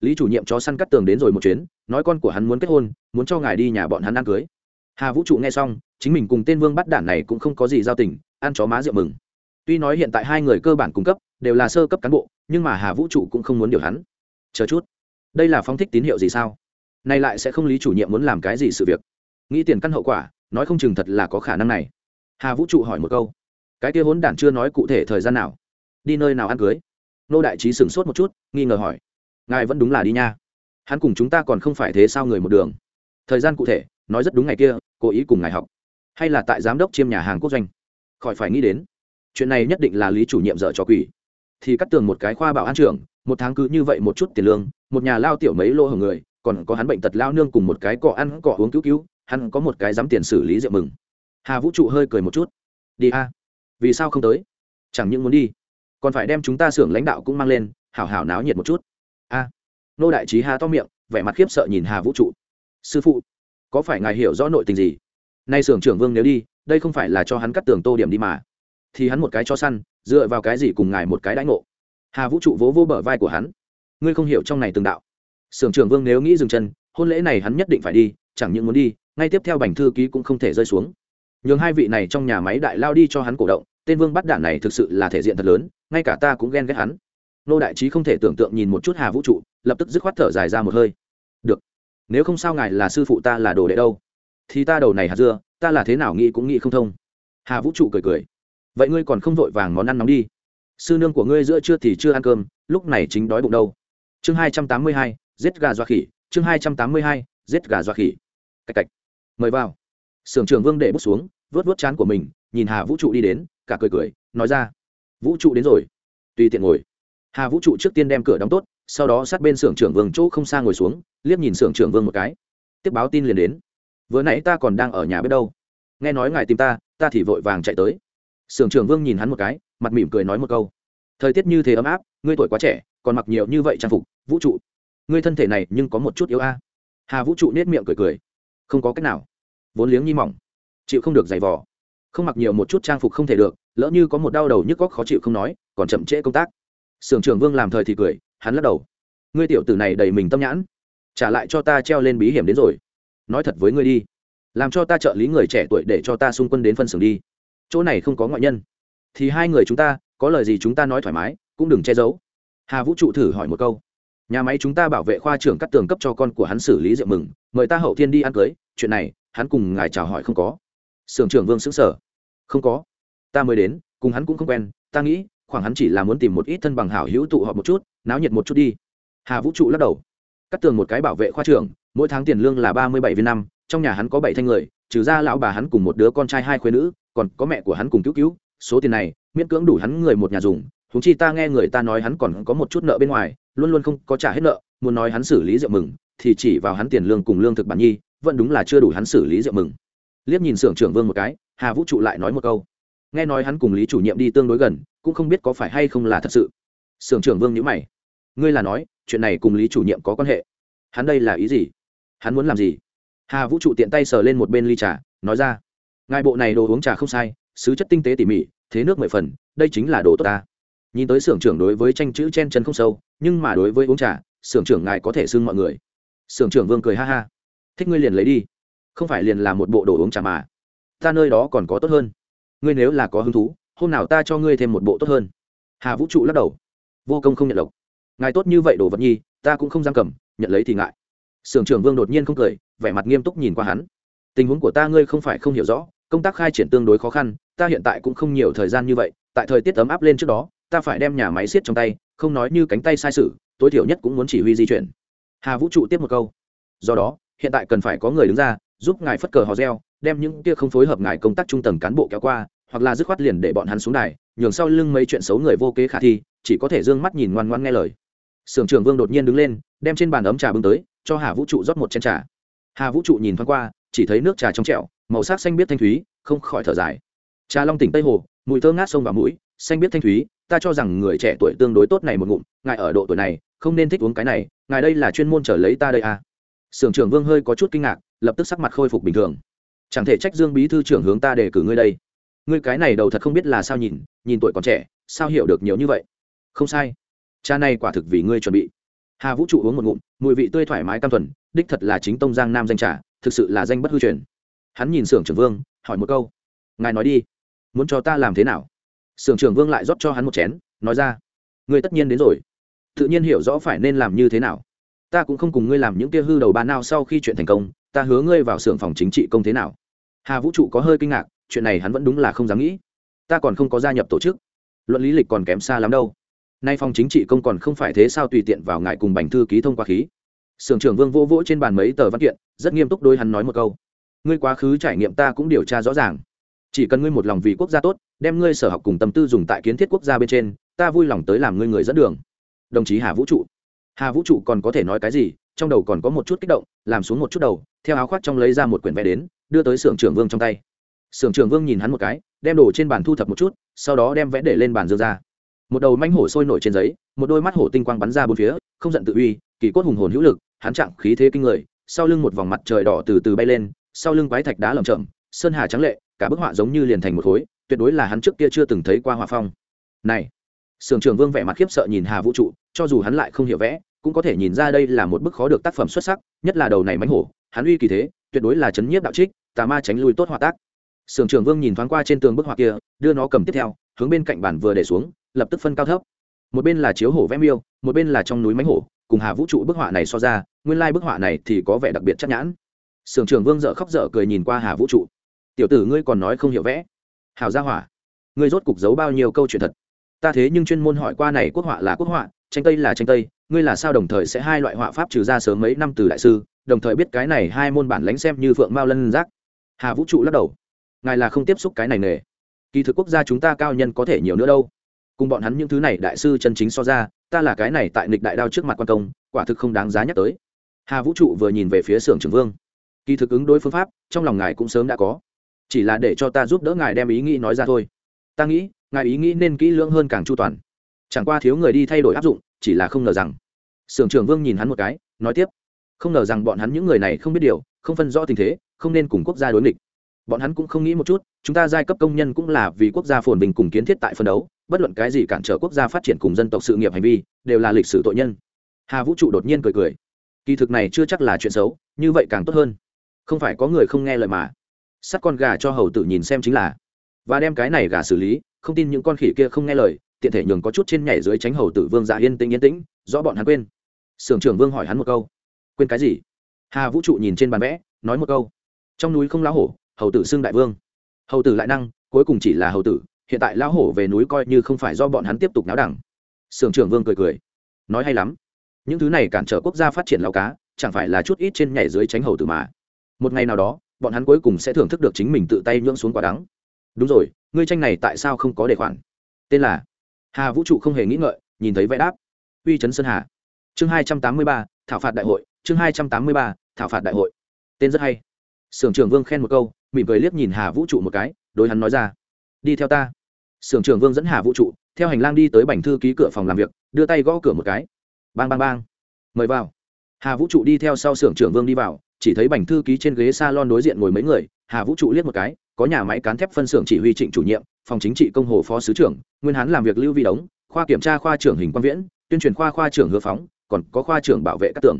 Lý chủ nhiệm chó săn cắt tường đến rồi một chuyến, nói con của hắn muốn kết hôn, muốn cho ngài đi nhà bọn hắn ăn cưới. Hà vũ trụ nghe xong, chính mình cùng tên vương bắt đản này cũng không có gì giao tình, ăn chó má rượu mừng. Tuy nói hiện tại hai người cơ bản cung cấp, đều là sơ cấp cán bộ, nhưng mà hà vũ trụ cũng không muốn điều hắn. Chờ chút. Đây là phong thích tín hiệu gì sao? Nay lại sẽ không lý chủ nhiệm muốn làm cái gì sự việc. Nghĩ tiền căn hậu quả, nói không chừng thật là có khả năng này. Hà vũ trụ hỏi một câu cái kia hốn đản chưa nói cụ thể thời gian nào. Đi nơi nào ăn cưới? Nô đại trí sửng sốt một chút, nghi ngờ hỏi. Ngài vẫn đúng là đi nha. Hắn cùng chúng ta còn không phải thế sao người một đường? Thời gian cụ thể, nói rất đúng ngày kia, cố ý cùng ngài học. Hay là tại giám đốc chiêm nhà hàng quốc doanh? Khỏi phải nghĩ đến. Chuyện này nhất định là lý chủ nhiệm dở cho quỷ. Thì cắt tường một cái khoa bảo an trưởng, một tháng cứ như vậy một chút tiền lương, một nhà lao tiểu mấy lô hồng người, còn có hắn bệnh tật lao nương cùng một cái cọ ăn, cọ uống cứu cứu, hắn có một cái dám tiền xử lý rượu mừng. Hà vũ trụ hơi cười một chút. Đi a vì sao không tới? Chẳng những muốn đi, còn phải đem chúng ta xưởng lãnh đạo cũng mang lên, hảo hảo náo nhiệt một chút. A. Nô đại trí hà to miệng, vẻ mặt khiếp sợ nhìn hà vũ trụ. Sư phụ, có phải ngài hiểu rõ nội tình gì? Nay xưởng trưởng vương nếu đi, đây không phải là cho hắn cắt tường tô điểm đi mà. Thì hắn một cái cho săn, dựa vào cái gì cùng ngài một cái đãi ngộ? Hà vũ trụ vỗ vỗ bờ vai của hắn. Ngươi không hiểu trong này từng đạo. Sưởng trưởng vương nếu nghĩ dừng chân, hôn lễ này hắn nhất định phải đi, chẳng những muốn đi, ngay tiếp theo bành thư ký cũng không thể rơi xuống nhường hai vị này trong nhà máy đại lao đi cho hắn cổ động, tên vương bắt đạn này thực sự là thể diện thật lớn, ngay cả ta cũng ghen ghét hắn. Nô đại trí không thể tưởng tượng nhìn một chút hà vũ trụ, lập tức dứt khoát thở dài ra một hơi. Được, nếu không sao ngài là sư phụ ta là đồ đệ đâu? Thì ta đầu này hạt dưa, ta là thế nào nghĩ cũng nghĩ không thông. Hà vũ trụ cười cười. Vậy ngươi còn không vội vàng món ăn nóng đi. Sư nương của ngươi giữa trưa thì chưa ăn cơm, lúc này chính đói bụng đâu. Chương hai trăm tám mươi hai, giết gà doa khỉ. Chương hai trăm tám mươi hai, giết gà doa khỉ. Cạch cạch. Mời vào. Sưởng trưởng vương để bút xuống vớt vớt chán của mình, nhìn hà vũ trụ đi đến, cả cười cười, nói ra, vũ trụ đến rồi. Tùy tiện ngồi. Hà vũ trụ trước tiên đem cửa đóng tốt, sau đó sát bên sưởng trưởng vương chỗ không xa ngồi xuống, liếc nhìn sưởng trưởng vương một cái. Tiếp báo tin liền đến. Vừa nãy ta còn đang ở nhà biết đâu. Nghe nói ngài tìm ta ta thì vội vàng chạy tới. Sưởng trưởng vương nhìn hắn một cái, mặt mỉm cười nói một câu, thời tiết như thế ấm áp, ngươi tuổi quá trẻ, còn mặc nhiều như vậy trang phục, vũ trụ, ngươi thân thể này nhưng có một chút yếu a. Hà vũ trụ nết miệng cười cười, không có cách nào. Vốn liếng nhi mỏng chịu không được giày vò. Không mặc nhiều một chút trang phục không thể được, lỡ như có một đau đầu nhức góc khó chịu không nói, còn chậm trễ công tác. Sưởng trưởng vương làm thời thì cười, hắn lắc đầu. Ngươi tiểu tử này đầy mình tâm nhãn. Trả lại cho ta treo lên bí hiểm đến rồi. Nói thật với ngươi đi. Làm cho ta trợ lý người trẻ tuổi để cho ta xung quân đến phân xưởng đi. Chỗ này không có ngoại nhân. Thì hai người chúng ta, có lời gì chúng ta nói thoải mái, cũng đừng che giấu. Hà vũ trụ thử hỏi một câu. Nhà máy chúng ta bảo vệ khoa trưởng cắt tường cấp cho con của hắn xử lý rượu mừng, mời ta hậu thiên đi ăn cưới, chuyện này, hắn cùng ngài chào hỏi không có sưởng trưởng vương xứng sở. Không có. Ta mới đến, cùng hắn cũng không quen, ta nghĩ, khoảng hắn chỉ là muốn tìm một ít thân bằng hảo hữu tụ họp một chút, náo nhiệt một chút đi. Hà vũ trụ lắc đầu. Cắt tường một cái bảo vệ khoa trưởng, mỗi tháng tiền lương là ba mươi bảy viên năm, trong nhà hắn có bảy thanh người, trừ ra lão bà hắn cùng một đứa con trai hai khuyên nữ, còn có mẹ của hắn cùng cứu cứu, số tiền này, miễn cưỡng đủ hắn người một nhà dùng húng chi ta nghe người ta nói hắn còn có một chút nợ bên ngoài, luôn luôn không có trả hết nợ, muốn nói hắn xử lý rượu mừng, thì chỉ vào hắn tiền lương cùng lương thực bản nhi, vẫn đúng là chưa đủ hắn xử lý rượu mừng liếc nhìn xưởng trưởng vương một cái, hà vũ trụ lại nói một câu. Nghe nói hắn cùng lý chủ nhiệm đi tương đối gần, cũng không biết có phải hay không là thật sự. Xưởng trưởng vương nhữ mày. Ngươi là nói, chuyện này cùng lý chủ nhiệm có quan hệ? Hắn đây là ý gì? Hắn muốn làm gì? Hà vũ trụ tiện tay sờ lên một bên ly trà, nói ra. Ngài bộ này đồ uống trà không sai, sứ chất tinh tế tỉ mỉ, thế nước mười phần, đây chính là đồ tốt ta. Nhìn tới xưởng trưởng đối với tranh chữ chen chân không sâu, nhưng mà đối với uống trà, xưởng trưởng ngài có thể xưng mọi người. Xưởng trưởng vương cười ha ha. Thích ngươi liền lấy đi không phải liền là một bộ đồ uống trà mà. Ta nơi đó còn có tốt hơn. Ngươi nếu là có hứng thú, hôm nào ta cho ngươi thêm một bộ tốt hơn. Hà vũ trụ lắc đầu. Vô công không nhận lộc. Ngài tốt như vậy đồ vật nhi, ta cũng không giam cầm, nhận lấy thì ngại. Sưởng trưởng vương đột nhiên không cười, vẻ mặt nghiêm túc nhìn qua hắn. Tình huống của ta ngươi không phải không hiểu rõ, công tác khai triển tương đối khó khăn, ta hiện tại cũng không nhiều thời gian như vậy, tại thời tiết ấm áp lên trước đó, ta phải đem nhà máy siết trong tay, không nói như cánh tay sai sự, tối thiểu nhất cũng muốn chỉ huy di chuyển. Hà vũ trụ tiếp một câu. Do đó, hiện tại cần phải có người đứng ra giúp ngài phất cờ hò reo, đem những kia không phối hợp ngài công tác trung tầng cán bộ kéo qua, hoặc là dứt khoát liền để bọn hắn xuống đài, nhường sau lưng mấy chuyện xấu người vô kế khả thi, chỉ có thể d ư ơ n g mắt nhìn ngoan ngoan nghe lời. Sưởng trưởng vương đột nhiên đứng lên, đem trên bàn ấm trà bưng tới, cho hà vũ trụ rót một chén trà. Hà vũ trụ nhìn thoáng qua, chỉ thấy nước trà trong trẹo màu sắc xanh biết thanh thúy, không khỏi thở dài. Trà long tỉnh tây hồ, mùi thơ ngát sông vào mũi, xanh biết thanh thúy, ta cho rằng người trẻ tuổi tương đối tốt này một ngụm, ngài ở độ tuổi này, không nên thích uống cái này, ngài đây là chuyên môn trở lấy ta đây à. Sưởng trưởng vương hơi có chút kinh ngạc lập tức sắc mặt khôi phục bình thường. Chẳng thể trách dương bí thư trưởng hướng ta đề cử ngươi đây. Ngươi cái này đầu thật không biết là sao nhìn nhìn tuổi còn trẻ, sao hiểu được nhiều như vậy? Không sai. Cha này quả thực vì ngươi chuẩn bị. Hà vũ trụ uống một ngụm, mùi vị tươi thoải mái cam thuần, đích thật là chính tông giang nam danh trà, thực sự là danh bất hư truyền. Hắn nhìn sưởng trưởng vương, hỏi một câu. Ngài nói đi, muốn cho ta làm thế nào? Sưởng trưởng vương lại rót cho hắn một chén, nói ra. Ngươi tất nhiên đến rồi. Tự nhiên hiểu rõ phải nên làm như thế nào. Ta cũng không cùng ngươi làm những kia hư đầu ba nào sau khi chuyện thành công ta hứa ngươi vào xưởng phòng chính trị công thế nào? Hà vũ trụ có hơi kinh ngạc, chuyện này hắn vẫn đúng là không dám nghĩ. Ta còn không có gia nhập tổ chức. Luận lý lịch còn kém xa lắm đâu. Nay phòng chính trị công còn không phải thế sao tùy tiện vào ngại cùng bành thư ký thông qua khí. Sưởng trưởng vương vô vỗ trên bàn mấy tờ văn kiện, rất nghiêm túc đôi hắn nói một câu. Ngươi quá khứ trải nghiệm ta cũng điều tra rõ ràng. Chỉ cần ngươi một lòng vì quốc gia tốt, đem ngươi sở học cùng tâm tư dùng tại kiến thiết quốc gia bên trên, ta vui lòng tới làm ngươi người dẫn đường. Đồng chí hà vũ trụ. Hà vũ trụ còn có thể nói cái gì? Trong đầu còn có một chút kích động, làm xuống một chút đầu, theo áo khoác trong lấy ra một quyển vẽ đến, đưa tới xưởng trưởng vương trong tay. Xưởng trưởng vương nhìn hắn một cái, đem đồ trên bàn thu thập một chút, sau đó đem vẽ để lên bàn dương ra. Một đầu manh hổ sôi nổi trên giấy, một đôi mắt hổ tinh quang bắn ra bốn phía, không giận tự uy, kỳ cốt hùng hồn hữu lực, hắn trạng khí thế kinh người, sau lưng một vòng mặt trời đỏ từ từ bay lên, sau lưng quái thạch đá lầm chởm, sơn hà trắng lệ, cả bức họa giống như liền thành một khối, tuyệt đối là hắn trước kia chưa từng thấy qua họa phong. Này sưởng trưởng vương vẻ mặt khiếp sợ nhìn hà vũ trụ, cho dù hắn lại không hiểu vẽ cũng có thể nhìn ra đây là một bức khó được tác phẩm xuất sắc, nhất là đầu này mánh hổ, hắn uy kỳ thế, tuyệt đối là chấn nhiếp đạo trích, tà ma tránh lui tốt họa tác. Sưởng trưởng vương nhìn thoáng qua trên tường bức họa kia, đưa nó cầm tiếp theo, hướng bên cạnh bản vừa để xuống, lập tức phân cao thấp. Một bên là chiếu hổ vẽ miêu, một bên là trong núi mánh hổ, cùng hà vũ trụ bức họa này so ra, nguyên lai bức họa này thì có vẻ đặc biệt chắc nhãn. Sưởng trưởng vương dợ khóc dở cười nhìn qua hà vũ trụ. Tiểu tử ngươi còn nói không hiểu vẽ. Hào gia hỏa, ngươi rốt cục giấu bao nhiêu câu chuyện thật? Ta thế nhưng chuyên môn hỏi qua này quốc họa là quốc họa tranh tây là tranh tây, ngươi là sao đồng thời sẽ hai loại họa pháp trừ ra sớm mấy năm từ đại sư, đồng thời biết cái này hai môn bản lánh xem như phượng mao lân giác. Hà vũ trụ lắc đầu. Ngài là không tiếp xúc cái này nghề. Kỳ thực quốc gia chúng ta cao nhân có thể nhiều nữa đâu. Cùng bọn hắn những thứ này đại sư chân chính so ra, ta là cái này tại nịch đại đao trước mặt quan công, quả thực không đáng giá nhắc tới. Hà vũ trụ vừa nhìn về phía xưởng trưởng vương. Kỳ thực ứng đối phương pháp, trong lòng ngài cũng sớm đã có. Chỉ là để cho ta giúp đỡ ngài đem ý nghĩ nói ra thôi. Ta nghĩ, ngài ý nghĩ nên kỹ lưỡng hơn càng chu toàn chẳng qua thiếu người đi thay đổi áp dụng, chỉ là không ngờ rằng. Sưởng trưởng vương nhìn hắn một cái, nói tiếp. Không ngờ rằng bọn hắn những người này không biết điều, không phân rõ tình thế, không nên cùng quốc gia đối nghịch. Bọn hắn cũng không nghĩ một chút, chúng ta giai cấp công nhân cũng là vì quốc gia phồn bình cùng kiến thiết tại phân đấu, bất luận cái gì cản trở quốc gia phát triển cùng dân tộc sự nghiệp hành vi, đều là lịch sử tội nhân. Hà vũ trụ đột nhiên cười cười. Kỳ thực này chưa chắc là chuyện xấu, như vậy càng tốt hơn. Không phải có người không nghe lời mà. Sắt con gà cho hầu tử nhìn xem chính là. Và đem cái này gà xử lý, không tin những con khỉ kia không nghe lời tiện thể nhường có chút trên nhảy dưới tránh hầu tử vương dạ yên tĩnh yên tĩnh, rõ bọn hắn quên. Sưởng trưởng vương hỏi hắn một câu. Quên cái gì? Hà vũ trụ nhìn trên bàn vẽ, nói một câu. Trong núi không lão hổ, hầu tử xưng đại vương. Hầu tử lại năng, cuối cùng chỉ là hầu tử, hiện tại lão hổ về núi coi như không phải do bọn hắn tiếp tục náo đẳng. Sưởng trưởng vương cười cười. Nói hay lắm. Những thứ này cản trở quốc gia phát triển lao cá, chẳng phải là chút ít trên nhảy dưới tránh hầu tử mà. Một ngày nào đó, bọn hắn cuối cùng sẽ thưởng thức được chính mình tự tay nhưỡng xuống quả đắng. Đúng rồi, ngươi tranh này tại sao không có đề khoản? Tên là hà vũ trụ không hề nghĩ ngợi, nhìn thấy vẽ đáp. Uy trấn sơn hà. Chương hai trăm tám mươi ba, thảo phạt đại hội, chương hai trăm tám mươi ba, thảo phạt đại hội. Tên rất hay. Sưởng trưởng vương khen một câu, mỉm cười liếc nhìn hà vũ trụ một cái, đối hắn nói ra. Đi theo ta. Sưởng trưởng vương dẫn hà vũ trụ, theo hành lang đi tới bành thư ký cửa phòng làm việc, đưa tay gõ cửa một cái. Bang bang bang. Mời vào. Hà vũ trụ đi theo sau sưởng trưởng vương đi vào, chỉ thấy bành thư ký trên ghế s a lon đối diện ngồi mấy người, hà vũ trụ liếc một cái có nhà máy cán thép phân xưởng chỉ huy trịnh chủ nhiệm, phòng chính trị công hồ phó sứ trưởng, nguyên hán làm việc lưu vi đống, khoa kiểm tra khoa trưởng hình quang viễn, tuyên truyền khoa khoa trưởng hứa phóng, còn có khoa trưởng bảo vệ các tường.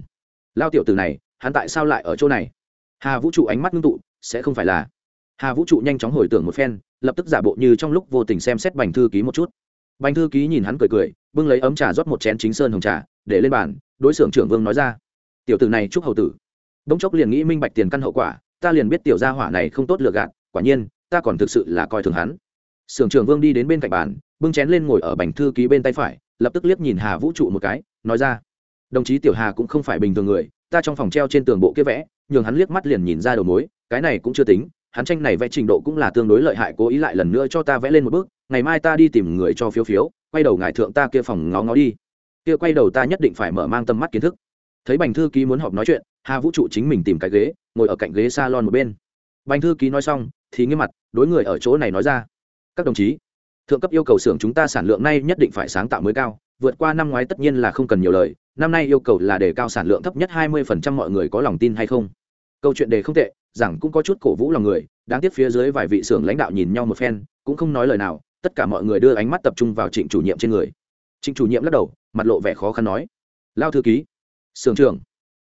Lao tiểu từ này, hắn tại sao lại ở chỗ này? Hà vũ trụ ánh mắt ngưng tụ, sẽ không phải là. Hà vũ trụ nhanh chóng hồi tưởng một phen, lập tức giả bộ như trong lúc vô tình xem xét bành thư ký một chút. Bành thư ký nhìn hắn cười cười, bưng lấy ấm trà rót một chén chính sơn hồng trà, để lên bàn, đối xưởng trưởng vương nói ra. Tiểu tử này chúc hầu tử. Bỗng chốc liền nghĩ minh bạch tiền căn hậu quả, ta liền biết tiểu gia hỏa này không tốt lựa gạt quả nhiên, ta còn thực sự là coi thường hắn. Sưởng trưởng vương đi đến bên cạnh bàn, bưng chén lên ngồi ở bành thư ký bên tay phải, lập tức liếc nhìn hà vũ trụ một cái, nói ra, đồng chí tiểu hà cũng không phải bình thường người, ta trong phòng treo trên tường bộ kia vẽ, nhường hắn liếc mắt liền nhìn ra đầu mối, cái này cũng chưa tính, hắn tranh này vẽ trình độ cũng là tương đối lợi hại, cố ý lại lần nữa cho ta vẽ lên một bước, ngày mai ta đi tìm người cho phiếu phiếu, quay đầu ngài thượng ta kia phòng ngó ngó đi. Kia quay đầu ta nhất định phải mở mang tâm mắt kiến thức. Thấy bành thư ký muốn họp nói chuyện, hà vũ trụ chính mình tìm cái ghế, ngồi ở cạnh ghế s a lon một bên. Bành thư ký nói xong thì nghiêm mặt, đối người ở chỗ này nói ra. Các đồng chí, thượng cấp yêu cầu xưởng chúng ta sản lượng nay nhất định phải sáng tạo mới cao, vượt qua năm ngoái tất nhiên là không cần nhiều lời, năm nay yêu cầu là đề cao sản lượng thấp nhất hai mươi phần trăm mọi người có lòng tin hay không? Câu chuyện đề không tệ rằng cũng có chút cổ vũ lòng người, đáng tiếc phía dưới vài vị xưởng lãnh đạo nhìn nhau một phen, cũng không nói lời nào, tất cả mọi người đưa ánh mắt tập trung vào trịnh chủ nhiệm trên người. Trịnh chủ nhiệm lắc đầu, mặt lộ vẻ khó khăn nói, lao thư ký, xưởng trưởng,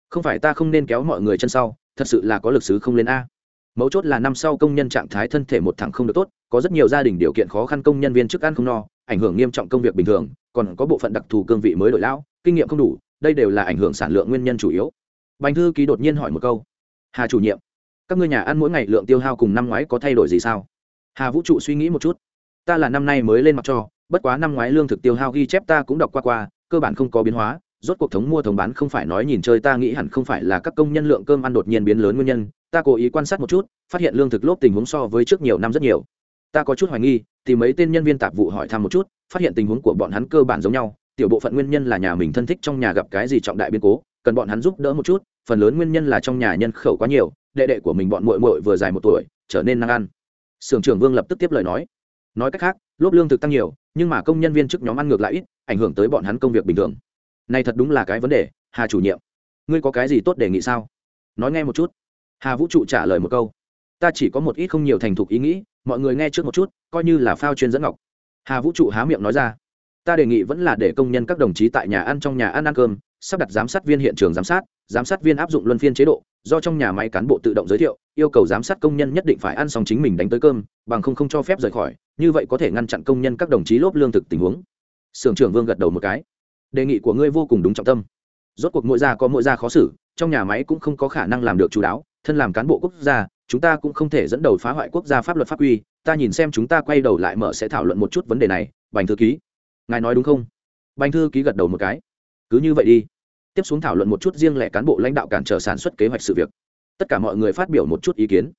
không phải ta không nên kéo mọi người chân sau, thật sự là có lực sứ không lên a mấu chốt là năm sau công nhân trạng thái thân thể một thẳng không được tốt, có rất nhiều gia đình điều kiện khó khăn công nhân viên chức ăn không no, ảnh hưởng nghiêm trọng công việc bình thường, còn có bộ phận đặc thù cương vị mới đổi lão, kinh nghiệm không đủ, đây đều là ảnh hưởng sản lượng nguyên nhân chủ yếu. Bành thư ký đột nhiên hỏi một câu. Hà chủ nhiệm, các ngươi nhà ăn mỗi ngày lượng tiêu hao cùng năm ngoái có thay đổi gì sao? Hà vũ trụ suy nghĩ một chút. Ta là năm nay mới lên mặt cho, bất quá năm ngoái lương thực tiêu hao ghi chép ta cũng đọc qua qua, cơ bản không có biến hóa, rốt cuộc thống mua thống bán không phải nói nhìn chơi ta nghĩ hẳn không phải là các công nhân lượng cơm ăn đột nhiên biến lớn nguyên nhân ta cố ý quan sát một chút, phát hiện lương thực lốp tình huống so với trước nhiều năm rất nhiều. Ta có chút hoài nghi thì mấy tên nhân viên tạp vụ hỏi thăm một chút, phát hiện tình huống của bọn hắn cơ bản giống nhau, tiểu bộ phận nguyên nhân là nhà mình thân thích trong nhà gặp cái gì trọng đại biến cố, cần bọn hắn giúp đỡ một chút, phần lớn nguyên nhân là trong nhà nhân khẩu quá nhiều, đệ đệ của mình bọn muội muội vừa dài một tuổi, trở nên năng ăn. Sưởng trưởng vương lập tức tiếp lời nói. Nói cách khác, lốp lương thực tăng nhiều, nhưng mà công nhân viên chức nhóm ăn ngược lại ít, ảnh hưởng tới bọn hắn công việc bình thường. Này thật đúng là cái vấn đề, hà chủ nhiệm. Ngươi có cái gì tốt đề nghị sao? Nói nghe một chút hà vũ trụ trả lời một câu. Ta chỉ có một ít không nhiều thành thục ý nghĩ, mọi người nghe trước một chút, coi như là phao chuyên dẫn ngọc. Hà vũ trụ há miệng nói ra. Ta đề nghị vẫn là để công nhân các đồng chí tại nhà ăn trong nhà ăn ăn cơm, sắp đặt giám sát viên hiện trường giám sát giám sát viên áp dụng luân phiên chế độ, do trong nhà máy cán bộ tự động giới thiệu, yêu cầu giám sát công nhân nhất định phải ăn xong chính mình đánh tới cơm, bằng không không cho phép rời khỏi, như vậy có thể ngăn chặn công nhân các đồng chí lốp lương thực tình huống. Sưởng trưởng vương gật đầu một cái. Đề nghị của ngươi vô cùng đúng trọng tâm. Rốt cuộc mỗi gia có mỗi gia khó xử, trong nhà máy cũng không có khả năng làm được chú đáo thân làm cán bộ quốc gia chúng ta cũng không thể dẫn đầu phá hoại quốc gia pháp luật pháp quy. Ta nhìn xem chúng ta quay đầu lại mở sẽ thảo luận một chút vấn đề này. Bành thư ký ngài nói đúng không? Bành thư ký gật đầu một cái. Cứ như vậy đi. Tiếp xuống thảo luận một chút riêng lẻ cán bộ lãnh đạo cản trở sản xuất kế hoạch sự việc. Tất cả mọi người phát biểu một chút ý kiến.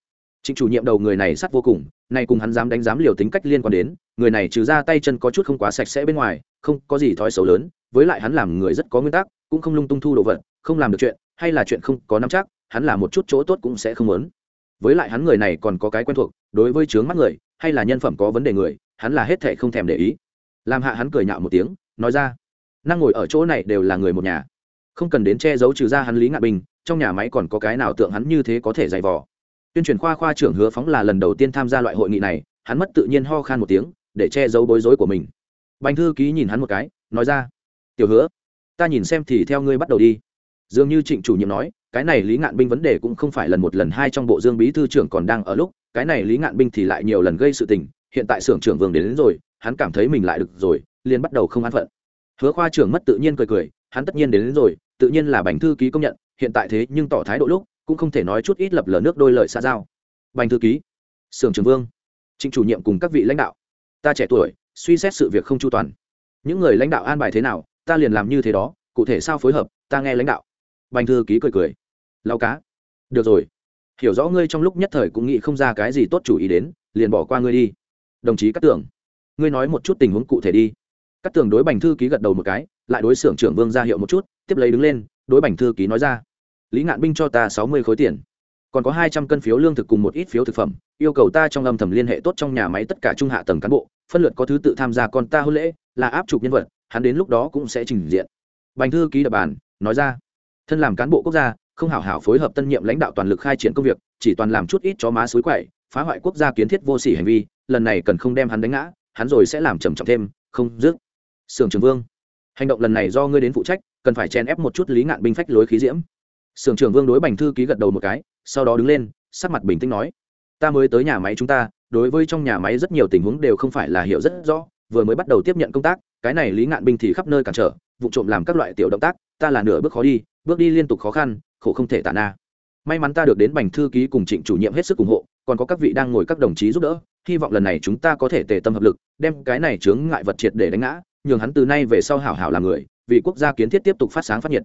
Trịnh chủ nhiệm đầu người này sắt vô cùng, nay cùng hắn dám đánh dám liều tính cách liên quan đến, người này trừ ra tay chân có chút không quá sạch sẽ bên ngoài, không có gì thói xấu lớn, với lại hắn làm người rất có nguyên tắc, cũng không lung tung thu đồ vật, không làm được chuyện, hay là chuyện không có nắm chắc, hắn làm một chút chỗ tốt cũng sẽ không muốn. Với lại hắn người này còn có cái quen thuộc, đối với chướng mắt người, hay là nhân phẩm có vấn đề người, hắn là hết thảy không thèm để ý. Làm hạ hắn cười nhạo một tiếng, nói ra, năng ngồi ở chỗ này đều là người một nhà, không cần đến che giấu trừ ra hắn lý ngạn bình, trong nhà máy còn có cái nào tượng hắn như thế có thể dày vò tuyên truyền khoa khoa trưởng hứa phóng là lần đầu tiên tham gia loại hội nghị này hắn mất tự nhiên ho khan một tiếng để che giấu bối rối của mình bành thư ký nhìn hắn một cái nói ra tiểu hứa ta nhìn xem thì theo ngươi bắt đầu đi dường như trịnh chủ nhiệm nói cái này lý ngạn binh vấn đề cũng không phải lần một lần hai trong bộ dương bí thư trưởng còn đang ở lúc cái này lý ngạn binh thì lại nhiều lần gây sự tình hiện tại xưởng trưởng vương đến, đến rồi hắn cảm thấy mình lại được rồi liền bắt đầu không an phận. Hứa khoa trưởng mất tự nhiên cười cười hắn tất nhiên đến, đến rồi tự nhiên là bành thư ký công nhận hiện tại thế nhưng tỏ thái độ lúc cũng không thể nói chút ít lập lờ nước đôi lời xa giao. Bành thư ký xưởng trưởng vương trịnh chủ nhiệm cùng các vị lãnh đạo ta trẻ tuổi suy xét sự việc không chu toàn. Những người lãnh đạo an bài thế nào ta liền làm như thế đó cụ thể sao phối hợp ta nghe lãnh đạo. Bành thư ký cười cười lau cá. Được rồi. Hiểu rõ ngươi trong lúc nhất thời cũng nghĩ không ra cái gì tốt chủ ý đến, liền bỏ qua ngươi đi. Đồng chí cát tường, ngươi nói một chút tình huống cụ thể đi. Cát tường đối bành thư ký gật đầu một cái, lại đối xưởng trưởng vương ra hiệu một chút, tiếp lấy đứng lên, đối bành thư ký nói ra. Lý ngạn binh cho ta sáu mươi khối tiền. Còn có hai trăm cân phiếu lương thực cùng một ít phiếu thực phẩm, yêu cầu ta trong âm thầm liên hệ tốt trong nhà máy tất cả trung hạ tầng cán bộ, phân lượt có thứ tự tham gia con ta hôn lễ, là áp chụp nhân vật, hắn đến lúc đó cũng sẽ trình diện. Bành thư ký đập bàn, nói ra. Thân làm cán bộ quốc gia không hảo hảo phối hợp tân nhiệm lãnh đạo toàn lực khai triển công việc, chỉ toàn làm chút ít chó má suối quậy, phá hoại quốc gia kiến thiết vô sỉ hành vi, lần này cần không đem hắn đánh ngã, hắn rồi sẽ làm trầm trọng thêm, không dứt. Sưởng trường vương, hành động lần này do ngươi đến phụ trách, cần phải chen ép một chút lý ngạn binh phách lối khí diễm. Sưởng trưởng vương đối bành thư ký gật đầu một cái, sau đó đứng lên, sắc mặt bình tĩnh nói, ta mới tới nhà máy chúng ta, đối với trong nhà máy rất nhiều tình huống đều không phải là hiểu rất rõ, vừa mới bắt đầu tiếp nhận công tác, cái này lý ngạn binh thì khắp nơi cản trở, vụ trộm làm các loại tiểu động tác, ta là nửa bước khó đi, bước đi liên tục khó khăn khổ không thể tả na. May mắn ta được đến bành thư ký cùng trịnh chủ nhiệm hết sức ủng hộ, còn có các vị đang ngồi các đồng chí giúp đỡ, hy vọng lần này chúng ta có thể tề tâm hợp lực, đem cái này chướng ngại vật triệt để đánh ngã, nhường hắn từ nay về sau hảo hảo làm người, vì quốc gia kiến thiết tiếp tục phát sáng phát nhiệt.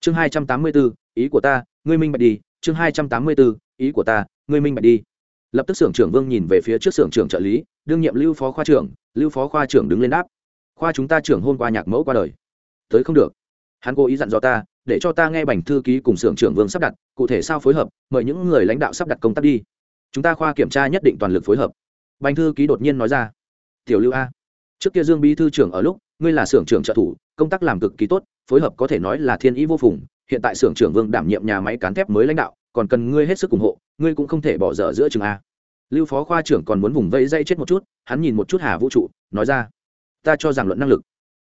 Chương hai trăm tám mươi bốn ý của ta, ngươi minh bạch đi. Chương hai trăm tám mươi bốn ý của ta, ngươi minh bạch đi. Lập tức xưởng trưởng vương nhìn về phía trước xưởng trưởng trợ lý, đương nhiệm lưu phó khoa trưởng, lưu phó khoa trưởng đứng lên đáp. Khoa chúng ta trưởng hôm qua nhạc mẫu qua đời. Tới không được. Hắn cố ý dặn dò ta để cho ta nghe bành thư ký cùng xưởng trưởng vương sắp đặt, cụ thể sao phối hợp, mời những người lãnh đạo sắp đặt công tác đi. Chúng ta khoa kiểm tra nhất định toàn lực phối hợp. Bành thư ký đột nhiên nói ra. Tiểu lưu a, trước kia dương bí thư trưởng ở lúc, ngươi là xưởng trưởng trợ thủ, công tác làm cực kỳ tốt, phối hợp có thể nói là thiên ý vô phùng, hiện tại xưởng trưởng vương đảm nhiệm nhà máy cán thép mới lãnh đạo, còn cần ngươi hết sức ủng hộ, ngươi cũng không thể bỏ dở giữa trường a. Lưu phó khoa trưởng còn muốn vùng vây dây chết một chút, hắn nhìn một chút hà vũ trụ, nói ra. Ta cho rằng luận năng lực,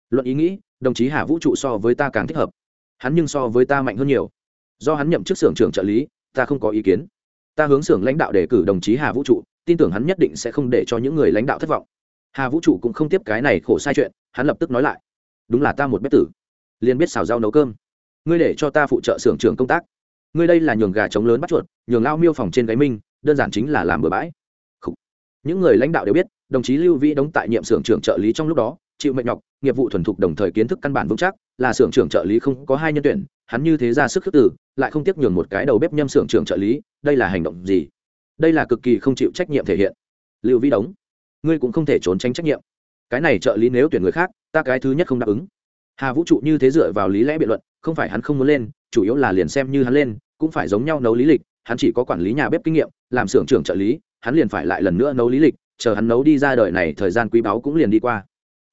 luận ý nghĩ, đồng chí hà vũ trụ so với ta càng thích hợp hắn nhưng so với ta mạnh hơn nhiều. Do hắn nhậm chức xưởng trưởng trợ lý, ta không có ý kiến. Ta hướng xưởng lãnh đạo đề cử đồng chí hà vũ trụ, tin tưởng hắn nhất định sẽ không để cho những người lãnh đạo thất vọng. Hà vũ trụ cũng không tiếp cái này khổ sai chuyện, hắn lập tức nói lại. Đúng là ta một bếp tử. Liền biết xào rau nấu cơm. Ngươi để cho ta phụ trợ xưởng trưởng công tác. Ngươi đây là nhường gà trống lớn bắt chuột, nhường lao miêu phòng trên gáy minh, đơn giản chính là làm bừa bãi. Những người lãnh đạo đều biết, đồng chí lưu vĩ đóng tại nhiệm xưởng trưởng trợ lý trong lúc đó chịu mệnh nhọc nghiệp vụ thuần thục đồng thời kiến thức căn bản vững chắc là xưởng trưởng trợ lý không có hai nhân tuyển hắn như thế ra sức khước tử lại không tiếc nhường một cái đầu bếp nhâm xưởng trưởng trợ lý đây là hành động gì? Đây là cực kỳ không chịu trách nhiệm thể hiện. Lưu vĩ Đống, ngươi cũng không thể trốn tránh trách nhiệm. Cái này trợ lý nếu tuyển người khác ta cái thứ nhất không đáp ứng. Hà vũ trụ như thế dựa vào lý lẽ biện luận không phải hắn không muốn lên chủ yếu là liền xem như hắn lên cũng phải giống nhau nấu lý lịch hắn chỉ có quản lý nhà bếp kinh nghiệm làm xưởng trưởng trợ lý hắn liền phải lại lần nữa nấu lý lịch chờ hắn nấu đi ra đời này thời gian quý báu cũng liền đi qua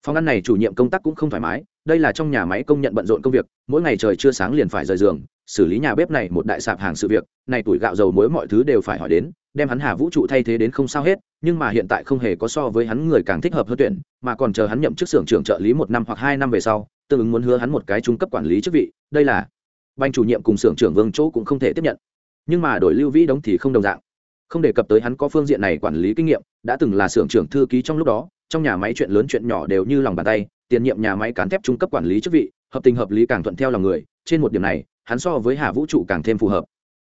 phòng ăn này chủ nhiệm công tác cũng không thoải mái, đây là trong nhà máy công nhận bận rộn công việc, mỗi ngày trời chưa sáng liền phải rời giường, xử lý nhà bếp này một đại sạp hàng sự việc, này tuổi gạo dầu muối mọi thứ đều phải hỏi đến, đem hắn hà vũ trụ thay thế đến không sao hết, nhưng mà hiện tại không hề có so với hắn người càng thích hợp hơn tuyển, mà còn chờ hắn nhậm chức xưởng trưởng trợ lý một năm hoặc hai năm về sau, tương ứng muốn hứa hắn một cái trung cấp quản lý chức vị, đây là banh chủ nhiệm cùng xưởng trưởng vương chỗ cũng không thể tiếp nhận. Nhưng mà đổi lưu vĩ đóng thì không đồng dạng. Không đề cập tới hắn có phương diện này quản lý kinh nghiệm, đã từng là xưởng trưởng thư ký trong lúc đó trong nhà máy chuyện lớn chuyện nhỏ đều như lòng bàn tay, tiền nhiệm nhà máy cán thép trung cấp quản lý chức vị, hợp tình hợp lý càng thuận theo lòng người, trên một điểm này, hắn so với hà vũ trụ càng thêm phù hợp.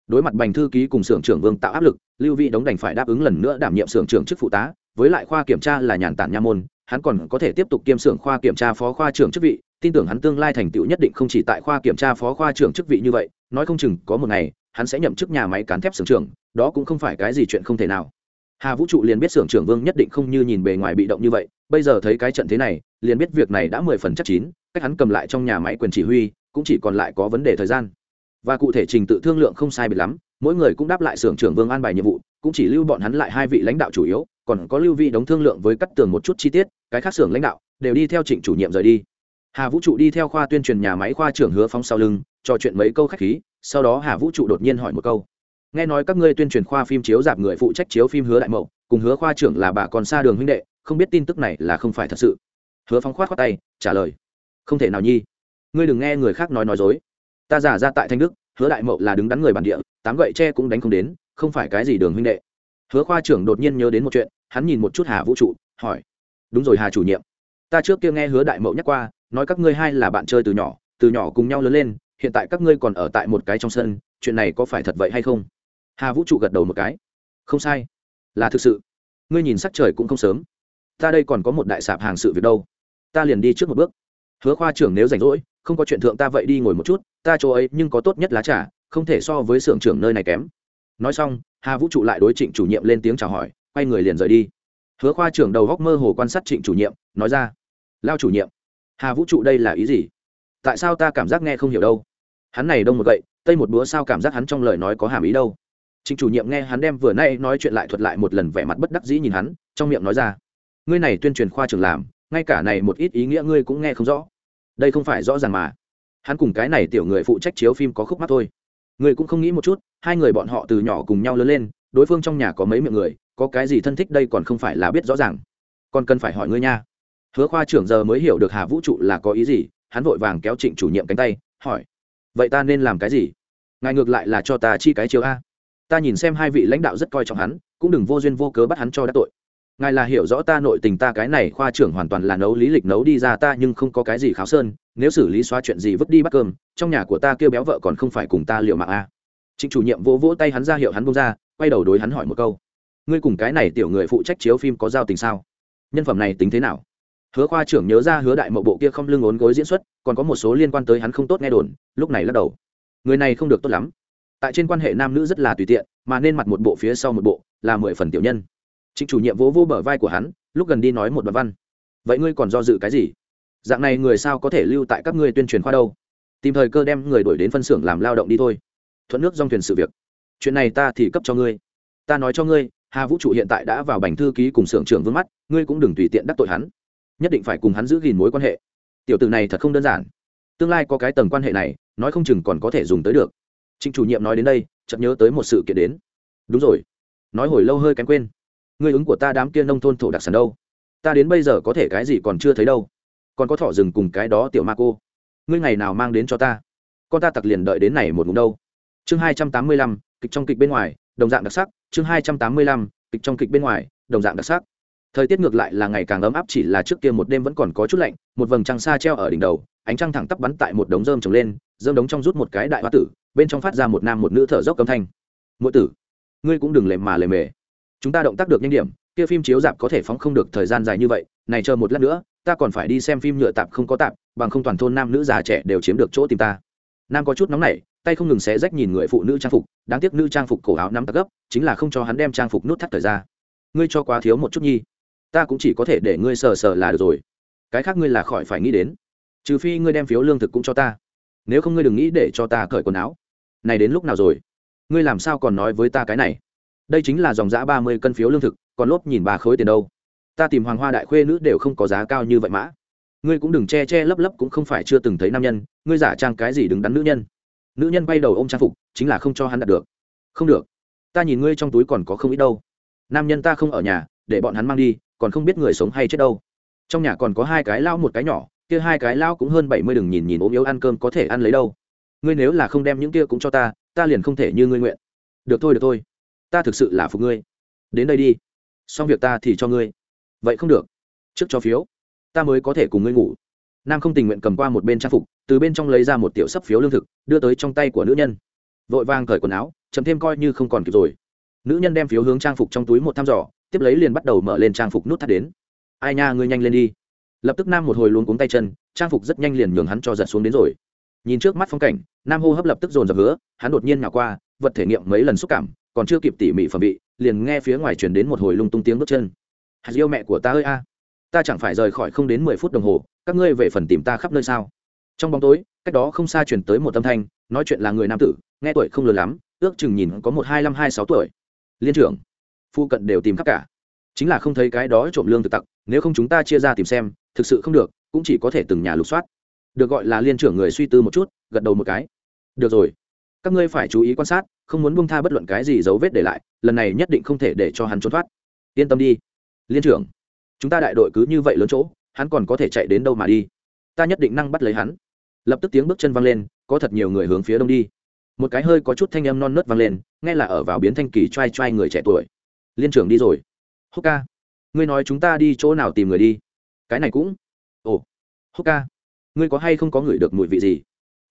Đối mặt bành thư ký cùng xưởng trưởng vương tạo áp lực, lưu vị đóng đành phải đáp ứng lần nữa đảm nhiệm xưởng trưởng chức phụ tá, với lại khoa kiểm tra là nhàn tản nha môn, hắn còn có thể tiếp tục kiêm xưởng khoa kiểm tra phó khoa trưởng chức vị, tin tưởng hắn tương lai thành tựu nhất định không chỉ tại khoa kiểm tra phó khoa trưởng chức vị như vậy, nói không chừng có một ngày, hắn sẽ nhậm chức nhà máy cán thép xưởng trưởng, đó cũng không phải cái gì chuyện không thể nào hà vũ trụ liền biết xưởng trưởng vương nhất định không như nhìn bề ngoài bị động như vậy, bây giờ thấy cái trận thế này, liền biết việc này đã mười phần chắc chín, cách hắn cầm lại trong nhà máy quyền chỉ huy, cũng chỉ còn lại có vấn đề thời gian. Và cụ thể trình tự thương lượng không sai biệt lắm, mỗi người cũng đáp lại xưởng trưởng vương an bài nhiệm vụ, cũng chỉ lưu bọn hắn lại hai vị lãnh đạo chủ yếu, còn có lưu vị đóng thương lượng với cắt tường một chút chi tiết, cái khác xưởng lãnh đạo đều đi theo trịnh chủ nhiệm rời đi. Hà vũ trụ đi theo khoa tuyên truyền nhà máy khoa trưởng hứa phóng sau lưng, trò chuyện mấy câu khách khí, sau đó hà vũ trụ đột nhiên hỏi một câu nghe nói các ngươi tuyên truyền khoa phim chiếu dạp người phụ trách chiếu phim hứa đại mậu, cùng hứa khoa trưởng là bà còn xa đường huynh đệ, không biết tin tức này là không phải thật sự. Hứa phóng khoát khoát tay, trả lời. Không thể nào nhi. Ngươi đừng nghe người khác nói nói dối. Ta giả ra tại thanh đức, hứa đại mậu là đứng đắn người bản địa, tám gậy tre cũng đánh không đến, không phải cái gì đường huynh đệ. Hứa khoa trưởng đột nhiên nhớ đến một chuyện, hắn nhìn một chút hà vũ trụ, hỏi. Đúng rồi hà chủ nhiệm. Ta trước kia nghe hứa đại mậu nhắc qua, nói các ngươi hai là bạn chơi từ nhỏ từ nhỏ cùng nhau lớn lên, hiện tại các ngươi còn ở tại một cái trong sân, chuyện này có phải thật vậy hay không? Hà vũ trụ gật đầu một cái. Không sai. Là thực sự. Ngươi nhìn sắc trời cũng không sớm. Ta đây còn có một đại sạp hàng sự việc đâu. Ta liền đi trước một bước. Hứa khoa trưởng nếu rảnh rỗi, không có chuyện thượng ta vậy đi ngồi một chút, ta chỗ ấy nhưng có tốt nhất lá trà, không thể so với xưởng trưởng nơi này kém. Nói xong, hà vũ trụ lại đối trịnh chủ nhiệm lên tiếng chào hỏi, quay người liền rời đi. Hứa khoa trưởng đầu góc mơ hồ quan sát trịnh chủ nhiệm, nói ra, lao chủ nhiệm, hà vũ trụ đây là ý gì? Tại sao ta cảm giác nghe không hiểu đâu? Hắn này đông một gậy, tây một búa sao cảm giác hắn trong lời nói có hàm ý đâu? Trịnh chủ nhiệm nghe hắn đem vừa nay nói chuyện lại thuật lại một lần vẻ mặt bất đắc dĩ nhìn hắn, trong miệng nói ra, ngươi này tuyên truyền khoa trưởng làm, ngay cả này một ít ý nghĩa ngươi cũng nghe không rõ. Đây không phải rõ ràng mà. Hắn cùng cái này tiểu người phụ trách chiếu phim có khúc mắt thôi. Ngươi cũng không nghĩ một chút, hai người bọn họ từ nhỏ cùng nhau lớn lên, đối phương trong nhà có mấy miệng người, có cái gì thân thích đây còn không phải là biết rõ ràng. Còn cần phải hỏi ngươi nha. Hứa khoa trưởng giờ mới hiểu được hà vũ trụ là có ý gì, hắn vội vàng kéo trịnh chủ nhiệm cánh tay, hỏi, vậy ta nên làm cái gì? Ngài ngược lại là cho ta chi cái chiếu a ta nhìn xem hai vị lãnh đạo rất coi trọng hắn, cũng đừng vô duyên vô cớ bắt hắn cho đắc tội. Ngài là hiểu rõ ta nội tình ta cái này khoa trưởng hoàn toàn là nấu lý lịch nấu đi ra ta nhưng không có cái gì kháo sơn, nếu xử lý xóa chuyện gì vứt đi bắt cơm, trong nhà của ta kêu béo vợ còn không phải cùng ta liệu mạng a à. trịnh chủ nhiệm vỗ vỗ tay hắn ra hiệu hắn bông ra, quay đầu đối hắn hỏi một câu. Ngươi cùng cái này tiểu người phụ trách chiếu phim có giao tình sao? Nhân phẩm này tính thế nào? Hứa khoa trưởng nhớ ra hứa đại mậu bộ kia không lưng ốn gối diễn xuất, còn có một số liên quan tới hắn không tốt nghe đồn, lúc này lắc đầu. Người này không được tốt lắm tại trên quan hệ nam nữ rất là tùy tiện, mà nên mặt một bộ phía sau một bộ, là mười phần tiểu nhân. Trịnh chủ nhiệm vỗ vỗ bờ vai của hắn, lúc gần đi nói một đoạn văn. Vậy ngươi còn do dự cái gì? Dạng này người sao có thể lưu tại các ngươi tuyên truyền khoa đâu? Tìm thời cơ đem người đuổi đến phân xưởng làm lao động đi thôi. Thuận nước dòng thuyền sự việc. Chuyện này ta thì cấp cho ngươi. Ta nói cho ngươi, hà vũ trụ hiện tại đã vào bành thư ký cùng xưởng trưởng vương mắt, ngươi cũng đừng tùy tiện đắc tội hắn. Nhất định phải cùng hắn giữ gìn mối quan hệ. Tiểu tử này thật không đơn giản. Tương lai có cái tầng quan hệ này, nói không chừng còn có thể dùng tới được trịnh chủ nhiệm nói đến đây, chợt nhớ tới một sự kiện đến. Đúng rồi. Nói hồi lâu hơi kém quên. Ngươi ứng của ta đám kia nông thôn thổ đặc sản đâu? Ta đến bây giờ có thể cái gì còn chưa thấy đâu? Còn có thỏ rừng cùng cái đó tiểu ma cô. Ngươi ngày nào mang đến cho ta? Con ta tặc liền đợi đến này một ngụm đâu. Chương hai trăm tám mươi lăm, kịch trong kịch bên ngoài, đồng dạng đặc sắc. Chương hai trăm tám mươi lăm, kịch trong kịch bên ngoài, đồng dạng đặc sắc thời tiết ngược lại là ngày càng ấm áp, chỉ là trước kia một đêm vẫn còn có chút lạnh, một vầng trăng xa treo ở đỉnh đầu, ánh trăng thẳng tắp bắn tại một đống rơm trồng lên, rơm đống trong rút một cái đại hoa tử, bên trong phát ra một nam một nữ thở dốc âm thanh. Mỗi tử, ngươi cũng đừng lề mà lề mề. Chúng ta động tác được nhanh điểm, kia phim chiếu dạp có thể phóng không được thời gian dài như vậy, này chờ một lát nữa, ta còn phải đi xem phim nhựa tạp không có tạp, bằng không toàn thôn nam nữ già trẻ đều chiếm được chỗ tìm ta. Nam có chút nóng nảy, tay không ngừng xé rách nhìn người phụ nữ trang phục, đáng tiếc nữ trang phục cổ áo nắm tắc gấp, chính là không cho hắn đem trang phục nút thắt thời ra ngươi cho quá thiếu một chút nhi ta cũng chỉ có thể để ngươi sờ sờ là được rồi. Cái khác ngươi là khỏi phải nghĩ đến. Trừ phi ngươi đem phiếu lương thực cũng cho ta. Nếu không ngươi đừng nghĩ để cho ta cởi quần áo. Này đến lúc nào rồi? Ngươi làm sao còn nói với ta cái này? Đây chính là dòng giã ba mươi cân phiếu lương thực, còn lốp nhìn ba khối tiền đâu. Ta tìm hoàng hoa đại khuê nữ đều không có giá cao như vậy mã ngươi cũng đừng che che lấp lấp cũng không phải chưa từng thấy nam nhân, ngươi giả trang cái gì đứng đắn nữ nhân. Nữ nhân bay đầu ô m trang phục, chính là không cho hắn đặt được. Không được. Ta nhìn ngươi trong túi còn có không ít đâu. Nam nhân ta không ở nhà, để bọn hắn mang đi còn không biết người sống hay chết đâu. Trong nhà còn có hai cái lao một cái nhỏ, kia hai cái lao cũng hơn bảy mươi đừng nhìn nhìn ốm yếu ăn cơm có thể ăn lấy đâu. Ngươi nếu là không đem những kia cũng cho ta ta liền không thể như ngươi nguyện. Được thôi được thôi. Ta thực sự là phục ngươi. Đến đây đi. Xong việc ta thì cho ngươi. Vậy không được. Trước cho phiếu. Ta mới có thể cùng ngươi ngủ. Nam không tình nguyện cầm qua một bên trang phục, từ bên trong lấy ra một tiểu sấp phiếu lương thực, đưa tới trong tay của nữ nhân. Vội vàng cởi quần áo chấm thêm coi như không còn kịp rồi. Nữ nhân đem phiếu hướng trang phục trong túi một thăm dò tiếp lấy liền bắt đầu mở lên trang phục nút thắt đến. Ai nha, ngươi nhanh lên đi. Lập tức nam một hồi luôn cuống tay chân, trang phục rất nhanh liền nhường hắn cho giật xuống đến rồi. Nhìn trước mắt phong cảnh, nam hô hấp lập tức dồn dập hứa, hắn đột nhiên nhào qua, vật thể nghiệm mấy lần xúc cảm, còn chưa kịp tỉ mỉ phẩm vị, liền nghe phía ngoài chuyển đến một hồi lung tung tiếng bước chân. Hạt yêu mẹ của ta ơi a. Ta chẳng phải rời khỏi không đến mười phút đồng hồ, các ngươi về phần tìm ta khắp nơi sao? Trong bóng tối, cách đó không xa chuyển tới một âm thanh, nói chuyện là người nam tử, nghe tuổi không lớn lắm, ước chừng nhìn có một hai năm hai sáu tuổi. Liên trưởng phu cận đều tìm khắp cả. Chính là không thấy cái đó trộm lương thực tặc, nếu không chúng ta chia ra tìm xem, thực sự không được, cũng chỉ có thể từng nhà lục soát. Được gọi là liên trưởng người suy tư một chút, gật đầu một cái. Được rồi. Các ngươi phải chú ý quan sát, không muốn buông tha bất luận cái gì dấu vết để lại, lần này nhất định không thể để cho hắn trốn thoát. Yên tâm đi. Liên trưởng, chúng ta đại đội cứ như vậy lớn chỗ, hắn còn có thể chạy đến đâu mà đi? Ta nhất định năng bắt lấy hắn. Lập tức tiếng bước chân văng lên, có thật nhiều người hướng phía đông đi. Một cái hơi có chút thanh âm non nớt vang lên, nghe là ở vào biến thanh kỳ t r a i t r a i người trẻ tuổi liên trưởng đi rồi. Húc ca, ngươi nói chúng ta đi chỗ nào tìm người đi? Cái này cũng. Ồ, húc ca, ngươi có hay không có ngửi được mùi vị gì?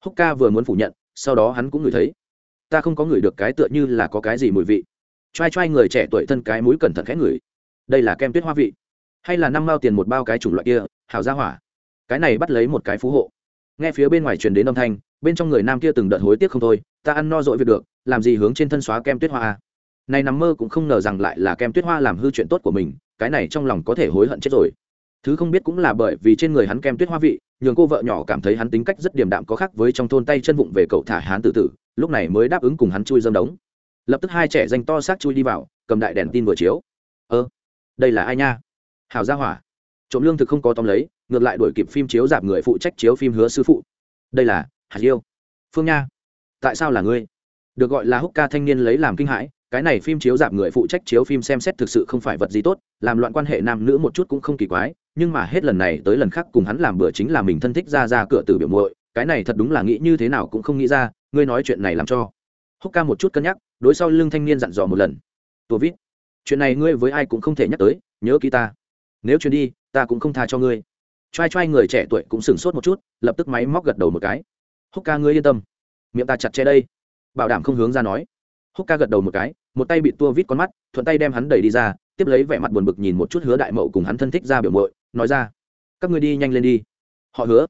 Húc ca vừa muốn phủ nhận, sau đó hắn cũng ngửi thấy. Ta không có ngửi được cái tựa như là có cái gì mùi vị. T r a i t r a i người trẻ tuổi thân cái mũi cẩn thận khẽ ngửi. Đây là kem tuyết hoa vị. Hay là năm mao tiền một bao cái chủng loại kia hào ra hỏa. Cái này bắt lấy một cái phú hộ. Nghe phía bên ngoài truyền đến âm thanh, bên trong người nam kia từng đợt hối tiếc không thôi, ta ăn no dội việc được, làm gì hướng trên thân xóa kem tuyết hoa à? Nay nằm mơ cũng không ngờ rằng lại là kem tuyết hoa làm hư chuyện tốt của mình, cái này trong lòng có thể hối hận chết rồi. Thứ không biết cũng là bởi vì trên người hắn kem tuyết hoa vị, nhường cô vợ nhỏ cảm thấy hắn tính cách rất điềm đạm có khác với trong thôn tay chân vụng về cậu thả hắn tự tử, lúc này mới đáp ứng cùng hắn chui dâm đống. Lập tức hai trẻ danh to xác chui đi vào, cầm đại đèn tin vừa chiếu. Ơ, đây là ai nha? Hào gia hỏa. Trộm lương thực không có tóm lấy, ngược lại đuổi kịp phim chiếu dạp người phụ trách chiếu phim hứa sư phụ. Đây là hạt yêu phương nha, tại sao là ngươi? Được gọi là húc ca thanh niên lấy làm kinh hãi cái này phim chiếu giảm người phụ trách chiếu phim xem xét thực sự không phải vật gì tốt, làm loạn quan hệ nam nữ một chút cũng không kỳ quái, nhưng mà hết lần này tới lần khác cùng hắn làm bữa chính là mình thân thích ra ra cửa từ biểu muội, cái này thật đúng là nghĩ như thế nào cũng không nghĩ ra, ngươi nói chuyện này làm cho. Húc ca một chút cân nhắc, đối sau lưng thanh niên dặn dò một lần. Tua vít, chuyện này ngươi với ai cũng không thể nhắc tới, nhớ ký ta. Nếu chuyến đi, ta cũng không tha cho ngươi. T r a i t r a i người trẻ tuổi cũng sửng sốt một chút, lập tức máy móc gật đầu một cái. Húc ca ngươi yên tâm, miệng ta chặt che đây. Bảo đảm không hướng ra nói húc ca gật đầu một cái, một tay bị tua vít con mắt, thuận tay đem hắn đẩy đi ra, tiếp lấy vẻ mặt buồn bực nhìn một chút hứa đại mậu cùng hắn thân thích ra biểu mội nói ra, các ngươi đi nhanh lên đi. Họ hứa?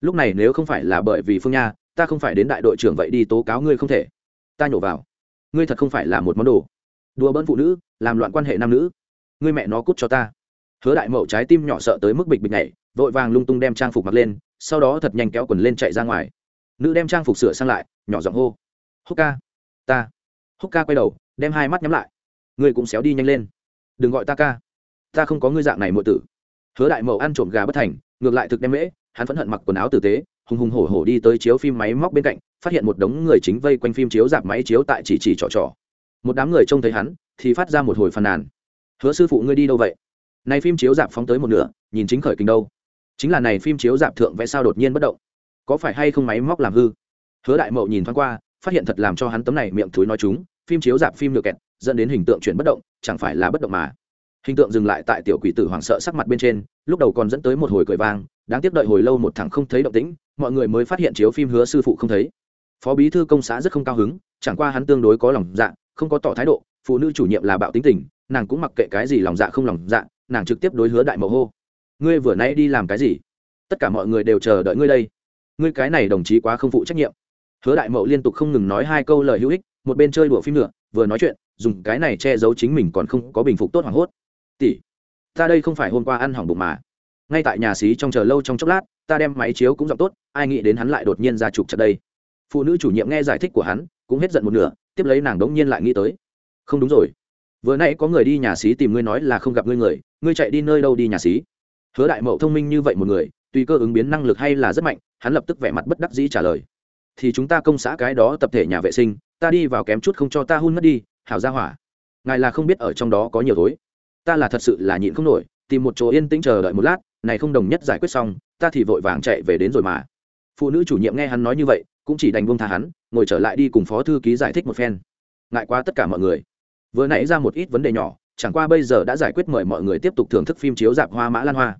Lúc này nếu không phải là bởi vì phương nha, ta không phải đến đại đội trưởng vậy đi tố cáo ngươi không thể. Ta nhổ vào. Ngươi thật không phải là một món đồ. Đùa bỡn phụ nữ, làm loạn quan hệ nam nữ. Ngươi mẹ nó cút cho ta. Hứa đại mậu trái tim nhỏ sợ tới mức bịch bịch nhảy, vội vàng lung tung đem trang phục mặc lên, sau đó thật nhanh kéo quần lên chạy ra ngoài. Nữ đem trang phục sửa sang lại, nhỏ giọng hô, húc ca, ta húc ca quay đầu, đem hai mắt nhắm lại. Ngươi cũng xéo đi nhanh lên. Đừng gọi ta ca. Ta không có ngươi dạng này mượn tử. Hứa đại mậu ăn trộm gà bất thành, ngược lại thực đem mễ, hắn phẫn hận mặc quần áo tử tế, hùng hùng hổ hổ đi tới chiếu phim máy móc bên cạnh, phát hiện một đống người chính vây quanh phim chiếu dạp máy chiếu tại chỉ chỉ trò trò. Một đám người trông thấy hắn, thì phát ra một hồi phàn nàn. Hứa sư phụ ngươi đi đâu vậy? Này phim chiếu dạp phóng tới một nửa, nhìn chính khởi kinh đâu. Chính là này phim chiếu dạp thượng vẽ sao đột nhiên bất động. Có phải hay không máy móc làm hư? Hứa đại mậu nhìn thoáng qua phát hiện thật làm cho hắn tấm này miệng thúi nói chúng, phim chiếu dạp phim được kẹt, dẫn đến hình tượng chuyển bất động, chẳng phải là bất động mà. Hình tượng dừng lại tại tiểu quỷ tử hoảng sợ sắc mặt bên trên, lúc đầu còn dẫn tới một hồi cười vang, đáng tiếc đợi hồi lâu một thằng không thấy động tĩnh, mọi người mới phát hiện chiếu phim hứa sư phụ không thấy. Phó bí thư công xã rất không cao hứng, chẳng qua hắn tương đối có lòng dạ không có tỏ thái độ, phụ nữ chủ nhiệm là bạo tính tình, nàng cũng mặc kệ cái gì lòng dạ không lòng dạ nàng trực tiếp đối hứa đại mẫu hô. Ngươi vừa nãy đi làm cái gì? Tất cả mọi người đều chờ đợi ngươi đây. Ngươi cái này đồng chí quá không phụ trách nhiệm hứa đại mậu liên tục không ngừng nói hai câu lời hữu ích, một bên chơi đùa phim nữa, vừa nói chuyện, dùng cái này che giấu chính mình còn không có bình phục tốt hoảng hốt. Tỷ, ta đây không phải hôm qua ăn hỏng bụng mà. Ngay tại nhà xí trong chờ lâu trong chốc lát, ta đem máy chiếu cũng giọng tốt, ai nghĩ đến hắn lại đột nhiên ra trục chặt đây. Phụ nữ chủ nhiệm nghe giải thích của hắn, cũng hết giận một nửa, tiếp lấy nàng đống nhiên lại nghĩ tới. Không đúng rồi. Vừa nãy có người đi nhà xí tìm ngươi nói là không gặp ngươi người, ngươi chạy đi nơi đâu đi nhà xí? Hứa đại mậu thông minh như vậy một người, tùy cơ ứng biến năng lực hay là rất mạnh, hắn lập tức vẻ mặt bất đắc dĩ trả lời thì chúng ta công xã cái đó tập thể nhà vệ sinh, ta đi vào kém chút không cho ta hun mất đi, hảo ra hỏa. Ngài là không biết ở trong đó có nhiều tối ta là thật sự là nhịn không nổi, tìm một chỗ yên tĩnh chờ đợi một lát, này không đồng nhất giải quyết xong, ta thì vội vàng chạy về đến rồi mà. Phụ nữ chủ nhiệm nghe hắn nói như vậy, cũng chỉ đành buông tha hắn, ngồi trở lại đi cùng phó thư ký giải thích một phen. Ngại quá tất cả mọi người. Vừa nãy ra một ít vấn đề nhỏ, chẳng qua bây giờ đã giải quyết mời mọi người tiếp tục thưởng thức phim chiếu dạp hoa mã lan hoa.